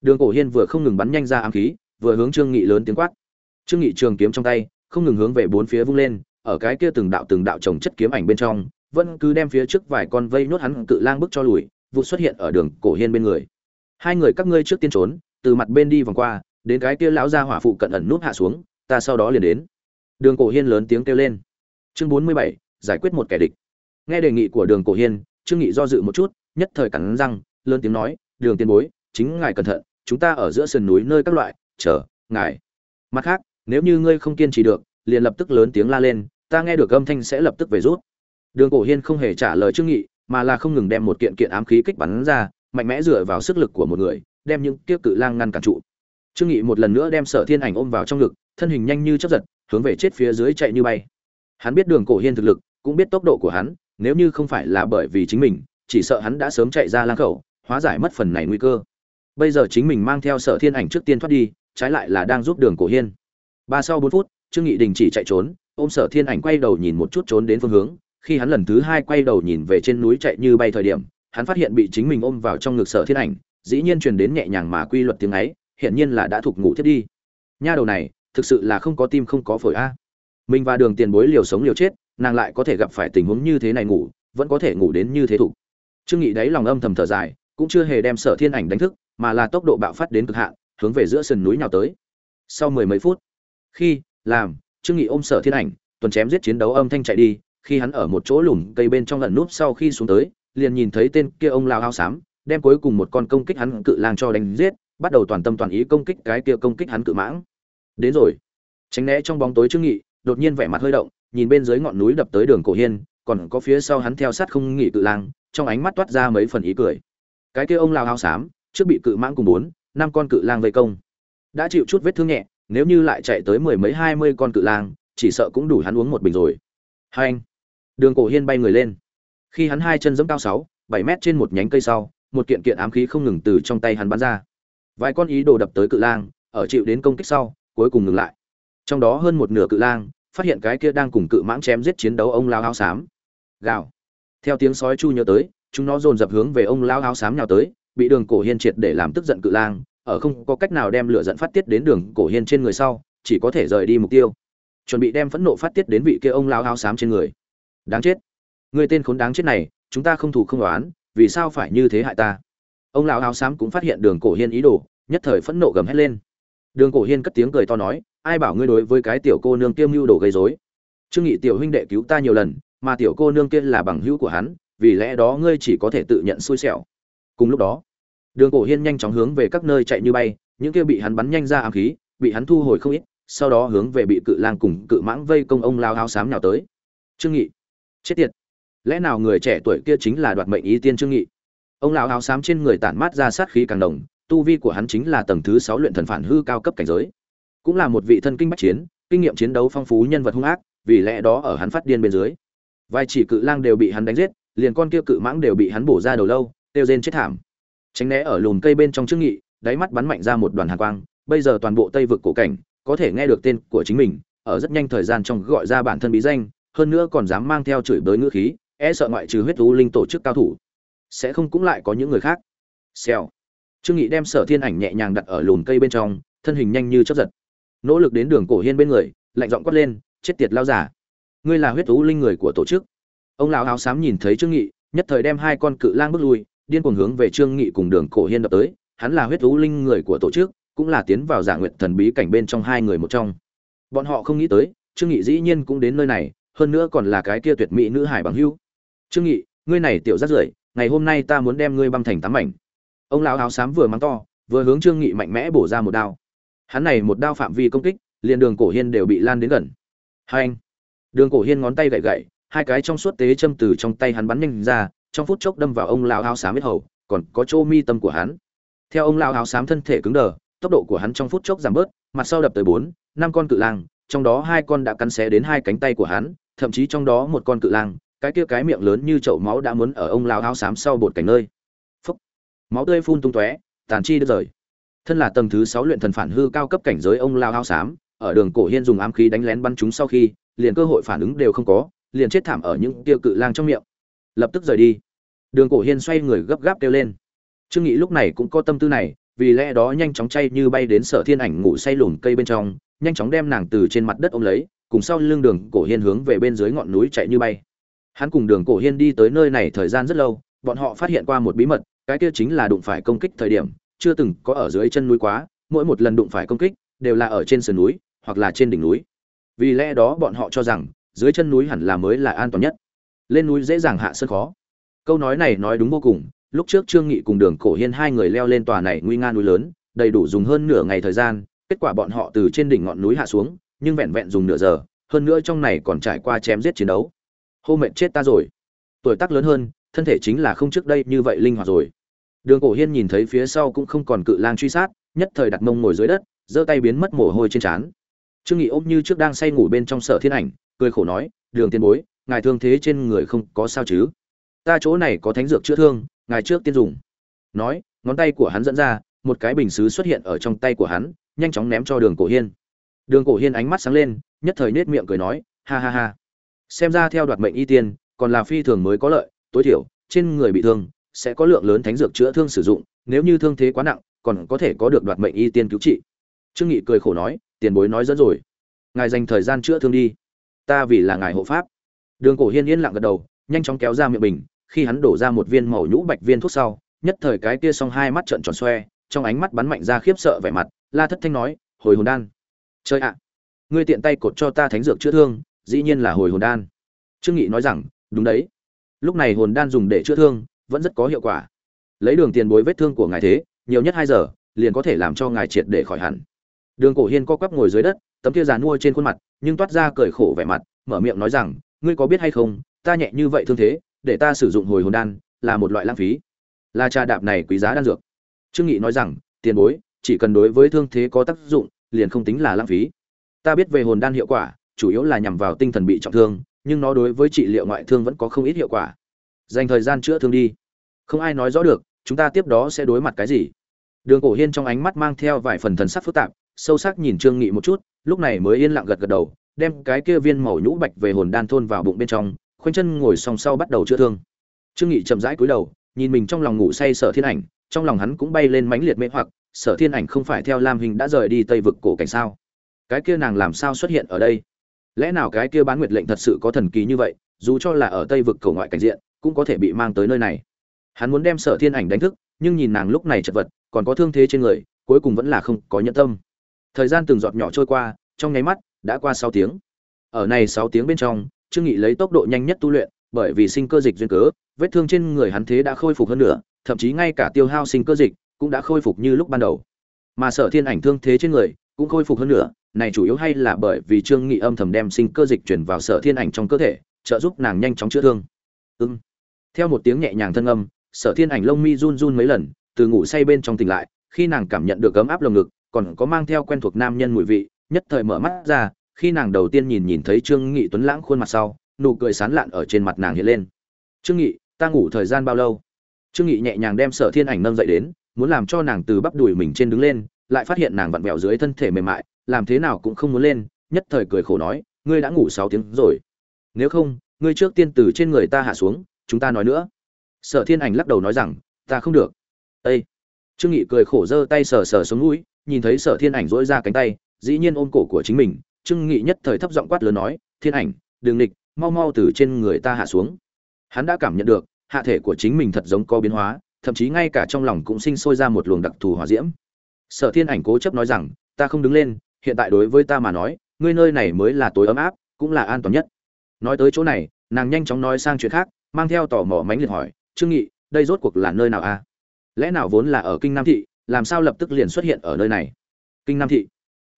Đường cổ hiên vừa không ngừng bắn nhanh ra ám khí, vừa hướng trương nghị lớn tiếng quát. Trương nghị trường kiếm trong tay, không ngừng hướng về bốn phía vung lên, ở cái kia từng đạo từng đạo trồng chất kiếm ảnh bên trong, vẫn cứ đem phía trước vài con vây nốt hắn cự lang bước cho lùi, vụ xuất hiện ở đường cổ hiên bên người hai người các ngươi trước tiên trốn, từ mặt bên đi vòng qua, đến cái kia lão gia hỏa phụ cận ẩn nút hạ xuống, ta sau đó liền đến. Đường cổ hiên lớn tiếng kêu lên. Chương bốn mươi bảy, giải quyết một kẻ địch. Nghe đề nghị của đường cổ hiên, trương nghị do dự một chút, nhất thời cắn răng, lớn tiếng nói, đường tiên bối, chính ngài cẩn thận, chúng ta ở giữa sườn núi nơi các loại, chờ, ngài. Mặt khác, nếu như ngươi không kiên trì được, liền lập tức lớn tiếng la lên, ta nghe được âm thanh sẽ lập tức về rút. Đường cổ hiên không hề trả lời trương nghị, mà là không ngừng đem một kiện kiện ám khí kích bắn ra mạnh mẽ dựa vào sức lực của một người, đem những kiếp cự lang ngăn cản trụ. Trương nghị một lần nữa đem sở thiên ảnh ôm vào trong ngực, thân hình nhanh như chớp giật, hướng về chết phía dưới chạy như bay. Hắn biết đường cổ hiên thực lực, cũng biết tốc độ của hắn, nếu như không phải là bởi vì chính mình, chỉ sợ hắn đã sớm chạy ra lang khẩu, hóa giải mất phần này nguy cơ. Bây giờ chính mình mang theo sở thiên ảnh trước tiên thoát đi, trái lại là đang giúp đường cổ hiên. Ba sau bốn phút, trương nghị đình chỉ chạy trốn, ôm sở thiên ảnh quay đầu nhìn một chút trốn đến phương hướng, khi hắn lần thứ hai quay đầu nhìn về trên núi chạy như bay thời điểm hắn phát hiện bị chính mình ôm vào trong ngực sở thiên ảnh, dĩ nhiên truyền đến nhẹ nhàng mà quy luật tiếng ấy hiện nhiên là đã thuộc ngủ thiết đi. Nha đầu này, thực sự là không có tim không có phổi a. Mình và đường tiền bối liều sống liều chết, nàng lại có thể gặp phải tình huống như thế này ngủ, vẫn có thể ngủ đến như thế thủ. Trương nghị đấy lòng âm thầm thở dài, cũng chưa hề đem sở thiên ảnh đánh thức, mà là tốc độ bạo phát đến cực hạn, hướng về giữa sườn núi nhào tới. Sau mười mấy phút, khi, làm, trương nghị ôm sở thiên ảnh, tuần chém giết chiến đấu âm thanh chạy đi, khi hắn ở một chỗ lùm cây bên trong lần núp sau khi xuống tới liền nhìn thấy tên kia ông lao hao xám, đem cuối cùng một con công kích hắn cự lang cho đánh giết, bắt đầu toàn tâm toàn ý công kích cái kia công kích hắn cự mãng. Đến rồi. Tránh né trong bóng tối trương nghị, đột nhiên vẻ mặt hơi động, nhìn bên dưới ngọn núi đập tới đường cổ hiên, còn có phía sau hắn theo sát không nghỉ cự lang, trong ánh mắt toát ra mấy phần ý cười. Cái kia ông lao hao xám, trước bị cự mãng cùng bốn, năm con cự lang vây công. Đã chịu chút vết thương nhẹ, nếu như lại chạy tới mười mấy, hai mươi con cự lang, chỉ sợ cũng đủ hắn uống một bình rồi. Hai anh. Đường cổ hiên bay người lên khi hắn hai chân giẫm cao sáu, bảy mét trên một nhánh cây sau, một kiện kiện ám khí không ngừng từ trong tay hắn bắn ra. Vài con ý đồ đập tới cự lang, ở chịu đến công kích sau, cuối cùng ngừng lại. Trong đó hơn một nửa cự lang, phát hiện cái kia đang cùng cự mãng chém giết chiến đấu ông lao áo xám. Gào. Theo tiếng sói chu nhớ tới, chúng nó dồn dập hướng về ông lao áo xám nhào tới, bị đường cổ hiên triệt để làm tức giận cự lang, ở không có cách nào đem lửa giận phát tiết đến đường cổ hiên trên người sau, chỉ có thể rời đi mục tiêu. Chuẩn bị đem phẫn nộ phát tiết đến vị kia ông lao áo xám trên người. Đáng chết người tên khốn đáng chết này, chúng ta không thủ không đoán vì sao phải như thế hại ta? Ông lão áo xám cũng phát hiện đường cổ hiên ý đồ, nhất thời phẫn nộ gầm hét lên. Đường cổ hiên cất tiếng cười to nói, ai bảo ngươi đối với cái tiểu cô nương tiêm mưu đồ gây rối? Trương nghị tiểu huynh đệ cứu ta nhiều lần, mà tiểu cô nương kia là bằng hữu của hắn, vì lẽ đó ngươi chỉ có thể tự nhận xui xẻo. Cùng lúc đó, đường cổ hiên nhanh chóng hướng về các nơi chạy như bay, những kia bị hắn bắn nhanh ra ám khí, bị hắn thu hồi không ít, sau đó hướng về bị cự lang cùng cự mãng vây công ông lao áo xám nhào tới. Trương nghị, chết tiệt! Lẽ nào người trẻ tuổi kia chính là đoạt mệnh ý tiên trương nghị? Ông lão áo xám trên người tản mát ra sát khí càng đồng tu vi của hắn chính là tầng thứ sáu luyện thần phản hư cao cấp cảnh giới. Cũng là một vị thân kinh bách chiến, kinh nghiệm chiến đấu phong phú nhân vật hung ác, vì lẽ đó ở hắn phát điên bên dưới. Vài chỉ cự lang đều bị hắn đánh giết, liền con kia cự mãng đều bị hắn bổ ra đầu lâu, tiêu rên chết thảm. Tránh né ở lùm cây bên trong trương nghị, đáy mắt bắn mạnh ra một đoàn hàn quang, bây giờ toàn bộ tây vực cổ cảnh có thể nghe được tên của chính mình, ở rất nhanh thời gian trong gọi ra bản thân bí danh, hơn nữa còn dám mang theo chửi bới ngữ khí e sợ ngoại trừ huyết u linh tổ chức cao thủ, sẽ không cũng lại có những người khác. Xèo. Trương nghị đem sở thiên ảnh nhẹ nhàng đặt ở lùm cây bên trong, thân hình nhanh như chớp giật. Nỗ lực đến đường cổ hiên bên người, lạnh giọng quát lên, chết tiệt lao giả ngươi là huyết u linh người của tổ chức. Ông lão áo xám nhìn thấy trương nghị, nhất thời đem hai con cự lang bước lui, điên cuồng hướng về trương nghị cùng đường cổ hiên đập tới. Hắn là huyết u linh người của tổ chức, cũng là tiến vào giả nguyện thần bí cảnh bên trong hai người một trong. Bọn họ không nghĩ tới, trương nghị dĩ nhiên cũng đến nơi này, hơn nữa còn là cái kia tuyệt mỹ nữ hải bằng hữu trương nghị, ngươi này tiểu rất rưởi, ngày hôm nay ta muốn đem ngươi băng thành tám mảnh. Ông lão áo xám vừa mắng to, vừa hướng trương nghị mạnh mẽ bổ ra một đao. Hắn này một đao phạm vi công kích, liền đường cổ hiên đều bị lan đến gần. Hai anh, đường cổ hiên ngón tay gậy gậy, hai cái trong suốt tế châm từ trong tay hắn bắn nhanh ra, trong phút chốc đâm vào ông lão áo xám biết hầu, còn có chỗ mi tâm của hắn. Theo ông lão áo xám thân thể cứng đờ, tốc độ của hắn trong phút chốc giảm bớt, mặt sau đập tới bốn, năm con cự lang, trong đó hai con đã cắn xé đến hai cánh tay của hắn, thậm chí trong đó một con cự lang cái kia cái miệng lớn như chậu máu đã muốn ở ông lao áo xám sau bột cảnh nơi. Phúc. Máu tươi phun tung tóe, tàn chi đứt rời. Thân là tầng thứ sáu luyện thần phản hư cao cấp cảnh giới ông lao áo xám, ở đường cổ hiên dùng ám khí đánh lén bắn chúng sau khi, liền cơ hội phản ứng đều không có, liền chết thảm ở những tia cự lang trong miệng. Lập tức rời đi. Đường cổ hiên xoay người gấp gáp kêu lên. Trương nghị lúc này cũng có tâm tư này, vì lẽ đó nhanh chóng chay như bay đến sở thiên ảnh ngủ say lùn cây bên trong, nhanh chóng đem nàng từ trên mặt đất ôm lấy, cùng sau lưng đường cổ hiên hướng về bên dưới ngọn núi chạy như bay hắn cùng đường cổ hiên đi tới nơi này thời gian rất lâu, bọn họ phát hiện qua một bí mật, cái kia chính là đụng phải công kích thời điểm, chưa từng có ở dưới chân núi quá, mỗi một lần đụng phải công kích, đều là ở trên sườn núi, hoặc là trên đỉnh núi. Vì lẽ đó bọn họ cho rằng, dưới chân núi hẳn là mới là an toàn nhất. Lên núi dễ dàng hạ sơn khó. Câu nói này nói đúng vô cùng, lúc trước trương nghị cùng đường cổ hiên hai người leo lên tòa này nguy nga núi lớn, đầy đủ dùng hơn nửa ngày thời gian, kết quả bọn họ từ trên đỉnh ngọn núi hạ xuống, nhưng vẹn vẹn dùng nửa giờ, hơn nữa trong này còn trải qua chém giết chiến đấu hô mệnh chết ta rồi. Tuổi tác lớn hơn, thân thể chính là không trước đây như vậy linh hoạt rồi. Đường cổ hiên nhìn thấy phía sau cũng không còn cự lang truy sát, nhất thời đặt mông ngồi dưới đất, giơ tay biến mất mồ hôi trên trán. Trương nghị ôm như trước đang say ngủ bên trong sở thiên ảnh, cười khổ nói, đường tiên bối, ngài thương thế trên người không có sao chứ? Ta chỗ này có thánh dược chữa thương, ngài trước tiên dùng. Nói, ngón tay của hắn dẫn ra, một cái bình xứ xuất hiện ở trong tay của hắn, nhanh chóng ném cho đường cổ hiên. Đường cổ hiên ánh mắt sáng lên, nhất thời nết miệng cười nói, ha ha ha xem ra theo đoạt mệnh y tiên, còn là phi thường mới có lợi, tối thiểu, trên người bị thương, sẽ có lượng lớn thánh dược chữa thương sử dụng, nếu như thương thế quá nặng, còn có thể có được đoạt mệnh y tiên cứu trị. Trương nghị cười khổ nói, tiền bối nói dẫn rồi. Ngài dành thời gian chữa thương đi. Ta vì là ngài hộ pháp. Đường cổ hiên yên lặng gật đầu, nhanh chóng kéo ra miệng bình, khi hắn đổ ra một viên màu nhũ bạch viên thuốc sau, nhất thời cái kia xong hai mắt trợn tròn xoe, trong ánh mắt bắn mạnh ra khiếp sợ vẻ mặt, la thất thanh nói, hồi hồn đan. Chơi ạ, ngươi tiện tay cột cho ta thánh dược chữa thương dĩ nhiên là hồi hồn đan. Trương nghị nói rằng, đúng đấy. Lúc này hồn đan dùng để chữa thương, vẫn rất có hiệu quả. Lấy đường tiền bối vết thương của ngài thế, nhiều nhất hai giờ, liền có thể làm cho ngài triệt để khỏi hẳn. Đường cổ hiên co quắp ngồi dưới đất, tấm kia giàn mua trên khuôn mặt, nhưng toát ra cười khổ vẻ mặt, mở miệng nói rằng, ngươi có biết hay không, ta nhẹ như vậy thương thế, để ta sử dụng hồi hồn đan, là một loại lãng phí. Là trà đạp này quý giá đan dược. Trương nghị nói rằng, tiền bối, chỉ cần đối với thương thế có tác dụng, liền không tính là lãng phí. Ta biết về hồn đan hiệu quả chủ yếu là nhằm vào tinh thần bị trọng thương, nhưng nó đối với trị liệu ngoại thương vẫn có không ít hiệu quả. Dành thời gian chữa thương đi. Không ai nói rõ được, chúng ta tiếp đó sẽ đối mặt cái gì. Đường cổ hiên trong ánh mắt mang theo vài phần thần sắc phức tạp, sâu sắc nhìn trương nghị một chút, lúc này mới yên lặng gật gật đầu, đem cái kia viên màu nhũ bạch về hồn đan thôn vào bụng bên trong, khoanh chân ngồi song sau bắt đầu chữa thương. Trương nghị chậm rãi cúi đầu, nhìn mình trong lòng ngủ say sở thiên ảnh, trong lòng hắn cũng bay lên mãnh liệt mê hoặc, sở thiên ảnh không phải theo lam hình đã rời đi tây vực cổ cảnh sao? Cái kia nàng làm sao xuất hiện ở đây? Lẽ nào cái kia bán nguyệt lệnh thật sự có thần kỳ như vậy, dù cho là ở tây vực cầu ngoại cảnh diện, cũng có thể bị mang tới nơi này? Hắn muốn đem sở thiên ảnh đánh thức, nhưng nhìn nàng lúc này chật vật, còn có thương thế trên người, cuối cùng vẫn là không có nhẫn tâm. Thời gian từng giọt nhỏ trôi qua, trong nháy mắt, đã qua sáu tiếng. Ở này sáu tiếng bên trong, trương nghị lấy tốc độ nhanh nhất tu luyện, bởi vì sinh cơ dịch duyên cớ, vết thương trên người hắn thế đã khôi phục hơn nữa thậm chí ngay cả tiêu hao sinh cơ dịch cũng đã khôi phục như lúc ban đầu. Mà sở thiên ảnh thương thế trên người cũng khôi phục hơn nữa này chủ yếu hay là bởi vì trương nghị âm thầm đem sinh cơ dịch chuyển vào sở thiên ảnh trong cơ thể, trợ giúp nàng nhanh chóng chữa thương. Ưng theo một tiếng nhẹ nhàng thân âm, sở thiên ảnh lông mi run run mấy lần, từ ngủ say bên trong tỉnh lại, khi nàng cảm nhận được ấm áp lồng ngực, còn có mang theo quen thuộc nam nhân mùi vị, nhất thời mở mắt ra, khi nàng đầu tiên nhìn nhìn thấy trương nghị tuấn lãng khuôn mặt sau, nụ cười sán lạn ở trên mặt nàng hiện lên. Trương nghị, ta ngủ thời gian bao lâu? Trương nghị nhẹ nhàng đem sở thiên ảnh nâng dậy đến, muốn làm cho nàng từ bắp đùi mình trên đứng lên, lại phát hiện nàng vặn vẹo dưới thân thể mềm mại làm thế nào cũng không muốn lên, nhất thời cười khổ nói, ngươi đã ngủ sáu tiếng rồi. Nếu không, ngươi trước tiên từ trên người ta hạ xuống, chúng ta nói nữa. Sở thiên ảnh lắc đầu nói rằng, ta không được. Ây trương nghị cười khổ giơ tay sờ sờ xuống mũi nhìn thấy sở thiên ảnh dỗi ra cánh tay, dĩ nhiên ôm cổ của chính mình. Trương nghị nhất thời thấp giọng quát lớn nói, thiên ảnh, đừng địch mau mau từ trên người ta hạ xuống. Hắn đã cảm nhận được, hạ thể của chính mình thật giống có biến hóa, thậm chí ngay cả trong lòng cũng sinh sôi ra một luồng đặc thù hỏa diễm. Sở thiên ảnh cố chấp nói rằng, ta không đứng lên hiện tại đối với ta mà nói, ngươi nơi này mới là tối ấm áp, cũng là an toàn nhất. Nói tới chỗ này, nàng nhanh chóng nói sang chuyện khác, mang theo tò mò mánh liệt hỏi, trương nghị, đây rốt cuộc là nơi nào a? Lẽ nào vốn là ở kinh nam thị, làm sao lập tức liền xuất hiện ở nơi này? Kinh nam thị.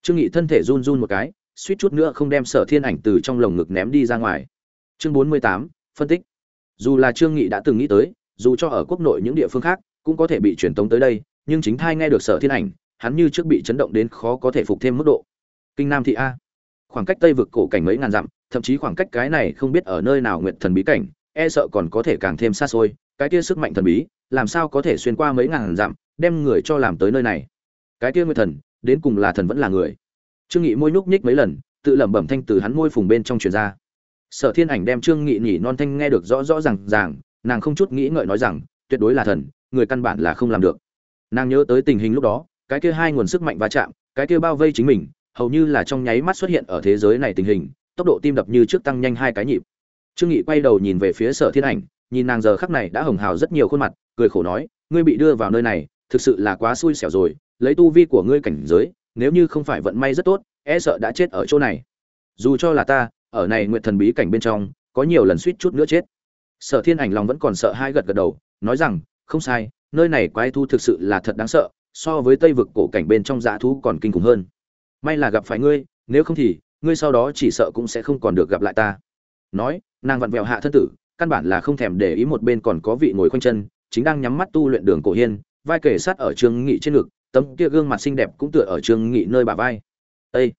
Trương nghị thân thể run run một cái, suýt chút nữa không đem sở thiên ảnh từ trong lồng ngực ném đi ra ngoài. Chương bốn mươi tám, phân tích. Dù là trương nghị đã từng nghĩ tới, dù cho ở quốc nội những địa phương khác cũng có thể bị truyền tống tới đây, nhưng chính thai nghe được sở thiên ảnh hắn như trước bị chấn động đến khó có thể phục thêm mức độ. Kinh nam thị a. Khoảng cách tây vực cổ cảnh mấy ngàn dặm, thậm chí khoảng cách cái này không biết ở nơi nào nguyện thần bí cảnh e sợ còn có thể càng thêm xa xôi. Cái kia sức mạnh thần bí, làm sao có thể xuyên qua mấy ngàn dặm, đem người cho làm tới nơi này? Cái kia nguyệt thần, đến cùng là thần vẫn là người? Trương nghị môi nhúc nhích mấy lần, tự lẩm bẩm thanh từ hắn môi phùng bên trong truyền ra. Sở thiên ảnh đem trương nghị nhỉ non thanh nghe được rõ rõ ràng ràng, nàng không chút nghĩ ngợi nói rằng, tuyệt đối là thần, người căn bản là không làm được. Nàng nhớ tới tình hình lúc đó cái kia hai nguồn sức mạnh va chạm, cái kia bao vây chính mình, hầu như là trong nháy mắt xuất hiện ở thế giới này tình hình, tốc độ tim đập như trước tăng nhanh hai cái nhịp. Trương nghị quay đầu nhìn về phía sở thiên ảnh, nhìn nàng giờ khắc này đã hồng hào rất nhiều khuôn mặt, cười khổ nói, ngươi bị đưa vào nơi này, thực sự là quá xui xẻo rồi, lấy tu vi của ngươi cảnh giới, nếu như không phải vận may rất tốt e sợ đã chết ở chỗ này. Dù cho là ta, ở này Nguyệt thần bí cảnh bên trong, có nhiều lần suýt chút nữa chết. Sở thiên ảnh lòng vẫn còn sợ hai gật gật đầu, nói rằng, không sai, nơi này quái thu thực sự là thật đáng sợ so với tây vực cổ cảnh bên trong dã thú còn kinh khủng hơn. May là gặp phải ngươi, nếu không thì, ngươi sau đó chỉ sợ cũng sẽ không còn được gặp lại ta. Nói, nàng vặn vẹo hạ thân tử, căn bản là không thèm để ý một bên còn có vị ngồi khoanh chân, chính đang nhắm mắt tu luyện đường cổ hiên, vai kể sát ở trương nghị trên ngực, tấm kia gương mặt xinh đẹp cũng tựa ở trương nghị nơi bà vai. Ê!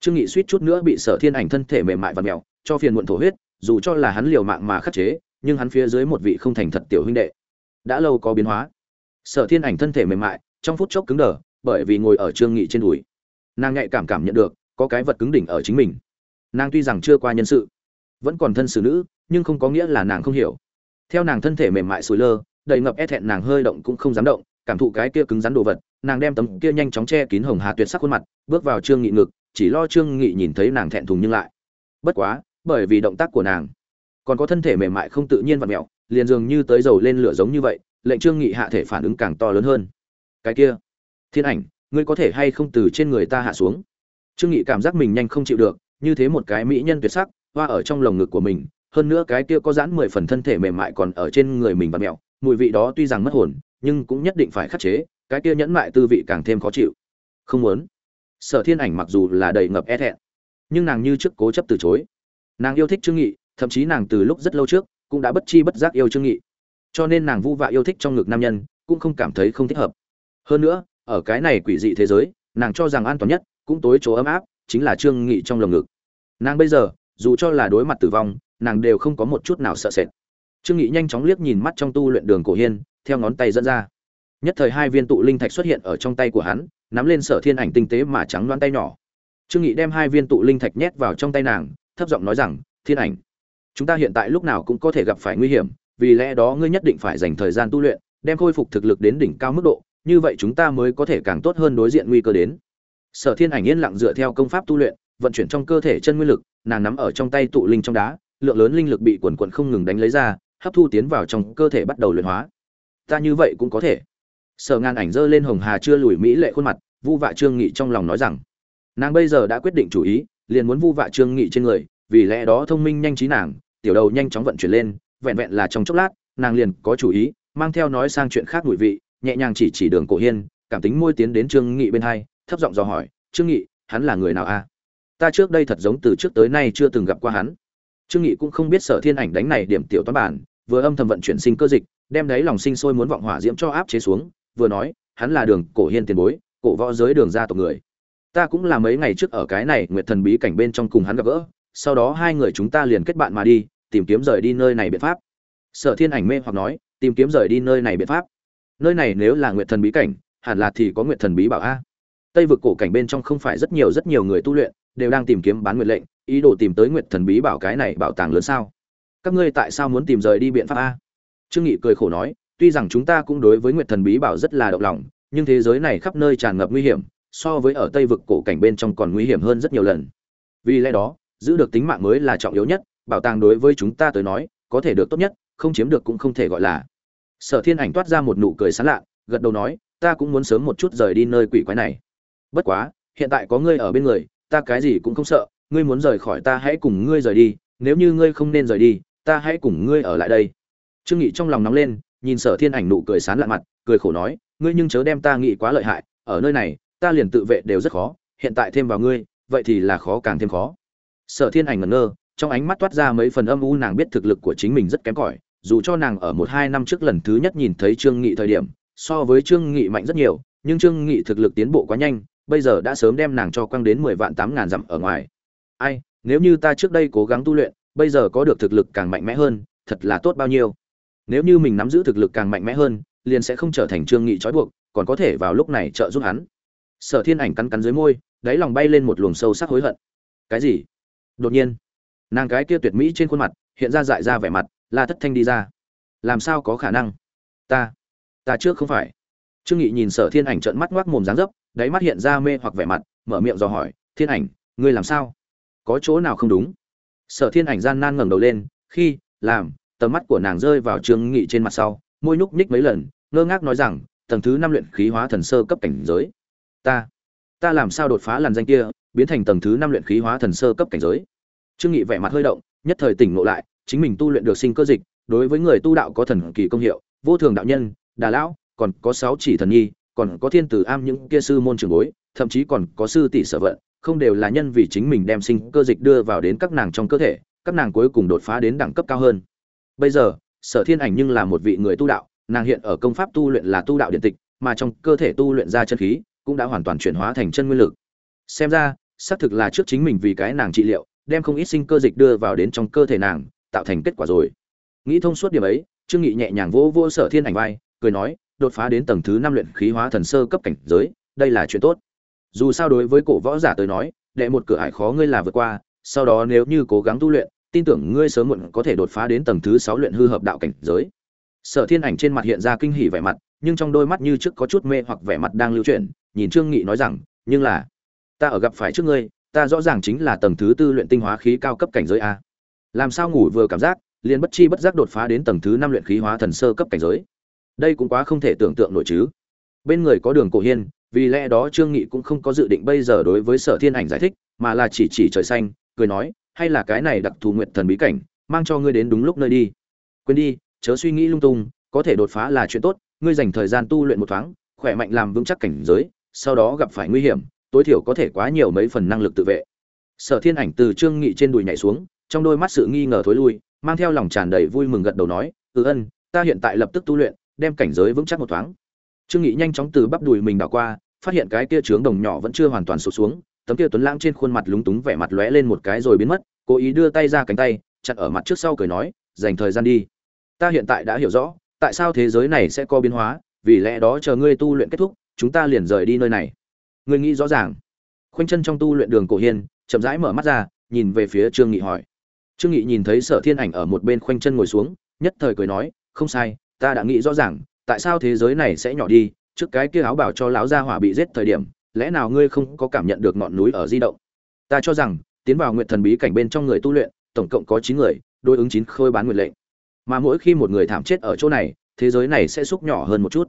trương nghị suýt chút nữa bị sở thiên ảnh thân thể mềm mại và mèo cho phiền muộn thổ huyết, dù cho là hắn liều mạng mà khắc chế, nhưng hắn phía dưới một vị không thành thật tiểu huynh đệ. Đã lâu có biến hóa. Sở thiên ảnh thân thể mềm mại trong phút chốc cứng đờ, bởi vì ngồi ở trương nghị trên đùi. Nàng nhạy cảm cảm nhận được, có cái vật cứng đỉnh ở chính mình. Nàng tuy rằng chưa qua nhân sự, vẫn còn thân xử nữ, nhưng không có nghĩa là nàng không hiểu. Theo nàng thân thể mềm mại sùi lơ, đầy ngập e thẹn nàng hơi động cũng không dám động, cảm thụ cái kia cứng rắn đồ vật, nàng đem tấm kia nhanh chóng che kín hồng hà tuyệt sắc khuôn mặt, bước vào trương nghị ngực, chỉ lo trương nghị nhìn thấy nàng thẹn thùng nhưng lại. Bất quá, bởi vì động tác của nàng, còn có thân thể mềm mại không tự nhiên và mẹo, liền dường như tới dầu lên lửa giống như vậy, lệnh trương nghị hạ thể phản ứng càng to lớn hơn cái kia. Thiên ảnh, ngươi có thể hay không từ trên người ta hạ xuống? Trương nghị cảm giác mình nhanh không chịu được, như thế một cái mỹ nhân tuyệt sắc, hoa ở trong lồng ngực của mình, hơn nữa cái kia có giãn mười phần thân thể mềm mại còn ở trên người mình và mẹo, mùi vị đó tuy rằng mất hồn, nhưng cũng nhất định phải khắc chế, cái kia nhẫn mại tư vị càng thêm khó chịu. Không muốn. Sở thiên ảnh mặc dù là đầy ngập e thẹn, nhưng nàng như trước cố chấp từ chối. Nàng yêu thích trương nghị, thậm chí nàng từ lúc rất lâu trước cũng đã bất chi bất giác yêu trương nghị. Cho nên nàng vu vạ yêu thích trong ngực nam nhân, cũng không cảm thấy không thích hợp hơn nữa, ở cái này quỷ dị thế giới, nàng cho rằng an toàn nhất cũng tối chỗ ấm áp, chính là trương nghị trong lồng ngực. Nàng bây giờ, dù cho là đối mặt tử vong, nàng đều không có một chút nào sợ sệt. Trương nghị nhanh chóng liếc nhìn mắt trong tu luyện đường cổ hiên, theo ngón tay dẫn ra. Nhất thời hai viên tụ linh thạch xuất hiện ở trong tay của hắn, nắm lên sở thiên ảnh tinh tế mà trắng loan tay nhỏ. Trương nghị đem hai viên tụ linh thạch nhét vào trong tay nàng, thấp giọng nói rằng, thiên ảnh, chúng ta hiện tại lúc nào cũng có thể gặp phải nguy hiểm, vì lẽ đó ngươi nhất định phải dành thời gian tu luyện, đem khôi phục thực lực đến đỉnh cao mức độ như vậy chúng ta mới có thể càng tốt hơn đối diện nguy cơ đến. Sở thiên ảnh yên lặng dựa theo công pháp tu luyện, vận chuyển trong cơ thể chân nguyên lực, nàng nắm ở trong tay tụ linh trong đá, lượng lớn linh lực bị quần quần không ngừng đánh lấy ra, hấp thu tiến vào trong cơ thể bắt đầu luyện hóa. Ta như vậy cũng có thể. Sở ngàn ảnh giơ lên hồng hà chưa lùi mỹ lệ khuôn mặt, vu vạ trương nghị trong lòng nói rằng, nàng bây giờ đã quyết định chủ ý, liền muốn vu vạ trương nghị trên người, vì lẽ đó thông minh nhanh trí nàng, tiểu đầu nhanh chóng vận chuyển lên, vẹn vẹn là trong chốc lát, nàng liền có chủ ý, mang theo nói sang chuyện khác mùi vị nhẹ nhàng chỉ chỉ đường cổ hiên, cảm tính môi tiến đến trương nghị bên hai, thấp giọng dò hỏi, trương nghị, hắn là người nào a? Ta trước đây thật giống từ trước tới nay chưa từng gặp qua hắn. Trương nghị cũng không biết sở thiên ảnh đánh này điểm tiểu toán bản, vừa âm thầm vận chuyển sinh cơ dịch, đem đấy lòng sinh sôi muốn vọng hỏa diễm cho áp chế xuống, vừa nói, hắn là đường cổ hiên tiền bối, cổ võ giới đường gia tộc người. Ta cũng là mấy ngày trước ở cái này nguyệt thần bí cảnh bên trong cùng hắn gặp gỡ, sau đó hai người chúng ta liền kết bạn mà đi, tìm kiếm rời đi nơi này biện pháp. Sở thiên ảnh mê hoặc nói, tìm kiếm rời đi nơi này biện pháp nơi này nếu là nguyệt thần bí cảnh, hẳn là thì có nguyệt thần bí bảo a. Tây vực cổ cảnh bên trong không phải rất nhiều rất nhiều người tu luyện, đều đang tìm kiếm bán nguyệt lệnh, ý đồ tìm tới nguyệt thần bí bảo cái này bảo tàng lớn sao? Các ngươi tại sao muốn tìm rời đi biện pháp a? Trương nghị cười khổ nói, tuy rằng chúng ta cũng đối với nguyệt thần bí bảo rất là động lòng, nhưng thế giới này khắp nơi tràn ngập nguy hiểm, so với ở tây vực cổ cảnh bên trong còn nguy hiểm hơn rất nhiều lần. Vì lẽ đó, giữ được tính mạng mới là trọng yếu nhất, bảo tàng đối với chúng ta tới nói, có thể được tốt nhất, không chiếm được cũng không thể gọi là sở thiên ảnh toát ra một nụ cười sán lạ gật đầu nói, ta cũng muốn sớm một chút rời đi nơi quỷ quái này. Bất quá, hiện tại có ngươi ở bên người, ta cái gì cũng không sợ, ngươi muốn rời khỏi ta hãy cùng ngươi rời đi, nếu như ngươi không nên rời đi, ta hãy cùng ngươi ở lại đây. Trương nghị trong lòng nóng lên, nhìn sở thiên ảnh nụ cười sán lạ mặt, cười khổ nói, ngươi nhưng chớ đem ta nghĩ quá lợi hại, ở nơi này, ta liền tự vệ đều rất khó, hiện tại thêm vào ngươi, vậy thì là khó càng thêm khó. Sở thiên ảnh ngẩn ngơ, trong ánh mắt toát ra mấy phần âm u nàng biết thực lực của chính mình rất kém cỏi dù cho nàng ở một hai năm trước lần thứ nhất nhìn thấy trương nghị thời điểm, so với trương nghị mạnh rất nhiều, nhưng trương nghị thực lực tiến bộ quá nhanh, bây giờ đã sớm đem nàng cho quăng đến mười vạn tám ngàn dặm ở ngoài. Ai, nếu như ta trước đây cố gắng tu luyện, bây giờ có được thực lực càng mạnh mẽ hơn, thật là tốt bao nhiêu. Nếu như mình nắm giữ thực lực càng mạnh mẽ hơn, liền sẽ không trở thành trương nghị trói buộc, còn có thể vào lúc này trợ giúp hắn. Sở thiên ảnh cắn cắn dưới môi, đáy lòng bay lên một luồng sâu sắc hối hận. Cái gì? Đột nhiên, nàng cái kia tuyệt mỹ trên khuôn mặt, hiện ra dại ra vẻ mặt la thất thanh đi ra. Làm sao có khả năng? Ta ta trước không phải. Trương nghị nhìn sở thiên ảnh trợn mắt ngoác mồm dáng dấp, đáy mắt hiện ra mê hoặc vẻ mặt, mở miệng dò hỏi, thiên ảnh, ngươi làm sao? Có chỗ nào không đúng? Sở thiên ảnh gian nan ngẩng đầu lên, khi, làm. Tầm mắt của nàng rơi vào trương nghị trên mặt sau, môi nhúc nhích mấy lần, ngơ ngác nói rằng, tầng thứ năm luyện khí hóa thần sơ cấp cảnh giới. Ta ta làm sao đột phá làn danh kia, biến thành tầng thứ năm luyện khí hóa thần sơ cấp cảnh giới? Trương nghị vẻ mặt hơi động, nhất thời tỉnh ngộ lại chính mình tu luyện được sinh cơ dịch, đối với người tu đạo có thần kỳ công hiệu, vô thường đạo nhân, đà lão, còn có sáu chỉ thần nhi, còn có thiên tử am những kia sư môn trường bối, thậm chí còn có sư tỷ sở vận, không đều là nhân vì chính mình đem sinh cơ dịch đưa vào đến các nàng trong cơ thể, các nàng cuối cùng đột phá đến đẳng cấp cao hơn. Bây giờ, sở thiên ảnh nhưng là một vị người tu đạo, nàng hiện ở công pháp tu luyện là tu đạo điện tịch, mà trong cơ thể tu luyện ra chân khí, cũng đã hoàn toàn chuyển hóa thành chân nguyên lực. Xem ra, xác thực là trước chính mình vì cái nàng trị liệu, đem không ít sinh cơ dịch đưa vào đến trong cơ thể nàng tạo thành kết quả rồi. Nghĩ thông suốt điểm ấy, trương nghị nhẹ nhàng vỗ vỗ sở thiên ảnh vai, cười nói, đột phá đến tầng thứ năm luyện khí hóa thần sơ cấp cảnh giới, đây là chuyện tốt. Dù sao đối với cổ võ giả tới nói, đệ một cửa ải khó ngươi là vượt qua, sau đó nếu như cố gắng tu luyện, tin tưởng ngươi sớm muộn có thể đột phá đến tầng thứ sáu luyện hư hợp đạo cảnh giới. Sở thiên ảnh trên mặt hiện ra kinh hỉ vẻ mặt, nhưng trong đôi mắt như trước có chút mê hoặc vẻ mặt đang lưu chuyển, nhìn trương nghị nói rằng, nhưng là, ta ở gặp phải trước ngươi, ta rõ ràng chính là tầng thứ tư luyện tinh hóa khí cao cấp cảnh giới a làm sao ngủ vừa cảm giác, liền bất chi bất giác đột phá đến tầng thứ năm luyện khí hóa thần sơ cấp cảnh giới. Đây cũng quá không thể tưởng tượng nổi chứ. Bên người có đường cổ hiên, vì lẽ đó trương nghị cũng không có dự định bây giờ đối với sở thiên ảnh giải thích, mà là chỉ chỉ trời xanh, cười nói, hay là cái này đặc thù nguyện thần bí cảnh, mang cho ngươi đến đúng lúc nơi đi. Quên đi, chớ suy nghĩ lung tung, có thể đột phá là chuyện tốt, ngươi dành thời gian tu luyện một thoáng, khỏe mạnh làm vững chắc cảnh giới, sau đó gặp phải nguy hiểm, tối thiểu có thể quá nhiều mấy phần năng lực tự vệ. Sở thiên ảnh từ trương nghị trên đùi nhảy xuống trong đôi mắt sự nghi ngờ thối lui, mang theo lòng tràn đầy vui mừng gật đầu nói ừ ân, ta hiện tại lập tức tu luyện, đem cảnh giới vững chắc một thoáng. Trương nghị nhanh chóng từ bắp đùi mình đảo qua, phát hiện cái kia trướng đồng nhỏ vẫn chưa hoàn toàn sụp xuống, tấm kia tuấn lãng trên khuôn mặt lúng túng vẻ mặt lóe lên một cái rồi biến mất, cố ý đưa tay ra cánh tay chặt ở mặt trước sau cười nói, dành thời gian đi. Ta hiện tại đã hiểu rõ, tại sao thế giới này sẽ có biến hóa, vì lẽ đó chờ ngươi tu luyện kết thúc, chúng ta liền rời đi nơi này. Ngươi nghĩ rõ ràng. Khoanh chân trong tu luyện đường cổ hiên, chậm rãi mở mắt ra, nhìn về phía trương nghị hỏi trương nghị nhìn thấy sở thiên ảnh ở một bên khoanh chân ngồi xuống, nhất thời cười nói, không sai, ta đã nghĩ rõ ràng, tại sao thế giới này sẽ nhỏ đi, trước cái kia áo bảo cho lão gia hỏa bị giết thời điểm, lẽ nào ngươi không có cảm nhận được ngọn núi ở di động? Ta cho rằng, tiến vào nguyện thần bí cảnh bên trong người tu luyện, tổng cộng có chín người, đối ứng chín khôi bán nguyện lệnh. Mà mỗi khi một người thảm chết ở chỗ này, thế giới này sẽ xúc nhỏ hơn một chút.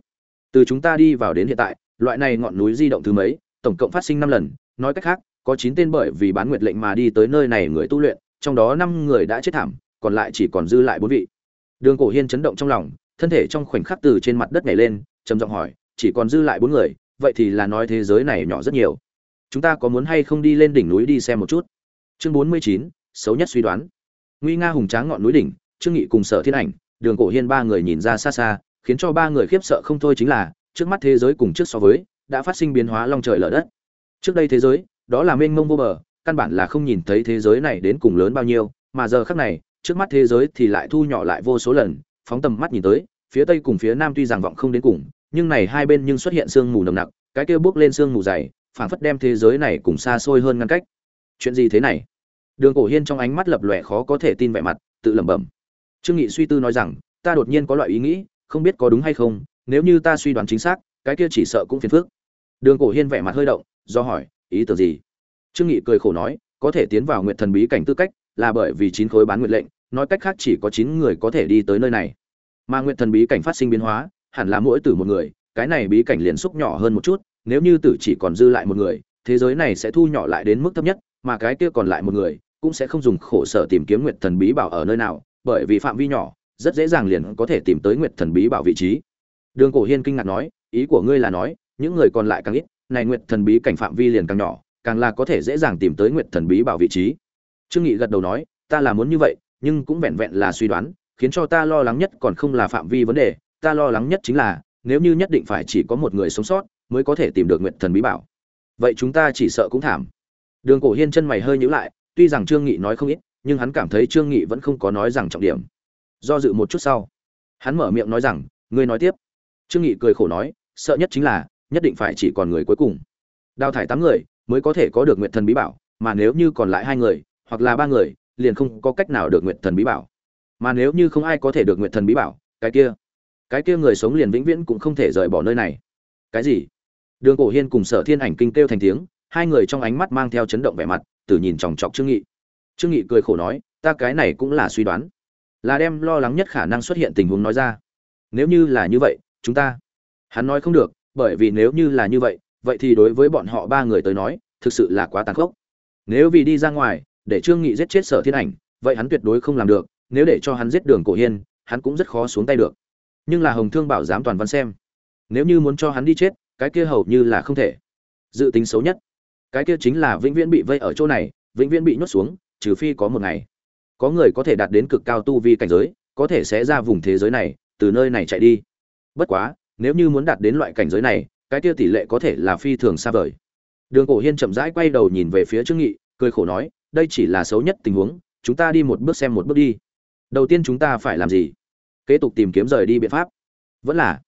Từ chúng ta đi vào đến hiện tại, loại này ngọn núi di động thứ mấy, tổng cộng phát sinh năm lần, nói cách khác, có chín tên bởi vì bán nguyện lệnh mà đi tới nơi này người tu luyện trong đó năm người đã chết thảm, còn lại chỉ còn dư lại bốn vị. Đường cổ hiên chấn động trong lòng, thân thể trong khoảnh khắc từ trên mặt đất nhảy lên, trầm giọng hỏi, chỉ còn dư lại bốn người, vậy thì là nói thế giới này nhỏ rất nhiều. Chúng ta có muốn hay không đi lên đỉnh núi đi xem một chút? Chương bốn mươi chín, xấu nhất suy đoán. Nguy nga hùng tráng ngọn núi đỉnh, trương nghị cùng sở thiên ảnh, đường cổ hiên ba người nhìn ra xa xa, khiến cho ba người khiếp sợ không thôi chính là, trước mắt thế giới cùng trước so với, đã phát sinh biến hóa long trời lở đất. Trước đây thế giới, đó là mênh mông vô bờ căn bản là không nhìn thấy thế giới này đến cùng lớn bao nhiêu, mà giờ khắc này, trước mắt thế giới thì lại thu nhỏ lại vô số lần, phóng tầm mắt nhìn tới, phía tây cùng phía nam tuy rằng vọng không đến cùng, nhưng này hai bên nhưng xuất hiện sương mù nồng nặc, cái kia bước lên sương mù dày, phảng phất đem thế giới này cùng xa xôi hơn ngăn cách. Chuyện gì thế này? Đường cổ hiên trong ánh mắt lập lòe khó có thể tin vẻ mặt, tự lẩm bẩm. Trương nghị suy tư nói rằng, ta đột nhiên có loại ý nghĩ, không biết có đúng hay không, nếu như ta suy đoán chính xác, cái kia chỉ sợ cũng phiền phức. Đường cổ hiên vẻ mặt hơi động, do hỏi, ý tưởng gì? Trương nghị cười khổ nói, có thể tiến vào nguyệt thần bí cảnh tư cách là bởi vì chín khối bán nguyệt lệnh, nói cách khác chỉ có chín người có thể đi tới nơi này. Mà nguyệt thần bí cảnh phát sinh biến hóa, hẳn là mỗi tử một người, cái này bí cảnh liền xúc nhỏ hơn một chút, nếu như tử chỉ còn dư lại một người, thế giới này sẽ thu nhỏ lại đến mức thấp nhất, mà cái kia còn lại một người cũng sẽ không dùng khổ sở tìm kiếm nguyệt thần bí bảo ở nơi nào, bởi vì phạm vi nhỏ, rất dễ dàng liền có thể tìm tới nguyệt thần bí bảo vị trí. Đường cổ hiên kinh ngạc nói, ý của ngươi là nói, những người còn lại càng ít, này nguyệt thần bí cảnh phạm vi liền càng nhỏ càng là có thể dễ dàng tìm tới nguyệt thần bí bảo vị trí. Trương nghị gật đầu nói, ta là muốn như vậy, nhưng cũng vẹn vẹn là suy đoán, khiến cho ta lo lắng nhất còn không là phạm vi vấn đề, ta lo lắng nhất chính là, nếu như nhất định phải chỉ có một người sống sót mới có thể tìm được nguyệt thần bí bảo. Vậy chúng ta chỉ sợ cũng thảm. Đường cổ hiên chân mày hơi nhíu lại, tuy rằng trương nghị nói không ít, nhưng hắn cảm thấy trương nghị vẫn không có nói rằng trọng điểm. Do dự một chút sau, hắn mở miệng nói rằng, ngươi nói tiếp. Trương nghị cười khổ nói, sợ nhất chính là, nhất định phải chỉ còn người cuối cùng. Đào thải tám người mới có thể có được nguyện thần bí bảo, mà nếu như còn lại hai người, hoặc là ba người, liền không có cách nào được nguyện thần bí bảo. Mà nếu như không ai có thể được nguyện thần bí bảo, cái kia cái kia người sống liền vĩnh viễn cũng không thể rời bỏ nơi này. Cái gì? Đường cổ hiên cùng sở thiên ảnh kinh kêu thành tiếng, hai người trong ánh mắt mang theo chấn động vẻ mặt, từ nhìn chòng chọc trương nghị. Trương nghị cười khổ nói, ta cái này cũng là suy đoán, là đem lo lắng nhất khả năng xuất hiện tình huống nói ra. Nếu như là như vậy, chúng ta hắn nói không được, bởi vì nếu như là như vậy vậy thì đối với bọn họ ba người tới nói, thực sự là quá tàn khốc. Nếu vì đi ra ngoài, để trương nghị giết chết sở thiên ảnh, vậy hắn tuyệt đối không làm được, nếu để cho hắn giết đường cổ hiên, hắn cũng rất khó xuống tay được. Nhưng là hồng thương bảo dám toàn văn xem. Nếu như muốn cho hắn đi chết, cái kia hầu như là không thể. Dự tính xấu nhất. Cái kia chính là vĩnh viễn bị vây ở chỗ này, vĩnh viễn bị nhốt xuống, trừ phi có một ngày. Có người có thể đạt đến cực cao tu vi cảnh giới, có thể sẽ ra vùng thế giới này, từ nơi này chạy đi. Bất quá, nếu như muốn đạt đến loại cảnh giới này cái kia tỷ lệ có thể là phi thường xa vời. Đường cổ hiên chậm rãi quay đầu nhìn về phía trương nghị, cười khổ nói, đây chỉ là xấu nhất tình huống, chúng ta đi một bước xem một bước đi. Đầu tiên chúng ta phải làm gì? Kế tục tìm kiếm rời đi biện pháp. Vẫn là,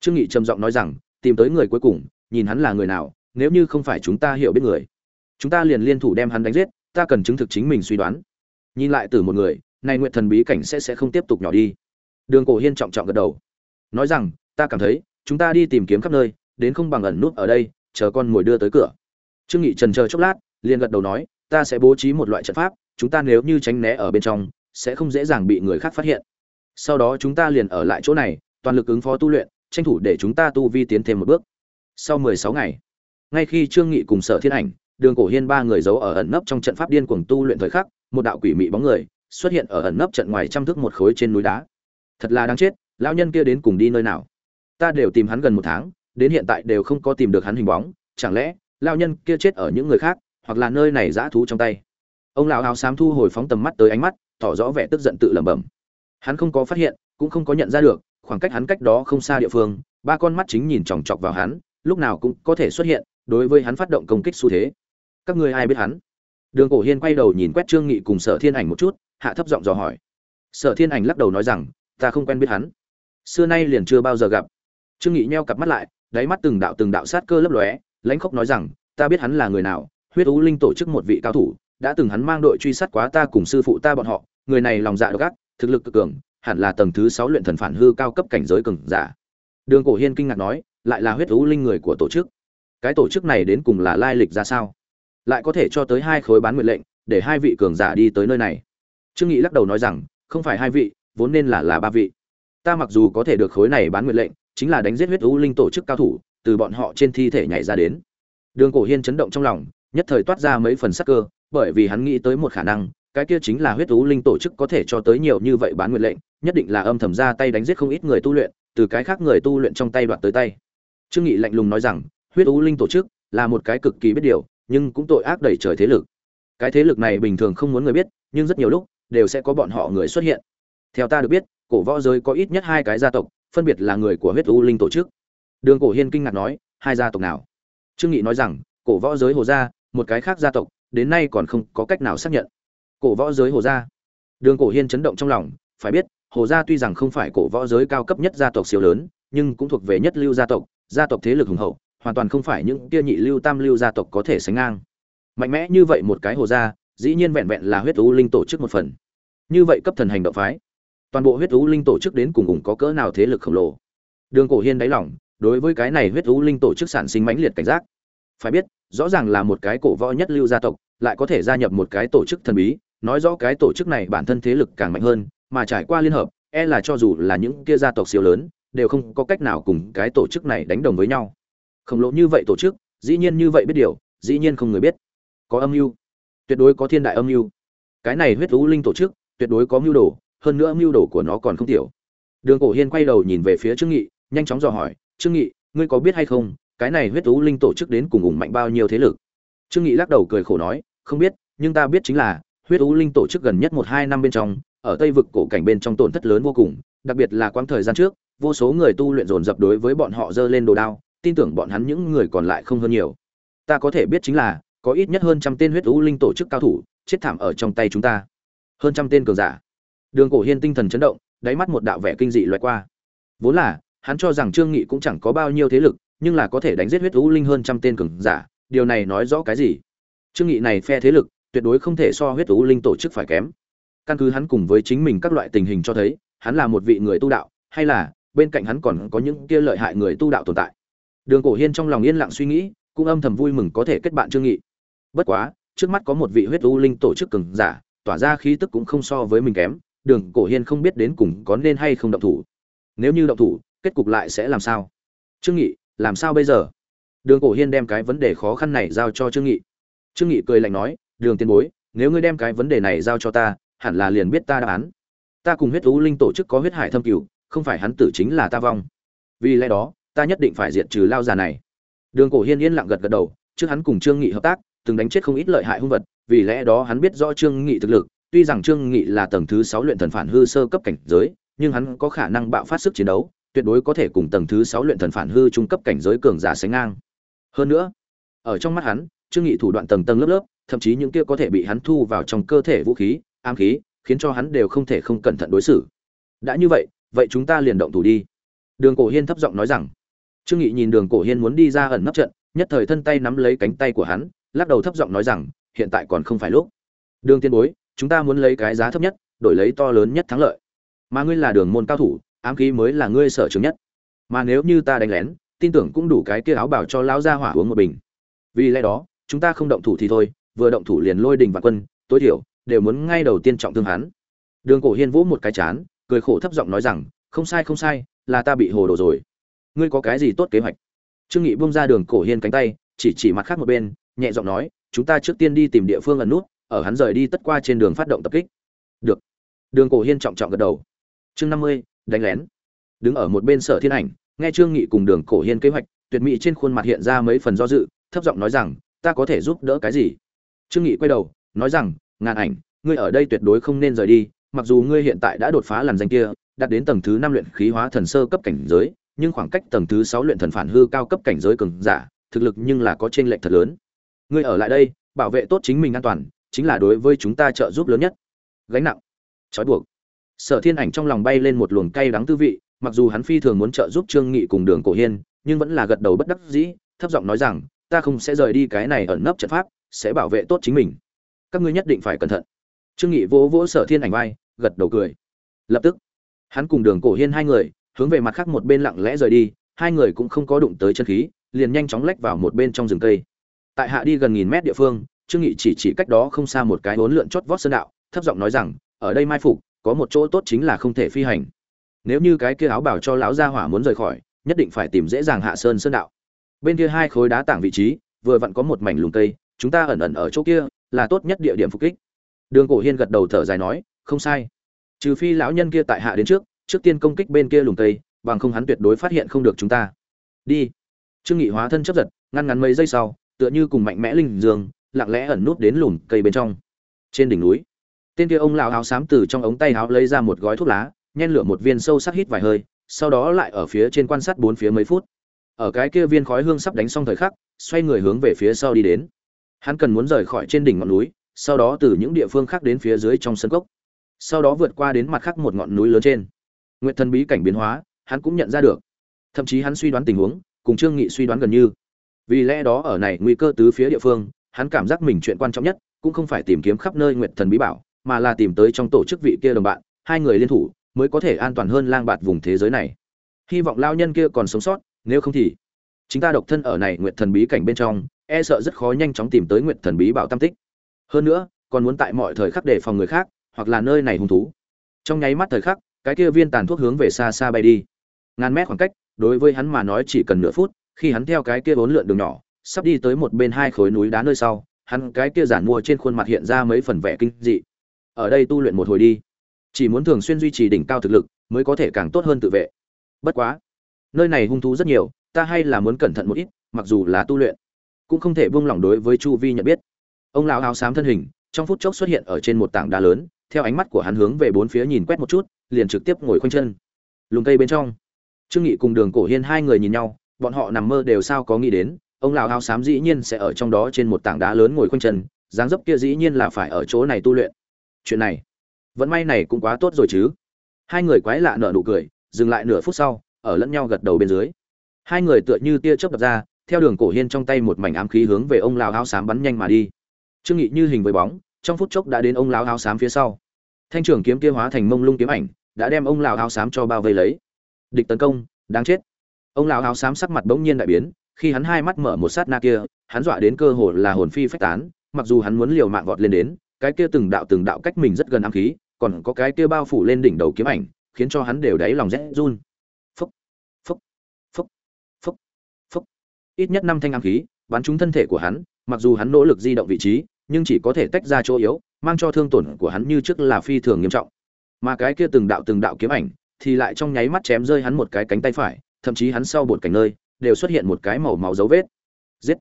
trương nghị trầm giọng nói rằng, tìm tới người cuối cùng, nhìn hắn là người nào, nếu như không phải chúng ta hiểu biết người, chúng ta liền liên thủ đem hắn đánh giết, ta cần chứng thực chính mình suy đoán. Nhìn lại từ một người, này nguyện thần bí cảnh sẽ sẽ không tiếp tục nhỏ đi. Đường cổ hiên trọng trọng gật đầu, nói rằng, ta cảm thấy, chúng ta đi tìm kiếm khắp nơi đến không bằng ẩn nút ở đây, chờ con mồi đưa tới cửa. Trương nghị trần chờ chốc lát, liền gật đầu nói, ta sẽ bố trí một loại trận pháp, chúng ta nếu như tránh né ở bên trong, sẽ không dễ dàng bị người khác phát hiện. Sau đó chúng ta liền ở lại chỗ này, toàn lực ứng phó tu luyện, tranh thủ để chúng ta tu vi tiến thêm một bước. Sau 16 ngày, ngay khi trương nghị cùng sở thiên ảnh, đường cổ hiên ba người giấu ở ẩn nấp trong trận pháp điên cuồng tu luyện thời khắc, một đạo quỷ mị bóng người xuất hiện ở ẩn nấp trận ngoài trăm thước một khối trên núi đá. Thật là đáng chết, lão nhân kia đến cùng đi nơi nào? Ta đều tìm hắn gần một tháng đến hiện tại đều không có tìm được hắn hình bóng, chẳng lẽ lão nhân kia chết ở những người khác, hoặc là nơi này dã thú trong tay? Ông lão áo xám thu hồi phóng tầm mắt tới ánh mắt, tỏ rõ vẻ tức giận tự lẩm bẩm. Hắn không có phát hiện, cũng không có nhận ra được, khoảng cách hắn cách đó không xa địa phương, ba con mắt chính nhìn chòng chọc vào hắn, lúc nào cũng có thể xuất hiện, đối với hắn phát động công kích xu thế. Các ngươi ai biết hắn? Đường cổ hiên quay đầu nhìn quét trương nghị cùng sở thiên ảnh một chút, hạ thấp giọng dò hỏi. Sở thiên ảnh lắc đầu nói rằng, ta không quen biết hắn. Xưa nay liền chưa bao giờ gặp. Trương nghị nheo cặp mắt lại đáy mắt từng đạo từng đạo sát cơ lấp lóe, lãnh khốc nói rằng, ta biết hắn là người nào, huyết u linh tổ chức một vị cao thủ, đã từng hắn mang đội truy sát quá ta cùng sư phụ ta bọn họ, người này lòng dạ độc ác, thực lực cực cường, hẳn là tầng thứ sáu luyện thần phản hư cao cấp cảnh giới cường giả. Đường cổ hiên kinh ngạc nói, lại là huyết u linh người của tổ chức. Cái tổ chức này đến cùng là lai lịch ra sao? Lại có thể cho tới hai khối bán nguyện lệnh, để hai vị cường giả đi tới nơi này. Trương nghị lắc đầu nói rằng, không phải hai vị, vốn nên là là ba vị. Ta mặc dù có thể được khối này bán nguyện lệnh chính là đánh giết huyết u linh tổ chức cao thủ, từ bọn họ trên thi thể nhảy ra đến. Đường cổ hiên chấn động trong lòng, nhất thời toát ra mấy phần sắc cơ, bởi vì hắn nghĩ tới một khả năng, cái kia chính là huyết u linh tổ chức có thể cho tới nhiều như vậy bán nguyện lệnh, nhất định là âm thầm ra tay đánh giết không ít người tu luyện, từ cái khác người tu luyện trong tay đoạt tới tay. Trương nghị lạnh lùng nói rằng, huyết u linh tổ chức là một cái cực kỳ biết điều, nhưng cũng tội ác đầy trời thế lực. Cái thế lực này bình thường không muốn người biết, nhưng rất nhiều lúc đều sẽ có bọn họ người xuất hiện. Theo ta được biết, cổ võ giới có ít nhất hai cái gia tộc phân biệt là người của huyết u linh tổ chức. Đường cổ hiên kinh ngạc nói, hai gia tộc nào? Trương nghị nói rằng, cổ võ giới hồ gia, một cái khác gia tộc, đến nay còn không có cách nào xác nhận. Cổ võ giới hồ gia. Đường cổ hiên chấn động trong lòng, phải biết, hồ gia tuy rằng không phải cổ võ giới cao cấp nhất gia tộc siêu lớn, nhưng cũng thuộc về nhất lưu gia tộc gia tộc thế lực hùng hậu, hoàn toàn không phải những kia nhị lưu tam lưu gia tộc có thể sánh ngang. Mạnh mẽ như vậy một cái hồ gia, dĩ nhiên vẹn vẹn là huyết u linh tổ chức một phần. Như vậy cấp thần hành động phái toàn bộ huyết thú linh tổ chức đến cùng cùng có cỡ nào thế lực khổng lồ. Đường cổ hiên đáy lòng, đối với cái này huyết thú linh tổ chức sản sinh mãnh liệt cảnh giác. Phải biết, rõ ràng là một cái cổ võ nhất lưu gia tộc, lại có thể gia nhập một cái tổ chức thần bí, nói rõ cái tổ chức này bản thân thế lực càng mạnh hơn, mà trải qua liên hợp e là cho dù là những kia gia tộc siêu lớn, đều không có cách nào cùng cái tổ chức này đánh đồng với nhau. Khổng lồ như vậy tổ chức, dĩ nhiên như vậy biết điều, dĩ nhiên không người biết. Có âm mưu, tuyệt đối có thiên đại âm mưu. Cái này huyết thú linh tổ chức, tuyệt đối có mưu đồ hơn nữa mưu đồ của nó còn không tiểu. Đường cổ hiên quay đầu nhìn về phía trương nghị, nhanh chóng dò hỏi, trương nghị, ngươi có biết hay không, cái này huyết tú linh tổ chức đến cùng ủng mạnh bao nhiêu thế lực? Trương nghị lắc đầu cười khổ nói, không biết, nhưng ta biết chính là, huyết tú linh tổ chức gần nhất một hai năm bên trong, ở tây vực cổ cảnh bên trong tổn thất lớn vô cùng, đặc biệt là quãng thời gian trước, vô số người tu luyện dồn dập đối với bọn họ dơ lên đồ đao, tin tưởng bọn hắn những người còn lại không hơn nhiều. Ta có thể biết chính là, có ít nhất hơn trăm tên huyết tú linh tổ chức cao thủ, chết thảm ở trong tay chúng ta. Hơn trăm tên cường giả đường cổ hiên tinh thần chấn động, đáy mắt một đạo vẻ kinh dị lướt qua. Vốn là, hắn cho rằng trương nghị cũng chẳng có bao nhiêu thế lực, nhưng là có thể đánh giết huyết thú linh hơn trăm tên cường giả, điều này nói rõ cái gì? Trương nghị này phe thế lực, tuyệt đối không thể so huyết thú linh tổ chức phải kém. Căn cứ hắn cùng với chính mình các loại tình hình cho thấy, hắn là một vị người tu đạo, hay là, bên cạnh hắn còn có những kia lợi hại người tu đạo tồn tại. Đường cổ hiên trong lòng yên lặng suy nghĩ, cũng âm thầm vui mừng có thể kết bạn trương nghị. Bất quá, trước mắt có một vị huyết u linh tổ chức cường giả, tỏa ra khí tức cũng không so với mình kém đường cổ hiên không biết đến cùng có nên hay không động thủ. Nếu như động thủ, kết cục lại sẽ làm sao? Trương nghị, làm sao bây giờ? Đường cổ hiên đem cái vấn đề khó khăn này giao cho trương nghị. Trương nghị cười lạnh nói, đường tiên bối, nếu ngươi đem cái vấn đề này giao cho ta, hẳn là liền biết ta đáp án. Ta cùng huyết thú linh tổ chức có huyết hải thâm cửu, không phải hắn tử chính là ta vong. Vì lẽ đó, ta nhất định phải diệt trừ lao già này. Đường cổ hiên yên lặng gật gật đầu, trước hắn cùng trương nghị hợp tác, từng đánh chết không ít lợi hại hung vật, vì lẽ đó hắn biết rõ trương nghị thực lực tuy rằng trương nghị là tầng thứ sáu luyện thần phản hư sơ cấp cảnh giới, nhưng hắn có khả năng bạo phát sức chiến đấu, tuyệt đối có thể cùng tầng thứ sáu luyện thần phản hư trung cấp cảnh giới cường giả sánh ngang. Hơn nữa, ở trong mắt hắn, trương nghị thủ đoạn tầng tầng lớp lớp, thậm chí những kia có thể bị hắn thu vào trong cơ thể vũ khí, ám khí, khiến cho hắn đều không thể không cẩn thận đối xử. Đã như vậy vậy chúng ta liền động thủ đi. Đường cổ hiên thấp giọng nói rằng. Trương nghị nhìn đường cổ hiên muốn đi ra ẩn nấp trận, nhất thời thân tay nắm lấy cánh tay của hắn, lắc đầu thấp giọng nói rằng, hiện tại còn không phải lúc. Đường tiên bối chúng ta muốn lấy cái giá thấp nhất, đổi lấy to lớn nhất thắng lợi. Mà ngươi là đường môn cao thủ, ám khí mới là ngươi sở trường nhất. Mà nếu như ta đánh lén, tin tưởng cũng đủ cái kia áo bảo cho lão gia hỏa uống một bình. Vì lẽ đó, chúng ta không động thủ thì thôi, vừa động thủ liền lôi đình và quân, tối thiểu, đều muốn ngay đầu tiên trọng thương hắn. Đường cổ hiên vỗ một cái chán, cười khổ thấp giọng nói rằng, không sai không sai, là ta bị hồ đồ rồi. Ngươi có cái gì tốt kế hoạch? Trương nghị buông ra đường cổ hiên cánh tay, chỉ chỉ mặt khác một bên, nhẹ giọng nói, chúng ta trước tiên đi tìm địa phương ẩn nút ở hắn rời đi tất qua trên đường phát động tập kích. Được. Đường cổ hiên trọng trọng gật đầu. Chương năm mươi, đánh lén. Đứng ở một bên sở thiên ảnh, nghe trương nghị cùng đường cổ hiên kế hoạch, tuyệt mỹ trên khuôn mặt hiện ra mấy phần do dự, thấp giọng nói rằng, ta có thể giúp đỡ cái gì? Trương nghị quay đầu, nói rằng, ngàn ảnh, ngươi ở đây tuyệt đối không nên rời đi, mặc dù ngươi hiện tại đã đột phá làn danh kia, đạt đến tầng thứ năm luyện khí hóa thần sơ cấp cảnh giới, nhưng khoảng cách tầng thứ sáu luyện thần phản hư cao cấp cảnh giới cường giả, thực lực nhưng là có chênh lệch thật lớn. Ngươi ở lại đây, bảo vệ tốt chính mình an toàn chính là đối với chúng ta trợ giúp lớn nhất. Gánh nặng. Trói buộc. Sở thiên ảnh trong lòng bay lên một luồng cay đắng tư vị, mặc dù hắn phi thường muốn trợ giúp trương nghị cùng đường cổ hiên, nhưng vẫn là gật đầu bất đắc dĩ, thấp giọng nói rằng, ta không sẽ rời đi cái này ẩn nấp trận pháp, sẽ bảo vệ tốt chính mình. Các ngươi nhất định phải cẩn thận. Trương nghị vỗ vỗ sở thiên ảnh vai, gật đầu cười. Lập tức, hắn cùng đường cổ hiên hai người, hướng về mặt khác một bên lặng lẽ rời đi, hai người cũng không có đụng tới chân khí, liền nhanh chóng lách vào một bên trong rừng cây. Tại hạ đi gần nghìn mét địa phương trương nghị chỉ chỉ cách đó không xa một cái bốn lượn chót vót sơn đạo, thấp giọng nói rằng, ở đây mai phục, có một chỗ tốt chính là không thể phi hành. Nếu như cái kia áo bảo cho lão gia hỏa muốn rời khỏi, nhất định phải tìm dễ dàng hạ sơn sơn đạo. Bên kia hai khối đá tảng vị trí, vừa vặn có một mảnh lùm cây, chúng ta ẩn ẩn ở chỗ kia, là tốt nhất địa điểm phục kích. Đường cổ hiên gật đầu thở dài nói, không sai. Trừ phi lão nhân kia tại hạ đến trước trước tiên công kích bên kia lùm cây, bằng không hắn tuyệt đối phát hiện không được chúng ta. Đi. Trương nghị hóa thân chấp giật, ngăn ngắn mấy giây sau, tựa như cùng mạnh mẽ linh dương lặng lẽ ẩn nút đến lùm cây bên trong. Trên đỉnh núi, tên kia ông lão áo xám từ trong ống tay áo lấy ra một gói thuốc lá, nhen lửa một viên sâu sắc hít vài hơi, sau đó lại ở phía trên quan sát bốn phía mấy phút. Ở cái kia viên khói hương sắp đánh xong thời khắc, xoay người hướng về phía sau đi đến. Hắn cần muốn rời khỏi trên đỉnh ngọn núi, sau đó từ những địa phương khác đến phía dưới trong sân cốc. Sau đó vượt qua đến mặt khác một ngọn núi lớn trên. Nguyện thần bí cảnh biến hóa, hắn cũng nhận ra được. Thậm chí hắn suy đoán tình huống, cùng trương nghị suy đoán gần như. Vì lẽ đó ở này nguy cơ tứ phía địa phương hắn cảm giác mình chuyện quan trọng nhất cũng không phải tìm kiếm khắp nơi nguyện thần bí bảo, mà là tìm tới trong tổ chức vị kia đồng bạn, hai người liên thủ mới có thể an toàn hơn lang bạt vùng thế giới này. Hy vọng lao nhân kia còn sống sót, nếu không thì chính ta độc thân ở này nguyện thần bí cảnh bên trong e sợ rất khó nhanh chóng tìm tới nguyện thần bí bảo tam tích. Hơn nữa, còn muốn tại mọi thời khắc đề phòng người khác, hoặc là nơi này hung thú. Trong nháy mắt thời khắc, cái kia viên tàn thuốc hướng về xa xa bay đi. Ngàn mét khoảng cách, đối với hắn mà nói chỉ cần nửa phút, khi hắn theo cái kia bốn lượn đường nhỏ sắp đi tới một bên hai khối núi đá nơi sau, hắn cái kia giản mua trên khuôn mặt hiện ra mấy phần vẻ kinh dị. Ở đây tu luyện một hồi đi. Chỉ muốn thường xuyên duy trì đỉnh cao thực lực, mới có thể càng tốt hơn tự vệ. Bất quá, nơi này hung thú rất nhiều, ta hay là muốn cẩn thận một ít, mặc dù là tu luyện, cũng không thể buông lỏng đối với chu vi nhận biết. Ông lão áo xám thân hình, trong phút chốc xuất hiện ở trên một tảng đá lớn, theo ánh mắt của hắn hướng về bốn phía nhìn quét một chút, liền trực tiếp ngồi khoanh chân. Lùm cây bên trong. Trương nghị cùng đường cổ hiên hai người nhìn nhau, bọn họ nằm mơ đều sao có nghĩ đến ông lão áo xám dĩ nhiên sẽ ở trong đó trên một tảng đá lớn ngồi khoanh chân, dáng dấp kia dĩ nhiên là phải ở chỗ này tu luyện. Chuyện này vẫn may này cũng quá tốt rồi chứ. Hai người quái lạ nở nụ cười, dừng lại nửa phút sau, ở lẫn nhau gật đầu bên dưới. Hai người tựa như tia chớp đập ra, theo đường cổ hiên trong tay một mảnh ám khí hướng về ông lão áo xám bắn nhanh mà đi. Trương nghị như hình với bóng, trong phút chốc đã đến ông lão áo xám phía sau. Thanh trưởng kiếm kia hóa thành mông lung kiếm ảnh, đã đem ông lão áo xám cho bao vây lấy. Địch tấn công, đáng chết. Ông lão áo xám sắc mặt bỗng nhiên đại biến khi hắn hai mắt mở một sát na kia, hắn dọa đến cơ hồ là hồn phi phách tán, mặc dù hắn muốn liều mạng vọt lên đến, cái kia từng đạo từng đạo cách mình rất gần ám khí, còn có cái kia bao phủ lên đỉnh đầu kiếm ảnh, khiến cho hắn đều đáy lòng rét run. Phúc phúc phúc phúc phúc. Ít nhất năm thanh ám khí, bắn trúng thân thể của hắn, mặc dù hắn nỗ lực di động vị trí, nhưng chỉ có thể tách ra chỗ yếu, mang cho thương tổn của hắn như trước là phi thường nghiêm trọng. Mà cái kia từng đạo từng đạo kiếm ảnh, thì lại trong nháy mắt chém rơi hắn một cái cánh tay phải, thậm chí hắn sau bột cảnh nơi đều xuất hiện một cái màu máu dấu vết. Giết.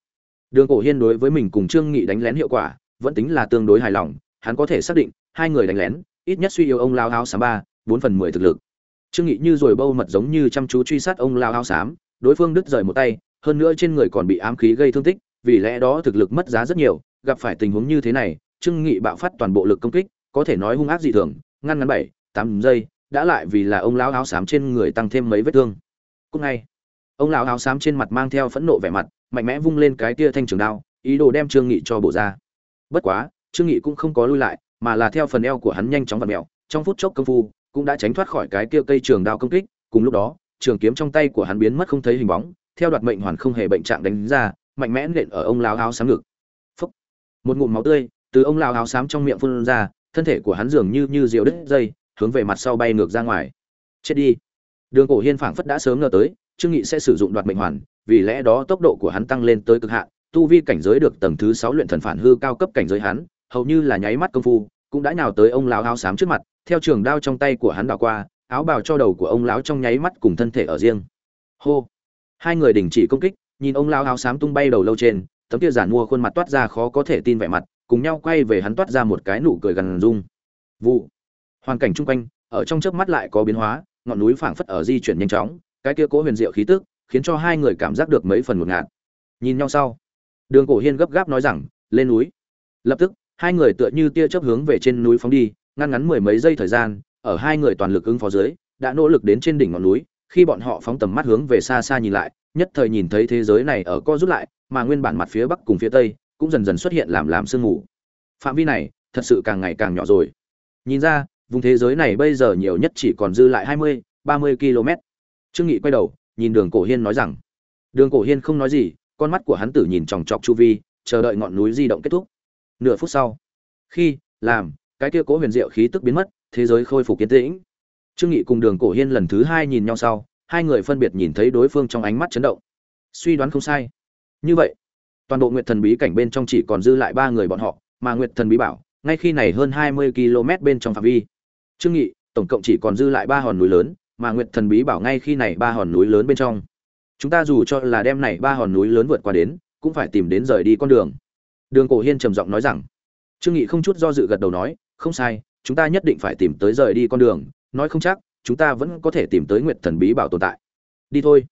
Đường cổ hiên đối với mình cùng trương nghị đánh lén hiệu quả, vẫn tính là tương đối hài lòng, hắn có thể xác định, hai người đánh lén, ít nhất suy yếu ông lao áo xám ba, bốn phần mười thực lực. Trương nghị như rồi bâu mật giống như chăm chú truy sát ông lao áo xám đối phương đứt rời một tay, hơn nữa trên người còn bị ám khí gây thương tích, vì lẽ đó thực lực mất giá rất nhiều, gặp phải tình huống như thế này, trương nghị bạo phát toàn bộ lực công kích, có thể nói hung ác dị thường, ngăn ngắn bảy, tám giây, đã lại vì là ông lão áo xám trên người tăng thêm mấy vết thương. Cũng ngay ông lão áo xám trên mặt mang theo phẫn nộ vẻ mặt, mạnh mẽ vung lên cái tia thanh trường đao, ý đồ đem trương nghị cho bổ ra. Bất quá, trương nghị cũng không có lui lại, mà là theo phần eo của hắn nhanh chóng vặn mèo, trong phút chốc công phu, cũng đã tránh thoát khỏi cái kia cây trường đao công kích, cùng lúc đó, trường kiếm trong tay của hắn biến mất không thấy hình bóng, theo đoạt mệnh hoàn không hề bệnh trạng đánh ra, mạnh mẽ nện ở ông lão áo xám ngực. Phúc. một ngụm máu tươi từ ông lão áo xám trong miệng phun ra, thân thể của hắn dường như như diều đứt dây, hướng về mặt sau bay ngược ra ngoài. Chết đi! Đường cổ hiên phảng phất đã sớm ngờ tới trương nghị sẽ sử dụng đoạt mệnh hoàn, vì lẽ đó tốc độ của hắn tăng lên tới cực hạn, tu vi cảnh giới được tầng thứ sáu luyện thần phản hư cao cấp cảnh giới hắn, hầu như là nháy mắt công phu, cũng đã nhào tới ông lão áo xám trước mặt, theo trường đao trong tay của hắn đảo qua, áo bào cho đầu của ông lão trong nháy mắt cùng thân thể ở riêng. Hô! Hai người đình chỉ công kích, nhìn ông lão áo xám tung bay đầu lâu trên, tấm kia giản mua khuôn mặt toát ra khó có thể tin vẻ mặt, cùng nhau quay về hắn toát ra một cái nụ cười gần dung vụ! Hoàn cảnh chung quanh, ở trong chớp mắt lại có biến hóa, ngọn núi phảng phất ở di chuyển nhanh chóng cái kia cố huyền diệu khí tức, khiến cho hai người cảm giác được mấy phần một ngạt. Nhìn nhau sau, đường cổ hiên gấp gáp nói rằng, lên núi. Lập tức, hai người tựa như tia chớp hướng về trên núi phóng đi, ngăn ngắn mười mấy giây thời gian, ở hai người toàn lực ứng phó dưới, đã nỗ lực đến trên đỉnh ngọn núi, khi bọn họ phóng tầm mắt hướng về xa xa nhìn lại, nhất thời nhìn thấy thế giới này ở co rút lại, mà nguyên bản mặt phía bắc cùng phía tây, cũng dần dần xuất hiện làm làm sương mù. Phạm vi này, thật sự càng ngày càng nhỏ rồi. Nhìn ra, vùng thế giới này bây giờ nhiều nhất chỉ còn dư lại hai mươi, ba mươi km trương nghị quay đầu, nhìn đường cổ hiên nói rằng, đường cổ hiên không nói gì, con mắt của hắn tử nhìn chòng chọc chu vi, chờ đợi ngọn núi di động kết thúc. Nửa phút sau, khi làm, cái kia cố huyền diệu khí tức biến mất, thế giới khôi phục kiến tĩnh. Trương nghị cùng đường cổ hiên lần thứ hai nhìn nhau sau, hai người phân biệt nhìn thấy đối phương trong ánh mắt chấn động. Suy đoán không sai. Như vậy, toàn bộ nguyệt thần bí cảnh bên trong chỉ còn dư lại ba người bọn họ, mà nguyệt thần bí bảo, ngay khi này hơn hai mươi km bên trong phạm vi. Trương nghị, tổng cộng chỉ còn dư lại ba hòn núi lớn mà nguyệt thần bí bảo ngay khi này ba hòn núi lớn bên trong. Chúng ta dù cho là đem này ba hòn núi lớn vượt qua đến, cũng phải tìm đến rời đi con đường. Đường cổ hiên trầm giọng nói rằng, trương nghị không chút do dự gật đầu nói, không sai, chúng ta nhất định phải tìm tới rời đi con đường. Nói không chắc, chúng ta vẫn có thể tìm tới nguyệt thần bí bảo tồn tại. Đi thôi.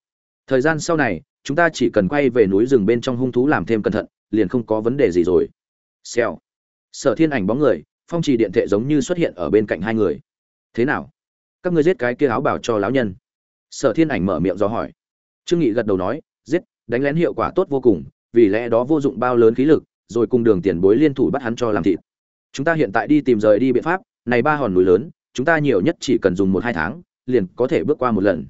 Thời gian sau này, chúng ta chỉ cần quay về núi rừng bên trong hung thú làm thêm cẩn thận, liền không có vấn đề gì rồi. Xèo. Sở thiên ảnh bóng người, phong trì điện thệ giống như xuất hiện ở bên cạnh hai người. Thế nào? Các ngươi giết cái kia áo bảo cho lão nhân. Sở thiên ảnh mở miệng do hỏi. Trương nghị gật đầu nói, giết, đánh lén hiệu quả tốt vô cùng, vì lẽ đó vô dụng bao lớn khí lực, rồi cùng đường tiền bối liên thủ bắt hắn cho làm thịt. Chúng ta hiện tại đi tìm rời đi biện pháp, này ba hòn núi lớn, chúng ta nhiều nhất chỉ cần dùng một hai tháng, liền có thể bước qua một lần.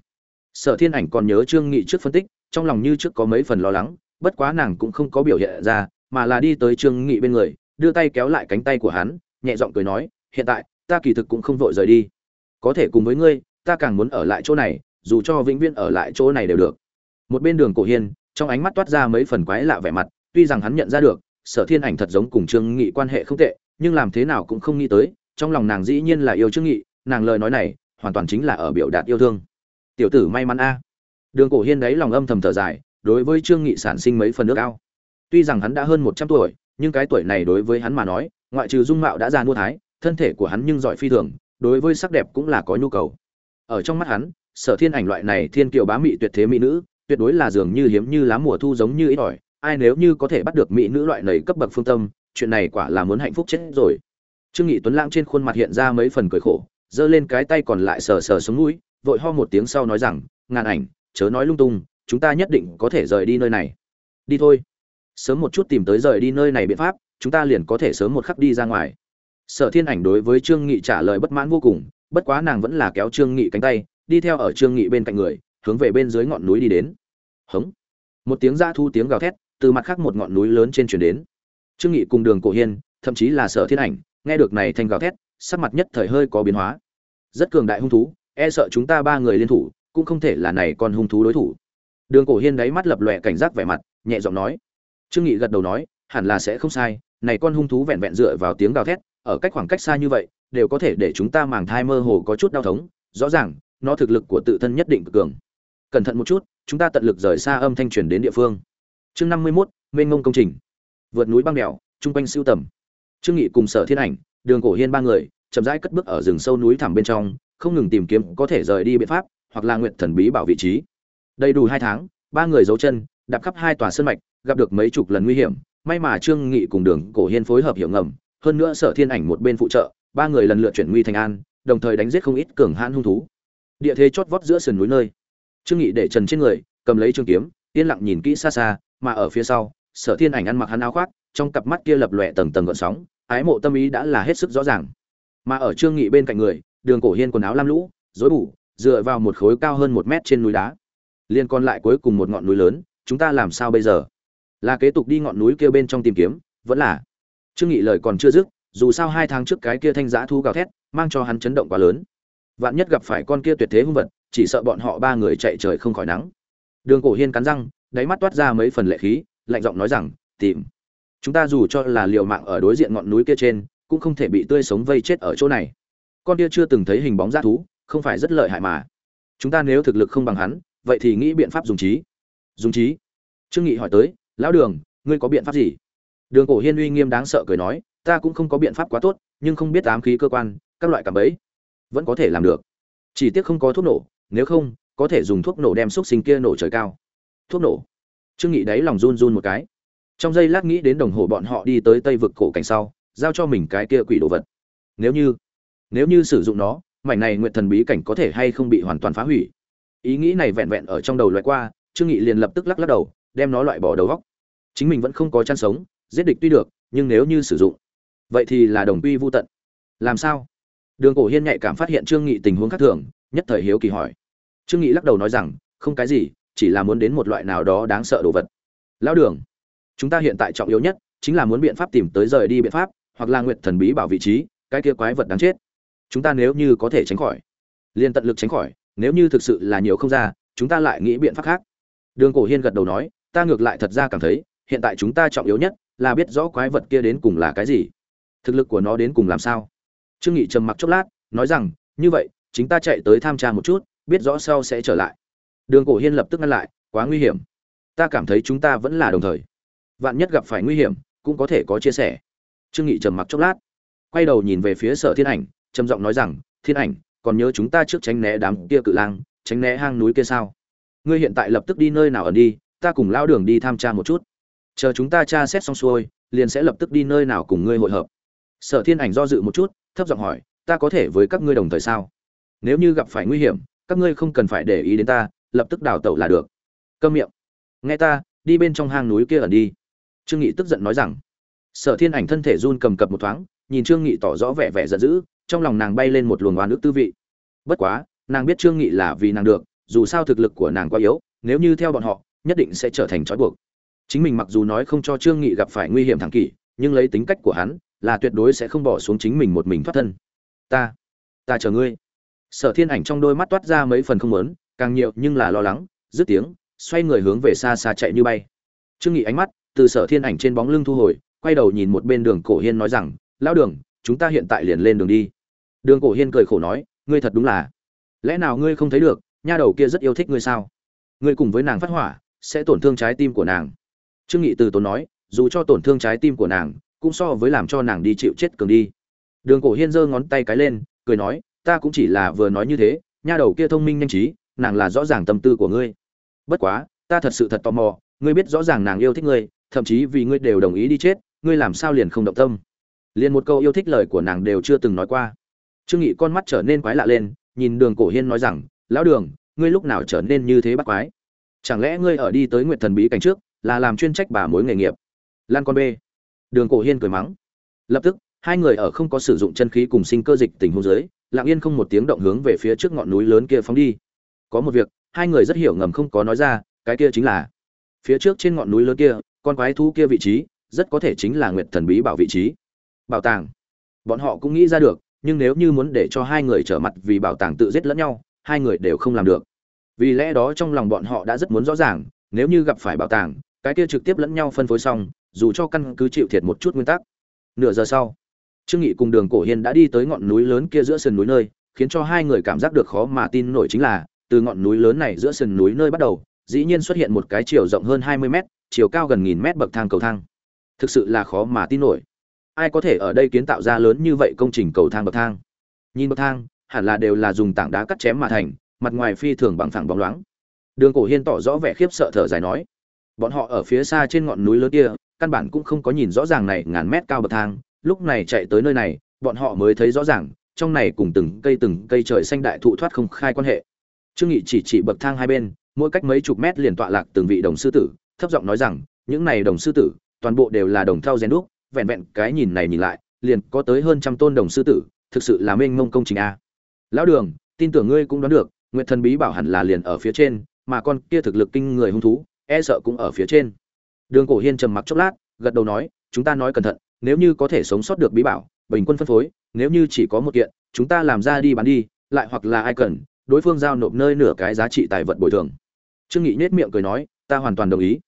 Sở thiên ảnh còn nhớ trương nghị trước phân tích, trong lòng như trước có mấy phần lo lắng, bất quá nàng cũng không có biểu hiện ra, mà là đi tới trương nghị bên người, đưa tay kéo lại cánh tay của hắn, nhẹ giọng cười nói, hiện tại, ta kỳ thực cũng không vội rời đi có thể cùng với ngươi, ta càng muốn ở lại chỗ này, dù cho vĩnh viễn ở lại chỗ này đều được. Một bên đường cổ hiên, trong ánh mắt toát ra mấy phần quái lạ vẻ mặt, tuy rằng hắn nhận ra được, sở thiên ảnh thật giống cùng trương nghị quan hệ không tệ, nhưng làm thế nào cũng không nghĩ tới, trong lòng nàng dĩ nhiên là yêu trương nghị, nàng lời nói này, hoàn toàn chính là ở biểu đạt yêu thương. Tiểu tử may mắn a. Đường cổ hiên đấy lòng âm thầm thở dài, đối với trương nghị sản sinh mấy phần nước ao. Tuy rằng hắn đã hơn một trăm tuổi, nhưng cái tuổi này đối với hắn mà nói, ngoại trừ dung mạo đã già mua thái, thân thể của hắn nhưng giỏi phi thường đối với sắc đẹp cũng là có nhu cầu. Ở trong mắt hắn, sở thiên ảnh loại này thiên kiều bá mị tuyệt thế mỹ nữ, tuyệt đối là dường như hiếm như lá mùa thu giống như ít ỏi, ai nếu như có thể bắt được mỹ nữ loại này cấp bậc phương tâm, chuyện này quả là muốn hạnh phúc chết rồi. Trương nghị tuấn lãng trên khuôn mặt hiện ra mấy phần cười khổ, giơ lên cái tay còn lại sờ sờ xuống mũi, vội ho một tiếng sau nói rằng, ngàn ảnh, chớ nói lung tung, chúng ta nhất định có thể rời đi nơi này. Đi thôi. Sớm một chút tìm tới rời đi nơi này biện pháp, chúng ta liền có thể sớm một khắc đi ra ngoài sở thiên ảnh đối với trương nghị trả lời bất mãn vô cùng, bất quá nàng vẫn là kéo trương nghị cánh tay, đi theo ở trương nghị bên cạnh người, hướng về bên dưới ngọn núi đi đến. Hống. Một tiếng ra thu tiếng gào thét, từ mặt khác một ngọn núi lớn trên chuyển đến. Trương nghị cùng đường cổ hiên, thậm chí là sở thiên ảnh, nghe được này thanh gào thét, sắc mặt nhất thời hơi có biến hóa. Rất cường đại hung thú e sợ chúng ta ba người liên thủ, cũng không thể là này con hung thú đối thủ. Đường cổ hiên đáy mắt lập lòe cảnh giác vẻ mặt, nhẹ giọng nói. Trương nghị gật đầu nói, hẳn là sẽ không sai, này con hung thú vẹn vẹn dựa vào tiếng gào thét ở cách khoảng cách xa như vậy, đều có thể để chúng ta màng thai mơ hồ có chút đau thống. Rõ ràng, nó thực lực của tự thân nhất định cực cường. Cẩn thận một chút, chúng ta tận lực rời xa âm thanh truyền đến địa phương. Chương năm mươi mốt, mênh mông công trình. Vượt núi băng đèo trung quanh siêu tầm. Trương nghị cùng sở thiên ảnh, đường cổ hiên ba người, chậm rãi cất bước ở rừng sâu núi thẳm bên trong, không ngừng tìm kiếm có thể rời đi biện pháp, hoặc là nguyện thần bí bảo vị trí. Đầy đủ hai tháng, ba người giấu chân, đạp khắp hai tòa sơn mạch, gặp được mấy chục lần nguy hiểm. May mà trương nghị cùng đường cổ hiên phối hợp hiểu ngầm hơn nữa sở thiên ảnh một bên phụ trợ, ba người lần lượt chuyển nguy thành an, đồng thời đánh giết không ít cường hãn hung thú. Địa thế chót vót giữa sườn núi nơi. Trương nghị để trần trên người, cầm lấy trường kiếm, yên lặng nhìn kỹ xa xa, mà ở phía sau, sở thiên ảnh ăn mặc hắn áo khoác, trong cặp mắt kia lập lòe tầng tầng gợn sóng, ái mộ tâm ý đã là hết sức rõ ràng. Mà ở trương nghị bên cạnh người, đường cổ hiên quần áo lam lũ, rối bù, dựa vào một khối cao hơn một mét trên núi đá. Liên còn lại cuối cùng một ngọn núi lớn, chúng ta làm sao bây giờ? Là kế tục đi ngọn núi kia bên trong tìm kiếm, vẫn là trương nghị lời còn chưa dứt, dù sao hai tháng trước cái kia thanh giã thu gào thét, mang cho hắn chấn động quá lớn. Vạn nhất gặp phải con kia tuyệt thế hung vật, chỉ sợ bọn họ ba người chạy trời không khỏi nắng. Đường cổ hiên cắn răng, đáy mắt toát ra mấy phần lệ khí, lạnh giọng nói rằng, tìm. Chúng ta dù cho là liều mạng ở đối diện ngọn núi kia trên, cũng không thể bị tươi sống vây chết ở chỗ này. Con kia chưa từng thấy hình bóng g thú, không phải rất lợi hại mà. Chúng ta nếu thực lực không bằng hắn, vậy thì nghĩ biện pháp dùng trí. Dùng trí? Trương nghị hỏi tới, lão đường, ngươi có biện pháp gì? Đường cổ hiên uy nghiêm đáng sợ cười nói, ta cũng không có biện pháp quá tốt, nhưng không biết ám khí cơ quan, các loại cảm ấy vẫn có thể làm được. Chỉ tiếc không có thuốc nổ, nếu không, có thể dùng thuốc nổ đem xúc sinh kia nổ trời cao. Thuốc nổ? Trương nghị đáy lòng run run một cái. Trong giây lát nghĩ đến đồng hồ bọn họ đi tới tây vực cổ cảnh sau, giao cho mình cái kia quỷ đồ vật. Nếu như nếu như sử dụng nó, mảnh này nguyện thần bí cảnh có thể hay không bị hoàn toàn phá hủy? Ý nghĩ này vẹn vẹn ở trong đầu loại qua, trương nghị liền lập tức lắc lắc đầu, đem nó loại bỏ đầu góc. Chính mình vẫn không có chăn sống giết địch tuy được, nhưng nếu như sử dụng, vậy thì là đồng quy vô tận. Làm sao? Đường cổ hiên nhạy cảm phát hiện trương nghị tình huống khác thường, nhất thời hiếu kỳ hỏi. Trương nghị lắc đầu nói rằng, không cái gì, chỉ là muốn đến một loại nào đó đáng sợ đồ vật. Lão đường, chúng ta hiện tại trọng yếu nhất chính là muốn biện pháp tìm tới rời đi biện pháp, hoặc là nguyện thần bí bảo vị trí, cái kia quái vật đáng chết. Chúng ta nếu như có thể tránh khỏi, liền tận lực tránh khỏi, nếu như thực sự là nhiều không ra, chúng ta lại nghĩ biện pháp khác. Đường cổ hiên gật đầu nói, ta ngược lại thật ra cảm thấy, hiện tại chúng ta trọng yếu nhất là biết rõ quái vật kia đến cùng là cái gì. Thực lực của nó đến cùng làm sao? Trương nghị trầm mặc chốc lát, nói rằng, như vậy, chính ta chạy tới tham tra một chút, biết rõ sau sẽ trở lại. Đường cổ hiên lập tức ngăn lại, quá nguy hiểm. Ta cảm thấy chúng ta vẫn là đồng thời. Vạn nhất gặp phải nguy hiểm, cũng có thể có chia sẻ. Trương nghị trầm mặc chốc lát, quay đầu nhìn về phía sở thiên ảnh, trầm giọng nói rằng, thiên ảnh, còn nhớ chúng ta trước tránh né đám kia cự lang, tránh né hang núi kia sao? Ngươi hiện tại lập tức đi nơi nào ở đi, ta cùng lao đường đi tham tra một chút chờ chúng ta tra xét xong xuôi, liền sẽ lập tức đi nơi nào cùng ngươi hội hợp. Sở thiên ảnh do dự một chút, thấp giọng hỏi, ta có thể với các ngươi đồng thời sao? Nếu như gặp phải nguy hiểm, các ngươi không cần phải để ý đến ta, lập tức đào tẩu là được. Câm miệng, nghe ta, đi bên trong hang núi kia ẩn đi. Trương nghị tức giận nói rằng. Sở thiên ảnh thân thể run cầm cập một thoáng, nhìn trương nghị tỏ rõ vẻ vẻ giận dữ, trong lòng nàng bay lên một luồng oan ức tư vị. Bất quá, nàng biết trương nghị là vì nàng được, dù sao thực lực của nàng quá yếu, nếu như theo bọn họ, nhất định sẽ trở thành trói buộc chính mình mặc dù nói không cho trương nghị gặp phải nguy hiểm thẳng kỷ, nhưng lấy tính cách của hắn, là tuyệt đối sẽ không bỏ xuống chính mình một mình thoát thân. Ta ta chờ ngươi. Sở thiên ảnh trong đôi mắt toát ra mấy phần không lớn càng nhiều nhưng là lo lắng, dứt tiếng, xoay người hướng về xa xa chạy như bay. Trương nghị ánh mắt, từ sở thiên ảnh trên bóng lưng thu hồi, quay đầu nhìn một bên đường cổ hiên nói rằng, lão đường, chúng ta hiện tại liền lên đường đi. Đường cổ hiên cười khổ nói, ngươi thật đúng là, lẽ nào ngươi không thấy được, nha đầu kia rất yêu thích ngươi sao? Ngươi cùng với nàng phát hỏa, sẽ tổn thương trái tim của nàng trương nghị từ tốn nói, dù cho tổn thương trái tim của nàng, cũng so với làm cho nàng đi chịu chết cường đi. Đường cổ hiên giơ ngón tay cái lên, cười nói, ta cũng chỉ là vừa nói như thế, nha đầu kia thông minh nhanh trí, nàng là rõ ràng tâm tư của ngươi. Bất quá, ta thật sự thật tò mò, ngươi biết rõ ràng nàng yêu thích ngươi, thậm chí vì ngươi đều đồng ý đi chết, ngươi làm sao liền không động tâm? Liền một câu yêu thích lời của nàng đều chưa từng nói qua. Trương nghị con mắt trở nên quái lạ lên, nhìn đường cổ hiên nói rằng, lão đường, ngươi lúc nào trở nên như thế bắt quái? Chẳng lẽ ngươi ở đi tới nguyện thần bí cảnh trước là làm chuyên trách bà mối nghề nghiệp. Lan con b đường cổ hiên cười mắng. Lập tức, hai người ở không có sử dụng chân khí cùng sinh cơ dịch tình huống dưới, lặng yên không một tiếng động hướng về phía trước ngọn núi lớn kia phóng đi. Có một việc, hai người rất hiểu ngầm không có nói ra, cái kia chính là, phía trước trên ngọn núi lớn kia, con quái thú kia vị trí, rất có thể chính là nguyệt thần bí bảo vị trí. Bảo tàng. Bọn họ cũng nghĩ ra được, nhưng nếu như muốn để cho hai người trở mặt vì bảo tàng tự giết lẫn nhau, hai người đều không làm được. Vì lẽ đó trong lòng bọn họ đã rất muốn rõ ràng, nếu như gặp phải bảo tàng cái kia trực tiếp lẫn nhau phân phối xong, dù cho căn cứ chịu thiệt một chút nguyên tắc. Nửa giờ sau, trương nghị cùng đường cổ hiên đã đi tới ngọn núi lớn kia giữa sườn núi nơi, khiến cho hai người cảm giác được khó mà tin nổi chính là, từ ngọn núi lớn này giữa sườn núi nơi bắt đầu, dĩ nhiên xuất hiện một cái chiều rộng hơn 20 mét, chiều cao gần nghìn mét bậc thang cầu thang. Thực sự là khó mà tin nổi. Ai có thể ở đây kiến tạo ra lớn như vậy công trình cầu thang bậc thang? Nhìn bậc thang, hẳn là đều là dùng tảng đá cắt chém mà thành, mặt ngoài phi thường bằng phẳng bóng loáng. Đường cổ hiên tỏ rõ vẻ khiếp sợ thở dài nói bọn họ ở phía xa trên ngọn núi lớn kia, căn bản cũng không có nhìn rõ ràng này ngàn mét cao bậc thang. Lúc này chạy tới nơi này, bọn họ mới thấy rõ ràng, trong này cùng từng cây từng cây trời xanh đại thụ thoát không khai quan hệ. Trương nghị chỉ chỉ bậc thang hai bên, mỗi cách mấy chục mét liền tọa lạc từng vị đồng sư tử, thấp giọng nói rằng, những này đồng sư tử, toàn bộ đều là đồng thau rèn đúc, vẹn vẹn cái nhìn này nhìn lại, liền có tới hơn trăm tôn đồng sư tử, thực sự là mênh mông công trình a. Lão đường, tin tưởng ngươi cũng đoán được, nguyệt thần bí bảo hẳn là liền ở phía trên, mà con kia thực lực kinh người hung thú e sợ cũng ở phía trên. Đường cổ hiên trầm mặc chốc lát, gật đầu nói, chúng ta nói cẩn thận, nếu như có thể sống sót được bí bảo, bình quân phân phối, nếu như chỉ có một kiện, chúng ta làm ra đi bán đi, lại hoặc là ai cần, đối phương giao nộp nơi nửa cái giá trị tài vật bồi thường. Trương nghị nết miệng cười nói, ta hoàn toàn đồng ý.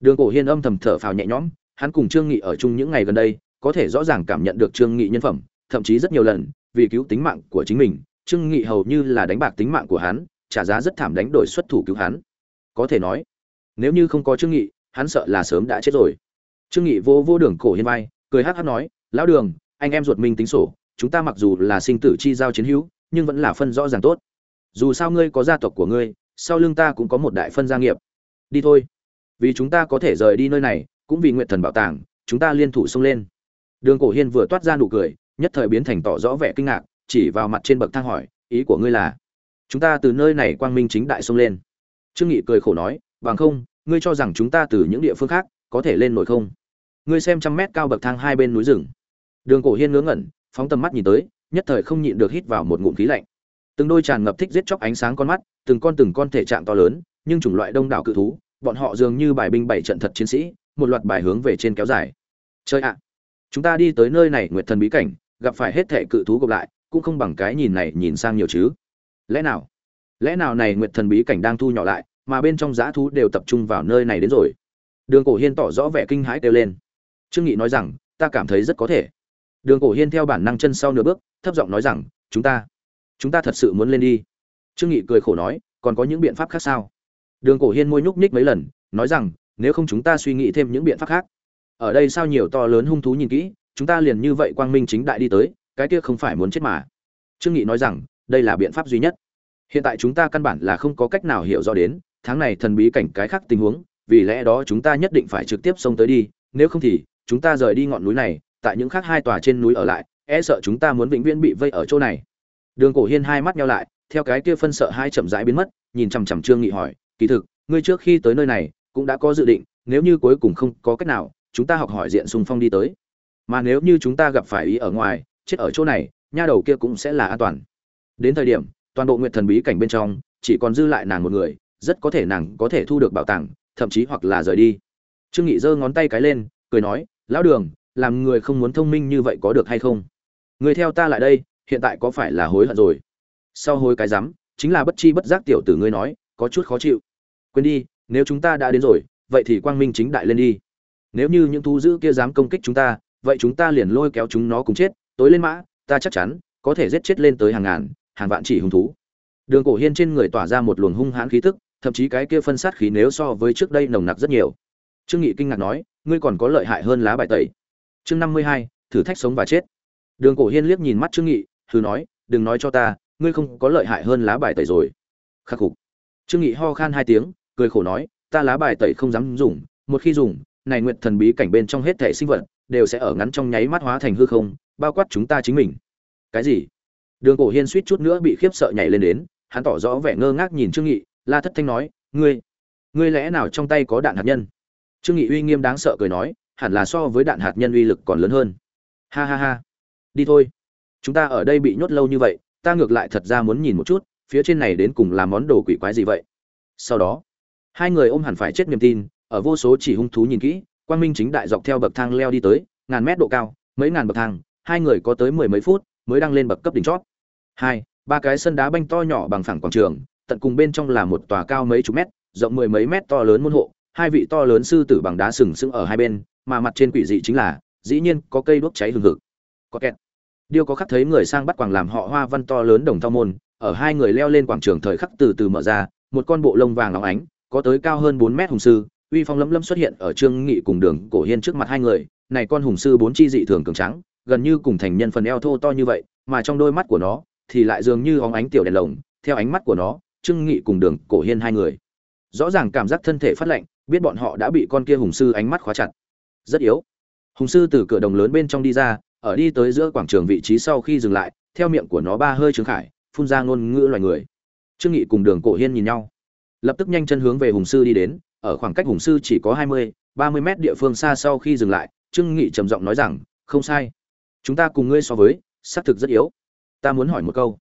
Đường cổ hiên âm thầm thở phào nhẹ nhõm, hắn cùng trương nghị ở chung những ngày gần đây, có thể rõ ràng cảm nhận được trương nghị nhân phẩm, thậm chí rất nhiều lần, vì cứu tính mạng của chính mình, trương nghị hầu như là đánh bạc tính mạng của hắn, trả giá rất thảm đánh đổi xuất thủ cứu hắn. Có thể nói nếu như không có trương nghị, hắn sợ là sớm đã chết rồi. Trương nghị vô vô đường cổ hiên vai, cười hắc hắc nói, lão đường, anh em ruột mình tính sổ, chúng ta mặc dù là sinh tử chi giao chiến hữu, nhưng vẫn là phân rõ ràng tốt. Dù sao ngươi có gia tộc của ngươi, sau lưng ta cũng có một đại phân gia nghiệp. Đi thôi. Vì chúng ta có thể rời đi nơi này, cũng vì nguyện thần bảo tàng, chúng ta liên thủ xông lên. Đường cổ hiên vừa toát ra nụ cười, nhất thời biến thành tỏ rõ vẻ kinh ngạc, chỉ vào mặt trên bậc thang hỏi, ý của ngươi là, chúng ta từ nơi này quang minh chính đại xông lên? Trương nghị cười khổ nói, bằng không ngươi cho rằng chúng ta từ những địa phương khác có thể lên nổi không? Ngươi xem trăm mét cao bậc thang hai bên núi rừng. Đường cổ hiên ngớ ngẩn, phóng tầm mắt nhìn tới, nhất thời không nhịn được hít vào một ngụm khí lạnh. Từng đôi tràn ngập thích giết chóc ánh sáng con mắt, từng con từng con thể trạng to lớn, nhưng chủng loại đông đảo cự thú, bọn họ dường như bài binh bảy trận thật chiến sĩ, một loạt bài hướng về trên kéo dài. Chơi ạ! Chúng ta đi tới nơi này, nguyệt thần bí cảnh, gặp phải hết thể cự thú gộp lại, cũng không bằng cái nhìn này nhìn sang nhiều chứ. Lẽ nào? Lẽ nào này nguyệt thần bí cảnh đang thu nhỏ lại mà bên trong giã thú đều tập trung vào nơi này đến rồi. Đường cổ hiên tỏ rõ vẻ kinh hãi kêu lên. Trương nghị nói rằng, ta cảm thấy rất có thể. Đường cổ hiên theo bản năng chân sau nửa bước, thấp giọng nói rằng, chúng ta chúng ta thật sự muốn lên đi. Trương nghị cười khổ nói, còn có những biện pháp khác sao? Đường cổ hiên môi nhúc nhích mấy lần, nói rằng, nếu không chúng ta suy nghĩ thêm những biện pháp khác. Ở đây sao nhiều to lớn hung thú nhìn kỹ, chúng ta liền như vậy quang minh chính đại đi tới, cái kia không phải muốn chết mà. Trương nghị nói rằng, đây là biện pháp duy nhất. Hiện tại chúng ta căn bản là không có cách nào hiểu rõ đến tháng này thần bí cảnh cái khác tình huống, vì lẽ đó chúng ta nhất định phải trực tiếp xông tới đi, nếu không thì, chúng ta rời đi ngọn núi này, tại những khác hai tòa trên núi ở lại e sợ chúng ta muốn vĩnh viễn bị vây ở chỗ này. Đường cổ hiên hai mắt nheo lại, theo cái kia phân sợ hai chậm rãi biến mất, nhìn chằm chằm trương nghị hỏi, kỳ thực, ngươi trước khi tới nơi này, cũng đã có dự định, nếu như cuối cùng không có cách nào, chúng ta học hỏi diện xung phong đi tới. Mà nếu như chúng ta gặp phải ý ở ngoài, chết ở chỗ này, nha đầu kia cũng sẽ là an toàn. Đến thời điểm, toàn bộ nguyện thần bí cảnh bên trong, chỉ còn dư lại nàng một người rất có thể nàng có thể thu được bảo tàng, thậm chí hoặc là rời đi. Trương nghị giơ ngón tay cái lên, cười nói, lão đường, làm người không muốn thông minh như vậy có được hay không? Người theo ta lại đây, hiện tại có phải là hối hận rồi? Sau hối cái rắm, chính là bất chi bất giác tiểu tử ngươi nói, có chút khó chịu. Quên đi, nếu chúng ta đã đến rồi, vậy thì quang minh chính đại lên đi. Nếu như những thú dữ kia dám công kích chúng ta, vậy chúng ta liền lôi kéo chúng nó cùng chết, tối lên mã, ta chắc chắn có thể giết chết lên tới hàng ngàn, hàng vạn chỉ hung thú. Đường cổ hiên trên người tỏa ra một luồng hung hãn khí tức thậm chí cái kia phân sát khí nếu so với trước đây nồng nặc rất nhiều. Trương nghị kinh ngạc nói, ngươi còn có lợi hại hơn lá bài tẩy. Chương năm mươi hai, thử thách sống và chết. Đường cổ hiên liếc nhìn mắt trương nghị, thử nói, đừng nói cho ta, ngươi không có lợi hại hơn lá bài tẩy rồi. Khắc phục. Trương nghị ho khan hai tiếng, cười khổ nói, ta lá bài tẩy không dám dùng, một khi dùng, này nguyện thần bí cảnh bên trong hết thể sinh vật đều sẽ ở ngắn trong nháy mắt hóa thành hư không, bao quát chúng ta chính mình. Cái gì? Đường cổ hiên suýt chút nữa bị khiếp sợ nhảy lên đến, hắn tỏ rõ vẻ ngơ ngác nhìn trương nghị la thất thanh nói, ngươi ngươi lẽ nào trong tay có đạn hạt nhân? Trương nghị uy nghiêm đáng sợ cười nói, hẳn là so với đạn hạt nhân uy lực còn lớn hơn. Ha ha ha, đi thôi. Chúng ta ở đây bị nhốt lâu như vậy, ta ngược lại thật ra muốn nhìn một chút, phía trên này đến cùng là món đồ quỷ quái gì vậy? Sau đó, hai người ôm hẳn phải chết niềm tin, ở vô số chỉ hung thú nhìn kỹ, quang minh chính đại dọc theo bậc thang leo đi tới, ngàn mét độ cao, mấy ngàn bậc thang, hai người có tới mười mấy phút mới đang lên bậc cấp đỉnh chót. Hai, ba cái sân đá banh to nhỏ bằng phẳng quảng trường tận cùng bên trong là một tòa cao mấy chục mét, rộng mười mấy mét to lớn môn hộ, hai vị to lớn sư tử bằng đá sừng sững ở hai bên, mà mặt trên quỷ dị chính là, dĩ nhiên có cây đuốc cháy hừng hực. Có kẹt. Điêu có khắc thấy người sang bắt quàng làm họ hoa văn to lớn đồng thao môn, ở hai người leo lên quảng trường thời khắc từ từ mở ra, một con bộ lông vàng óng ánh, có tới cao hơn bốn mét hùng sư, uy phong lấm lấm xuất hiện ở trương nghị cùng đường cổ hiên trước mặt hai người, này con hùng sư bốn chi dị thường cường trắng gần như cùng thành nhân phần eo thô to như vậy, mà trong đôi mắt của nó thì lại dường như óng ánh tiểu đèn lồng, theo ánh mắt của nó trương nghị cùng đường cổ hiên hai người. Rõ ràng cảm giác thân thể phát lạnh biết bọn họ đã bị con kia hùng sư ánh mắt khóa chặt. Rất yếu. Hùng sư từ cửa đồng lớn bên trong đi ra ở đi tới giữa quảng trường vị trí sau khi dừng lại theo miệng của nó ba hơi trướng khải phun ra ngôn ngữ loài người. Trương nghị cùng đường cổ hiên nhìn nhau. Lập tức nhanh chân hướng về hùng sư đi đến ở khoảng cách hùng sư chỉ có hai mươi, ba mươi mét địa phương xa sau khi dừng lại trương nghị trầm giọng nói rằng không sai. Chúng ta cùng ngươi so với xác thực rất yếu. Ta muốn hỏi một câu.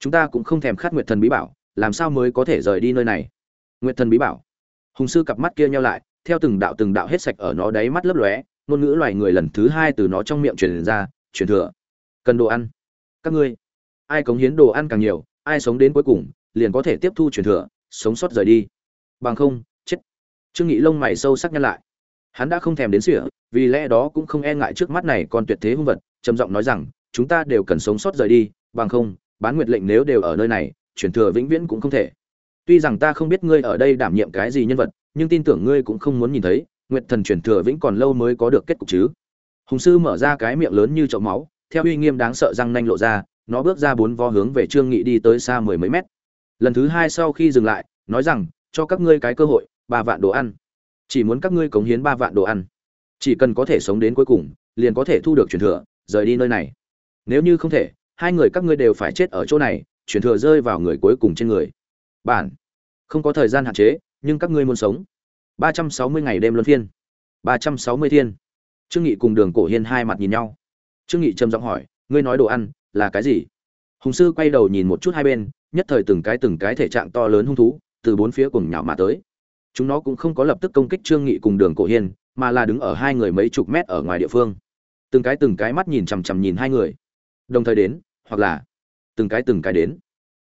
Chúng ta cũng không thèm khát nguyệt thần bí bảo làm sao mới có thể rời đi nơi này? Nguyệt thần bí bảo. Hùng sư cặp mắt kia nhau lại, theo từng đạo từng đạo hết sạch ở nó đáy mắt lấp lóe, ngôn ngữ loài người lần thứ hai từ nó trong miệng truyền ra, truyền thừa, cần đồ ăn. Các ngươi, ai cống hiến đồ ăn càng nhiều, ai sống đến cuối cùng, liền có thể tiếp thu truyền thừa, sống sót rời đi. Bằng không, chết. Trương nghị lông mày sâu sắc nhăn lại. Hắn đã không thèm đến sỉa vì lẽ đó cũng không e ngại trước mắt này còn tuyệt thế hung vật, trầm giọng nói rằng, chúng ta đều cần sống sót rời đi, bằng không, bán nguyệt lệnh nếu đều ở nơi này truyền thừa vĩnh viễn cũng không thể. Tuy rằng ta không biết ngươi ở đây đảm nhiệm cái gì nhân vật, nhưng tin tưởng ngươi cũng không muốn nhìn thấy, nguyệt thần truyền thừa vĩnh còn lâu mới có được kết cục chứ. Hùng sư mở ra cái miệng lớn như chậu máu, theo uy nghiêm đáng sợ răng nanh lộ ra, nó bước ra bốn vo hướng về trương nghị đi tới xa mười mấy mét. Lần thứ hai sau khi dừng lại, nói rằng, cho các ngươi cái cơ hội, ba vạn đồ ăn. Chỉ muốn các ngươi cống hiến ba vạn đồ ăn. Chỉ cần có thể sống đến cuối cùng, liền có thể thu được truyền thừa, rời đi nơi này. Nếu như không thể, hai người các ngươi đều phải chết ở chỗ này truyền thừa rơi vào người cuối cùng trên người. Bản. Không có thời gian hạn chế, nhưng các ngươi muốn sống. ba trăm sáu mươi ngày đêm luân phiên. ba trăm sáu mươi thiên. Trương nghị cùng đường cổ hiên hai mặt nhìn nhau. Trương nghị trầm giọng hỏi, ngươi nói đồ ăn là cái gì? Hùng sư quay đầu nhìn một chút hai bên, nhất thời từng cái từng cái thể trạng to lớn hung thú từ bốn phía cùng nhào mà tới. Chúng nó cũng không có lập tức công kích trương nghị cùng đường cổ hiên, mà là đứng ở hai người mấy chục mét ở ngoài địa phương. Từng cái từng cái mắt nhìn chằm chằm nhìn hai người. Đồng thời đến, hoặc là từng cái từng cái đến.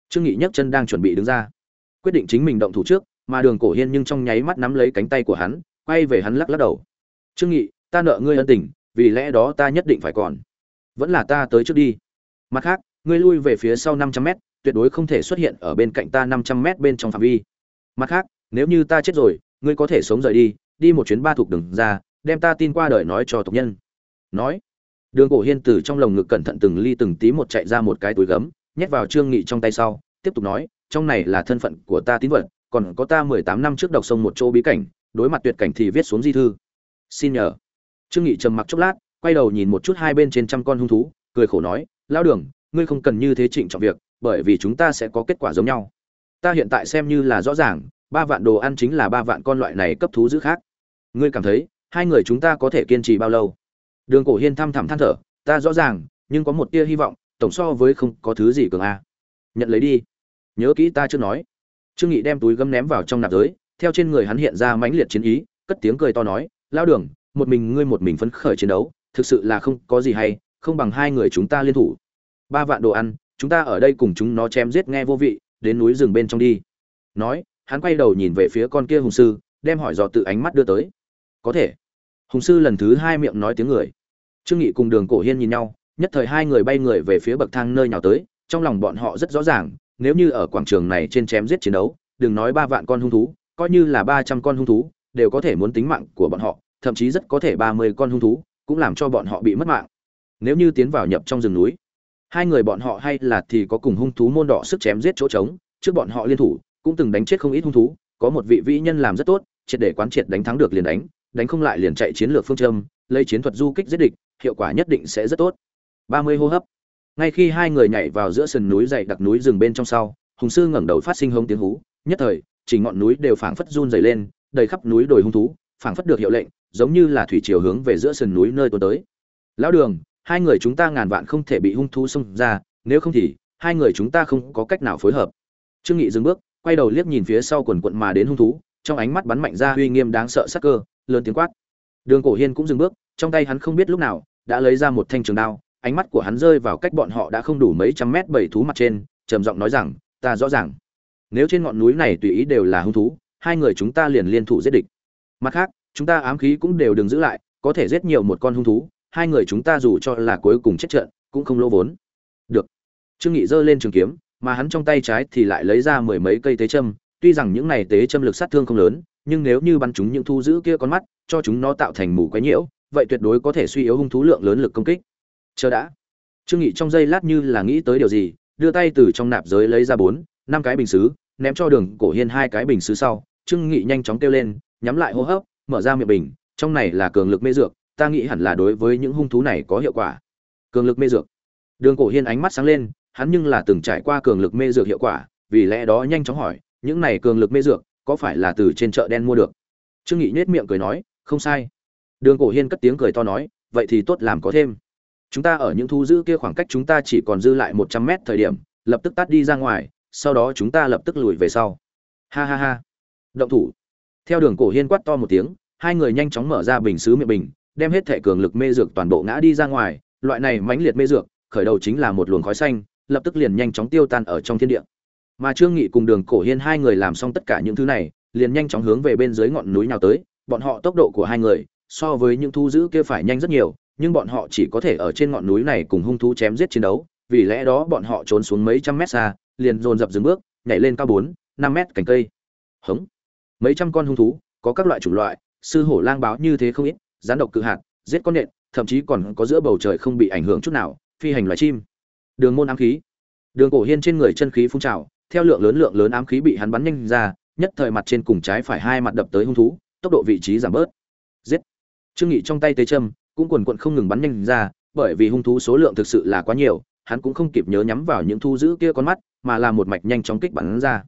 Trương nghị nhấc chân đang chuẩn bị đứng ra. Quyết định chính mình động thủ trước, mà đường cổ hiên nhưng trong nháy mắt nắm lấy cánh tay của hắn, quay về hắn lắc lắc đầu. Trương nghị, ta nợ ngươi ân tình, vì lẽ đó ta nhất định phải còn. Vẫn là ta tới trước đi. Mặt khác, ngươi lui về phía sau 500 mét, tuyệt đối không thể xuất hiện ở bên cạnh ta 500 mét bên trong phạm vi. Mặt khác, nếu như ta chết rồi, ngươi có thể sống rời đi đi một chuyến ba thuộc đường ra, đem ta tin qua đời nói cho tộc nhân. Nói, đường cổ hiên từ trong lồng ngực cẩn thận từng ly từng tí một chạy ra một cái túi gấm nhét vào trương nghị trong tay sau, tiếp tục nói, trong này là thân phận của ta tín vật, còn có ta mười tám năm trước đọc sông một chỗ bí cảnh, đối mặt tuyệt cảnh thì viết xuống di thư. Xin nhờ. Trương nghị trầm mặc chốc lát, quay đầu nhìn một chút hai bên trên trăm con hung thú, cười khổ nói lao đường, ngươi không cần như thế trịnh trọng việc, bởi vì chúng ta sẽ có kết quả giống nhau. Ta hiện tại xem như là rõ ràng, ba vạn đồ ăn chính là ba vạn con loại này cấp thú dữ khác. Ngươi cảm thấy, hai người chúng ta có thể kiên trì bao lâu? Đường cổ hiên thăm thẳm than thở, ta rõ ràng, nhưng có một tia hy vọng tổng so với không có thứ gì cường a. Nhận lấy đi. Nhớ kỹ ta chưa nói. Trương nghị đem túi gấm ném vào trong nạp giới, theo trên người hắn hiện ra mãnh liệt chiến ý, cất tiếng cười to nói lao đường, một mình ngươi một mình phấn khởi chiến đấu, thực sự là không có gì hay, không bằng hai người chúng ta liên thủ. Ba vạn đồ ăn, chúng ta ở đây cùng chúng nó chém giết nghe vô vị, đến núi rừng bên trong đi. Nói, hắn quay đầu nhìn về phía con kia hùng sư, đem hỏi dò tự ánh mắt đưa tới. Có thể. Hùng sư lần thứ hai miệng nói tiếng người. Trương nghị cùng đường cổ hiên nhìn nhau nhất thời hai người bay người về phía bậc thang nơi nào tới, trong lòng bọn họ rất rõ ràng, nếu như ở quảng trường này trên chém giết chiến đấu, đừng nói ba vạn con hung thú, coi như là ba trăm con hung thú, đều có thể muốn tính mạng của bọn họ, thậm chí rất có thể ba mươi con hung thú cũng làm cho bọn họ bị mất mạng. Nếu như tiến vào nhập trong rừng núi, hai người bọn họ hay là thì có cùng hung thú môn đỏ sức chém giết chỗ trống, trước bọn họ liên thủ, cũng từng đánh chết không ít hung thú, có một vị vĩ nhân làm rất tốt, triệt để quán triệt đánh thắng được liền đánh đánh không lại liền chạy chiến lược phương châm, lấy chiến thuật du kích giết địch, hiệu quả nhất định sẽ rất tốt ba mươi hô hấp. Ngay khi hai người nhảy vào giữa sườn núi dày đặc núi rừng bên trong sau, hùng sư ngẩng đầu phát sinh hông tiếng hú. Nhất thời, chỉ ngọn núi đều phảng phất run dày lên, đầy khắp núi đồi hung thú, phảng phất được hiệu lệnh, giống như là thủy chiều hướng về giữa sườn núi nơi tôi tới. Lão đường, hai người chúng ta ngàn vạn không thể bị hung thú xông ra, nếu không thì, hai người chúng ta không có cách nào phối hợp. Trương nghị dừng bước, quay đầu liếc nhìn phía sau quần quận mà đến hung thú, trong ánh mắt bắn mạnh ra uy nghiêm đáng sợ sắc cơ, lớn tiếng quát. Đường cổ hiên cũng dừng bước, trong tay hắn không biết lúc nào, đã lấy ra một thanh trường đao ánh mắt của hắn rơi vào cách bọn họ đã không đủ mấy trăm mét bảy thú mặt trên, trầm giọng nói rằng, ta rõ ràng. Nếu trên ngọn núi này tùy ý đều là hung thú, hai người chúng ta liền liên thủ giết địch. Mặt khác, chúng ta ám khí cũng đều đừng giữ lại, có thể giết nhiều một con hung thú, hai người chúng ta dù cho là cuối cùng chết trận, cũng không lỗ vốn. Được. Trương nghị giơ lên trường kiếm, mà hắn trong tay trái thì lại lấy ra mười mấy cây tế châm. Tuy rằng những này tế châm lực sát thương không lớn, nhưng nếu như bắn chúng những thu giữ kia con mắt, cho chúng nó tạo thành mù quái nhiễu, vậy tuyệt đối có thể suy yếu hung thú lượng lớn lực công kích chờ đã. Trương nghị trong giây lát như là nghĩ tới điều gì, đưa tay từ trong nạp giới lấy ra bốn, năm cái bình sứ ném cho đường cổ hiên hai cái bình sứ sau. Trương nghị nhanh chóng kêu lên, nhắm lại hô hấp, mở ra miệng bình. Trong này là cường lực mê dược, ta nghĩ hẳn là đối với những hung thú này có hiệu quả. Cường lực mê dược. Đường cổ hiên ánh mắt sáng lên, hắn nhưng là từng trải qua cường lực mê dược hiệu quả, vì lẽ đó nhanh chóng hỏi, những này cường lực mê dược, có phải là từ trên chợ đen mua được? Trương nghị nhếch miệng cười nói, không sai. Đường cổ hiên cất tiếng cười to nói, vậy thì tốt làm có thêm chúng ta ở những thu giữ kia khoảng cách chúng ta chỉ còn dư lại một trăm mét thời điểm, lập tức tắt đi ra ngoài, sau đó chúng ta lập tức lùi về sau. Ha ha ha. Động thủ. Theo đường cổ hiên quát to một tiếng, hai người nhanh chóng mở ra bình xứ miệng bình, đem hết thể cường lực mê dược toàn bộ ngã đi ra ngoài. Loại này mãnh liệt mê dược, khởi đầu chính là một luồng khói xanh, lập tức liền nhanh chóng tiêu tan ở trong thiên địa. Mà trương nghị cùng đường cổ hiên hai người làm xong tất cả những thứ này, liền nhanh chóng hướng về bên dưới ngọn núi nào tới. Bọn họ tốc độ của hai người, so với những thu giữ kia phải nhanh rất nhiều nhưng bọn họ chỉ có thể ở trên ngọn núi này cùng hung thú chém giết chiến đấu, vì lẽ đó bọn họ trốn xuống mấy trăm mét xa, liền dồn dập dừng bước, nhảy lên cao bốn, năm mét cành cây. Hống. Mấy trăm con hung thú, có các loại chủng loại, sư hổ lang báo như thế không ít gián độc cự hạt, giết con nện, thậm chí còn có giữa bầu trời không bị ảnh hưởng chút nào, phi hành loài chim. Đường môn ám khí. Đường cổ hiên trên người chân khí phun trào, theo lượng lớn lượng lớn ám khí bị hắn bắn nhanh ra, nhất thời mặt trên cùng trái phải hai mặt đập tới hung thú, tốc độ vị trí giảm bớt. Giết. Trương nghị trong tay tế châm cũng quần quận không ngừng bắn nhanh ra, bởi vì hung thú số lượng thực sự là quá nhiều, hắn cũng không kịp nhớ nhắm vào những thu giữ kia con mắt, mà là một mạch nhanh chóng kích bắn ra.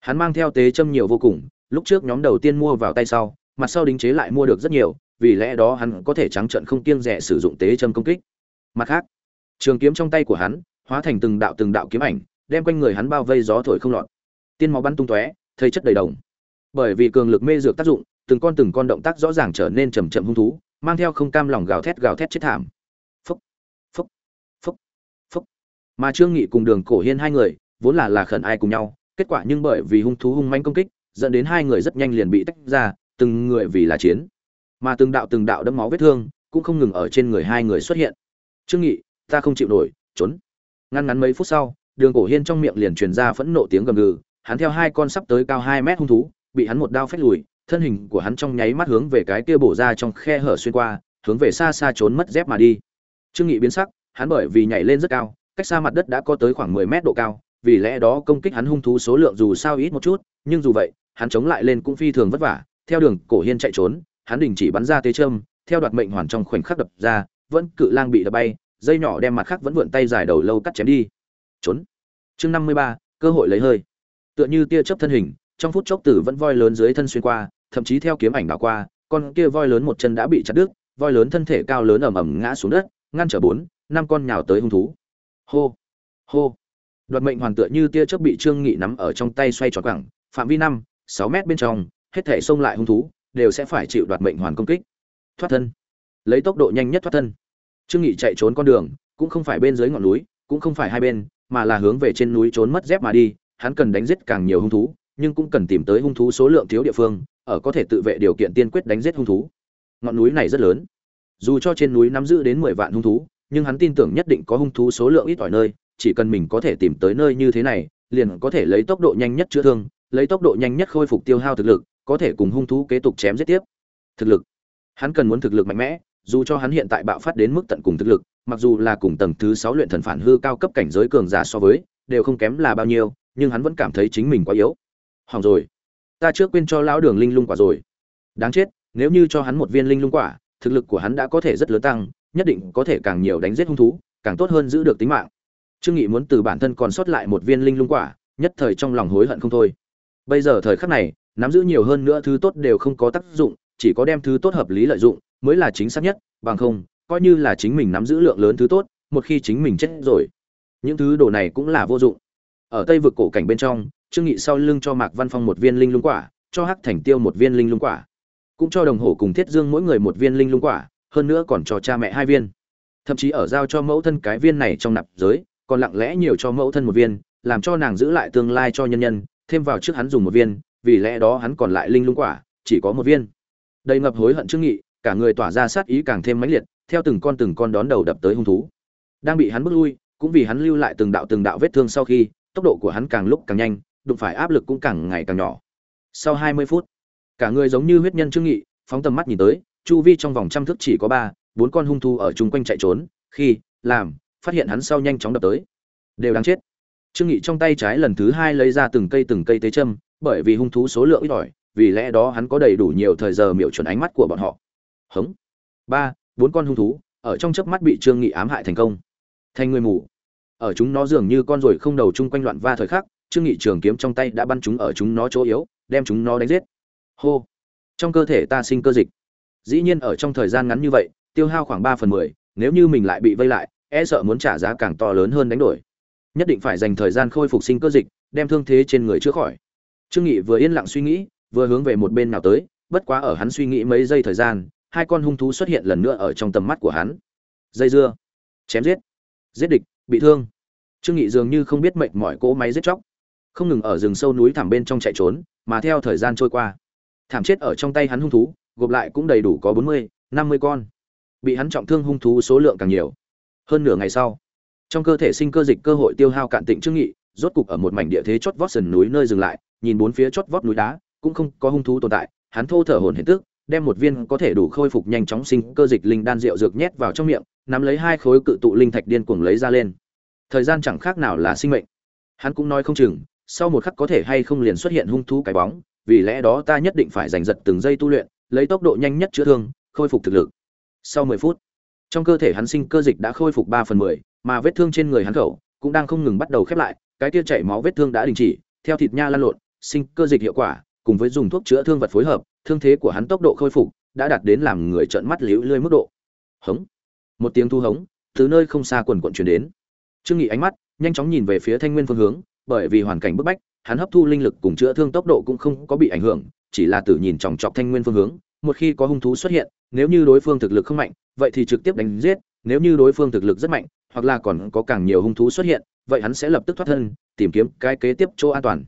Hắn mang theo tế châm nhiều vô cùng, lúc trước nhóm đầu tiên mua vào tay sau, mặt sau đính chế lại mua được rất nhiều, vì lẽ đó hắn có thể trắng trợn không kiêng rẻ sử dụng tế châm công kích. Mặt khác, trường kiếm trong tay của hắn, hóa thành từng đạo từng đạo kiếm ảnh, đem quanh người hắn bao vây gió thổi không lọt. Tiên máu bắn tung tóe, thấy chất đầy đồng. Bởi vì cường lực mê dược tác dụng, từng con từng con động tác rõ ràng trở nên chầm chậm hung thú mang theo không cam lòng gào thét gào thét chết thảm. Phúc phúc phúc phúc. Mà trương nghị cùng đường cổ hiên hai người, vốn là là khẩn ai cùng nhau, kết quả nhưng bởi vì hung thú hung manh công kích, dẫn đến hai người rất nhanh liền bị tách ra, từng người vì là chiến. Mà từng đạo từng đạo đẫm máu vết thương cũng không ngừng ở trên người hai người xuất hiện. Trương nghị, ta không chịu nổi, trốn. Ngăn ngắn mấy phút sau, đường cổ hiên trong miệng liền truyền ra phẫn nộ tiếng gầm gừ, hắn theo hai con sắp tới cao hai mét hung thú, bị hắn một đao phách lùi thân hình của hắn trong nháy mắt hướng về cái kia bổ ra trong khe hở xuyên qua, hướng về xa xa trốn mất dép mà đi. Trương nghị biến sắc, hắn bởi vì nhảy lên rất cao, cách xa mặt đất đã có tới khoảng 10 mét độ cao, vì lẽ đó công kích hắn hung thú số lượng dù sao ít một chút, nhưng dù vậy, hắn chống lại lên cũng phi thường vất vả, theo đường cổ hiên chạy trốn, hắn đình chỉ bắn ra tế châm, theo đoạt mệnh hoàn trong khoảnh khắc đập ra, vẫn cự lang bị đập bay, dây nhỏ đem mặt khác vẫn vượn tay dài đầu lâu cắt chém đi. Trốn. Chương năm mươi ba, cơ hội lấy hơi. Tựa như tia chớp thân hình trong phút chốc tử vẫn voi lớn dưới thân xuyên qua, thậm chí theo kiếm ảnh đảo qua, con kia voi lớn một chân đã bị chặt đứt, voi lớn thân thể cao lớn ầm ầm ngã xuống đất, ngăn trở bốn, năm con nhào tới hung thú. Hô hô. Đoạt mệnh hoàn tựa như tia chớp bị trương nghị nắm ở trong tay xoay tròn quẳng, phạm vi năm, sáu mét bên trong, hết thể xông lại hung thú, đều sẽ phải chịu đoạt mệnh hoàn công kích. Thoát thân. Lấy tốc độ nhanh nhất thoát thân. Trương nghị chạy trốn con đường, cũng không phải bên dưới ngọn núi, cũng không phải hai bên, mà là hướng về trên núi trốn mất dép mà đi, hắn cần đánh giết càng nhiều hung thú nhưng cũng cần tìm tới hung thú số lượng thiếu địa phương, ở có thể tự vệ điều kiện tiên quyết đánh giết hung thú. Ngọn núi này rất lớn. Dù cho trên núi nắm giữ đến mười vạn hung thú, nhưng hắn tin tưởng nhất định có hung thú số lượng ít ỏi nơi, chỉ cần mình có thể tìm tới nơi như thế này, liền có thể lấy tốc độ nhanh nhất chữa thương, lấy tốc độ nhanh nhất khôi phục tiêu hao thực lực, có thể cùng hung thú kế tục chém giết tiếp. Thực lực. Hắn cần muốn thực lực mạnh mẽ, dù cho hắn hiện tại bạo phát đến mức tận cùng thực lực, mặc dù là cùng tầng thứ sáu luyện thần phản hư cao cấp cảnh giới cường giả so với, đều không kém là bao nhiêu, nhưng hắn vẫn cảm thấy chính mình quá yếu hỏng rồi. Ta trước quên cho lão đường linh lung quả rồi. Đáng chết, nếu như cho hắn một viên linh lung quả, thực lực của hắn đã có thể rất lớn tăng, nhất định có thể càng nhiều đánh giết hung thú, càng tốt hơn giữ được tính mạng. Trương nghị muốn từ bản thân còn sót lại một viên linh lung quả, nhất thời trong lòng hối hận không thôi. Bây giờ thời khắc này, nắm giữ nhiều hơn nữa thứ tốt đều không có tác dụng, chỉ có đem thứ tốt hợp lý lợi dụng mới là chính xác nhất, bằng không, coi như là chính mình nắm giữ lượng lớn thứ tốt, một khi chính mình chết rồi, những thứ đồ này cũng là vô dụng. Ở tây vực cổ cảnh bên trong trương nghị sau lưng cho mạc văn phong một viên linh lung quả, cho hắc thành tiêu một viên linh lung quả. Cũng cho đồng hồ cùng thiết dương mỗi người một viên linh lung quả, hơn nữa còn cho cha mẹ hai viên. Thậm chí ở giao cho mẫu thân cái viên này trong nạp giới, còn lặng lẽ nhiều cho mẫu thân một viên, làm cho nàng giữ lại tương lai cho nhân nhân, thêm vào trước hắn dùng một viên, vì lẽ đó hắn còn lại linh lung quả, chỉ có một viên. Đầy ngập hối hận trương nghị, cả người tỏa ra sát ý càng thêm mãnh liệt, theo từng con từng con đón đầu đập tới hung thú. Đang bị hắn bước lui, cũng vì hắn lưu lại từng đạo từng đạo vết thương sau khi, tốc độ của hắn càng lúc càng nhanh đụng phải áp lực cũng càng ngày càng nhỏ. Sau 20 phút, cả người giống như huyết nhân trương nghị, phóng tầm mắt nhìn tới, chu vi trong vòng trăm thước chỉ có ba, bốn con hung thú ở chung quanh chạy trốn, khi, làm, phát hiện hắn sau nhanh chóng đập tới. Đều đáng chết. Trương nghị trong tay trái lần thứ hai lấy ra từng cây từng cây tế châm, bởi vì hung thú số lượng ít ỏi, vì lẽ đó hắn có đầy đủ nhiều thời giờ miểu chuẩn ánh mắt của bọn họ. Hống. Ba, bốn con hung thú, ở trong chớp mắt bị trương nghị ám hại thành công. Thành người mù. Ở chúng nó dường như con ruồi không đầu chung quanh loạn va thời khắc trương nghị trường kiếm trong tay đã bắn chúng ở chúng nó chỗ yếu, đem chúng nó đánh giết. Hô! Trong cơ thể ta sinh cơ dịch. Dĩ nhiên ở trong thời gian ngắn như vậy, tiêu hao khoảng ba phần mười, nếu như mình lại bị vây lại e sợ muốn trả giá càng to lớn hơn đánh đổi. Nhất định phải dành thời gian khôi phục sinh cơ dịch, đem thương thế trên người chữa khỏi. Trương nghị vừa yên lặng suy nghĩ, vừa hướng về một bên nào tới, bất quá ở hắn suy nghĩ mấy giây thời gian, hai con hung thú xuất hiện lần nữa ở trong tầm mắt của hắn. Dây dưa. Chém giết. Giết địch, bị thương. Trương nghị dường như không biết mệnh mỏi cỗ máy giết chóc không ngừng ở rừng sâu núi thẳm bên trong chạy trốn mà theo thời gian trôi qua thảm chết ở trong tay hắn hung thú gộp lại cũng đầy đủ có bốn mươi, năm mươi con. Bị hắn trọng thương hung thú số lượng càng nhiều. Hơn nửa ngày sau trong cơ thể sinh cơ dịch cơ hội tiêu hao cạn tịnh trương nghị rốt cục ở một mảnh địa thế chót vót sườn núi nơi dừng lại nhìn bốn phía chót vót núi đá cũng không có hung thú tồn tại hắn thô thở hổn hển tức đem một viên có thể đủ khôi phục nhanh chóng sinh cơ dịch linh đan rượu dược nhét vào trong miệng nắm lấy hai khối cự tụ linh thạch điên cuồng lấy ra lên. Thời gian chẳng khác nào là sinh mệnh. Hắn cũng nói không chừng sau một khắc có thể hay không liền xuất hiện hung thú cái bóng, vì lẽ đó ta nhất định phải giành giật từng giây tu luyện, lấy tốc độ nhanh nhất chữa thương, khôi phục thực lực. Sau mười phút, trong cơ thể hắn sinh cơ dịch đã khôi phục ba phần mười, mà vết thương trên người hắn khẩu cũng đang không ngừng bắt đầu khép lại, cái kia chảy máu vết thương đã đình chỉ, theo thịt nha lan lộn, sinh cơ dịch hiệu quả cùng với dùng thuốc chữa thương vật phối hợp, thương thế của hắn tốc độ khôi phục đã đạt đến làm người trợn mắt liễu lươi mức độ. Hống. Một tiếng thu hống, từ nơi không xa quần quần truyền đến. Trương nghị ánh mắt nhanh chóng nhìn về phía thanh nguyên phương hướng bởi vì hoàn cảnh bức bách, hắn hấp thu linh lực cùng chữa thương tốc độ cũng không có bị ảnh hưởng, chỉ là tự nhìn chòng chọc thanh nguyên phương hướng, một khi có hung thú xuất hiện, nếu như đối phương thực lực không mạnh, vậy thì trực tiếp đánh giết, nếu như đối phương thực lực rất mạnh, hoặc là còn có càng nhiều hung thú xuất hiện, vậy hắn sẽ lập tức thoát thân, tìm kiếm cái kế tiếp chỗ an toàn.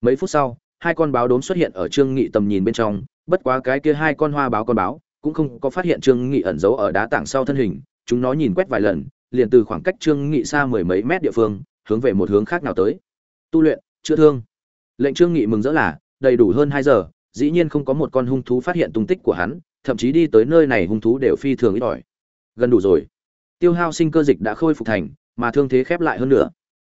Mấy phút sau, hai con báo đốm xuất hiện ở trương nghị tầm nhìn bên trong, bất quá cái kia hai con hoa báo con báo cũng không có phát hiện trương nghị ẩn giấu ở đá tảng sau thân hình, chúng nó nhìn quét vài lần, liền từ khoảng cách trương nghị xa mười mấy mét địa phương, hướng về một hướng khác nào tới tu luyện, chữa thương. Lệnh trương nghị mừng rỡ là, đầy đủ hơn hai giờ, dĩ nhiên không có một con hung thú phát hiện tung tích của hắn, thậm chí đi tới nơi này hung thú đều phi thường ít ỏi. Gần đủ rồi. Tiêu hao sinh cơ dịch đã khôi phục thành, mà thương thế khép lại hơn nữa.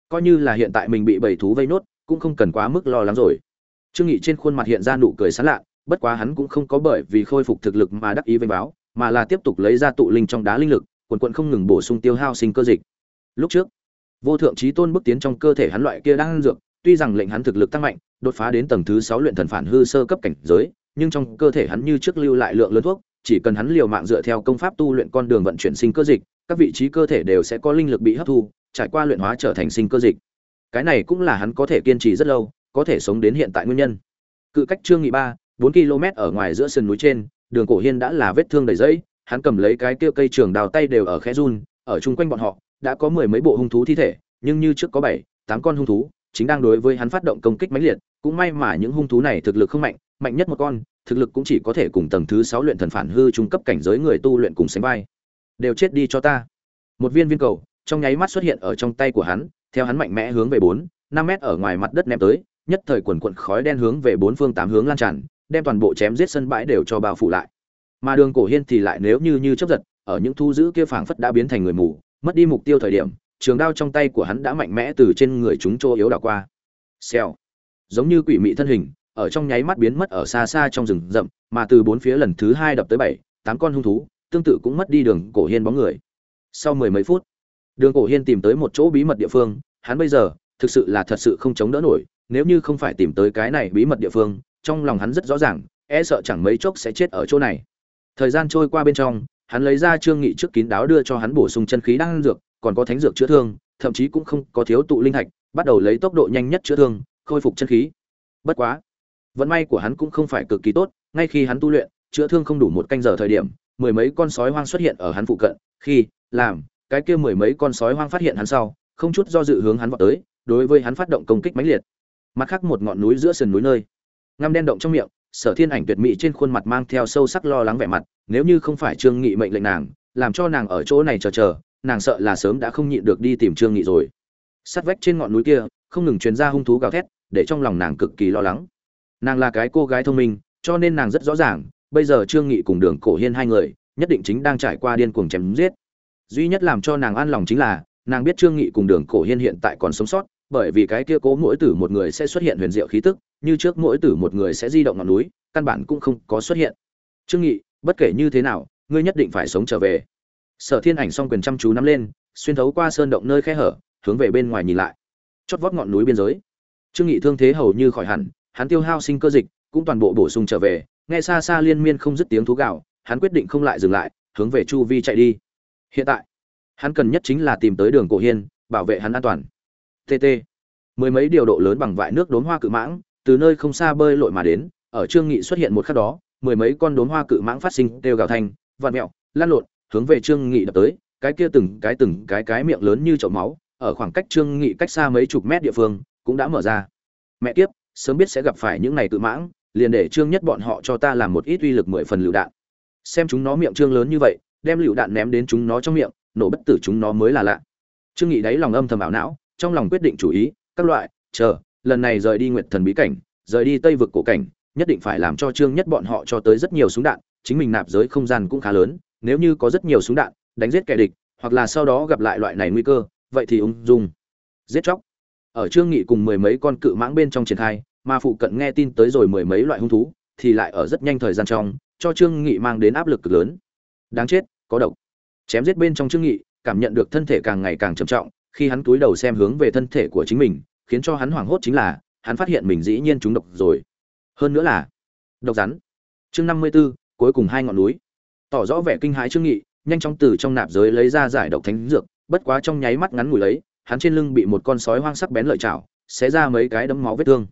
Coi như là hiện tại mình bị bảy thú vây nốt, cũng không cần quá mức lo lắng rồi. Trương nghị trên khuôn mặt hiện ra nụ cười sán lạ bất quá hắn cũng không có bởi vì khôi phục thực lực mà đắc ý vênh báo, mà là tiếp tục lấy ra tụ linh trong đá linh lực, quần quần không ngừng bổ sung tiêu hao sinh cơ dịch. Lúc trước vô thượng trí tôn bước tiến trong cơ thể hắn loại kia đang dược, tuy rằng lệnh hắn thực lực tăng mạnh, đột phá đến tầng thứ sáu luyện thần phản hư sơ cấp cảnh giới, nhưng trong cơ thể hắn như trước lưu lại lượng lớn thuốc, chỉ cần hắn liều mạng dựa theo công pháp tu luyện con đường vận chuyển sinh cơ dịch, các vị trí cơ thể đều sẽ có linh lực bị hấp thu, trải qua luyện hóa trở thành sinh cơ dịch. Cái này cũng là hắn có thể kiên trì rất lâu, có thể sống đến hiện tại nguyên nhân. Cự cách trương nghị ba, bốn km ở ngoài giữa sườn núi trên, đường cổ hiên đã là vết thương đầy dẫy hắn cầm lấy cái kia cây trường đào tay đều ở khẽ run, ở chung quanh bọn họ đã có mười mấy bộ hung thú thi thể, nhưng như trước có bảy, tám con hung thú, chính đang đối với hắn phát động công kích mãnh liệt. Cũng may mà những hung thú này thực lực không mạnh mạnh nhất một con, thực lực cũng chỉ có thể cùng tầng thứ sáu luyện thần phản hư trung cấp cảnh giới người tu luyện cùng sánh vai. Đều chết đi cho ta. Một viên viên cầu, trong nháy mắt xuất hiện ở trong tay của hắn, theo hắn mạnh mẽ hướng về bốn, năm mét ở ngoài mặt đất ném tới, nhất thời quần quận khói đen hướng về bốn phương tám hướng lan tràn, đem toàn bộ chém giết sân bãi đều cho bao phủ lại. Mà đường cổ hiên thì lại nếu như như chấp giật, ở những thu giữ kia phảng phất đã biến thành người mù mất đi mục tiêu thời điểm, trường đao trong tay của hắn đã mạnh mẽ từ trên người chúng chỗ yếu đảo qua. Xèo. Giống như quỷ mị thân hình, ở trong nháy mắt biến mất ở xa xa trong rừng rậm, mà từ bốn phía lần thứ hai đập tới bảy, tám con hung thú, tương tự cũng mất đi đường cổ hiên bóng người. Sau mười mấy phút, đường cổ hiên tìm tới một chỗ bí mật địa phương, hắn bây giờ, thực sự là thật sự không chống đỡ nổi, nếu như không phải tìm tới cái này bí mật địa phương, trong lòng hắn rất rõ ràng e sợ chẳng mấy chốc sẽ chết ở chỗ này. Thời gian trôi qua bên trong hắn lấy ra trương nghị trước kín đáo đưa cho hắn bổ sung chân khí đang dược, còn có thánh dược chữa thương, thậm chí cũng không có thiếu tụ linh thạch, bắt đầu lấy tốc độ nhanh nhất chữa thương, khôi phục chân khí. Bất quá, vận may của hắn cũng không phải cực kỳ tốt, ngay khi hắn tu luyện, chữa thương không đủ một canh giờ thời điểm, mười mấy con sói hoang xuất hiện ở hắn phụ cận, khi, làm, cái kia mười mấy con sói hoang phát hiện hắn sau, không chút do dự hướng hắn vọt tới, đối với hắn phát động công kích mãnh liệt. Mặt khác một ngọn núi giữa sườn núi nơi, ngăm đen động trong miệng sở thiên ảnh tuyệt mỹ trên khuôn mặt mang theo sâu sắc lo lắng vẻ mặt, nếu như không phải trương nghị mệnh lệnh nàng, làm cho nàng ở chỗ này chờ chờ, nàng sợ là sớm đã không nhịn được đi tìm trương nghị rồi. Sát vách trên ngọn núi kia, không ngừng truyền ra hung thú gào thét, để trong lòng nàng cực kỳ lo lắng. Nàng là cái cô gái thông minh, cho nên nàng rất rõ ràng, bây giờ trương nghị cùng đường cổ hiên hai người, nhất định chính đang trải qua điên cuồng chém giết. Duy nhất làm cho nàng an lòng chính là, nàng biết trương nghị cùng đường cổ hiên hiện tại còn sống sót, bởi vì cái kia cố mỗi tử một người sẽ xuất hiện huyền diệu khí tức như trước mỗi tử một người sẽ di động ngọn núi, căn bản cũng không có xuất hiện. Trương nghị, bất kể như thế nào, ngươi nhất định phải sống trở về. Sở thiên ảnh song quyền chăm chú nắm lên, xuyên thấu qua sơn động nơi khe hở, hướng về bên ngoài nhìn lại. Chót vót ngọn núi biên giới. Trương nghị thương thế hầu như khỏi hẳn, hắn tiêu hao sinh cơ dịch, cũng toàn bộ bổ sung trở về, nghe xa xa liên miên không dứt tiếng thú gạo hắn quyết định không lại dừng lại, hướng về chu vi chạy đi. Hiện tại, hắn cần nhất chính là tìm tới đường cổ hiên, bảo vệ hắn an toàn. Tt mười mấy điều độ lớn bằng vại nước đốn hoa cự mãng từ nơi không xa bơi lội mà đến, ở trương nghị xuất hiện một khắc đó, mười mấy con đốn hoa cự mãng phát sinh đều gào thành, vặn mẹo lan lộn, hướng về trương nghị đập tới, cái kia từng cái từng cái cái miệng lớn như chậu máu, ở khoảng cách trương nghị cách xa mấy chục mét địa phương, cũng đã mở ra. Mẹ kiếp, sớm biết sẽ gặp phải những này cự mãng, liền để trương nhất bọn họ cho ta làm một ít uy lực mười phần lựu đạn. Xem chúng nó miệng trương lớn như vậy, đem lựu đạn ném đến chúng nó trong miệng, nổ bất tử chúng nó mới là lạ. Trương nghị đáy lòng âm thầm ảo não, trong lòng quyết định chủ ý, các loại, chờ lần này rời đi nguyệt thần bí cảnh, rời đi tây vực cổ cảnh, nhất định phải làm cho trương nhất bọn họ cho tới rất nhiều súng đạn, chính mình nạp giới không gian cũng khá lớn, nếu như có rất nhiều súng đạn, đánh giết kẻ địch, hoặc là sau đó gặp lại loại này nguy cơ, vậy thì ung dung. Giết chóc. Ở trương nghị cùng mười mấy con cự mãng bên trong triển khai, mà phụ cận nghe tin tới rồi mười mấy loại hung thú, thì lại ở rất nhanh thời gian trong, cho trương nghị mang đến áp lực cực lớn. Đáng chết, có độc. Chém giết bên trong trương nghị, cảm nhận được thân thể càng ngày càng trầm trọng, khi hắn cúi đầu xem hướng về thân thể của chính mình khiến cho hắn hoảng hốt chính là hắn phát hiện mình dĩ nhiên trúng độc rồi. Hơn nữa là độc rắn. Chương năm mươi 54, cuối cùng hai ngọn núi. Tỏ rõ vẻ kinh hãi trương nghị nhanh chóng từ trong nạp giới lấy ra giải độc thánh dược bất quá trong nháy mắt ngắn ngủi lấy hắn trên lưng bị một con sói hoang sắc bén lợi chảo xé ra mấy cái đấm máu vết thương.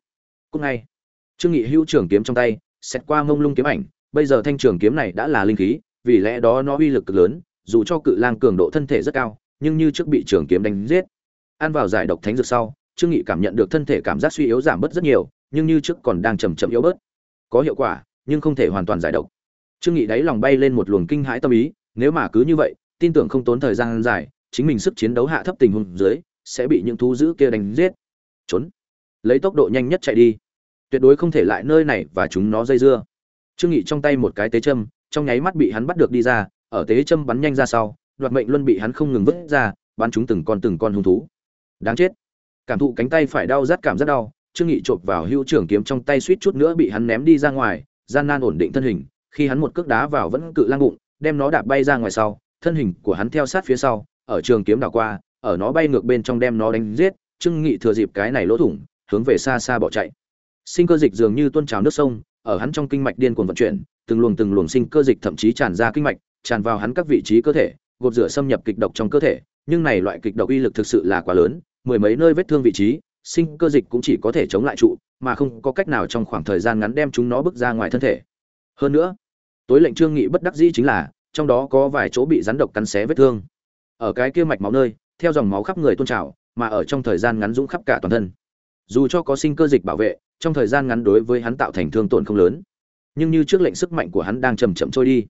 Cũng ngay trương nghị hữu trưởng kiếm trong tay xét qua mông lung kiếm ảnh bây giờ thanh trường kiếm này đã là linh khí vì lẽ đó nó uy lực cực lớn dù cho cự lang cường độ thân thể rất cao nhưng như trước bị trường kiếm đánh giết ăn vào giải độc thánh dược sau trương nghị cảm nhận được thân thể cảm giác suy yếu giảm bớt rất nhiều, nhưng như trước còn đang chậm chậm yếu bớt. Có hiệu quả, nhưng không thể hoàn toàn giải độc. Trương nghị đáy lòng bay lên một luồng kinh hãi tâm ý, nếu mà cứ như vậy, tin tưởng không tốn thời gian dài, chính mình sức chiến đấu hạ thấp tình huống dưới, sẽ bị những thú dữ kia đánh giết. Trốn. Lấy tốc độ nhanh nhất chạy đi. Tuyệt đối không thể lại nơi này và chúng nó dây dưa. Trương nghị trong tay một cái tế châm, trong nháy mắt bị hắn bắt được đi ra, ở tế châm bắn nhanh ra sau, đoạt mệnh luân bị hắn không ngừng vứt ra, bắn chúng từng con từng con hung thú. Đáng chết cảm thụ cánh tay phải đau rát cảm rất đau, trương nghị chộp vào hưu trưởng kiếm trong tay suýt chút nữa bị hắn ném đi ra ngoài, gian nan ổn định thân hình, khi hắn một cước đá vào vẫn cự lang bụng, đem nó đạp bay ra ngoài sau, thân hình của hắn theo sát phía sau, ở trường kiếm đảo qua, ở nó bay ngược bên trong đem nó đánh giết, trương nghị thừa dịp cái này lỗ thủng, hướng về xa xa bỏ chạy. Sinh cơ dịch dường như tuôn trào nước sông, ở hắn trong kinh mạch điên cuồng vận chuyển, từng luồng từng luồng sinh cơ dịch thậm chí tràn ra kinh mạch, tràn vào hắn các vị trí cơ thể, gột rửa xâm nhập kịch độc trong cơ thể, nhưng này loại kịch độc uy lực thực sự là quá lớn mười mấy nơi vết thương vị trí, sinh cơ dịch cũng chỉ có thể chống lại trụ, mà không có cách nào trong khoảng thời gian ngắn đem chúng nó bước ra ngoài thân thể. Hơn nữa, tối lệnh trương nghị bất đắc dĩ chính là, trong đó có vài chỗ bị rắn độc cắn xé vết thương. Ở cái kia mạch máu nơi, theo dòng máu khắp người tuôn trào, mà ở trong thời gian ngắn dũng khắp cả toàn thân. Dù cho có sinh cơ dịch bảo vệ, trong thời gian ngắn đối với hắn tạo thành thương tổn không lớn. Nhưng như trước lệnh sức mạnh của hắn đang chậm chậm trôi đi.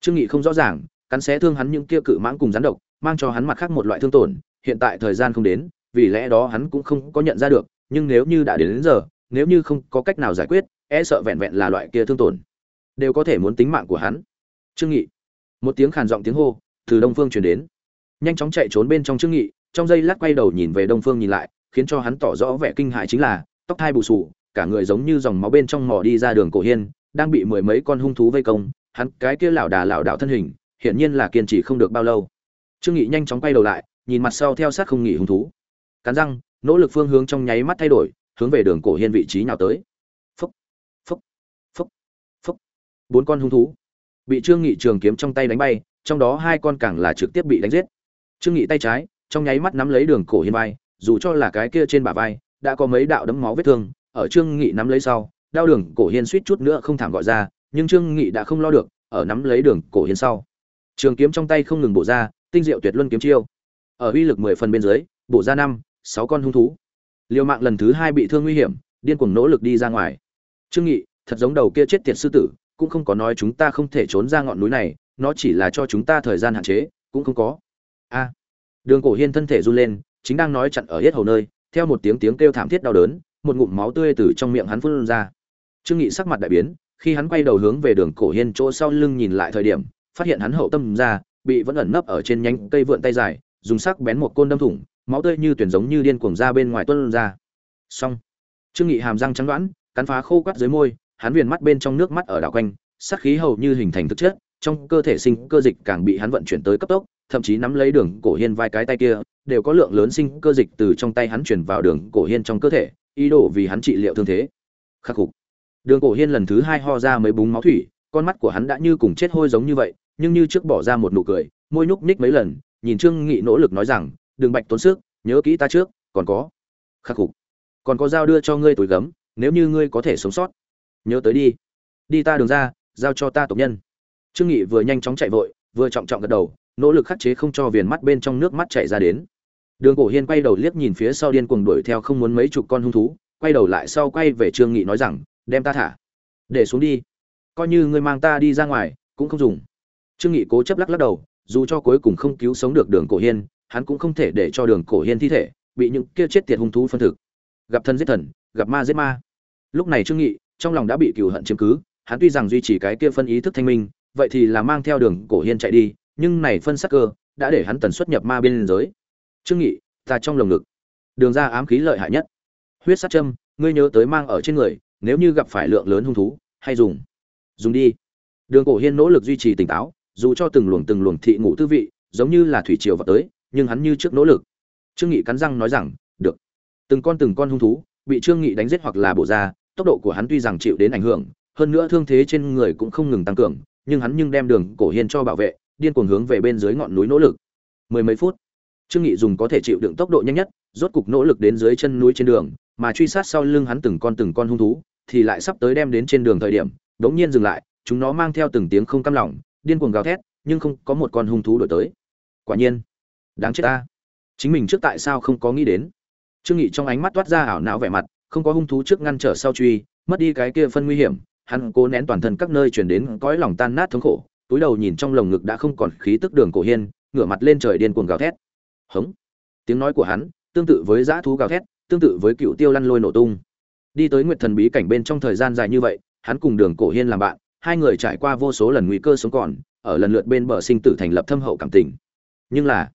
Trương nghị không rõ ràng, cắn xé thương hắn những kia cự mãng cùng rắn độc, mang cho hắn mặt khác một loại thương tổn, hiện tại thời gian không đến vì lẽ đó hắn cũng không có nhận ra được nhưng nếu như đã đến, đến giờ nếu như không có cách nào giải quyết e sợ vẹn vẹn là loại kia thương tổn đều có thể muốn tính mạng của hắn. Trương nghị. Một tiếng khàn giọng tiếng hô từ đông phương truyền đến. Nhanh chóng chạy trốn bên trong trương nghị trong giây lát quay đầu nhìn về đông phương nhìn lại khiến cho hắn tỏ rõ vẻ kinh hại chính là tóc thai bù sù cả người giống như dòng máu bên trong mỏ đi ra đường cổ hiên đang bị mười mấy con hung thú vây công hắn cái kia lảo đà lảo đảo thân hình hiển nhiên là kiên trì không được bao lâu. Trương nghị nhanh chóng quay đầu lại nhìn mặt sau theo sát không nghỉ hung thú cắn răng, nỗ lực phương hướng trong nháy mắt thay đổi, hướng về đường cổ hiên vị trí nào tới. Phúc phúc phúc phúc. Bốn con hung thú bị trương nghị trường kiếm trong tay đánh bay, trong đó hai con càng là trực tiếp bị đánh giết. Trương nghị tay trái, trong nháy mắt nắm lấy đường cổ hiên vai, dù cho là cái kia trên bả vai đã có mấy đạo đấm máu vết thương, ở trương nghị nắm lấy sau, đau đường cổ hiên suýt chút nữa không thảm gọi ra, nhưng trương nghị đã không lo được, ở nắm lấy đường cổ hiên sau. Trường kiếm trong tay không ngừng bổ ra, tinh diệu tuyệt luân kiếm chiêu. Ở uy lực mười phần bên dưới, bổ ra năm sáu con hung thú. Liều mạng lần thứ hai bị thương nguy hiểm, điên cuồng nỗ lực đi ra ngoài. Trương nghị, thật giống đầu kia chết tiệt sư tử, cũng không có nói chúng ta không thể trốn ra ngọn núi này, nó chỉ là cho chúng ta thời gian hạn chế, cũng không có. A. Đường cổ hiên thân thể run lên, chính đang nói chặn ở hết hầu nơi, theo một tiếng tiếng kêu thảm thiết đau đớn, một ngụm máu tươi từ trong miệng hắn phun ra. Trương nghị sắc mặt đại biến, khi hắn quay đầu hướng về đường cổ hiên chỗ sau lưng nhìn lại thời điểm, phát hiện hắn hậu tâm ra, bị vẫn ẩn nấp ở trên nhánh cây vượn tay dài, dùng sắc bén một côn đâm thủng máu tươi như tuyển giống như điên cuồng ra bên ngoài tuôn ra. Xong. Trương nghị hàm răng trắng đoán, cắn phá khô quắt dưới môi, hắn viền mắt bên trong nước mắt ở đảo quanh, sát khí hầu như hình thành thực chất, trong cơ thể sinh cơ dịch càng bị hắn vận chuyển tới cấp tốc, thậm chí nắm lấy đường cổ hiên vai cái tay kia, đều có lượng lớn sinh cơ dịch từ trong tay hắn chuyển vào đường cổ hiên trong cơ thể, ý đồ vì hắn trị liệu thương thế. Khắc phục. Đường cổ hiên lần thứ hai ho ra mấy búng máu thủy, con mắt của hắn đã như cùng chết hôi giống như vậy, nhưng như trước bỏ ra một nụ cười, môi nhúc nhích mấy lần, nhìn trương nghị nỗ lực nói rằng đừng bạch tốn sức, nhớ kỹ ta trước, còn có. Khắc phục. Còn có dao đưa cho ngươi tuổi gấm, nếu như ngươi có thể sống sót. Nhớ tới đi. Đi ta đường ra, giao cho ta tộc nhân. Trương nghị vừa nhanh chóng chạy vội, vừa trọng trọng gật đầu, nỗ lực khắc chế không cho viền mắt bên trong nước mắt chảy ra đến. Đường cổ hiên quay đầu liếc nhìn phía sau điên cuồng đuổi theo không muốn mấy chục con hung thú, quay đầu lại sau quay về trương nghị nói rằng, đem ta thả. Để xuống đi. Coi như ngươi mang ta đi ra ngoài, cũng không dùng. Trương nghị cố chấp lắc lắc đầu, dù cho cuối cùng không cứu sống được đường cổ hiên hắn cũng không thể để cho đường cổ hiên thi thể bị những kia chết tiệt hung thú phân thực. Gặp thân giết thần, gặp ma giết ma. Lúc này trương nghị trong lòng đã bị cừu hận chiếm cứ, hắn tuy rằng duy trì cái kia phân ý thức thanh minh, vậy thì là mang theo đường cổ hiên chạy đi, nhưng này phân sắc cơ đã để hắn tần xuất nhập ma bên giới. Trương nghị, ta trong lồng ngực. Đường ra ám khí lợi hại nhất. Huyết sát châm, ngươi nhớ tới mang ở trên người, nếu như gặp phải lượng lớn hung thú, hay dùng. Dùng đi. Đường cổ hiên nỗ lực duy trì tỉnh táo, dù cho từng luồng từng luồng thị ngủ tư vị, giống như là thủy triều vào tới nhưng hắn như trước nỗ lực. Trương nghị cắn răng nói rằng, được. Từng con từng con hung thú, bị trương nghị đánh giết hoặc là bổ ra, tốc độ của hắn tuy rằng chịu đến ảnh hưởng, hơn nữa thương thế trên người cũng không ngừng tăng cường, nhưng hắn nhưng đem đường cổ hiên cho bảo vệ, điên cuồng hướng về bên dưới ngọn núi nỗ lực. Mười mấy phút, trương nghị dùng có thể chịu đựng tốc độ nhanh nhất, rốt cục nỗ lực đến dưới chân núi trên đường, mà truy sát sau lưng hắn từng con từng con hung thú, thì lại sắp tới đem đến trên đường thời điểm, đống nhiên dừng lại, chúng nó mang theo từng tiếng không cam lòng, điên cuồng gào thét, nhưng không có một con hung thú đổi tới. Quả nhiên đáng chết ta. Chính mình trước tại sao không có nghĩ đến? Trương nghị trong ánh mắt toát ra ảo não vẻ mặt, không có hung thú trước ngăn trở sau truy, mất đi cái kia phân nguy hiểm, hắn cố nén toàn thân các nơi truyền đến cõi lòng tan nát thống khổ, túi đầu nhìn trong lồng ngực đã không còn khí tức đường cổ hiên, ngửa mặt lên trời điên cuồng gào thét. Hống. Tiếng nói của hắn, tương tự với dã thú gào thét, tương tự với cựu tiêu lăn lôi nổ tung. Đi tới nguyệt thần bí cảnh bên trong thời gian dài như vậy, hắn cùng đường cổ hiên làm bạn, hai người trải qua vô số lần nguy cơ sống còn, ở lần lượt bên bờ sinh tử thành lập thâm hậu cảm tình. Nhưng là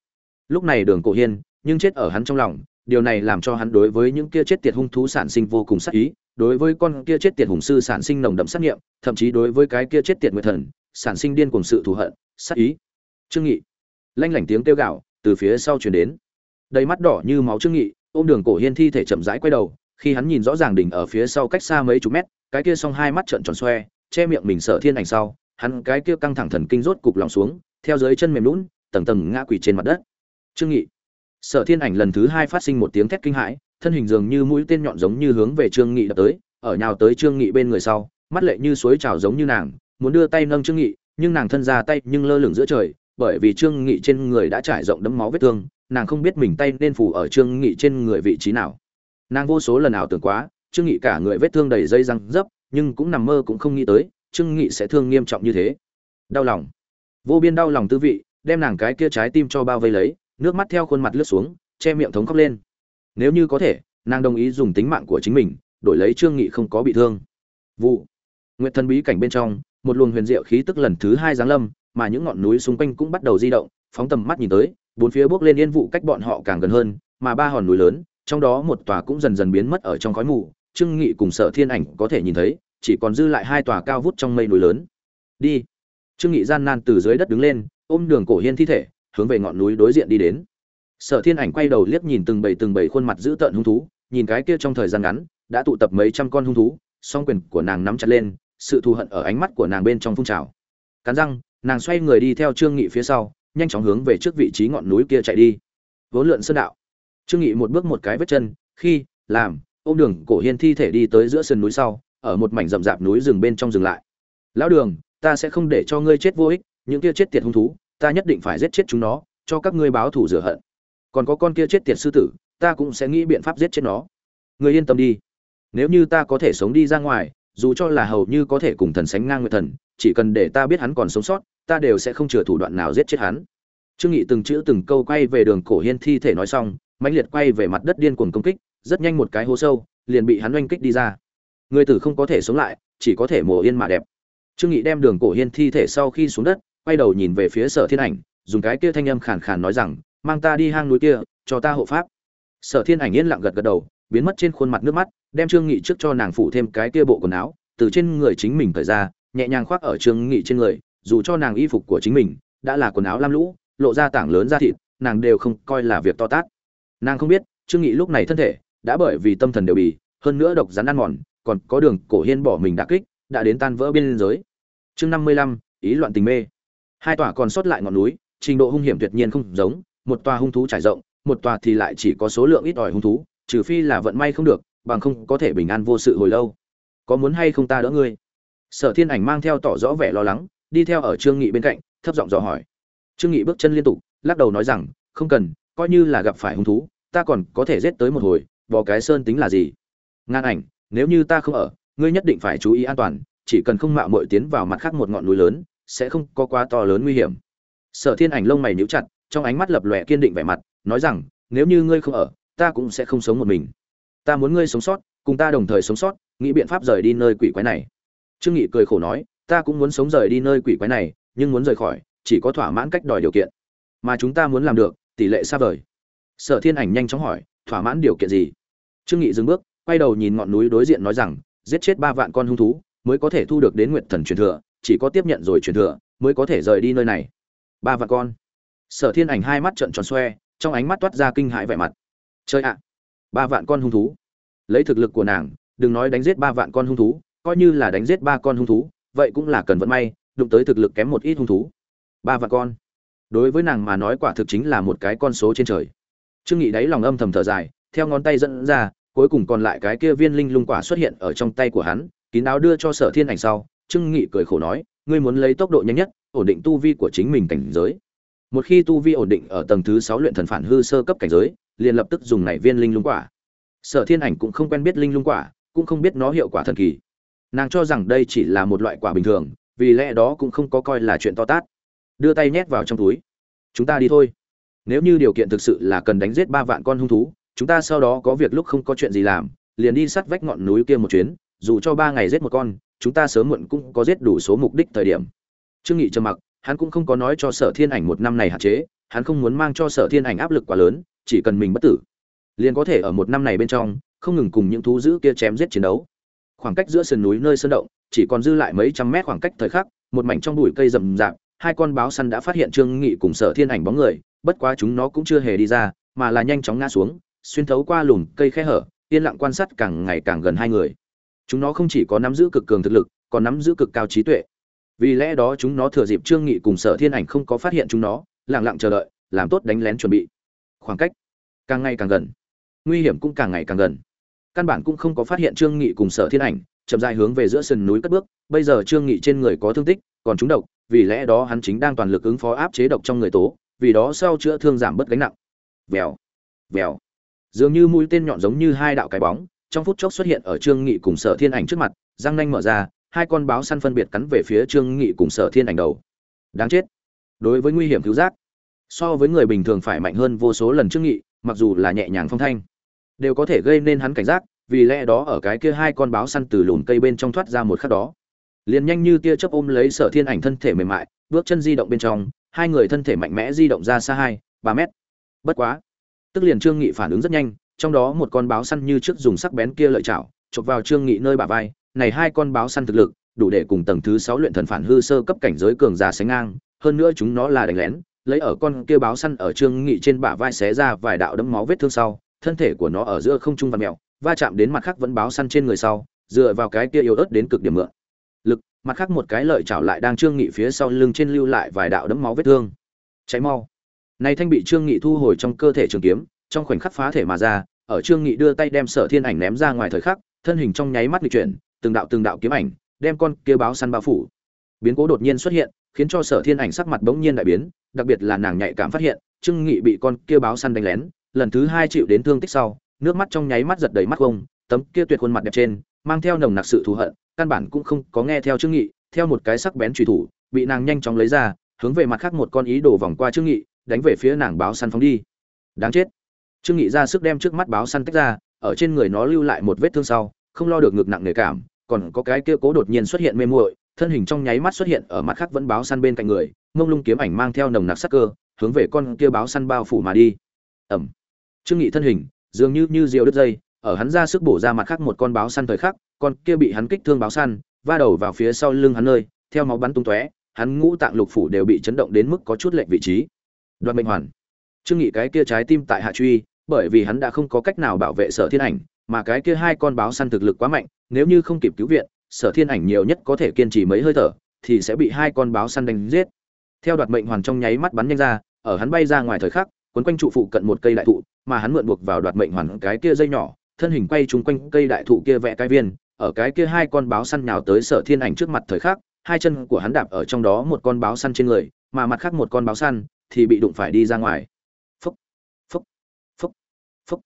lúc này đường cổ hiên, nhưng chết ở hắn trong lòng, điều này làm cho hắn đối với những kia chết tiệt hung thú sản sinh vô cùng sắc ý, đối với con kia chết tiệt hùng sư sản sinh nồng đậm sát nghiệm, thậm chí đối với cái kia chết tiệt nguyệt thần, sản sinh điên cùng sự thù hận sát ý. Trương nghị. Lanh lảnh tiếng kêu gạo từ phía sau truyền đến. Đầy mắt đỏ như máu trương nghị, ôm đường cổ hiên thi thể chậm rãi quay đầu, khi hắn nhìn rõ ràng đỉnh ở phía sau cách xa mấy chục mét, cái kia song hai mắt trợn tròn xoe, che miệng mình sợ thiên ảnh sau, hắn cái kia căng thẳng thần kinh rốt cục lòng xuống, theo dưới chân mềm lún, tầng tầng ngã quỳ trên mặt đất trương nghị. Sở thiên ảnh lần thứ hai phát sinh một tiếng thét kinh hãi, thân hình dường như mũi tên nhọn giống như hướng về trương nghị đập tới, ở nhào tới trương nghị bên người sau, mắt lệ như suối trào giống như nàng, muốn đưa tay nâng trương nghị, nhưng nàng thân ra tay nhưng lơ lửng giữa trời, bởi vì trương nghị trên người đã trải rộng đấm máu vết thương, nàng không biết mình tay nên phủ ở trương nghị trên người vị trí nào. Nàng vô số lần ảo tưởng quá, trương nghị cả người vết thương đầy dây răng dấp, nhưng cũng nằm mơ cũng không nghĩ tới, trương nghị sẽ thương nghiêm trọng như thế. Đau lòng. Vô biên đau lòng tư vị, đem nàng cái kia trái tim cho bao vây lấy nước mắt theo khuôn mặt lướt xuống, che miệng thống khóc lên. Nếu như có thể, nàng đồng ý dùng tính mạng của chính mình, đổi lấy trương nghị không có bị thương. Vụ. Nguyệt thần bí cảnh bên trong, một luồng huyền diệu khí tức lần thứ hai giáng lâm, mà những ngọn núi xung quanh cũng bắt đầu di động, phóng tầm mắt nhìn tới, bốn phía bước lên yên vụ cách bọn họ càng gần hơn, mà ba hòn núi lớn, trong đó một tòa cũng dần dần biến mất ở trong khói mù, trương nghị cùng sở thiên ảnh có thể nhìn thấy, chỉ còn dư lại hai tòa cao vút trong mây núi lớn. Đi. Trương nghị gian nan từ dưới đất đứng lên, ôm đường cổ hiên thi thể hướng về ngọn núi đối diện đi đến. Sở thiên ảnh quay đầu liếc nhìn từng bầy từng bầy khuôn mặt dữ tợn hung thú, nhìn cái kia trong thời gian ngắn, đã tụ tập mấy trăm con hung thú, song quyền của nàng nắm chặt lên, sự thù hận ở ánh mắt của nàng bên trong phun trào. Cắn răng, nàng xoay người đi theo trương nghị phía sau, nhanh chóng hướng về trước vị trí ngọn núi kia chạy đi. Vốn lượn sơn đạo. Trương nghị một bước một cái vết chân, khi, làm, ôm đường cổ hiên thi thể đi tới giữa sườn núi sau, ở một mảnh rậm rạp núi rừng bên trong dừng lại. Lão đường, ta sẽ không để cho ngươi chết vô ích, những kia chết tiệt hung thú ta nhất định phải giết chết chúng nó, cho các ngươi báo thù rửa hận. Còn có con kia chết tiệt sư tử, ta cũng sẽ nghĩ biện pháp giết chết nó. Người yên tâm đi. Nếu như ta có thể sống đi ra ngoài, dù cho là hầu như có thể cùng thần sánh ngang nguyệt thần, chỉ cần để ta biết hắn còn sống sót, ta đều sẽ không chừa thủ đoạn nào giết chết hắn. Trương nghị từng chữ từng câu quay về đường cổ hiên thi thể nói xong, mãnh liệt quay về mặt đất điên cuồng công kích, rất nhanh một cái hố sâu, liền bị hắn oanh kích đi ra. Người tử không có thể sống lại, chỉ có thể mồ yên mà đẹp. Trương nghị đem đường cổ hiên thi thể sau khi xuống đất quay đầu nhìn về phía sở thiên ảnh, dùng cái kia thanh âm khàn khàn nói rằng, mang ta đi hang núi kia, cho ta hộ pháp. Sở thiên ảnh yên lặng gật gật đầu, biến mất trên khuôn mặt nước mắt, đem trương nghị trước cho nàng phủ thêm cái kia bộ quần áo, từ trên người chính mình thời ra, nhẹ nhàng khoác ở trương nghị trên người, dù cho nàng y phục của chính mình đã là quần áo lam lũ, lộ ra tảng lớn da thịt, nàng đều không coi là việc to tát. Nàng không biết, trương nghị lúc này thân thể đã bởi vì tâm thần đều bị, hơn nữa độc rắn ăn mòn, còn có đường cổ hiên bỏ mình đã kích, đã đến tan vỡ biên giới. Chương năm mươi lăm, ý loạn tình mê hai tòa còn sót lại ngọn núi, trình độ hung hiểm tuyệt nhiên không giống, một tòa hung thú trải rộng, một tòa thì lại chỉ có số lượng ít ỏi hung thú, trừ phi là vận may không được, bằng không có thể bình an vô sự hồi lâu. Có muốn hay không ta đỡ ngươi? Sở thiên ảnh mang theo tỏ rõ vẻ lo lắng, đi theo ở trương nghị bên cạnh, thấp giọng dò hỏi. Trương nghị bước chân liên tục, lắc đầu nói rằng, không cần, coi như là gặp phải hung thú, ta còn có thể giết tới một hồi, bò cái sơn tính là gì? Ngan ảnh, nếu như ta không ở, ngươi nhất định phải chú ý an toàn, chỉ cần không mạo muội tiến vào mặt khác một ngọn núi lớn sẽ không có quá to lớn nguy hiểm. Sở thiên ảnh lông mày nhíu chặt, trong ánh mắt lập lòe kiên định vẻ mặt, nói rằng, nếu như ngươi không ở, ta cũng sẽ không sống một mình. Ta muốn ngươi sống sót, cùng ta đồng thời sống sót, nghĩ biện pháp rời đi nơi quỷ quái này. Trương nghị cười khổ nói, ta cũng muốn sống rời đi nơi quỷ quái này, nhưng muốn rời khỏi, chỉ có thỏa mãn cách đòi điều kiện. Mà chúng ta muốn làm được, tỷ lệ xa vời. Sở thiên ảnh nhanh chóng hỏi, thỏa mãn điều kiện gì? Trương nghị dừng bước, quay đầu nhìn ngọn núi đối diện nói rằng, giết chết ba vạn con hung thú, mới có thể thu được đến Nguyệt thần truyền thừa chỉ có tiếp nhận rồi truyền thừa, mới có thể rời đi nơi này. Ba vạn con. Sở thiên ảnh hai mắt trợn tròn xoe, trong ánh mắt toát ra kinh hãi vẻ mặt. Chơi ạ, ba vạn con hung thú. Lấy thực lực của nàng, đừng nói đánh giết ba vạn con hung thú, coi như là đánh giết ba con hung thú, vậy cũng là cần vận may, đụng tới thực lực kém một ít hung thú. Ba vạn con. Đối với nàng mà nói quả thực chính là một cái con số trên trời. Trương nghị đáy lòng âm thầm thở dài, theo ngón tay dẫn ra, cuối cùng còn lại cái kia viên linh lung quả xuất hiện ở trong tay của hắn, kín áo đưa cho sở thiên ảnh sau trương nghị cười khổ nói, ngươi muốn lấy tốc độ nhanh nhất, ổn định tu vi của chính mình cảnh giới. Một khi tu vi ổn định ở tầng thứ sáu luyện thần phản hư sơ cấp cảnh giới, liền lập tức dùng này viên linh lung quả. Sở thiên ảnh cũng không quen biết linh lung quả, cũng không biết nó hiệu quả thần kỳ. Nàng cho rằng đây chỉ là một loại quả bình thường, vì lẽ đó cũng không có coi là chuyện to tát. Đưa tay nhét vào trong túi. Chúng ta đi thôi. Nếu như điều kiện thực sự là cần đánh giết ba vạn con hung thú, chúng ta sau đó có việc lúc không có chuyện gì làm, liền đi sát vách ngọn núi kia một chuyến, dù cho ba ngày giết một con chúng ta sớm muộn cũng có giết đủ số mục đích thời điểm. Trương nghị trầm mặc, hắn cũng không có nói cho sở thiên ảnh một năm này hạn chế, hắn không muốn mang cho sở thiên ảnh áp lực quá lớn, chỉ cần mình bất tử, liền có thể ở một năm này bên trong, không ngừng cùng những thú dữ kia chém giết chiến đấu. Khoảng cách giữa sườn núi nơi sơn động, chỉ còn dư lại mấy trăm mét khoảng cách thời khắc, một mảnh trong bụi cây rậm rạp, hai con báo săn đã phát hiện trương nghị cùng sở thiên ảnh bóng người, bất quá chúng nó cũng chưa hề đi ra, mà là nhanh chóng ngã xuống, xuyên thấu qua lùm cây khe hở, yên lặng quan sát càng ngày càng gần hai người chúng nó không chỉ có nắm giữ cực cường thực lực, còn nắm giữ cực cao trí tuệ. Vì lẽ đó chúng nó thừa dịp trương nghị cùng sở thiên ảnh không có phát hiện chúng nó, lặng lặng chờ đợi, làm tốt đánh lén chuẩn bị. Khoảng cách càng ngày càng gần, nguy hiểm cũng càng ngày càng gần. Căn bản cũng không có phát hiện trương nghị cùng sở thiên ảnh, chậm rãi hướng về giữa sườn núi cất bước. Bây giờ trương nghị trên người có thương tích, còn trúng độc, vì lẽ đó hắn chính đang toàn lực ứng phó áp chế độc trong người tố, vì đó sau chữa thương giảm bớt gánh nặng. Vèo vèo. Dường như mũi tên nhọn giống như hai đạo cái bóng trong phút chốc xuất hiện ở trương nghị cùng sở thiên ảnh trước mặt răng nanh mở ra, hai con báo săn phân biệt cắn về phía trương nghị cùng sở thiên ảnh đầu. Đáng chết. Đối với nguy hiểm cứu giác, so với người bình thường phải mạnh hơn vô số lần trương nghị, mặc dù là nhẹ nhàng phong thanh, đều có thể gây nên hắn cảnh giác, vì lẽ đó ở cái kia hai con báo săn từ lùn cây bên trong thoát ra một khắc đó. Liền nhanh như tia chớp ôm lấy sở thiên ảnh thân thể mềm mại, bước chân di động bên trong, hai người thân thể mạnh mẽ di động ra xa hai, ba mét. Bất quá, tức liền trương nghị phản ứng rất nhanh trong đó một con báo săn như trước dùng sắc bén kia lợi chảo, chụp vào trương nghị nơi bả vai, này hai con báo săn thực lực, đủ để cùng tầng thứ sáu luyện thần phản hư sơ cấp cảnh giới cường giả sánh ngang, hơn nữa chúng nó là đánh lén, lấy ở con kia báo săn ở trương nghị trên bả vai xé ra vài đạo đấm máu vết thương sau, thân thể của nó ở giữa không trung vặn mèo, va chạm đến mặt khác vẫn báo săn trên người sau, dựa vào cái kia yếu ớt đến cực điểm mượn. Lực, mặt khác một cái lợi chảo lại đang trương nghị phía sau lưng trên lưu lại vài đạo đấm máu vết thương. Cháy mau. Này thanh bị trương nghị thu hồi trong cơ thể trường kiếm trong khoảnh khắc phá thể mà ra, ở trương nghị đưa tay đem sở thiên ảnh ném ra ngoài thời khắc, thân hình trong nháy mắt lịch chuyển, từng đạo từng đạo kiếm ảnh đem con kia báo săn bao phủ. Biến cố đột nhiên xuất hiện, khiến cho sở thiên ảnh sắc mặt bỗng nhiên đại biến, đặc biệt là nàng nhạy cảm phát hiện, trương nghị bị con kia báo săn đánh lén, lần thứ hai chịu đến thương tích sau, nước mắt trong nháy mắt giật đầy mắt vông tấm kia tuyệt khuôn mặt đẹp trên, mang theo nồng nặc sự thù hận, căn bản cũng không có nghe theo trương nghị, theo một cái sắc bén truy thủ, bị nàng nhanh chóng lấy ra, hướng về mặt khác một con ý đồ vòng qua trương nghị, đánh về phía nàng báo săn phóng đi. Đáng chết trương nghị ra sức đem trước mắt báo săn tách ra, ở trên người nó lưu lại một vết thương sau, không lo được ngực nặng nề cảm, còn có cái kia cố đột nhiên xuất hiện mê muội, thân hình trong nháy mắt xuất hiện ở mặt khác vẫn báo săn bên cạnh người, mông lung kiếm ảnh mang theo nồng nặc sắc cơ, hướng về con kia báo săn bao phủ mà đi. Ẩm. Trương nghị thân hình, dường như như diều đứt dây, ở hắn ra sức bổ ra mặt khác một con báo săn thời khắc, con kia bị hắn kích thương báo săn, va đầu vào phía sau lưng hắn nơi, theo máu bắn tung tóe, hắn ngũ tạng lục phủ đều bị chấn động đến mức có chút lệch vị trí. Đoạt mệnh hoàn. Trương nghị cái kia trái tim tại hạ truy bởi vì hắn đã không có cách nào bảo vệ sở thiên ảnh, mà cái kia hai con báo săn thực lực quá mạnh, nếu như không kịp cứu viện, sở thiên ảnh nhiều nhất có thể kiên trì mấy hơi thở, thì sẽ bị hai con báo săn đánh giết. Theo đoạt mệnh hoàn trong nháy mắt bắn nhanh ra, ở hắn bay ra ngoài thời khắc, quấn quanh trụ phụ cận một cây đại thụ, mà hắn mượn buộc vào đoạt mệnh hoàn cái kia dây nhỏ, thân hình quay trúng quanh cây đại thụ kia vẽ cái viên, ở cái kia hai con báo săn nhào tới sở thiên ảnh trước mặt thời khắc, hai chân của hắn đạp ở trong đó một con báo săn trên người, mà mặt khác một con báo săn thì bị đụng phải đi ra ngoài phúc phúc phúc phúc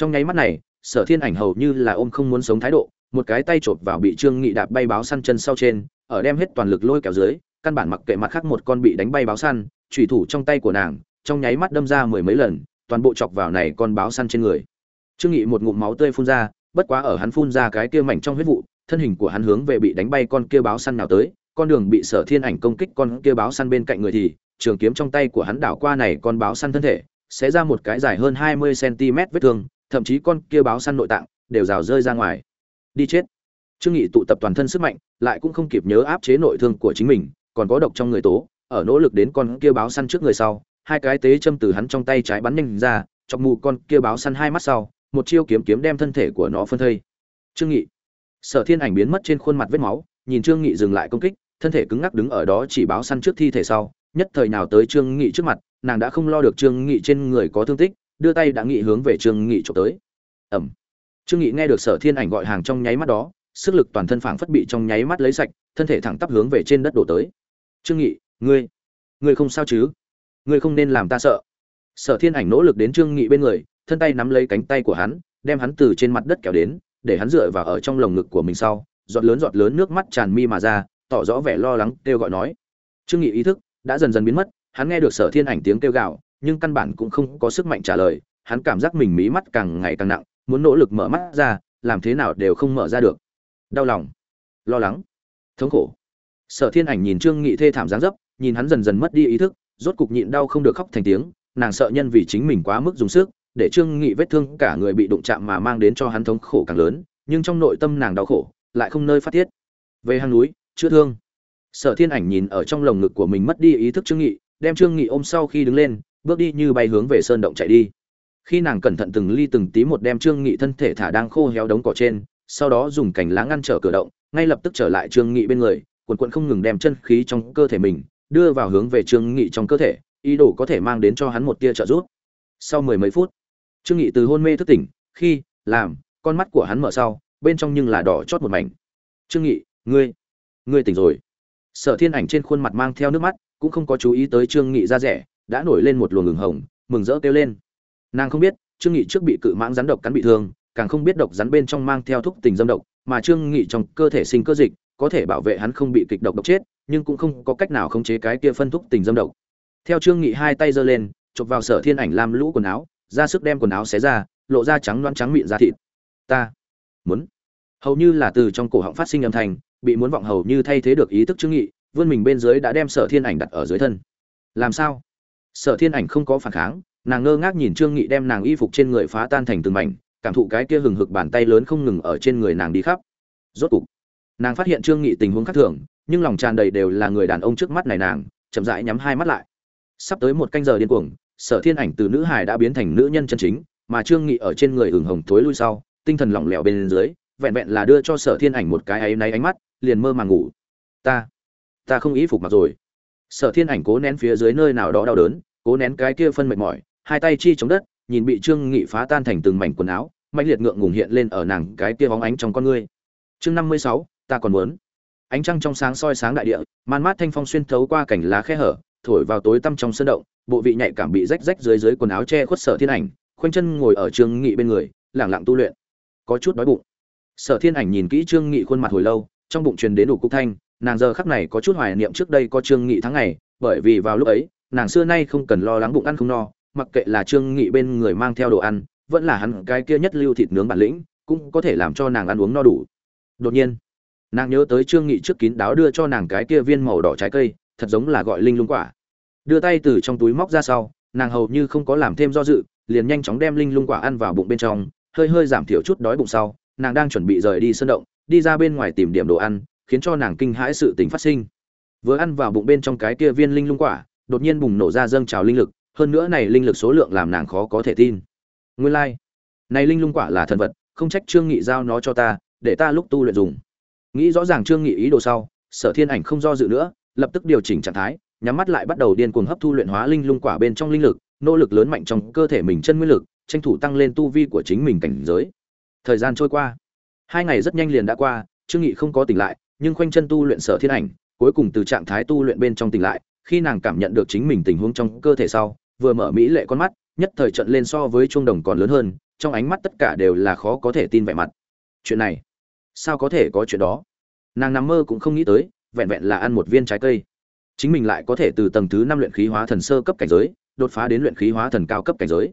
trong nháy mắt này, sở thiên ảnh hầu như là ôm không muốn sống thái độ, một cái tay chộp vào bị trương nghị đạp bay báo săn chân sau trên, ở đem hết toàn lực lôi kéo dưới, căn bản mặc kệ mặt khác một con bị đánh bay báo săn, chủy thủ trong tay của nàng, trong nháy mắt đâm ra mười mấy lần, toàn bộ chọc vào này con báo săn trên người. Trương nghị một ngụm máu tươi phun ra, bất quá ở hắn phun ra cái kia mảnh trong huyết vụ, thân hình của hắn hướng về bị đánh bay con kia báo săn nào tới, con đường bị sở thiên ảnh công kích con kia báo săn bên cạnh người thì, trường kiếm trong tay của hắn đảo qua này con báo săn thân thể, sẽ ra một cái dài hơn 20 cm vết thương thậm chí con kia báo săn nội tạng đều rào rơi ra ngoài. Đi chết. Trương nghị tụ tập toàn thân sức mạnh, lại cũng không kịp nhớ áp chế nội thương của chính mình, còn có độc trong người tố, ở nỗ lực đến con kia báo săn trước người sau, hai cái tế châm từ hắn trong tay trái bắn nhanh ra, chọc mù con kia báo săn hai mắt sau, một chiêu kiếm kiếm đem thân thể của nó phân thây. Trương nghị. Sở thiên ảnh biến mất trên khuôn mặt vết máu, nhìn trương nghị dừng lại công kích, thân thể cứng ngắc đứng ở đó chỉ báo săn trước thi thể sau, nhất thời nào tới trương nghị trước mặt, nàng đã không lo được trương nghị trên người có thương tích đưa tay đã nghị hướng về trương nghị chụp tới. Ẩm. Trương nghị nghe được sở thiên ảnh gọi hàng trong nháy mắt đó, sức lực toàn thân phảng phất bị trong nháy mắt lấy sạch, thân thể thẳng tắp hướng về trên đất đổ tới. Trương nghị, ngươi ngươi không sao chứ? Ngươi không nên làm ta sợ. Sở thiên ảnh nỗ lực đến trương nghị bên người, thân tay nắm lấy cánh tay của hắn, đem hắn từ trên mặt đất kéo đến, để hắn dựa vào ở trong lồng ngực của mình sau, giọt lớn giọt lớn nước mắt tràn mi mà ra, tỏ rõ vẻ lo lắng, kêu gọi nói. Trương nghị ý thức đã dần dần biến mất, hắn nghe được sở thiên ảnh tiếng kêu gào nhưng căn bản cũng không có sức mạnh trả lời, hắn cảm giác mình mí mắt càng ngày càng nặng, muốn nỗ lực mở mắt ra, làm thế nào đều không mở ra được. Đau lòng, lo lắng, thống khổ. Sở thiên ảnh nhìn trương nghị thê thảm dáng dấp, nhìn hắn dần dần mất đi ý thức, rốt cục nhịn đau không được khóc thành tiếng, nàng sợ nhân vì chính mình quá mức dùng sức, để trương nghị vết thương cả người bị đụng chạm mà mang đến cho hắn thống khổ càng lớn, nhưng trong nội tâm nàng đau khổ, lại không nơi phát tiết. Về hang núi, chữa thương. Sở thiên ảnh nhìn ở trong lồng ngực của mình mất đi ý thức trương nghị, đem trương nghị ôm sau khi đứng lên bước đi như bay hướng về sơn động chạy đi. Khi nàng cẩn thận từng ly từng tí một đem trương nghị thân thể thả đang khô héo đống cỏ trên, sau đó dùng cành lá ngăn trở cửa động, ngay lập tức trở lại trương nghị bên người, quần quần không ngừng đem chân khí trong cơ thể mình đưa vào hướng về trương nghị trong cơ thể, ý đồ có thể mang đến cho hắn một tia trợ giúp. Sau mười mấy phút, trương nghị từ hôn mê thức tỉnh, khi, làm, con mắt của hắn mở sau, bên trong nhưng là đỏ chót một mảnh. Trương nghị, ngươi ngươi tỉnh rồi. Sở thiên ảnh trên khuôn mặt mang theo nước mắt, cũng không có chú ý tới trương nghị ra rẻ đã nổi lên một luồng ngừng hồng, mừng rỡ kêu lên. Nàng không biết, trương nghị trước bị cự mãng rắn độc cắn bị thương, càng không biết độc rắn bên trong mang theo thuốc tình dâm độc, mà trương nghị trong cơ thể sinh cơ dịch, có thể bảo vệ hắn không bị kịch độc độc chết, nhưng cũng không có cách nào khống chế cái kia phân thuốc tình dâm độc. Theo trương nghị hai tay giơ lên, chụp vào sở thiên ảnh làm lũ quần áo, ra sức đem quần áo xé ra, lộ ra trắng loáng trắng mịn da thịt. Ta muốn. Hầu như là từ trong cổ họng phát sinh âm thanh, bị muốn vọng hầu như thay thế được ý thức trương nghị, vươn mình bên dưới đã đem sở thiên ảnh đặt ở dưới thân. Làm sao? Sở thiên ảnh không có phản kháng, nàng ngơ ngác nhìn trương nghị đem nàng y phục trên người phá tan thành từng mảnh, cảm thụ cái kia hừng hực bàn tay lớn không ngừng ở trên người nàng đi khắp. Rốt cục, nàng phát hiện trương nghị tình huống khác thường, nhưng lòng tràn đầy đều là người đàn ông trước mắt này nàng, chậm rãi nhắm hai mắt lại. Sắp tới một canh giờ điên cuồng, sở thiên ảnh từ nữ hài đã biến thành nữ nhân chân chính, mà trương nghị ở trên người hừng hồng thối lui sau, tinh thần lỏng lẻo bên dưới, vẹn vẹn là đưa cho sở thiên ảnh một cái ấy náy ánh mắt, liền mơ màng ngủ. Ta ta không ý phục mặc rồi sở thiên ảnh cố nén phía dưới nơi nào đó đau đớn, cố nén cái kia phân mệt mỏi, hai tay chi chống đất, nhìn bị trương nghị phá tan thành từng mảnh quần áo mạnh liệt ngượng ngùng hiện lên ở nàng cái kia bóng ánh trong con ngươi. Chương năm mươi sáu, ta còn muốn. Ánh trăng trong sáng soi sáng đại địa, man mát thanh phong xuyên thấu qua cảnh lá khe hở, thổi vào tối tăm trong sân động, bộ vị nhạy cảm bị rách rách dưới dưới quần áo che khuất sở thiên ảnh, khoanh chân ngồi ở trương nghị bên người lẳng lặng tu luyện. Có chút đói bụng. Sở thiên ảnh nhìn kỹ trương nghị khuôn mặt hồi lâu, trong bụng truyền đến đủ cục thanh nàng giờ khắc này có chút hoài niệm trước đây có trương nghị tháng ngày, bởi vì vào lúc ấy, nàng xưa nay không cần lo lắng bụng ăn không no, mặc kệ là trương nghị bên người mang theo đồ ăn, vẫn là hắn cái kia nhất lưu thịt nướng bản lĩnh, cũng có thể làm cho nàng ăn uống no đủ. Đột nhiên, nàng nhớ tới trương nghị trước kín đáo đưa cho nàng cái kia viên màu đỏ trái cây, thật giống là gọi linh lung quả. Đưa tay từ trong túi móc ra sau, nàng hầu như không có làm thêm do dự, liền nhanh chóng đem linh lung quả ăn vào bụng bên trong, hơi hơi giảm thiểu chút đói bụng sau, nàng đang chuẩn bị rời đi sân động, đi ra bên ngoài tìm điểm đồ ăn khiến cho nàng kinh hãi sự tình phát sinh. Vừa ăn vào bụng bên trong cái kia viên linh lung quả, đột nhiên bùng nổ ra dâng trào linh lực, hơn nữa này linh lực số lượng làm nàng khó có thể tin. Nguyên lai like. này linh lung quả là thần vật, không trách trương nghị giao nó cho ta, để ta lúc tu luyện dùng. Nghĩ rõ ràng trương nghị ý đồ sau, sở thiên ảnh không do dự nữa, lập tức điều chỉnh trạng thái, nhắm mắt lại bắt đầu điên cuồng hấp thu luyện hóa linh lung quả bên trong linh lực, nỗ lực lớn mạnh trong cơ thể mình chân nguyên lực, tranh thủ tăng lên tu vi của chính mình cảnh giới. Thời gian trôi qua, hai ngày rất nhanh liền đã qua, trương nghị không có tỉnh lại nhưng khoanh chân tu luyện sở thiên ảnh, cuối cùng từ trạng thái tu luyện bên trong tỉnh lại, khi nàng cảm nhận được chính mình tình huống trong cơ thể sau, vừa mở mỹ lệ con mắt, nhất thời trận lên so với chuông đồng còn lớn hơn, trong ánh mắt tất cả đều là khó có thể tin vẻ mặt. Chuyện này, sao có thể có chuyện đó? Nàng nằm mơ cũng không nghĩ tới, vẹn vẹn là ăn một viên trái cây. Chính mình lại có thể từ tầng thứ năm luyện khí hóa thần sơ cấp cảnh giới, đột phá đến luyện khí hóa thần cao cấp cảnh giới.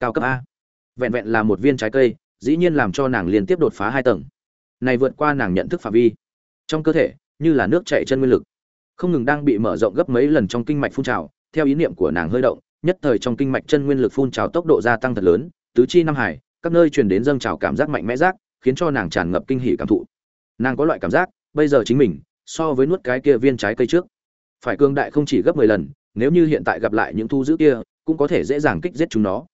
Cao cấp a. Vẹn vẹn là một viên trái cây, dĩ nhiên làm cho nàng liên tiếp đột phá hai tầng. Này vượt qua nàng nhận thức phạm vi trong cơ thể, như là nước chảy chân nguyên lực. Không ngừng đang bị mở rộng gấp mấy lần trong kinh mạch phun trào, theo ý niệm của nàng hơi động, nhất thời trong kinh mạch chân nguyên lực phun trào tốc độ gia tăng thật lớn, tứ chi năm hải, các nơi truyền đến dâng trào cảm giác mạnh mẽ rác, khiến cho nàng tràn ngập kinh hỉ cảm thụ. Nàng có loại cảm giác, bây giờ chính mình, so với nuốt cái kia viên trái cây trước. Phải cương đại không chỉ gấp mười lần, nếu như hiện tại gặp lại những thu giữ kia, cũng có thể dễ dàng kích giết chúng nó.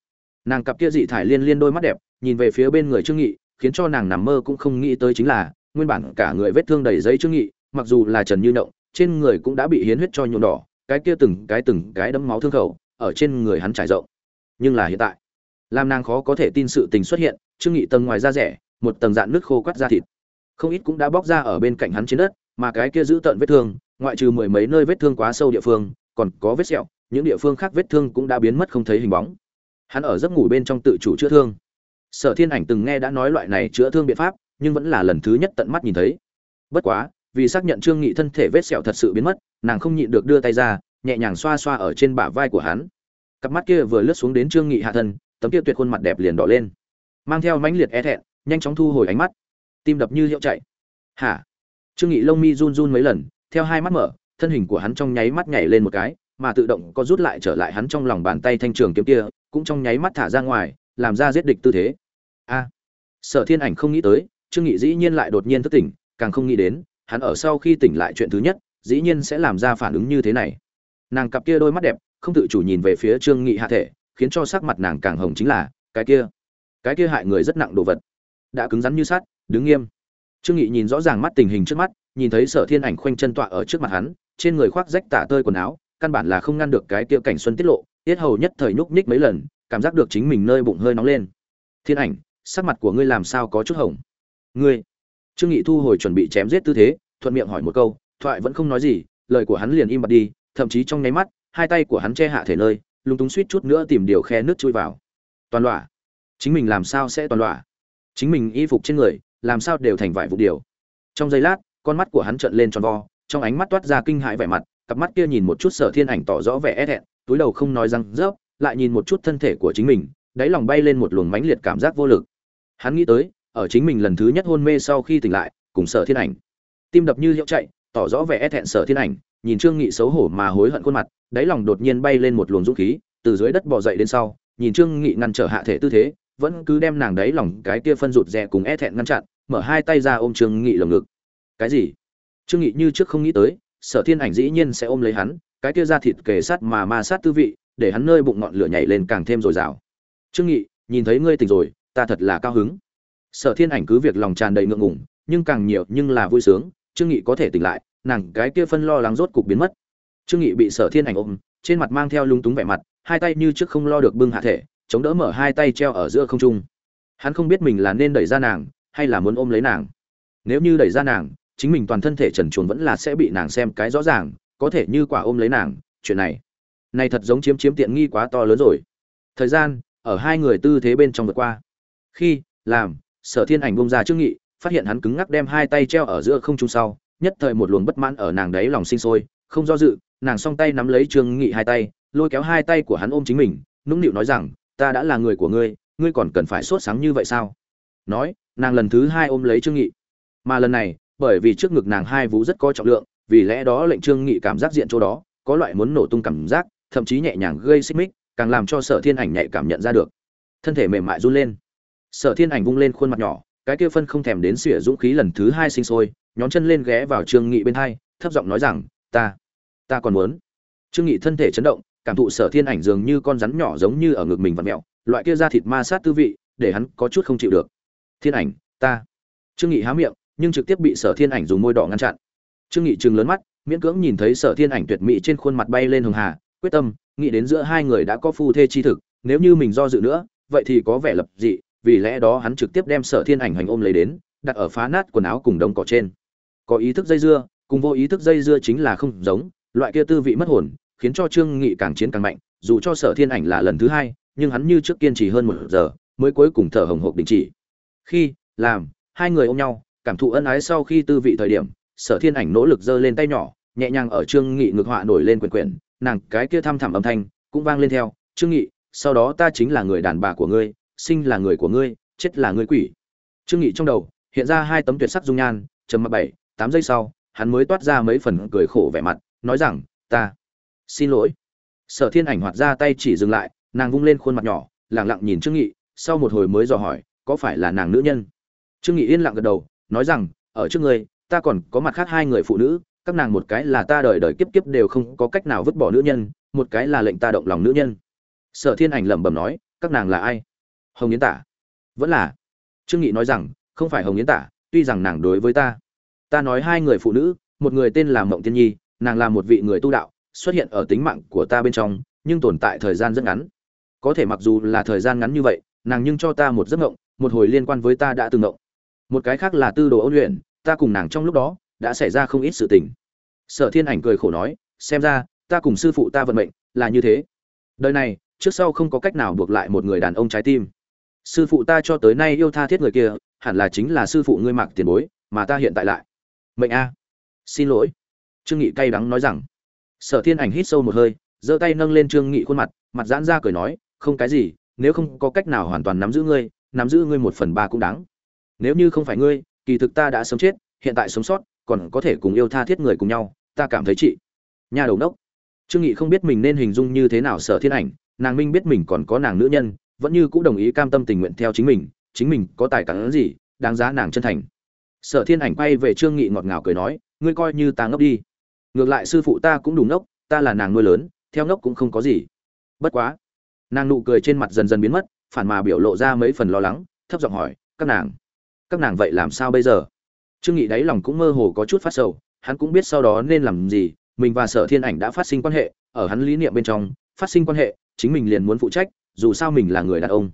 Nàng cặp kia dị thải liên liên đôi mắt đẹp, nhìn về phía bên người trương nghị, khiến cho nàng nằm mơ cũng không nghĩ tới chính là nguyên bản cả người vết thương đầy giấy trương nghị, mặc dù là trần như động trên người cũng đã bị hiến huyết cho nhuộm đỏ, cái kia từng cái từng cái đấm máu thương khẩu, ở trên người hắn trải rộng. Nhưng là hiện tại, làm nàng khó có thể tin sự tình xuất hiện trương nghị tầng ngoài da rẻ, một tầng dạn nước khô quắt da thịt. Không ít cũng đã bóc ra ở bên cạnh hắn trên đất, mà cái kia giữ tận vết thương, ngoại trừ mười mấy nơi vết thương quá sâu địa phương, còn có vết sẹo, những địa phương khác vết thương cũng đã biến mất không thấy hình bóng. Hắn ở giấc ngủ bên trong tự chủ chữa thương. Sở thiên ảnh từng nghe đã nói loại này chữa thương biện pháp nhưng vẫn là lần thứ nhất tận mắt nhìn thấy. Bất quá, vì xác nhận trương nghị thân thể vết sẹo thật sự biến mất, nàng không nhịn được đưa tay ra, nhẹ nhàng xoa xoa ở trên bả vai của hắn. Cặp mắt kia vừa lướt xuống đến trương nghị hạ thân, tấm kia tuyệt khuôn mặt đẹp liền đỏ lên. Mang theo mãnh liệt e thẹn, nhanh chóng thu hồi ánh mắt. Tim đập như hiệu chạy. Hả? Trương nghị lông mi run run mấy lần, theo hai mắt mở, thân hình của hắn trong nháy mắt nhảy lên một cái, mà tự động có rút lại trở lại hắn trong lòng bàn tay thanh trường kiếm kia, cũng trong nháy mắt thả ra ngoài, làm ra giết địch tư thế. A! Sở thiên ảnh không nghĩ tới trương nghị dĩ nhiên lại đột nhiên thức tỉnh, càng không nghĩ đến, hắn ở sau khi tỉnh lại chuyện thứ nhất, dĩ nhiên sẽ làm ra phản ứng như thế này. Nàng cặp kia đôi mắt đẹp, không tự chủ nhìn về phía trương nghị hạ thể, khiến cho sắc mặt nàng càng hồng chính là, cái kia cái kia hại người rất nặng đồ vật. Đã cứng rắn như sắt, đứng nghiêm. Trương nghị nhìn rõ ràng mắt tình hình trước mắt, nhìn thấy sở thiên ảnh khoanh chân tọa ở trước mặt hắn, trên người khoác rách tả tơi quần áo, căn bản là không ngăn được cái kia cảnh xuân tiết lộ, tiết hầu nhất thời nhúc nhích mấy lần, cảm giác được chính mình nơi bụng hơi nóng lên. Thiên ảnh, sắc mặt của ngươi làm sao có chút hồng? Ngươi. Trương nghị thu hồi chuẩn bị chém giết tư thế, thuận miệng hỏi một câu, thoại vẫn không nói gì, lời của hắn liền im bặt đi, thậm chí trong nháy mắt, hai tay của hắn che hạ thể nơi, lúng túng suýt chút nữa tìm điều khe nước chui vào. Toàn loạ chính mình làm sao sẽ toàn loạ chính mình y phục trên người, làm sao đều thành vải vụ điều. Trong giây lát, con mắt của hắn trợn lên tròn vo, trong ánh mắt toát ra kinh hãi vẻ mặt, cặp mắt kia nhìn một chút sở thiên ảnh tỏ rõ vẻ e thẹn, túi đầu không nói răng rớp, lại nhìn một chút thân thể của chính mình, đáy lòng bay lên một luồng mãnh liệt cảm giác vô lực. Hắn nghĩ tới ở chính mình lần thứ nhất hôn mê sau khi tỉnh lại, cùng sở thiên ảnh. Tim đập như liễu chạy, tỏ rõ vẻ e thẹn sở thiên ảnh, nhìn trương nghị xấu hổ mà hối hận khuôn mặt, đáy lòng đột nhiên bay lên một luồng dũng khí, từ dưới đất bò dậy đến sau, nhìn trương nghị ngăn trở hạ thể tư thế, vẫn cứ đem nàng đáy lòng cái kia phân rụt rè cùng e thẹn ngăn chặn, mở hai tay ra ôm trương nghị lồng ngực. Cái gì? Trương nghị như trước không nghĩ tới, sở thiên ảnh dĩ nhiên sẽ ôm lấy hắn, cái kia ra thịt kề sát mà ma sát tư vị, để hắn nơi bụng ngọn lửa nhảy lên càng thêm dồi dào. Trương nghị, nhìn thấy ngươi tỉnh rồi, ta thật là cao hứng sở thiên ảnh cứ việc lòng tràn đầy ngượng ngùng, nhưng càng nhiều nhưng là vui sướng, trương nghị có thể tỉnh lại, nàng cái kia phân lo lắng rốt cục biến mất. Trương nghị bị sở thiên ảnh ôm, trên mặt mang theo lung túng vẻ mặt, hai tay như trước không lo được bưng hạ thể, chống đỡ mở hai tay treo ở giữa không trung. Hắn không biết mình là nên đẩy ra nàng, hay là muốn ôm lấy nàng. Nếu như đẩy ra nàng, chính mình toàn thân thể trần truồng vẫn là sẽ bị nàng xem cái rõ ràng, có thể như quả ôm lấy nàng, chuyện này. Này thật giống chiếm chiếm tiện nghi quá to lớn rồi. Thời gian, ở hai người tư thế bên trong vượt qua. Khi, làm sở thiên ảnh bông ra trước nghị, phát hiện hắn cứng ngắc đem hai tay treo ở giữa không trung sau, nhất thời một luồng bất mãn ở nàng đấy lòng sinh sôi, không do dự, nàng song tay nắm lấy trương nghị hai tay, lôi kéo hai tay của hắn ôm chính mình, nũng nịu nói rằng, ta đã là người của ngươi ngươi còn cần phải sốt sáng như vậy sao? Nói, nàng lần thứ hai ôm lấy trương nghị. Mà lần này, bởi vì trước ngực nàng hai vú rất có trọng lượng, vì lẽ đó lệnh trương nghị cảm giác diện chỗ đó, có loại muốn nổ tung cảm giác, thậm chí nhẹ nhàng gây xích mích, càng làm cho sở thiên ảnh nhạy cảm nhận ra được. Thân thể mềm mại run lên sở thiên ảnh vung lên khuôn mặt nhỏ, cái kia phân không thèm đến xỉa dũng khí lần thứ hai sinh sôi, nhón chân lên ghé vào trương nghị bên hai, thấp giọng nói rằng, ta ta còn muốn. Trương nghị thân thể chấn động, cảm thụ sở thiên ảnh dường như con rắn nhỏ giống như ở ngực mình vặn mẹo loại kia da thịt ma sát tư vị, để hắn có chút không chịu được. Thiên ảnh, ta. Trương nghị há miệng, nhưng trực tiếp bị sở thiên ảnh dùng môi đỏ ngăn chặn. Trương nghị trừng lớn mắt, miễn cưỡng nhìn thấy sở thiên ảnh tuyệt mỹ trên khuôn mặt bay lên hường hà, quyết tâm, nghĩ đến giữa hai người đã có phu thê chi thực, nếu như mình do dự nữa, vậy thì có vẻ lập dị vì lẽ đó hắn trực tiếp đem sở thiên ảnh hành ôm lấy đến, đặt ở phá nát quần áo cùng đống cỏ trên. Có ý thức dây dưa, cùng vô ý thức dây dưa chính là không giống, loại kia tư vị mất hồn, khiến cho trương nghị càng chiến càng mạnh, dù cho sở thiên ảnh là lần thứ hai, nhưng hắn như trước kiên trì hơn một giờ, mới cuối cùng thở hồng hộc đình chỉ. Khi, làm, hai người ôm nhau, cảm thụ ân ái sau khi tư vị thời điểm, sở thiên ảnh nỗ lực giơ lên tay nhỏ, nhẹ nhàng ở trương nghị ngược họa nổi lên quyển quyển, nàng cái kia thăm thẳm âm thanh cũng vang lên theo, trương nghị, sau đó ta chính là người đàn bà của ngươi sinh là người của ngươi, chết là ngươi quỷ. Trương nghị trong đầu, hiện ra hai tấm tuyệt sắc dung nhan, trầm mặc bảy, tám giây sau, hắn mới toát ra mấy phần cười khổ vẻ mặt, nói rằng, ta, xin lỗi. Sở thiên ảnh hoạt ra tay chỉ dừng lại, nàng vung lên khuôn mặt nhỏ lẳng lặng nhìn trương nghị, sau một hồi mới dò hỏi, có phải là nàng nữ nhân? Trương nghị yên lặng gật đầu, nói rằng, ở trước ngươi, ta còn có mặt khác hai người phụ nữ, các nàng một cái là ta đời đời kiếp kiếp đều không có cách nào vứt bỏ nữ nhân, một cái là lệnh ta động lòng nữ nhân. Sở thiên ảnh lẩm bẩm nói, các nàng là ai? Hồng yến tả. Vẫn là. Trương nghị nói rằng, không phải hồng yến tả, tuy rằng nàng đối với ta. Ta nói hai người phụ nữ, một người tên là mộng tiên nhi, nàng là một vị người tu đạo, xuất hiện ở tính mạng của ta bên trong, nhưng tồn tại thời gian rất ngắn. Có thể mặc dù là thời gian ngắn như vậy, nàng nhưng cho ta một giấc mộng, một hồi liên quan với ta đã từng mộng. Một cái khác là tư đồ ôn luyện, ta cùng nàng trong lúc đó, đã xảy ra không ít sự tình. Sở thiên ảnh cười khổ nói, xem ra, ta cùng sư phụ ta vận mệnh là như thế. Đời này, trước sau không có cách nào buộc lại một người đàn ông trái tim sư phụ ta cho tới nay yêu tha thiết người kia, hẳn là chính là sư phụ ngươi mặc tiền bối, mà ta hiện tại lại. Mệnh a. Xin lỗi. Trương nghị cay đắng nói rằng. Sở thiên ảnh hít sâu một hơi, giơ tay nâng lên trương nghị khuôn mặt mặt giãn ra cười nói, không cái gì, nếu không có cách nào hoàn toàn nắm giữ ngươi, nắm giữ ngươi một phần ba cũng đáng. Nếu như không phải ngươi, kỳ thực ta đã sống chết, hiện tại sống sót, còn có thể cùng yêu tha thiết người cùng nhau, ta cảm thấy chị. Nhà đầu đốc. Trương nghị không biết mình nên hình dung như thế nào sở thiên ảnh, nàng minh biết mình còn có nàng nữ nhân vẫn như cũng đồng ý cam tâm tình nguyện theo chính mình chính mình có tài cản gì, đáng giá nàng chân thành. Sở thiên ảnh quay về trương nghị ngọt ngào cười nói, ngươi coi như ta ngốc đi. Ngược lại sư phụ ta cũng đủ ngốc, ta là nàng nuôi lớn, theo ngốc cũng không có gì. Bất quá, nàng nụ cười trên mặt dần dần biến mất, phản mà biểu lộ ra mấy phần lo lắng, thấp giọng hỏi, các nàng các nàng vậy làm sao bây giờ? Trương nghị đáy lòng cũng mơ hồ có chút phát sầu, hắn cũng biết sau đó nên làm gì, mình và sở thiên ảnh đã phát sinh quan hệ, ở hắn lý niệm bên trong, phát sinh quan hệ, chính mình liền muốn phụ trách dù sao mình là người đàn ông.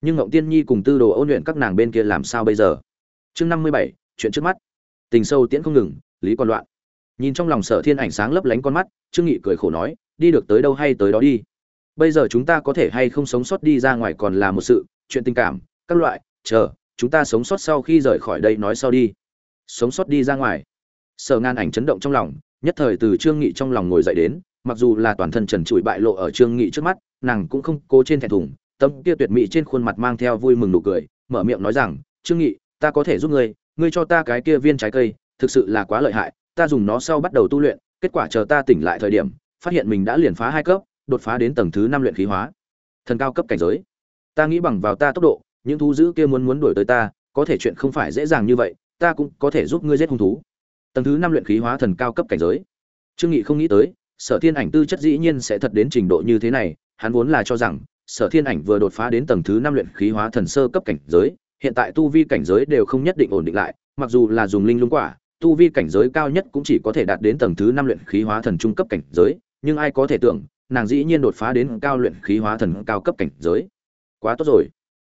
Nhưng ngộng tiên nhi cùng tư đồ ôn luyện các nàng bên kia làm sao bây giờ? Chương năm mươi bảy, chuyện trước mắt. Tình sâu tiễn không ngừng, lý còn loạn. Nhìn trong lòng sở thiên ảnh sáng lấp lánh con mắt, trương nghị cười khổ nói, đi được tới đâu hay tới đó đi. Bây giờ chúng ta có thể hay không sống sót đi ra ngoài còn là một sự, chuyện tình cảm, các loại, chờ, chúng ta sống sót sau khi rời khỏi đây nói sau đi. Sống sót đi ra ngoài. Sở ngan ảnh chấn động trong lòng, nhất thời từ trương nghị trong lòng ngồi dậy đến mặc dù là toàn thân trần trụi bại lộ ở trương nghị trước mắt, nàng cũng không cố trên thẹn thùng tâm kia tuyệt mỹ trên khuôn mặt mang theo vui mừng nụ cười, mở miệng nói rằng, trương nghị, ta có thể giúp ngươi ngươi cho ta cái kia viên trái cây, thực sự là quá lợi hại, ta dùng nó sau bắt đầu tu luyện, kết quả chờ ta tỉnh lại thời điểm, phát hiện mình đã liền phá hai cấp, đột phá đến tầng thứ năm luyện khí hóa. Thần cao cấp cảnh giới. Ta nghĩ bằng vào ta tốc độ, những thú dữ kia muốn muốn đuổi tới ta, có thể chuyện không phải dễ dàng như vậy, ta cũng có thể giúp ngươi giết hung thú. Tầng thứ năm luyện khí hóa thần cao cấp cảnh giới. Trương nghị không nghĩ tới sở thiên ảnh tư chất dĩ nhiên sẽ thật đến trình độ như thế này, hắn vốn là cho rằng, sở thiên ảnh vừa đột phá đến tầng thứ năm luyện khí hóa thần sơ cấp cảnh giới, hiện tại tu vi cảnh giới đều không nhất định ổn định lại, mặc dù là dùng linh lung quả, tu vi cảnh giới cao nhất cũng chỉ có thể đạt đến tầng thứ năm luyện khí hóa thần trung cấp cảnh giới, nhưng ai có thể tưởng, nàng dĩ nhiên đột phá đến cao luyện khí hóa thần cao cấp cảnh giới. Quá tốt rồi.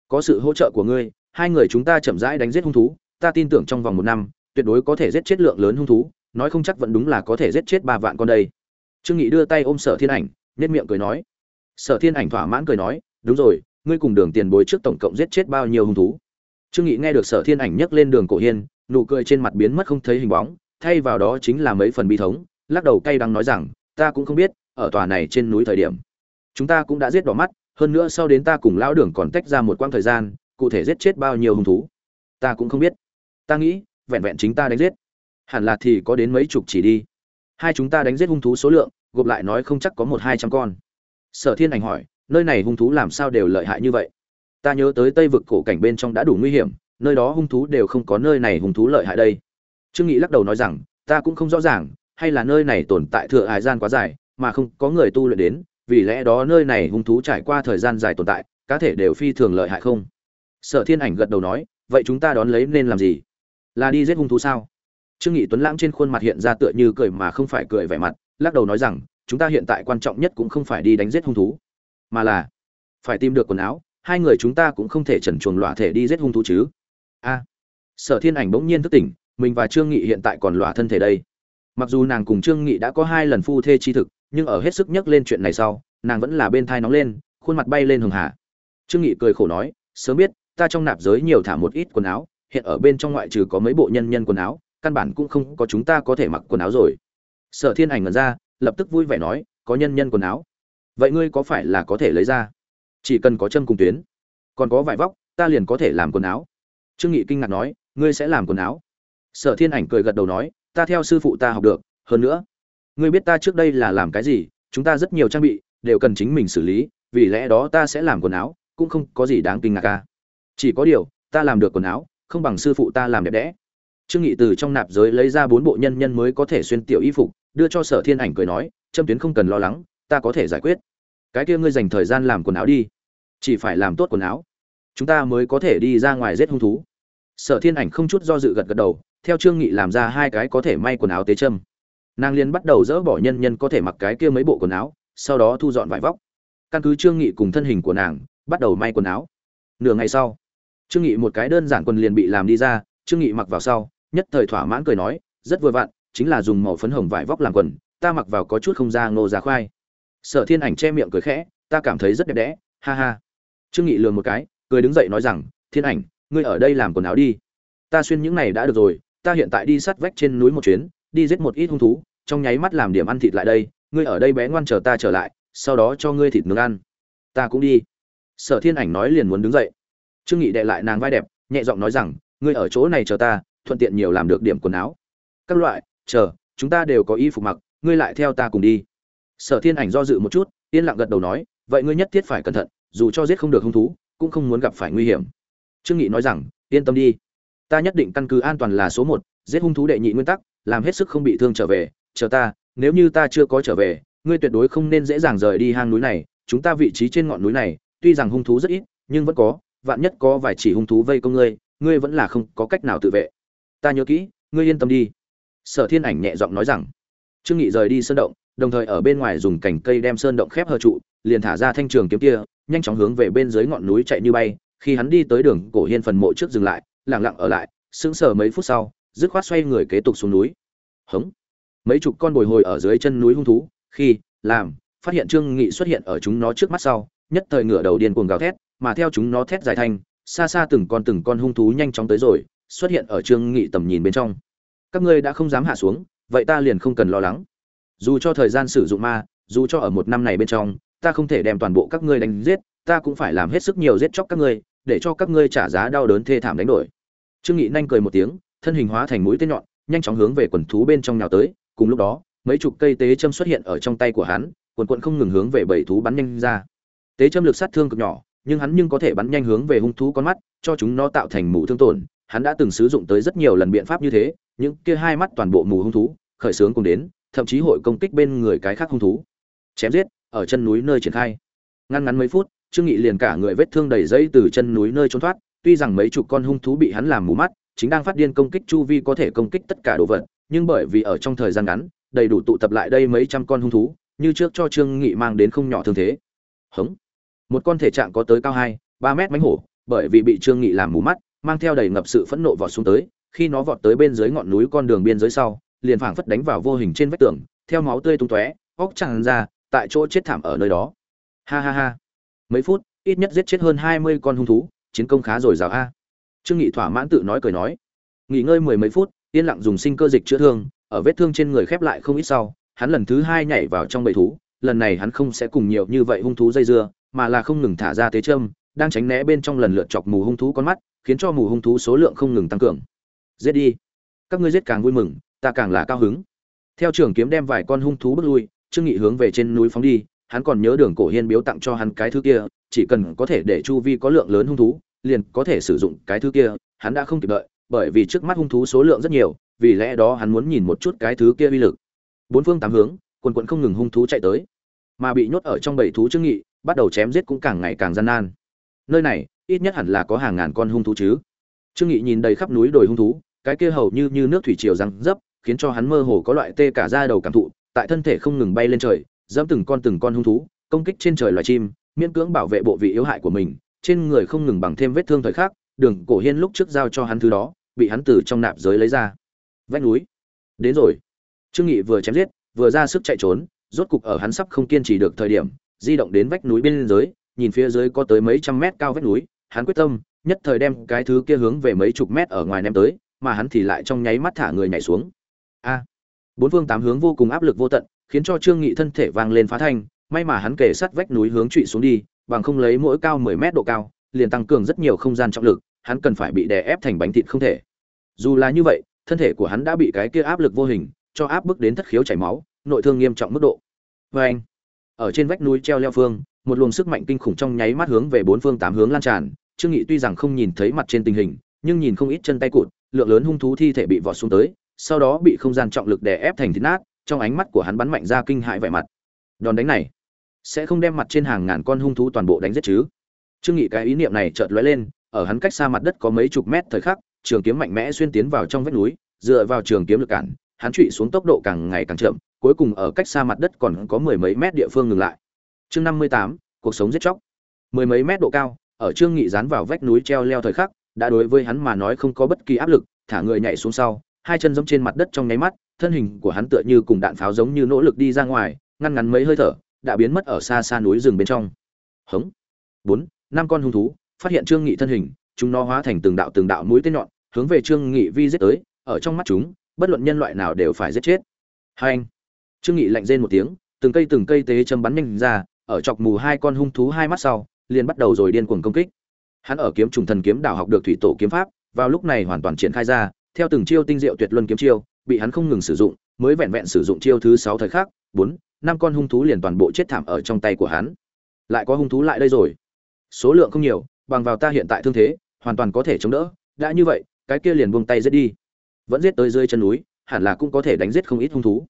Có sự hỗ trợ của ngươi, hai người chúng ta chậm rãi đánh giết hung thú, ta tin tưởng trong vòng một năm, tuyệt đối có thể giết chết lượng lớn hung thú, nói không chắc vẫn đúng là có thể giết chết ba vạn con đây trương nghị đưa tay ôm sở thiên ảnh nét miệng cười nói. Sở thiên ảnh thỏa mãn cười nói, đúng rồi, ngươi cùng đường tiền bối trước tổng cộng giết chết bao nhiêu hung thú? Trương nghị nghe được sở thiên ảnh nhấc lên đường cổ hiên, nụ cười trên mặt biến mất không thấy hình bóng, thay vào đó chính là mấy phần bi thống, lắc đầu cay đắng nói rằng, ta cũng không biết, ở tòa này trên núi thời điểm, chúng ta cũng đã giết đỏ mắt, hơn nữa sau đến ta cùng lão đường còn tách ra một quãng thời gian, cụ thể giết chết bao nhiêu hung thú, ta cũng không biết. Ta nghĩ, vẹn vẹn chính ta đánh giết. Hẳn là thì có đến mấy chục chỉ đi hai chúng ta đánh giết hung thú số lượng, gộp lại nói không chắc có một hai trăm con. Sở thiên ảnh hỏi, nơi này hung thú làm sao đều lợi hại như vậy? Ta nhớ tới tây vực cổ cảnh bên trong đã đủ nguy hiểm, nơi đó hung thú đều không có nơi này hung thú lợi hại đây. Trương nghị lắc đầu nói rằng, ta cũng không rõ ràng, hay là nơi này tồn tại thừa hải gian quá dài, mà không có người tu luyện đến, vì lẽ đó nơi này hung thú trải qua thời gian dài tồn tại, cá thể đều phi thường lợi hại không? Sở thiên ảnh gật đầu nói, vậy chúng ta đón lấy nên làm gì? Là đi giết hung thú sao? Trương nghị tuấn lãng trên khuôn mặt hiện ra tựa như cười mà không phải cười vẻ mặt, lắc đầu nói rằng, chúng ta hiện tại quan trọng nhất cũng không phải đi đánh giết hung thú, mà là phải tìm được quần áo, hai người chúng ta cũng không thể trần chuồng lỏa thể đi giết hung thú chứ. A, sở thiên ảnh bỗng nhiên thức tỉnh, mình và trương nghị hiện tại còn lỏa thân thể đây. Mặc dù nàng cùng trương nghị đã có hai lần phu thê chi thực, nhưng ở hết sức nhắc lên chuyện này sau, nàng vẫn là bên thai nóng lên, khuôn mặt bay lên hường hà. Trương nghị cười khổ nói, sớm biết, ta trong nạp giới nhiều thả một ít quần áo, hiện ở bên trong ngoại trừ có mấy bộ nhân nhân quần áo căn bản cũng không có chúng ta có thể mặc quần áo rồi. Sở thiên ảnh ngẩn ra, lập tức vui vẻ nói, có nhân nhân quần áo. Vậy ngươi có phải là có thể lấy ra? Chỉ cần có chân cùng tuyến. Còn có vải vóc, ta liền có thể làm quần áo. Trương nghị kinh ngạc nói, ngươi sẽ làm quần áo? Sở thiên ảnh cười gật đầu nói, ta theo sư phụ ta học được, hơn nữa, ngươi biết ta trước đây là làm cái gì, chúng ta rất nhiều trang bị, đều cần chính mình xử lý, vì lẽ đó ta sẽ làm quần áo, cũng không có gì đáng kinh ngạc ca chỉ có điều, ta làm được quần áo, không bằng sư phụ ta làm đẹp đẽ trương nghị từ trong nạp giới lấy ra bốn bộ nhân nhân mới có thể xuyên tiểu y phục, đưa cho sở thiên ảnh cười nói, "Trâm tuyến không cần lo lắng, ta có thể giải quyết. Cái kia ngươi dành thời gian làm quần áo đi. Chỉ phải làm tốt quần áo. Chúng ta mới có thể đi ra ngoài giết hung thú. Sở thiên ảnh không chút do dự gật gật đầu, theo trương nghị làm ra hai cái có thể may quần áo tế Trâm. nàng liền bắt đầu dỡ bỏ nhân nhân có thể mặc cái kia mấy bộ quần áo, sau đó thu dọn vải vóc. Căn cứ trương nghị cùng thân hình của nàng, bắt đầu may quần áo. Nửa ngày sau, trương nghị một cái đơn giản quần liền bị làm đi ra, trương nghị mặc vào sau nhất thời thỏa mãn cười nói, rất vừa vặn, chính là dùng màu phấn hồng vải vóc làm quần, ta mặc vào có chút không ra ngô ra khoai. Sở thiên ảnh che miệng cười khẽ, ta cảm thấy rất đẹp đẽ, ha ha. Trương nghị lường một cái, cười đứng dậy nói rằng, thiên ảnh, ngươi ở đây làm quần áo đi. Ta xuyên những này đã được rồi, ta hiện tại đi sát vách trên núi một chuyến, đi giết một ít hung thú, trong nháy mắt làm điểm ăn thịt lại đây, ngươi ở đây bé ngoan chờ ta trở lại, sau đó cho ngươi thịt nướng ăn. Ta cũng đi. Sở thiên ảnh nói liền muốn đứng dậy. Trương nghị đệ lại nàng vai đẹp, nhẹ giọng nói rằng, ngươi ở chỗ này chờ ta thuận tiện nhiều làm được điểm quần áo. Các loại, chờ, chúng ta đều có y phục mặc, ngươi lại theo ta cùng đi. Sở thiên ảnh do dự một chút, yên lặng gật đầu nói, vậy ngươi nhất thiết phải cẩn thận, dù cho giết không được hung thú, cũng không muốn gặp phải nguy hiểm. Trương nghị nói rằng, yên tâm đi. Ta nhất định căn cứ an toàn là số một, giết hung thú đệ nhị nguyên tắc, làm hết sức không bị thương trở về, chờ ta, nếu như ta chưa có trở về, ngươi tuyệt đối không nên dễ dàng rời đi hang núi này, chúng ta vị trí trên ngọn núi này, tuy rằng hung thú rất ít, nhưng vẫn có, vạn nhất có vài chỉ hung thú vây công ngươi ngươi vẫn là không có cách nào tự vệ ta nhớ kỹ, ngươi yên tâm đi. Sở thiên ảnh nhẹ giọng nói rằng. Trương nghị rời đi sơn động, đồng thời ở bên ngoài dùng cành cây đem sơn động khép hờ trụ, liền thả ra thanh trường kiếm kia, nhanh chóng hướng về bên dưới ngọn núi chạy như bay. Khi hắn đi tới đường cổ hiên phần mộ trước dừng lại, lặng lặng ở lại, sững sờ mấy phút sau, dứt khoát xoay người kế tục xuống núi. Hống. Mấy chục con bồi hồi ở dưới chân núi hung thú, khi, làm, phát hiện trương nghị xuất hiện ở chúng nó trước mắt sau, nhất thời ngửa đầu điên cuồng gào thét, mà theo chúng nó thét dài thanh, xa xa từng con từng con hung thú nhanh chóng tới rồi xuất hiện ở trương nghị tầm nhìn bên trong. Các ngươi đã không dám hạ xuống, vậy ta liền không cần lo lắng. Dù cho thời gian sử dụng ma, dù cho ở một năm này bên trong, ta không thể đem toàn bộ các ngươi đánh giết, ta cũng phải làm hết sức nhiều giết chóc các ngươi, để cho các ngươi trả giá đau đớn thê thảm đánh đổi. Trương nghị nhanh cười một tiếng, thân hình hóa thành mũi tên nhọn, nhanh chóng hướng về quần thú bên trong nhào tới, cùng lúc đó, mấy chục cây tế châm xuất hiện ở trong tay của hắn, quần quận không ngừng hướng về bảy thú bắn nhanh ra. Tế châm lực sát thương cực nhỏ, nhưng hắn nhưng có thể bắn nhanh hướng về hung thú con mắt, cho chúng nó tạo thành mũ thương tổn hắn đã từng sử dụng tới rất nhiều lần biện pháp như thế, những kia hai mắt toàn bộ mù hung thú, khởi sướng cùng đến, thậm chí hội công kích bên người cái khác hung thú. Chém giết, ở chân núi nơi triển khai. Ngăn ngắn mấy phút, trương nghị liền cả người vết thương đầy dây từ chân núi nơi trốn thoát, tuy rằng mấy chục con hung thú bị hắn làm mù mắt, chính đang phát điên công kích chu vi có thể công kích tất cả đồ vật, nhưng bởi vì ở trong thời gian ngắn, đầy đủ tụ tập lại đây mấy trăm con hung thú, như trước cho trương nghị mang đến không nhỏ thương thế. Hống. Một con thể trạng có tới cao hai, ba mét mãnh hổ, bởi vì bị trương nghị làm mù mắt mang theo đầy ngập sự phẫn nộ vọt xuống tới, khi nó vọt tới bên dưới ngọn núi con đường biên giới sau, liền phảng phất đánh vào vô hình trên vách tường, theo máu tươi tung tóe, óc tràn ra, tại chỗ chết thảm ở nơi đó. Ha ha ha. Mấy phút, ít nhất giết chết hơn hai mươi con hung thú, chiến công khá rồi rào a. Trương nghị thỏa mãn tự nói cười nói. Nghỉ ngơi mười mấy phút, yên lặng dùng sinh cơ dịch chữa thương, ở vết thương trên người khép lại không ít sau, hắn lần thứ hai nhảy vào trong bầy thú, lần này hắn không sẽ cùng nhiều như vậy hung thú dây dưa, mà là không ngừng thả ra tế châm, đang tránh né bên trong lần lượt chọc mù hung thú con mắt khiến cho mù hung thú số lượng không ngừng tăng cường. Giết đi. Các ngươi giết càng vui mừng, ta càng là cao hứng. Theo trường kiếm đem vài con hung thú bước lui, trương nghị hướng về trên núi phóng đi, hắn còn nhớ đường cổ hiên biếu tặng cho hắn cái thứ kia, chỉ cần có thể để chu vi có lượng lớn hung thú, liền có thể sử dụng cái thứ kia, hắn đã không kịp đợi, bởi vì trước mắt hung thú số lượng rất nhiều, vì lẽ đó hắn muốn nhìn một chút cái thứ kia uy lực. Bốn phương tám hướng, quần quận không ngừng hung thú chạy tới. Mà bị nhốt ở trong bầy thú trương nghị, bắt đầu chém giết cũng càng ngày càng gian nan. Nơi này ít nhất hẳn là có hàng ngàn con hung thú chứ. Trương nghị nhìn đầy khắp núi đồi hung thú, cái kia hầu như như nước thủy triều răng dấp, khiến cho hắn mơ hồ có loại tê cả da đầu cảm thụ, tại thân thể không ngừng bay lên trời, dẫm từng con từng con hung thú, công kích trên trời loài chim, miễn cưỡng bảo vệ bộ vị yếu hại của mình, trên người không ngừng bằng thêm vết thương thời khắc, đường cổ hiên lúc trước giao cho hắn thứ đó, bị hắn từ trong nạp giới lấy ra. Vách núi. Đến rồi. Trương nghị vừa chém giết, vừa ra sức chạy trốn, rốt cục ở hắn sắp không kiên trì được thời điểm, di động đến vách núi bên dưới, nhìn phía dưới có tới mấy trăm mét cao vách núi hắn quyết tâm, nhất thời đem cái thứ kia hướng về mấy chục mét ở ngoài ném tới, mà hắn thì lại trong nháy mắt thả người nhảy xuống. A! Bốn phương tám hướng vô cùng áp lực vô tận, khiến cho trương nghị thân thể vang lên phá thanh, may mà hắn kề sát vách núi hướng trụy xuống đi, bằng không lấy mỗi cao 10 mét độ cao, liền tăng cường rất nhiều không gian trọng lực, hắn cần phải bị đè ép thành bánh thịt không thể. Dù là như vậy, thân thể của hắn đã bị cái kia áp lực vô hình, cho áp bức đến thất khiếu chảy máu, nội thương nghiêm trọng mức độ. Vê anh ở trên vách núi treo leo phương một luồng sức mạnh kinh khủng trong nháy mắt hướng về bốn phương tám hướng lan tràn. Trương nghị tuy rằng không nhìn thấy mặt trên tình hình, nhưng nhìn không ít chân tay cụt, lượng lớn hung thú thi thể bị vọt xuống tới, sau đó bị không gian trọng lực đè ép thành thịt nát, trong ánh mắt của hắn bắn mạnh ra kinh hại vẻ mặt. Đòn đánh này, sẽ không đem mặt trên hàng ngàn con hung thú toàn bộ đánh giết chứ? Trương nghị cái ý niệm này chợt lóe lên, ở hắn cách xa mặt đất có mấy chục mét thời khắc, trường kiếm mạnh mẽ xuyên tiến vào trong vách núi, dựa vào trường kiếm lực cản, hắn trụy xuống tốc độ càng ngày càng chậm, cuối cùng ở cách xa mặt đất còn có mười mấy mét địa phương ngừng lại chương năm mươi tám, cuộc sống giết chóc. Mười mấy mét độ cao, ở trương nghị dán vào vách núi treo leo thời khắc, đã đối với hắn mà nói không có bất kỳ áp lực, thả người nhảy xuống sau, hai chân giống trên mặt đất trong nháy mắt, thân hình của hắn tựa như cùng đạn pháo giống như nỗ lực đi ra ngoài, ngăn ngắn mấy hơi thở, đã biến mất ở xa xa núi rừng bên trong. Hống. Bốn, năm con hung thú, phát hiện trương nghị thân hình, chúng nó hóa thành từng đạo từng đạo mũi tên nhọn, hướng về trương nghị vi giết tới, ở trong mắt chúng, bất luận nhân loại nào đều phải giết chết. Hai anh. Trương nghị lạnh rên một tiếng, từng cây từng cây tế châm bắn nhanh ra ở chọc mù hai con hung thú hai mắt sau, liền bắt đầu rồi điên cuồng công kích. Hắn ở kiếm trùng thần kiếm đảo học được thủy tổ kiếm pháp, vào lúc này hoàn toàn triển khai ra, theo từng chiêu tinh diệu tuyệt luân kiếm chiêu, bị hắn không ngừng sử dụng, mới vẹn vẹn sử dụng chiêu thứ sáu thời khắc, bốn, năm con hung thú liền toàn bộ chết thảm ở trong tay của hắn. Lại có hung thú lại đây rồi. Số lượng không nhiều, bằng vào ta hiện tại thương thế, hoàn toàn có thể chống đỡ, đã như vậy, cái kia liền buông tay giết đi. Vẫn giết tới dưới chân núi, hẳn là cũng có thể đánh giết không ít hung thú.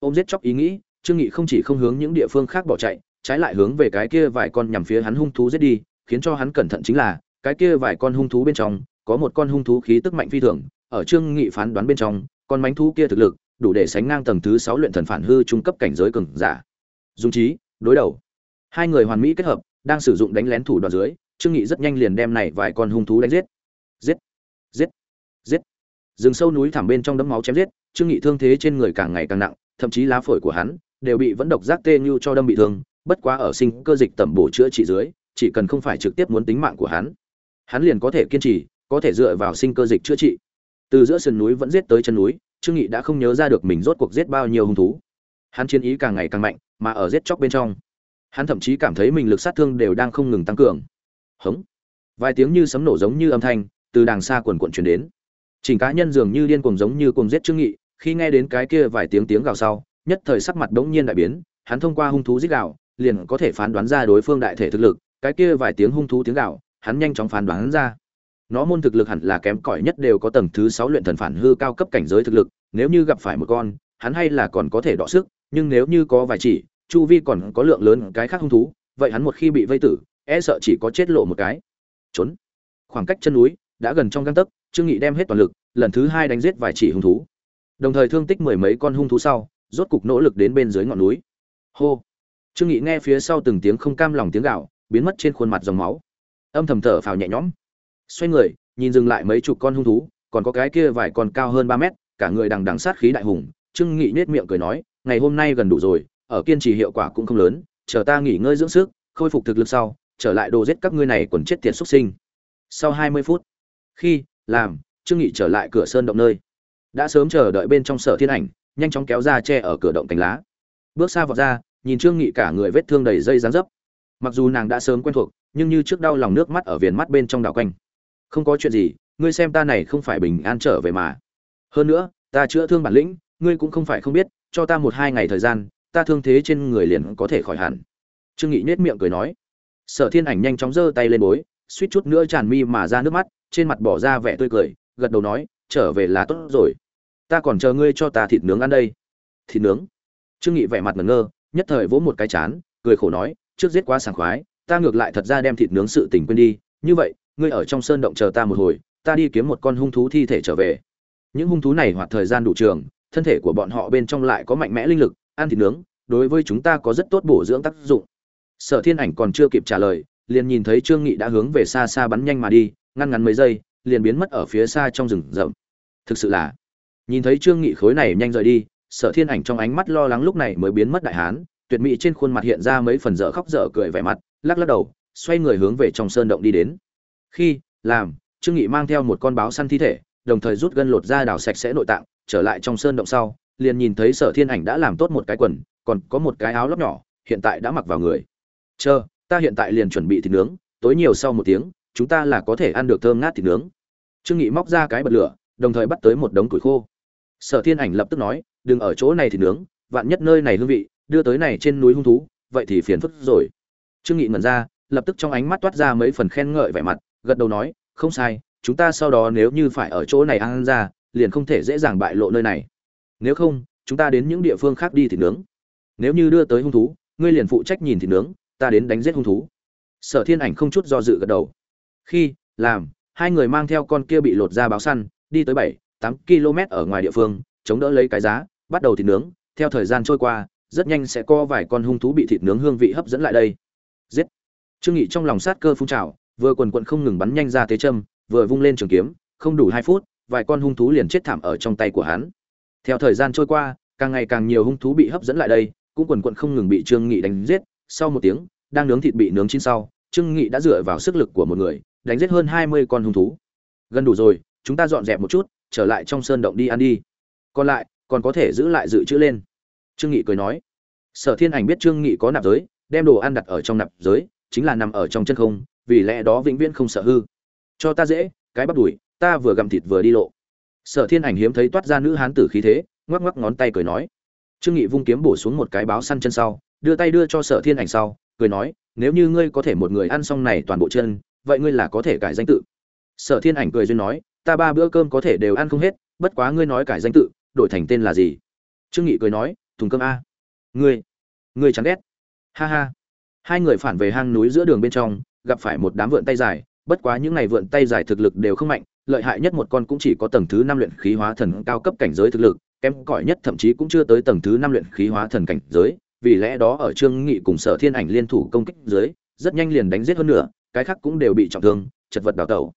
Ôm giết chóc ý nghĩ, trương nghị không chỉ không hướng những địa phương khác bỏ chạy trái lại hướng về cái kia vài con nhằm phía hắn hung thú giết đi, khiến cho hắn cẩn thận chính là, cái kia vài con hung thú bên trong, có một con hung thú khí tức mạnh phi thường, ở trương nghị phán đoán bên trong, con mánh thú kia thực lực, đủ để sánh ngang tầng thứ sáu luyện thần phản hư trung cấp cảnh giới cường giả. Dung trí đối đầu. Hai người hoàn mỹ kết hợp, đang sử dụng đánh lén thủ đoạn dưới, trương nghị rất nhanh liền đem này vài con hung thú đánh giết. Giết giết giết. Rừng sâu núi thẳm bên trong đấm máu chém giết, trương nghị thương thế trên người càng ngày càng nặng, thậm chí lá phổi của hắn đều bị vẫn độc giác tê như cho đâm bị thương bất quá ở sinh cơ dịch tẩm bổ chữa trị dưới, chỉ cần không phải trực tiếp muốn tính mạng của hắn hắn liền có thể kiên trì, có thể dựa vào sinh cơ dịch chữa trị. Từ giữa sườn núi vẫn giết tới chân núi, trương nghị đã không nhớ ra được mình rốt cuộc giết bao nhiêu hung thú. Hắn chiến ý càng ngày càng mạnh, mà ở giết chóc bên trong, hắn thậm chí cảm thấy mình lực sát thương đều đang không ngừng tăng cường. Hống! Vài tiếng như sấm nổ giống như âm thanh, từ đàng xa quần quần truyền đến. Trình cá nhân dường như điên cuồng giống như cuồng giết trương nghị, khi nghe đến cái kia vài tiếng tiếng gào sau, nhất thời sắc mặt đống nhiên đại biến, hắn thông qua hung thú giết gào liền có thể phán đoán ra đối phương đại thể thực lực, cái kia vài tiếng hung thú tiếng gào, hắn nhanh chóng phán đoán ra. Nó môn thực lực hẳn là kém cỏi nhất đều có tầng thứ sáu luyện thần phản hư cao cấp cảnh giới thực lực, nếu như gặp phải một con, hắn hay là còn có thể đọ sức, nhưng nếu như có vài chỉ, chu vi còn có lượng lớn cái khác hung thú, vậy hắn một khi bị vây tử e sợ chỉ có chết lộ một cái. Trốn. Khoảng cách chân núi, đã gần trong gang tấc, trương nghị đem hết toàn lực, lần thứ hai đánh giết vài chỉ hung thú. Đồng thời thương tích mười mấy con hung thú sau, rốt cục nỗ lực đến bên dưới ngọn núi. Hô trương nghị nghe phía sau từng tiếng không cam lòng tiếng gạo biến mất trên khuôn mặt dòng máu. Âm thầm thở phào nhẹ nhõm. Xoay người, nhìn dừng lại mấy chục con hung thú, còn có cái kia vài con cao hơn ba mét, cả người đằng đằng sát khí đại hùng. Trương nghị nết miệng cười nói, ngày hôm nay gần đủ rồi, ở kiên trì hiệu quả cũng không lớn, chờ ta nghỉ ngơi dưỡng sức, khôi phục thực lực sau, trở lại đồ giết các ngươi này quần chết tiệt xuất sinh. Sau hai mươi phút, khi làm, trương nghị trở lại cửa sơn động nơi. Đã sớm chờ đợi bên trong sở thiên ảnh, nhanh chóng kéo ra che ở cửa động cánh lá. Bước xa vào ra nhìn trương nghị cả người vết thương đầy dây dán dấp. Mặc dù nàng đã sớm quen thuộc, nhưng như trước đau lòng nước mắt ở viền mắt bên trong đảo quanh. Không có chuyện gì, ngươi xem ta này không phải bình an trở về mà. Hơn nữa, ta chữa thương bản lĩnh, ngươi cũng không phải không biết, cho ta một hai ngày thời gian, ta thương thế trên người liền có thể khỏi hẳn. Trương nghị nết miệng cười nói. Sở thiên ảnh nhanh chóng giơ tay lên bối, suýt chút nữa tràn mi mà ra nước mắt, trên mặt bỏ ra vẻ tươi cười, gật đầu nói, trở về là tốt rồi. Ta còn chờ ngươi cho ta thịt nướng ăn đây. Thịt nướng? Trương nghị vẻ mặt ngẩn ngơ nhất thời vỗ một cái chán, cười khổ nói, trước giết quá sảng khoái, ta ngược lại thật ra đem thịt nướng sự tình quên đi. Như vậy, ngươi ở trong sơn động chờ ta một hồi, ta đi kiếm một con hung thú thi thể trở về. Những hung thú này hoạt thời gian đủ trường, thân thể của bọn họ bên trong lại có mạnh mẽ linh lực, ăn thịt nướng, đối với chúng ta có rất tốt bổ dưỡng tác dụng. Sở thiên ảnh còn chưa kịp trả lời, liền nhìn thấy trương nghị đã hướng về xa xa bắn nhanh mà đi, ngăn ngắn mấy giây, liền biến mất ở phía xa trong rừng rậm. Thực sự là, nhìn thấy trương nghị khối này nhanh rời đi sở thiên ảnh trong ánh mắt lo lắng lúc này mới biến mất đại hán, tuyệt mỹ trên khuôn mặt hiện ra mấy phần dở khóc dở cười vẻ mặt, lắc lắc đầu, xoay người hướng về trong sơn động đi đến. Khi, làm, trương nghị mang theo một con báo săn thi thể, đồng thời rút gân lột ra đào sạch sẽ nội tạng, trở lại trong sơn động sau, liền nhìn thấy sở thiên ảnh đã làm tốt một cái quần, còn có một cái áo lót nhỏ, hiện tại đã mặc vào người. Chờ, ta hiện tại liền chuẩn bị thịt nướng, tối nhiều sau một tiếng, chúng ta là có thể ăn được thơm ngát thịt nướng. Trương nghị móc ra cái bật lửa, đồng thời bắt tới một đống củi khô. Sở thiên ảnh lập tức nói đừng ở chỗ này thì nướng, vạn nhất nơi này hương vị, đưa tới này trên núi hung thú, vậy thì phiền phức rồi. Trương nghị ngẩn ra, lập tức trong ánh mắt toát ra mấy phần khen ngợi vẻ mặt, gật đầu nói, không sai, chúng ta sau đó nếu như phải ở chỗ này ăn ra, liền không thể dễ dàng bại lộ nơi này. Nếu không, chúng ta đến những địa phương khác đi thịt nướng. Nếu như đưa tới hung thú, ngươi liền phụ trách nhìn thịt nướng, ta đến đánh giết hung thú. Sở thiên ảnh không chút do dự gật đầu. Khi, làm, hai người mang theo con kia bị lột ra báo săn, đi tới bảy, tám km ở ngoài địa phương chống đỡ lấy cái giá, bắt đầu thịt nướng. Theo thời gian trôi qua, rất nhanh sẽ có vài con hung thú bị thịt nướng hương vị hấp dẫn lại đây. Giết! Trương nghị trong lòng sát cơ phun trào, vừa quần quần không ngừng bắn nhanh ra tế châm, vừa vung lên trường kiếm, không đủ hai phút, vài con hung thú liền chết thảm ở trong tay của hắn. Theo thời gian trôi qua, càng ngày càng nhiều hung thú bị hấp dẫn lại đây, cũng quần quần không ngừng bị trương nghị đánh giết. Sau một tiếng, đang nướng thịt bị nướng chín sau, trương nghị đã dựa vào sức lực của một người, đánh giết hơn hai mươi con hung thú. Gần đủ rồi, chúng ta dọn dẹp một chút, trở lại trong sơn động đi ăn đi còn lại, còn có thể giữ lại dự trữ lên. Trương nghị cười nói. Sở thiên ảnh biết trương nghị có nạp giới, đem đồ ăn đặt ở trong nạp giới, chính là nằm ở trong chân không, vì lẽ đó vĩnh viễn không sợ hư. Cho ta dễ, cái bắt đuổi ta vừa gặm thịt vừa đi lộ. Sở thiên ảnh hiếm thấy toát ra nữ hán tử khí thế, ngoắc ngoắc ngón tay cười nói. Trương nghị vung kiếm bổ xuống một cái báo săn chân sau, đưa tay đưa cho sở thiên ảnh sau, cười nói, nếu như ngươi có thể một người ăn xong này toàn bộ chân, vậy ngươi là có thể cải danh tự. Sở thiên ảnh cười duyên nói, ta ba bữa cơm có thể đều ăn không hết, bất quá ngươi nói cải danh tự đổi thành tên là gì? Trương nghị cười nói, thùng cơm a. Ngươi ngươi chán ghét. Ha ha. Hai người phản về hang núi giữa đường bên trong, gặp phải một đám vượn tay dài, bất quá những ngày vượn tay dài thực lực đều không mạnh, lợi hại nhất một con cũng chỉ có tầng thứ năm luyện khí hóa thần cao cấp cảnh giới thực lực, kém cỏi nhất thậm chí cũng chưa tới tầng thứ năm luyện khí hóa thần cảnh giới, vì lẽ đó ở trương nghị cùng sở thiên ảnh liên thủ công kích dưới, rất nhanh liền đánh giết hơn nữa cái khác cũng đều bị trọng thương, chật vật đào tẩu.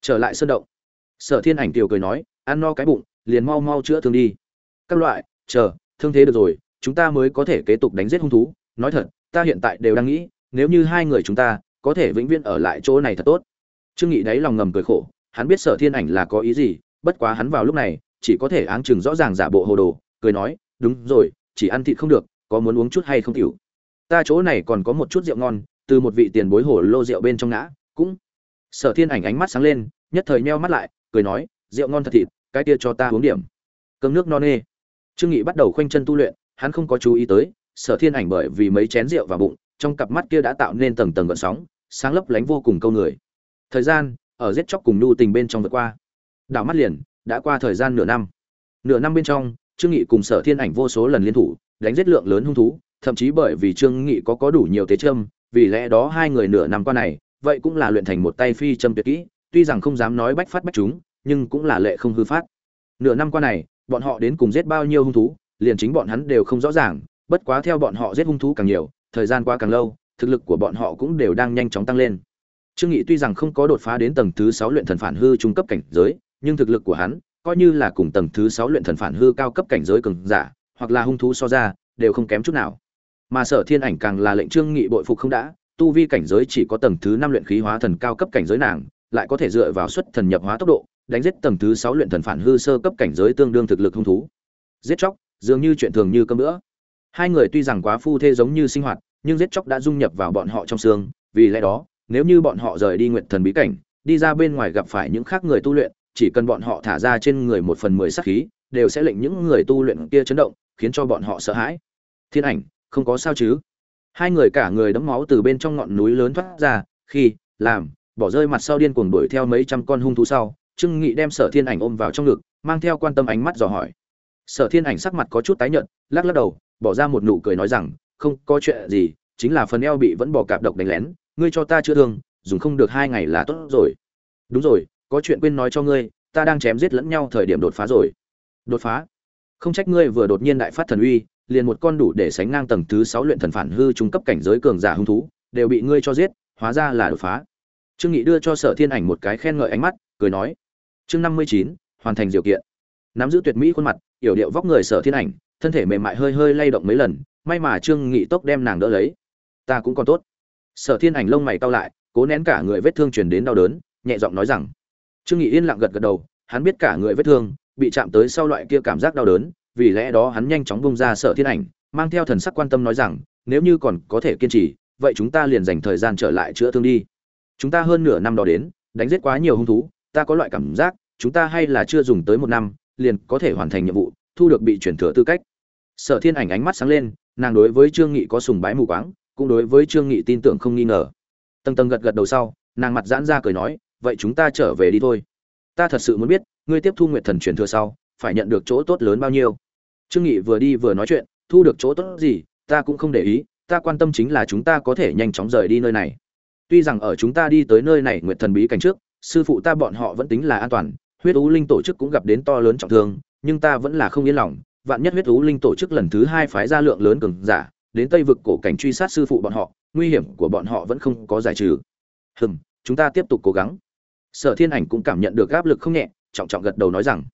Trở lại sơn động, sở thiên ảnh tiểu cười nói, ăn no cái bụng liền mau mau chữa thương đi. Các loại, chờ, thương thế được rồi, chúng ta mới có thể kế tục đánh giết hung thú. Nói thật, ta hiện tại đều đang nghĩ, nếu như hai người chúng ta có thể vĩnh viễn ở lại chỗ này thật tốt. Trương nghị đáy lòng ngầm cười khổ, hắn biết sở thiên ảnh là có ý gì, bất quá hắn vào lúc này, chỉ có thể áng chừng rõ ràng giả bộ hồ đồ, cười nói, đúng rồi, chỉ ăn thịt không được, có muốn uống chút hay không tiểu? Ta chỗ này còn có một chút rượu ngon, từ một vị tiền bối hồ lô rượu bên trong ngã, cũng. Sở thiên ảnh ánh mắt sáng lên, nhất thời meo mắt lại, cười nói, rượu ngon thật thịt cái kia cho ta uống điểm. Cơm nước no nê. Trương nghị bắt đầu khoanh chân tu luyện, hắn không có chú ý tới, sở thiên ảnh bởi vì mấy chén rượu vào bụng, trong cặp mắt kia đã tạo nên tầng tầng gợn sóng, sáng lấp lánh vô cùng câu người. Thời gian, ở giết chóc cùng nhu tình bên trong vượt qua. Đảo mắt liền, đã qua thời gian nửa năm. Nửa năm bên trong, trương nghị cùng sở thiên ảnh vô số lần liên thủ, đánh giết lượng lớn hung thú, thậm chí bởi vì trương nghị có có đủ nhiều tế châm vì lẽ đó hai người nửa năm qua này, vậy cũng là luyện thành một tay phi châm tuyệt kỹ, tuy rằng không dám nói bách phát bách chúng nhưng cũng là lệ không hư phát. Nửa năm qua này, bọn họ đến cùng giết bao nhiêu hung thú, liền chính bọn hắn đều không rõ ràng, bất quá theo bọn họ giết hung thú càng nhiều, thời gian qua càng lâu, thực lực của bọn họ cũng đều đang nhanh chóng tăng lên. Trương nghị tuy rằng không có đột phá đến tầng thứ sáu luyện thần phản hư trung cấp cảnh giới, nhưng thực lực của hắn coi như là cùng tầng thứ sáu luyện thần phản hư cao cấp cảnh giới cường giả, hoặc là hung thú so ra, đều không kém chút nào. Mà sở thiên ảnh càng là lệnh trương nghị bội phục không đã, tu vi cảnh giới chỉ có tầng thứ năm luyện khí hóa thần cao cấp cảnh giới nàng lại có thể dựa vào xuất thần nhập hóa tốc độ, đánh giết tầng thứ sáu luyện thần phản hư sơ cấp cảnh giới tương đương thực lực hung thú. Giết chóc, dường như chuyện thường như cơm nữa hai người tuy rằng quá phu thê giống như sinh hoạt, nhưng giết chóc đã dung nhập vào bọn họ trong xương, vì lẽ đó, nếu như bọn họ rời đi nguyện thần bí cảnh, đi ra bên ngoài gặp phải những khác người tu luyện, chỉ cần bọn họ thả ra trên người một phần mười sát khí, đều sẽ lệnh những người tu luyện kia chấn động, khiến cho bọn họ sợ hãi. Thiên ảnh, không có sao chứ? Hai người cả người đẫm máu từ bên trong ngọn núi lớn thoát ra, khi, làm bỏ rơi mặt sau điên cuồng đuổi theo mấy trăm con hung thú sau, trương nghị đem sở thiên ảnh ôm vào trong ngực, mang theo quan tâm ánh mắt dò hỏi. Sở thiên ảnh sắc mặt có chút tái nhợt, lắc lắc đầu, bỏ ra một nụ cười nói rằng, không có chuyện gì, chính là phần eo bị vẫn bỏ cạp độc đánh lén, ngươi cho ta chữa thương, dùng không được hai ngày là tốt rồi. Đúng rồi, có chuyện quên nói cho ngươi, ta đang chém giết lẫn nhau thời điểm đột phá rồi. Đột phá? Không trách ngươi vừa đột nhiên đại phát thần uy, liền một con đủ để sánh ngang tầng thứ sáu luyện thần phản hư trung cấp cảnh giới cường giả hung thú, đều bị ngươi cho giết, hóa ra là đột phá trương nghị đưa cho sở thiên ảnh một cái khen ngợi ánh mắt, cười nói, chương năm mươi chín, hoàn thành điều kiện. Nắm giữ tuyệt mỹ khuôn mặt, yểu điệu vóc người sở thiên ảnh, thân thể mềm mại hơi hơi lay động mấy lần, may mà trương nghị tốc đem nàng đỡ lấy. Ta cũng còn tốt. Sở thiên ảnh lông mày cau lại, cố nén cả người vết thương truyền đến đau đớn, nhẹ giọng nói rằng, trương nghị yên lặng gật gật đầu, hắn biết cả người vết thương bị chạm tới sau loại kia cảm giác đau đớn, vì lẽ đó hắn nhanh chóng bung ra sở thiên ảnh, mang theo thần sắc quan tâm nói rằng, nếu như còn có thể kiên trì, vậy chúng ta liền dành thời gian trở lại chữa thương đi chúng ta hơn nửa năm đó đến, đánh giết quá nhiều hung thú, ta có loại cảm giác, chúng ta hay là chưa dùng tới một năm, liền có thể hoàn thành nhiệm vụ, thu được bị chuyển thừa tư cách. Sở thiên ảnh ánh mắt sáng lên, nàng đối với trương nghị có sùng bái mù quáng, cũng đối với trương nghị tin tưởng không nghi ngờ. Tầng tầng gật gật đầu sau, nàng mặt giãn ra cười nói, vậy chúng ta trở về đi thôi. Ta thật sự muốn biết, ngươi tiếp thu nguyện thần truyền thừa sau, phải nhận được chỗ tốt lớn bao nhiêu? Trương nghị vừa đi vừa nói chuyện, thu được chỗ tốt gì, ta cũng không để ý, ta quan tâm chính là chúng ta có thể nhanh chóng rời đi nơi này tuy rằng ở chúng ta đi tới nơi này nguyệt thần bí cảnh trước, sư phụ ta bọn họ vẫn tính là an toàn, huyết ú linh tổ chức cũng gặp đến to lớn trọng thương, nhưng ta vẫn là không yên lòng. Vạn nhất huyết ú linh tổ chức lần thứ hai phái ra lượng lớn cường giả, đến tây vực cổ cảnh truy sát sư phụ bọn họ, nguy hiểm của bọn họ vẫn không có giải trừ. Hừm, chúng ta tiếp tục cố gắng. Sở thiên ảnh cũng cảm nhận được áp lực không nhẹ, trọng trọng gật đầu nói rằng,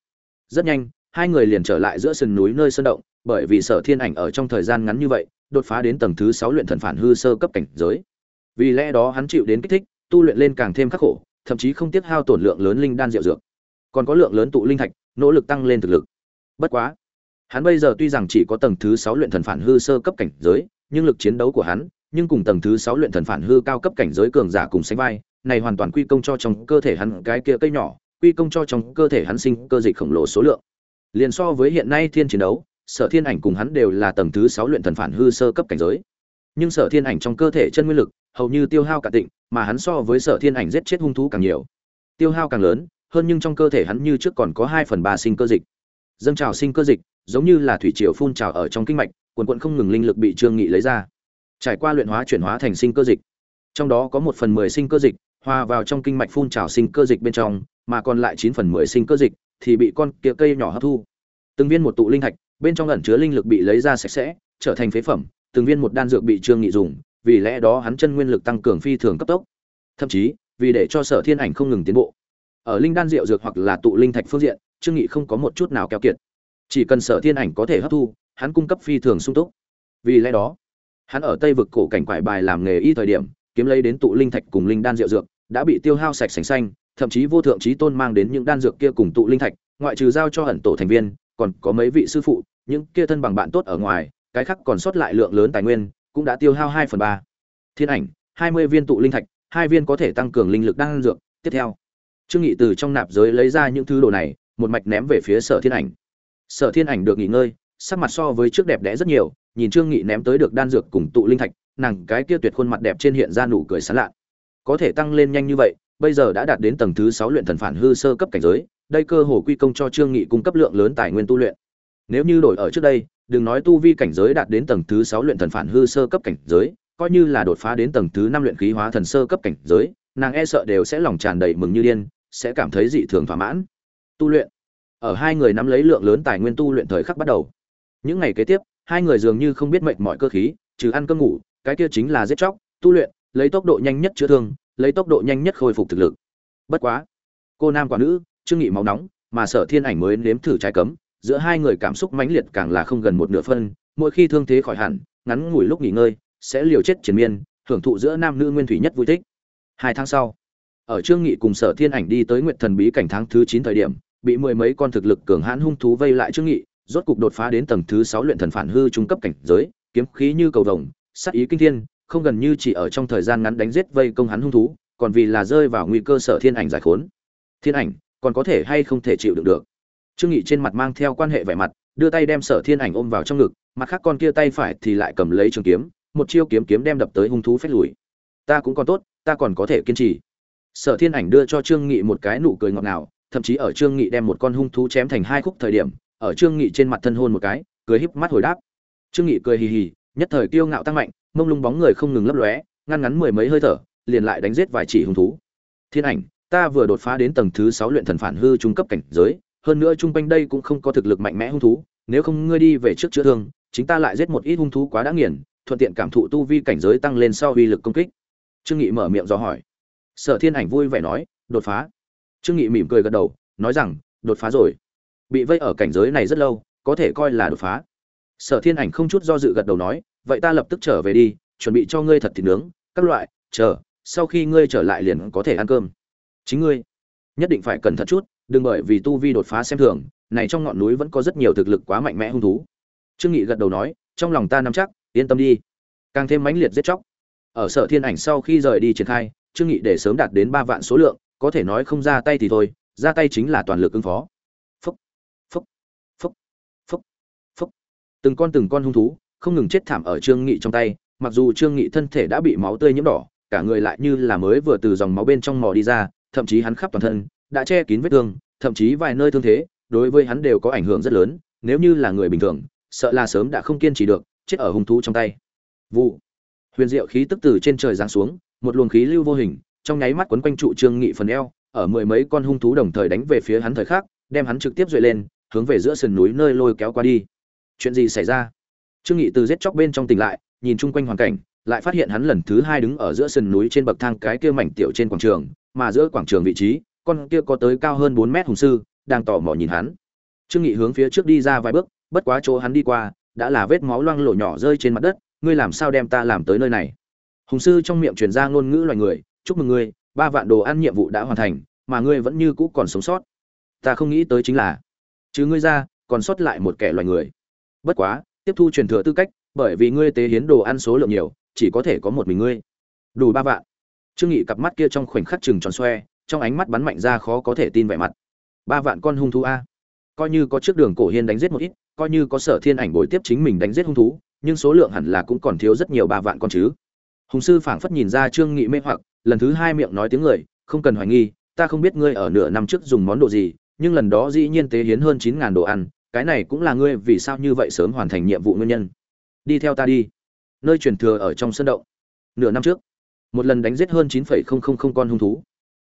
rất nhanh, hai người liền trở lại giữa sườn núi nơi sơn động, bởi vì sở thiên ảnh ở trong thời gian ngắn như vậy, đột phá đến tầng thứ sáu luyện thần phản hư sơ cấp cảnh giới vì lẽ đó hắn chịu đến kích thích, tu luyện lên càng thêm khắc khổ, thậm chí không tiếc hao tổn lượng lớn linh đan rượu dược. Còn có lượng lớn tụ linh thạch, nỗ lực tăng lên thực lực. Bất quá, hắn bây giờ tuy rằng chỉ có tầng thứ sáu luyện thần phản hư sơ cấp cảnh giới, nhưng lực chiến đấu của hắn, nhưng cùng tầng thứ sáu luyện thần phản hư cao cấp cảnh giới cường giả cùng sánh vai, này hoàn toàn quy công cho trong cơ thể hắn cái kia cây nhỏ, quy công cho trong cơ thể hắn sinh cơ dịch khổng lồ số lượng. Liền so với hiện nay thiên chiến đấu, sở thiên ảnh cùng hắn đều là tầng thứ sáu luyện thần phản hư sơ cấp cảnh giới. Nhưng sở thiên ảnh trong cơ thể chân nguyên lực hầu như tiêu hao cả tịnh, mà hắn so với sở thiên ảnh giết chết hung thú càng nhiều. Tiêu hao càng lớn, hơn nhưng trong cơ thể hắn như trước còn có hai phần ba sinh cơ dịch. Dâng trào sinh cơ dịch, giống như là thủy triều phun trào ở trong kinh mạch, quần quần không ngừng linh lực bị trương nghị lấy ra. Trải qua luyện hóa chuyển hóa thành sinh cơ dịch. Trong đó có một phần mười sinh cơ dịch, hòa vào trong kinh mạch phun trào sinh cơ dịch bên trong, mà còn lại chín phần mười sinh cơ dịch thì bị con kia cây nhỏ hấp thu. Từng viên một tụ linh thạch, bên trong ẩn chứa linh lực bị lấy ra sạch sẽ, trở thành phế phẩm, từng viên một đan dược bị trương nghị dùng vì lẽ đó hắn chân nguyên lực tăng cường phi thường cấp tốc. Thậm chí, vì để cho sở thiên ảnh không ngừng tiến bộ. Ở linh đan rượu dược hoặc là tụ linh thạch phương diện, trương nghị không có một chút nào keo kiệt. Chỉ cần sở thiên ảnh có thể hấp thu, hắn cung cấp phi thường sung túc. Vì lẽ đó, hắn ở tây vực cổ cảnh quải bài làm nghề y thời điểm, kiếm lấy đến tụ linh thạch cùng linh đan rượu dược, đã bị tiêu hao sạch sành xanh, thậm chí vô thượng trí tôn mang đến những đan dược kia cùng tụ linh thạch, ngoại trừ giao cho hận tổ thành viên, còn có mấy vị sư phụ, những kia thân bằng bạn tốt ở ngoài, cái khác còn sót lại lượng lớn tài nguyên cũng đã tiêu hao hai phần ba. Thiên ảnh, hai mươi viên tụ linh thạch, hai viên có thể tăng cường linh lực đan dược. Tiếp theo, trương nghị từ trong nạp giới lấy ra những thứ đồ này, một mạch ném về phía sở thiên ảnh. Sở thiên ảnh được nghỉ ngơi, sắc mặt so với trước đẹp đẽ rất nhiều, nhìn trương nghị ném tới được đan dược cùng tụ linh thạch, nàng cái kia tuyệt khuôn mặt đẹp trên hiện ra nụ cười sán lạ. Có thể tăng lên nhanh như vậy, bây giờ đã đạt đến tầng thứ sáu luyện thần phản hư sơ cấp cảnh giới, đây cơ hồ quy công cho trương nghị cung cấp lượng lớn tài nguyên tu luyện nếu như đổi ở trước đây, đừng nói tu vi cảnh giới đạt đến tầng thứ sáu luyện thần phản hư sơ cấp cảnh giới, coi như là đột phá đến tầng thứ năm luyện khí hóa thần sơ cấp cảnh giới, nàng e sợ đều sẽ lòng tràn đầy mừng như điên, sẽ cảm thấy dị thường thỏa mãn. Tu luyện. Ở hai người nắm lấy lượng lớn tài nguyên tu luyện thời khắc bắt đầu. Những ngày kế tiếp, hai người dường như không biết mệnh mọi cơ khí, trừ ăn cơm ngủ, cái kia chính là giết chóc, tu luyện, lấy tốc độ nhanh nhất chữa thương, lấy tốc độ nhanh nhất khôi phục thực lực. Bất quá, cô nam quả nữ trương nghị máu nóng, mà sở thiên ảnh mới nếm thử trái cấm giữa hai người cảm xúc mãnh liệt càng là không gần một nửa phân, mỗi khi thương thế khỏi hẳn, ngắn ngủi lúc nghỉ ngơi, sẽ liều chết triền miên, hưởng thụ giữa nam nữ nguyên thủy nhất vui thích. Hai tháng sau, ở trương nghị cùng sở thiên ảnh đi tới nguyệt thần bí cảnh tháng thứ chín thời điểm, bị mười mấy con thực lực cường hãn hung thú vây lại trương nghị, rốt cục đột phá đến tầng thứ sáu luyện thần phản hư trung cấp cảnh giới, kiếm khí như cầu vồng, sát ý kinh thiên, không gần như chỉ ở trong thời gian ngắn đánh giết vây công hắn hung thú, còn vì là rơi vào nguy cơ sở thiên ảnh giải khốn. Thiên ảnh, còn có thể hay không thể chịu đựng được? Trương nghị trên mặt mang theo quan hệ vẻ mặt, đưa tay đem sở thiên ảnh ôm vào trong ngực, mặt khác con kia tay phải thì lại cầm lấy trường kiếm, một chiêu kiếm kiếm đem đập tới hung thú phách lùi. Ta cũng còn tốt, ta còn có thể kiên trì. Sở thiên ảnh đưa cho trương nghị một cái nụ cười ngọt ngào, thậm chí ở trương nghị đem một con hung thú chém thành hai khúc thời điểm, ở trương nghị trên mặt thân hôn một cái, cười híp mắt hồi đáp. Trương nghị cười hì hì, nhất thời kiêu ngạo tăng mạnh, mông lung bóng người không ngừng lấp lóe, ngăn ngắn mười mấy hơi thở, liền lại đánh giết vài chỉ hung thú. Thiên ảnh, ta vừa đột phá đến tầng thứ sáu luyện thần phản hư trung cấp cảnh giới hơn nữa trung quanh đây cũng không có thực lực mạnh mẽ hung thú, nếu không ngươi đi về trước chữa thương, chính ta lại giết một ít hung thú quá đã nghiền, thuận tiện cảm thụ tu vi cảnh giới tăng lên sau uy lực công kích. Trương nghị mở miệng do hỏi. Sở thiên ảnh vui vẻ nói, đột phá. Trương nghị mỉm cười gật đầu, nói rằng, đột phá rồi. Bị vây ở cảnh giới này rất lâu, có thể coi là đột phá. Sở thiên ảnh không chút do dự gật đầu nói, vậy ta lập tức trở về đi, chuẩn bị cho ngươi thật thịt nướng, các loại, chờ, sau khi ngươi trở lại liền có thể ăn cơm. Chính ngươi, nhất định phải cẩn thận chút đừng bởi vì tu vi đột phá xem thường, này trong ngọn núi vẫn có rất nhiều thực lực quá mạnh mẽ hung thú. Trương nghị gật đầu nói, trong lòng ta nắm chắc, yên tâm đi. Càng thêm mãnh liệt giết chóc. Ở sở thiên ảnh sau khi rời đi triển khai, trương nghị để sớm đạt đến ba vạn số lượng, có thể nói không ra tay thì thôi, ra tay chính là toàn lực ứng phó. Phúc phúc phúc phúc phúc. Từng con từng con hung thú, không ngừng chết thảm ở trương nghị trong tay, mặc dù trương nghị thân thể đã bị máu tươi nhiễm đỏ, cả người lại như là mới vừa từ dòng máu bên trong mò đi ra, thậm chí hắn khắp toàn thân đã che kín vết thương, thậm chí vài nơi thương thế, đối với hắn đều có ảnh hưởng rất lớn, nếu như là người bình thường, sợ là sớm đã không kiên trì được, chết ở hung thú trong tay. Vụ. Huyền diệu khí tức từ trên trời giáng xuống, một luồng khí lưu vô hình, trong nháy mắt quấn quanh trụ trương nghị phần eo, ở mười mấy con hung thú đồng thời đánh về phía hắn thời khắc, đem hắn trực tiếp duệ lên, hướng về giữa sườn núi nơi lôi kéo qua đi. Chuyện gì xảy ra? Trương nghị từ giết chóc bên trong tỉnh lại, nhìn chung quanh hoàn cảnh, lại phát hiện hắn lần thứ hai đứng ở giữa sườn núi trên bậc thang cái kia mảnh tiểu trên quảng trường, mà giữa quảng trường vị trí con kia có tới cao hơn bốn mét hùng sư, đang tò mò nhìn hắn. Trương nghị hướng phía trước đi ra vài bước, bất quá chỗ hắn đi qua, đã là vết máu loang lổ nhỏ rơi trên mặt đất, ngươi làm sao đem ta làm tới nơi này? Hùng sư trong miệng truyền ra ngôn ngữ loài người, chúc mừng ngươi, ba vạn đồ ăn nhiệm vụ đã hoàn thành, mà ngươi vẫn như cũ còn sống sót. Ta không nghĩ tới chính là chứ ngươi ra, còn sót lại một kẻ loài người. Bất quá, tiếp thu truyền thừa tư cách, bởi vì ngươi tế hiến đồ ăn số lượng nhiều, chỉ có thể có một mình ngươi. Đủ ba vạn. Trương nghị cặp mắt kia trong khoảnh khắc chừng tròn xoe trong ánh mắt bắn mạnh ra khó có thể tin vẻ mặt. Ba vạn con hung thú a. Coi như có trước đường cổ hiên đánh giết một ít, coi như có sở thiên ảnh bồi tiếp chính mình đánh giết hung thú, nhưng số lượng hẳn là cũng còn thiếu rất nhiều ba vạn con chứ. Hùng sư phảng phất nhìn ra trương nghị mê hoặc, lần thứ hai miệng nói tiếng người, không cần hoài nghi, ta không biết ngươi ở nửa năm trước dùng món đồ gì, nhưng lần đó dĩ nhiên tế hiến hơn chín ngàn đồ ăn, cái này cũng là ngươi vì sao như vậy sớm hoàn thành nhiệm vụ nguyên nhân. Đi theo ta đi. Nơi truyền thừa ở trong sân động. Nửa năm trước, một lần đánh giết hơn chín phẩy không không không con hung thú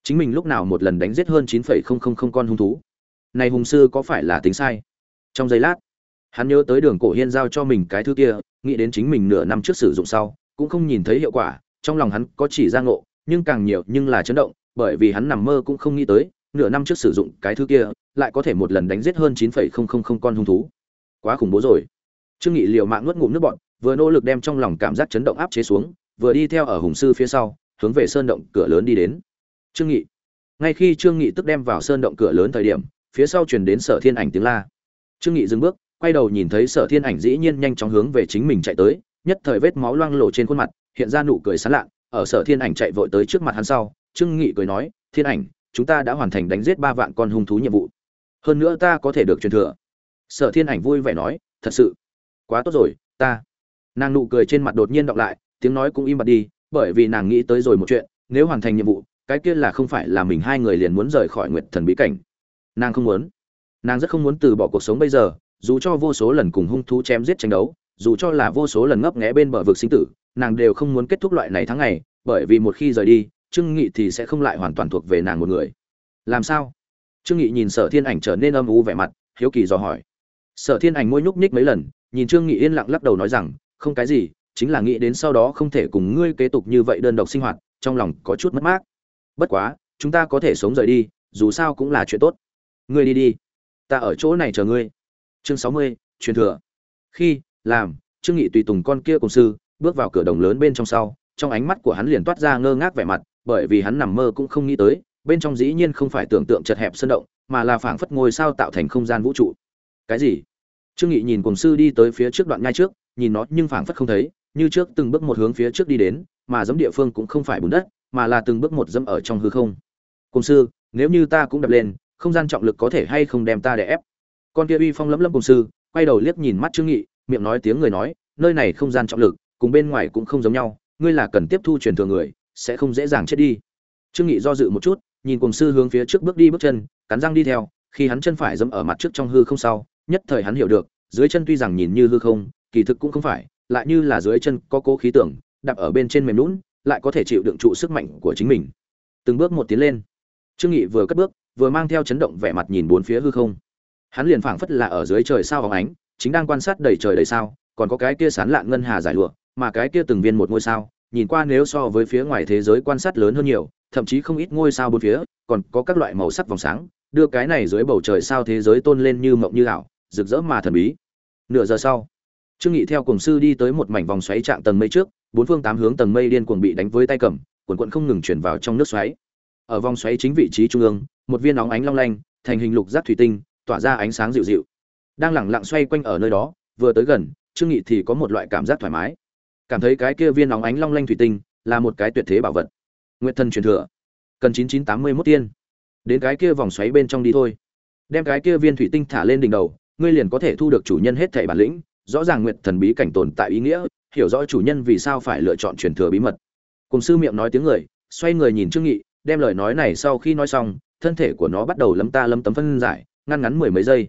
chính mình lúc nào một lần đánh giết hơn chín phẩy không không không con hung thú? Này hùng sư có phải là tính sai? Trong giây lát, hắn nhớ tới đường cổ hiên giao cho mình cái thứ kia, nghĩ đến chính mình nửa năm trước sử dụng sau, cũng không nhìn thấy hiệu quả, trong lòng hắn có chỉ ra ngộ, nhưng càng nhiều nhưng là chấn động, bởi vì hắn nằm mơ cũng không nghĩ tới, nửa năm trước sử dụng cái thứ kia, lại có thể một lần đánh giết hơn chín phẩy không không không con hung thú. Quá khủng bố rồi. Trương nghị liều mạng nuốt ngụm nước bọt, vừa nỗ lực đem trong lòng cảm giác chấn động áp chế xuống, vừa đi theo ở hùng sư phía sau, hướng về sơn động cửa lớn đi đến trương nghị. Ngay khi trương nghị tức đem vào sơn động cửa lớn thời điểm, phía sau truyền đến sở thiên ảnh tiếng la. Trương nghị dừng bước, quay đầu nhìn thấy sở thiên ảnh dĩ nhiên nhanh chóng hướng về chính mình chạy tới, nhất thời vết máu loang lổ trên khuôn mặt, hiện ra nụ cười sán lạ. Ở sở thiên ảnh chạy vội tới trước mặt hắn sau, trương nghị cười nói, thiên ảnh, chúng ta đã hoàn thành đánh giết ba vạn con hung thú nhiệm vụ. Hơn nữa ta có thể được truyền thừa. Sở thiên ảnh vui vẻ nói, thật sự? Quá tốt rồi, ta. Nàng nụ cười trên mặt đột nhiên đọc lại, tiếng nói cũng im bặt đi, bởi vì nàng nghĩ tới rồi một chuyện, nếu hoàn thành nhiệm vụ cái kia là không phải là mình hai người liền muốn rời khỏi nguyệt thần bí cảnh. Nàng không muốn. Nàng rất không muốn từ bỏ cuộc sống bây giờ, dù cho vô số lần cùng hung thú chém giết tranh đấu, dù cho là vô số lần ngấp nghé bên bờ vực sinh tử, nàng đều không muốn kết thúc loại này tháng ngày, bởi vì một khi rời đi, trương nghị thì sẽ không lại hoàn toàn thuộc về nàng một người. Làm sao? Trương nghị nhìn sở thiên ảnh trở nên âm u vẻ mặt, hiếu kỳ dò hỏi. Sở thiên ảnh môi nhúc nhích mấy lần, nhìn trương nghị yên lặng lắc đầu nói rằng, không cái gì, chính là nghĩ đến sau đó không thể cùng ngươi kế tục như vậy đơn độc sinh hoạt, trong lòng có chút mất mát bất quá, chúng ta có thể sống rời đi, dù sao cũng là chuyện tốt. Ngươi đi đi. Ta ở chỗ này chờ ngươi. Chương sáu mươi, truyền thừa. Khi, làm, trương nghị tùy tùng con kia cùng sư, bước vào cửa đồng lớn bên trong sau, trong ánh mắt của hắn liền toát ra ngơ ngác vẻ mặt, bởi vì hắn nằm mơ cũng không nghĩ tới, bên trong dĩ nhiên không phải tưởng tượng chật hẹp sơn động, mà là phảng phất ngôi sao tạo thành không gian vũ trụ. Cái gì? Trương nghị nhìn cùng sư đi tới phía trước đoạn ngay trước, nhìn nó nhưng phảng phất không thấy, như trước từng bước một hướng phía trước đi đến, mà giống địa phương cũng không phải bùn đất mà là từng bước một dẫm ở trong hư không. Cùng sư, nếu như ta cũng đập lên, không gian trọng lực có thể hay không đem ta để ép? Con kia uy phong lấm lấm cùng sư, quay đầu liếc nhìn mắt trương nghị, miệng nói tiếng người nói, nơi này không gian trọng lực, cùng bên ngoài cũng không giống nhau, ngươi là cần tiếp thu truyền thừa người, sẽ không dễ dàng chết đi. Trương nghị do dự một chút, nhìn cùng sư hướng phía trước bước đi bước chân, cắn răng đi theo, khi hắn chân phải dẫm ở mặt trước trong hư không sau, nhất thời hắn hiểu được, dưới chân tuy rằng nhìn như hư không, kỳ thực cũng không phải, lại như là dưới chân có cố khí tưởng, đạp ở bên trên mềm lún lại có thể chịu đựng trụ sức mạnh của chính mình. Từng bước một tiến lên. Trương nghị vừa cất bước, vừa mang theo chấn động vẻ mặt nhìn bốn phía hư không. Hắn liền phảng phất là ở dưới trời sao hóng ánh, chính đang quan sát đầy trời đầy sao, còn có cái kia sán lạn ngân hà giải lụa, mà cái kia từng viên một ngôi sao, nhìn qua nếu so với phía ngoài thế giới quan sát lớn hơn nhiều, thậm chí không ít ngôi sao bốn phía, còn có các loại màu sắc vòng sáng, đưa cái này dưới bầu trời sao thế giới tôn lên như mộng như ảo, rực rỡ mà thần bí. Nửa giờ sau trương nghị theo cùng sư đi tới một mảnh vòng xoáy trạng tầng mây trước, bốn phương tám hướng tầng mây điên cuồng bị đánh với tay cầm, cuộn cuộn không ngừng chuyển vào trong nước xoáy. Ở vòng xoáy chính vị trí trung ương, một viên nóng ánh long lanh, thành hình lục giác thủy tinh, tỏa ra ánh sáng dịu dịu. Đang lẳng lặng xoay quanh ở nơi đó, vừa tới gần, trương nghị thì có một loại cảm giác thoải mái. Cảm thấy cái kia viên nóng ánh long lanh thủy tinh là một cái tuyệt thế bảo vật. Nguyện thần truyền thừa. Cần chín chín tám mươi 9981 tiên. Đến cái kia vòng xoáy bên trong đi thôi. Đem cái kia viên thủy tinh thả lên đỉnh đầu, ngươi liền có thể thu được chủ nhân hết thảy bản lĩnh rõ ràng nguyệt thần bí cảnh tồn tại ý nghĩa, hiểu rõ chủ nhân vì sao phải lựa chọn truyền thừa bí mật. Cùng sư miệng nói tiếng người, xoay người nhìn trương nghị, đem lời nói này sau khi nói xong, thân thể của nó bắt đầu lấm ta lấm tấm phân giải, ngăn ngắn mười mấy giây.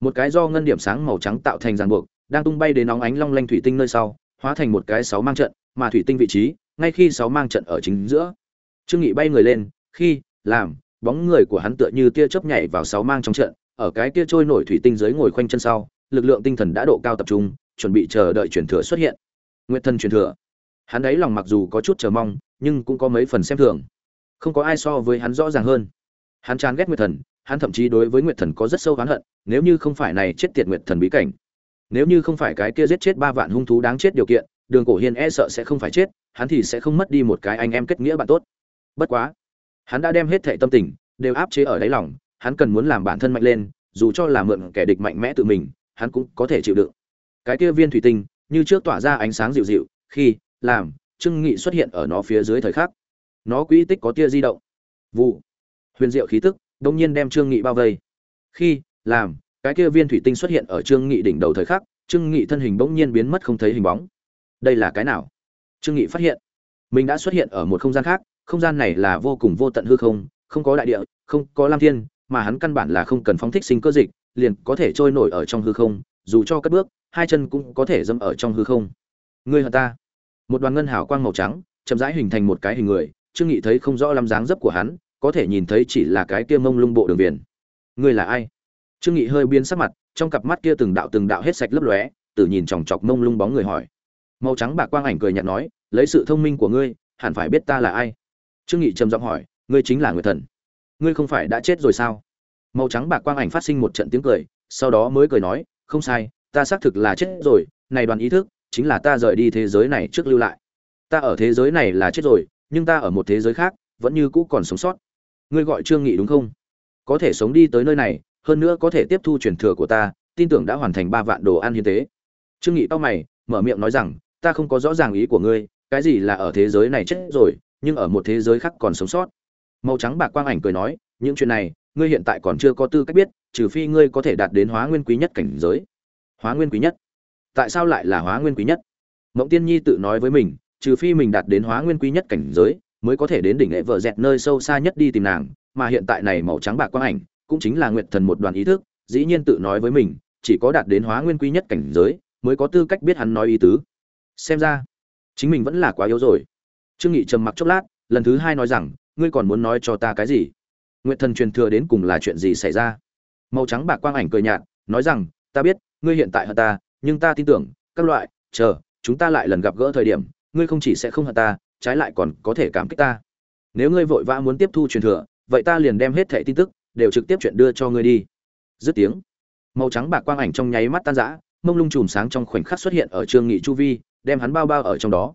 Một cái do ngân điểm sáng màu trắng tạo thành ràng buộc, đang tung bay đến nóng ánh long lanh thủy tinh nơi sau, hóa thành một cái sáu mang trận, mà thủy tinh vị trí, ngay khi sáu mang trận ở chính giữa. Trương nghị bay người lên, khi, làm, bóng người của hắn tựa như tia chớp nhảy vào sáu mang trong trận, ở cái tia trôi nổi thủy tinh dưới ngồi khoanh chân sau lực lượng tinh thần đã độ cao tập trung, chuẩn bị chờ đợi truyền thừa xuất hiện. Nguyệt thần truyền thừa. Hắn ấy lòng mặc dù có chút chờ mong, nhưng cũng có mấy phần xem thường. Không có ai so với hắn rõ ràng hơn. Hắn chán ghét nguyệt thần, hắn thậm chí đối với nguyệt thần có rất sâu oán hận, nếu như không phải này chết tiệt nguyệt thần bí cảnh. Nếu như không phải cái kia giết chết ba vạn hung thú đáng chết điều kiện, đường cổ hiên e sợ sẽ không phải chết, hắn thì sẽ không mất đi một cái anh em kết nghĩa bạn tốt. Bất quá, hắn đã đem hết thệ tâm tình, đều áp chế ở đáy lòng, hắn cần muốn làm bản thân mạnh lên, dù cho là mượn kẻ địch mạnh mẽ tự mình hắn cũng có thể chịu đựng. Cái kia viên thủy tinh, như trước tỏa ra ánh sáng dịu dịu, khi, làm, trương nghị xuất hiện ở nó phía dưới thời khắc. Nó quỹ tích có tia di động. Vụ. Huyền diệu khí tức, đông nhiên đem trương nghị bao vây. Khi, làm, cái kia viên thủy tinh xuất hiện ở trương nghị đỉnh đầu thời khắc, trương nghị thân hình bỗng nhiên biến mất không thấy hình bóng. Đây là cái nào? Trương nghị phát hiện, mình đã xuất hiện ở một không gian khác, không gian này là vô cùng vô tận hư không không có đại địa, không có lam thiên, mà hắn căn bản là không cần phóng thích sinh cơ dịch liền có thể trôi nổi ở trong hư không, dù cho cất bước, hai chân cũng có thể dâm ở trong hư không. Ngươi hận ta. Một đoàn ngân hào quang màu trắng, chậm rãi hình thành một cái hình người, trương nghị thấy không rõ lắm dáng dấp của hắn, có thể nhìn thấy chỉ là cái kia mông lung bộ đường viền ngươi là ai? Trương nghị hơi biến sắc mặt, trong cặp mắt kia từng đạo từng đạo hết sạch lấp lóe tự nhìn chòng chọc mông lung bóng người hỏi. Màu trắng bạc quang ảnh cười nhạt nói, lấy sự thông minh của ngươi, hẳn phải biết ta là ai? Trương nghị trầm giọng hỏi, ngươi chính là người thần. Ngươi không phải đã chết rồi sao? Màu trắng bạc quang ảnh phát sinh một trận tiếng cười, sau đó mới cười nói, không sai, ta xác thực là chết rồi, này đoàn ý thức, chính là ta rời đi thế giới này trước lưu lại. Ta ở thế giới này là chết rồi, nhưng ta ở một thế giới khác, vẫn như cũ còn sống sót. Ngươi gọi trương nghị đúng không? Có thể sống đi tới nơi này, hơn nữa có thể tiếp thu truyền thừa của ta, tin tưởng đã hoàn thành ba vạn đồ ăn hiến tế. Trương nghị to mày, mở miệng nói rằng, ta không có rõ ràng ý của ngươi, cái gì là ở thế giới này chết rồi, nhưng ở một thế giới khác còn sống sót. Màu trắng bạc quang ảnh cười nói, những chuyện này ngươi hiện tại còn chưa có tư cách biết, trừ phi ngươi có thể đạt đến hóa nguyên quý nhất cảnh giới. Hóa nguyên quý nhất? Tại sao lại là hóa nguyên quý nhất? Mộng tiên nhi tự nói với mình, trừ phi mình đạt đến hóa nguyên quý nhất cảnh giới, mới có thể đến đỉnh lễ vợ dẹt nơi sâu xa nhất đi tìm nàng, mà hiện tại này màu trắng bạc quang ảnh, cũng chính là nguyệt thần một đoàn ý thức, dĩ nhiên tự nói với mình, chỉ có đạt đến hóa nguyên quý nhất cảnh giới, mới có tư cách biết hắn nói ý tứ. Xem ra, chính mình vẫn là quá yếu rồi. Trương nghị trầm mặc chốc lát, lần thứ hai nói rằng, ngươi còn muốn nói cho ta cái gì? Nguyện thần truyền thừa đến cùng là chuyện gì xảy ra? Màu trắng bạc quang ảnh cười nhạt, nói rằng, ta biết, ngươi hiện tại hận ta, nhưng ta tin tưởng, các loại, chờ, chúng ta lại lần gặp gỡ thời điểm, ngươi không chỉ sẽ không hận ta, trái lại còn có thể cảm kích ta. Nếu ngươi vội vã muốn tiếp thu truyền thừa, vậy ta liền đem hết thẻ tin tức, đều trực tiếp chuyện đưa cho ngươi đi. Dứt tiếng, màu trắng bạc quang ảnh trong nháy mắt tan rã, mông lung chùm sáng trong khoảnh khắc xuất hiện ở trương nghị chu vi, đem hắn bao bao ở trong đó.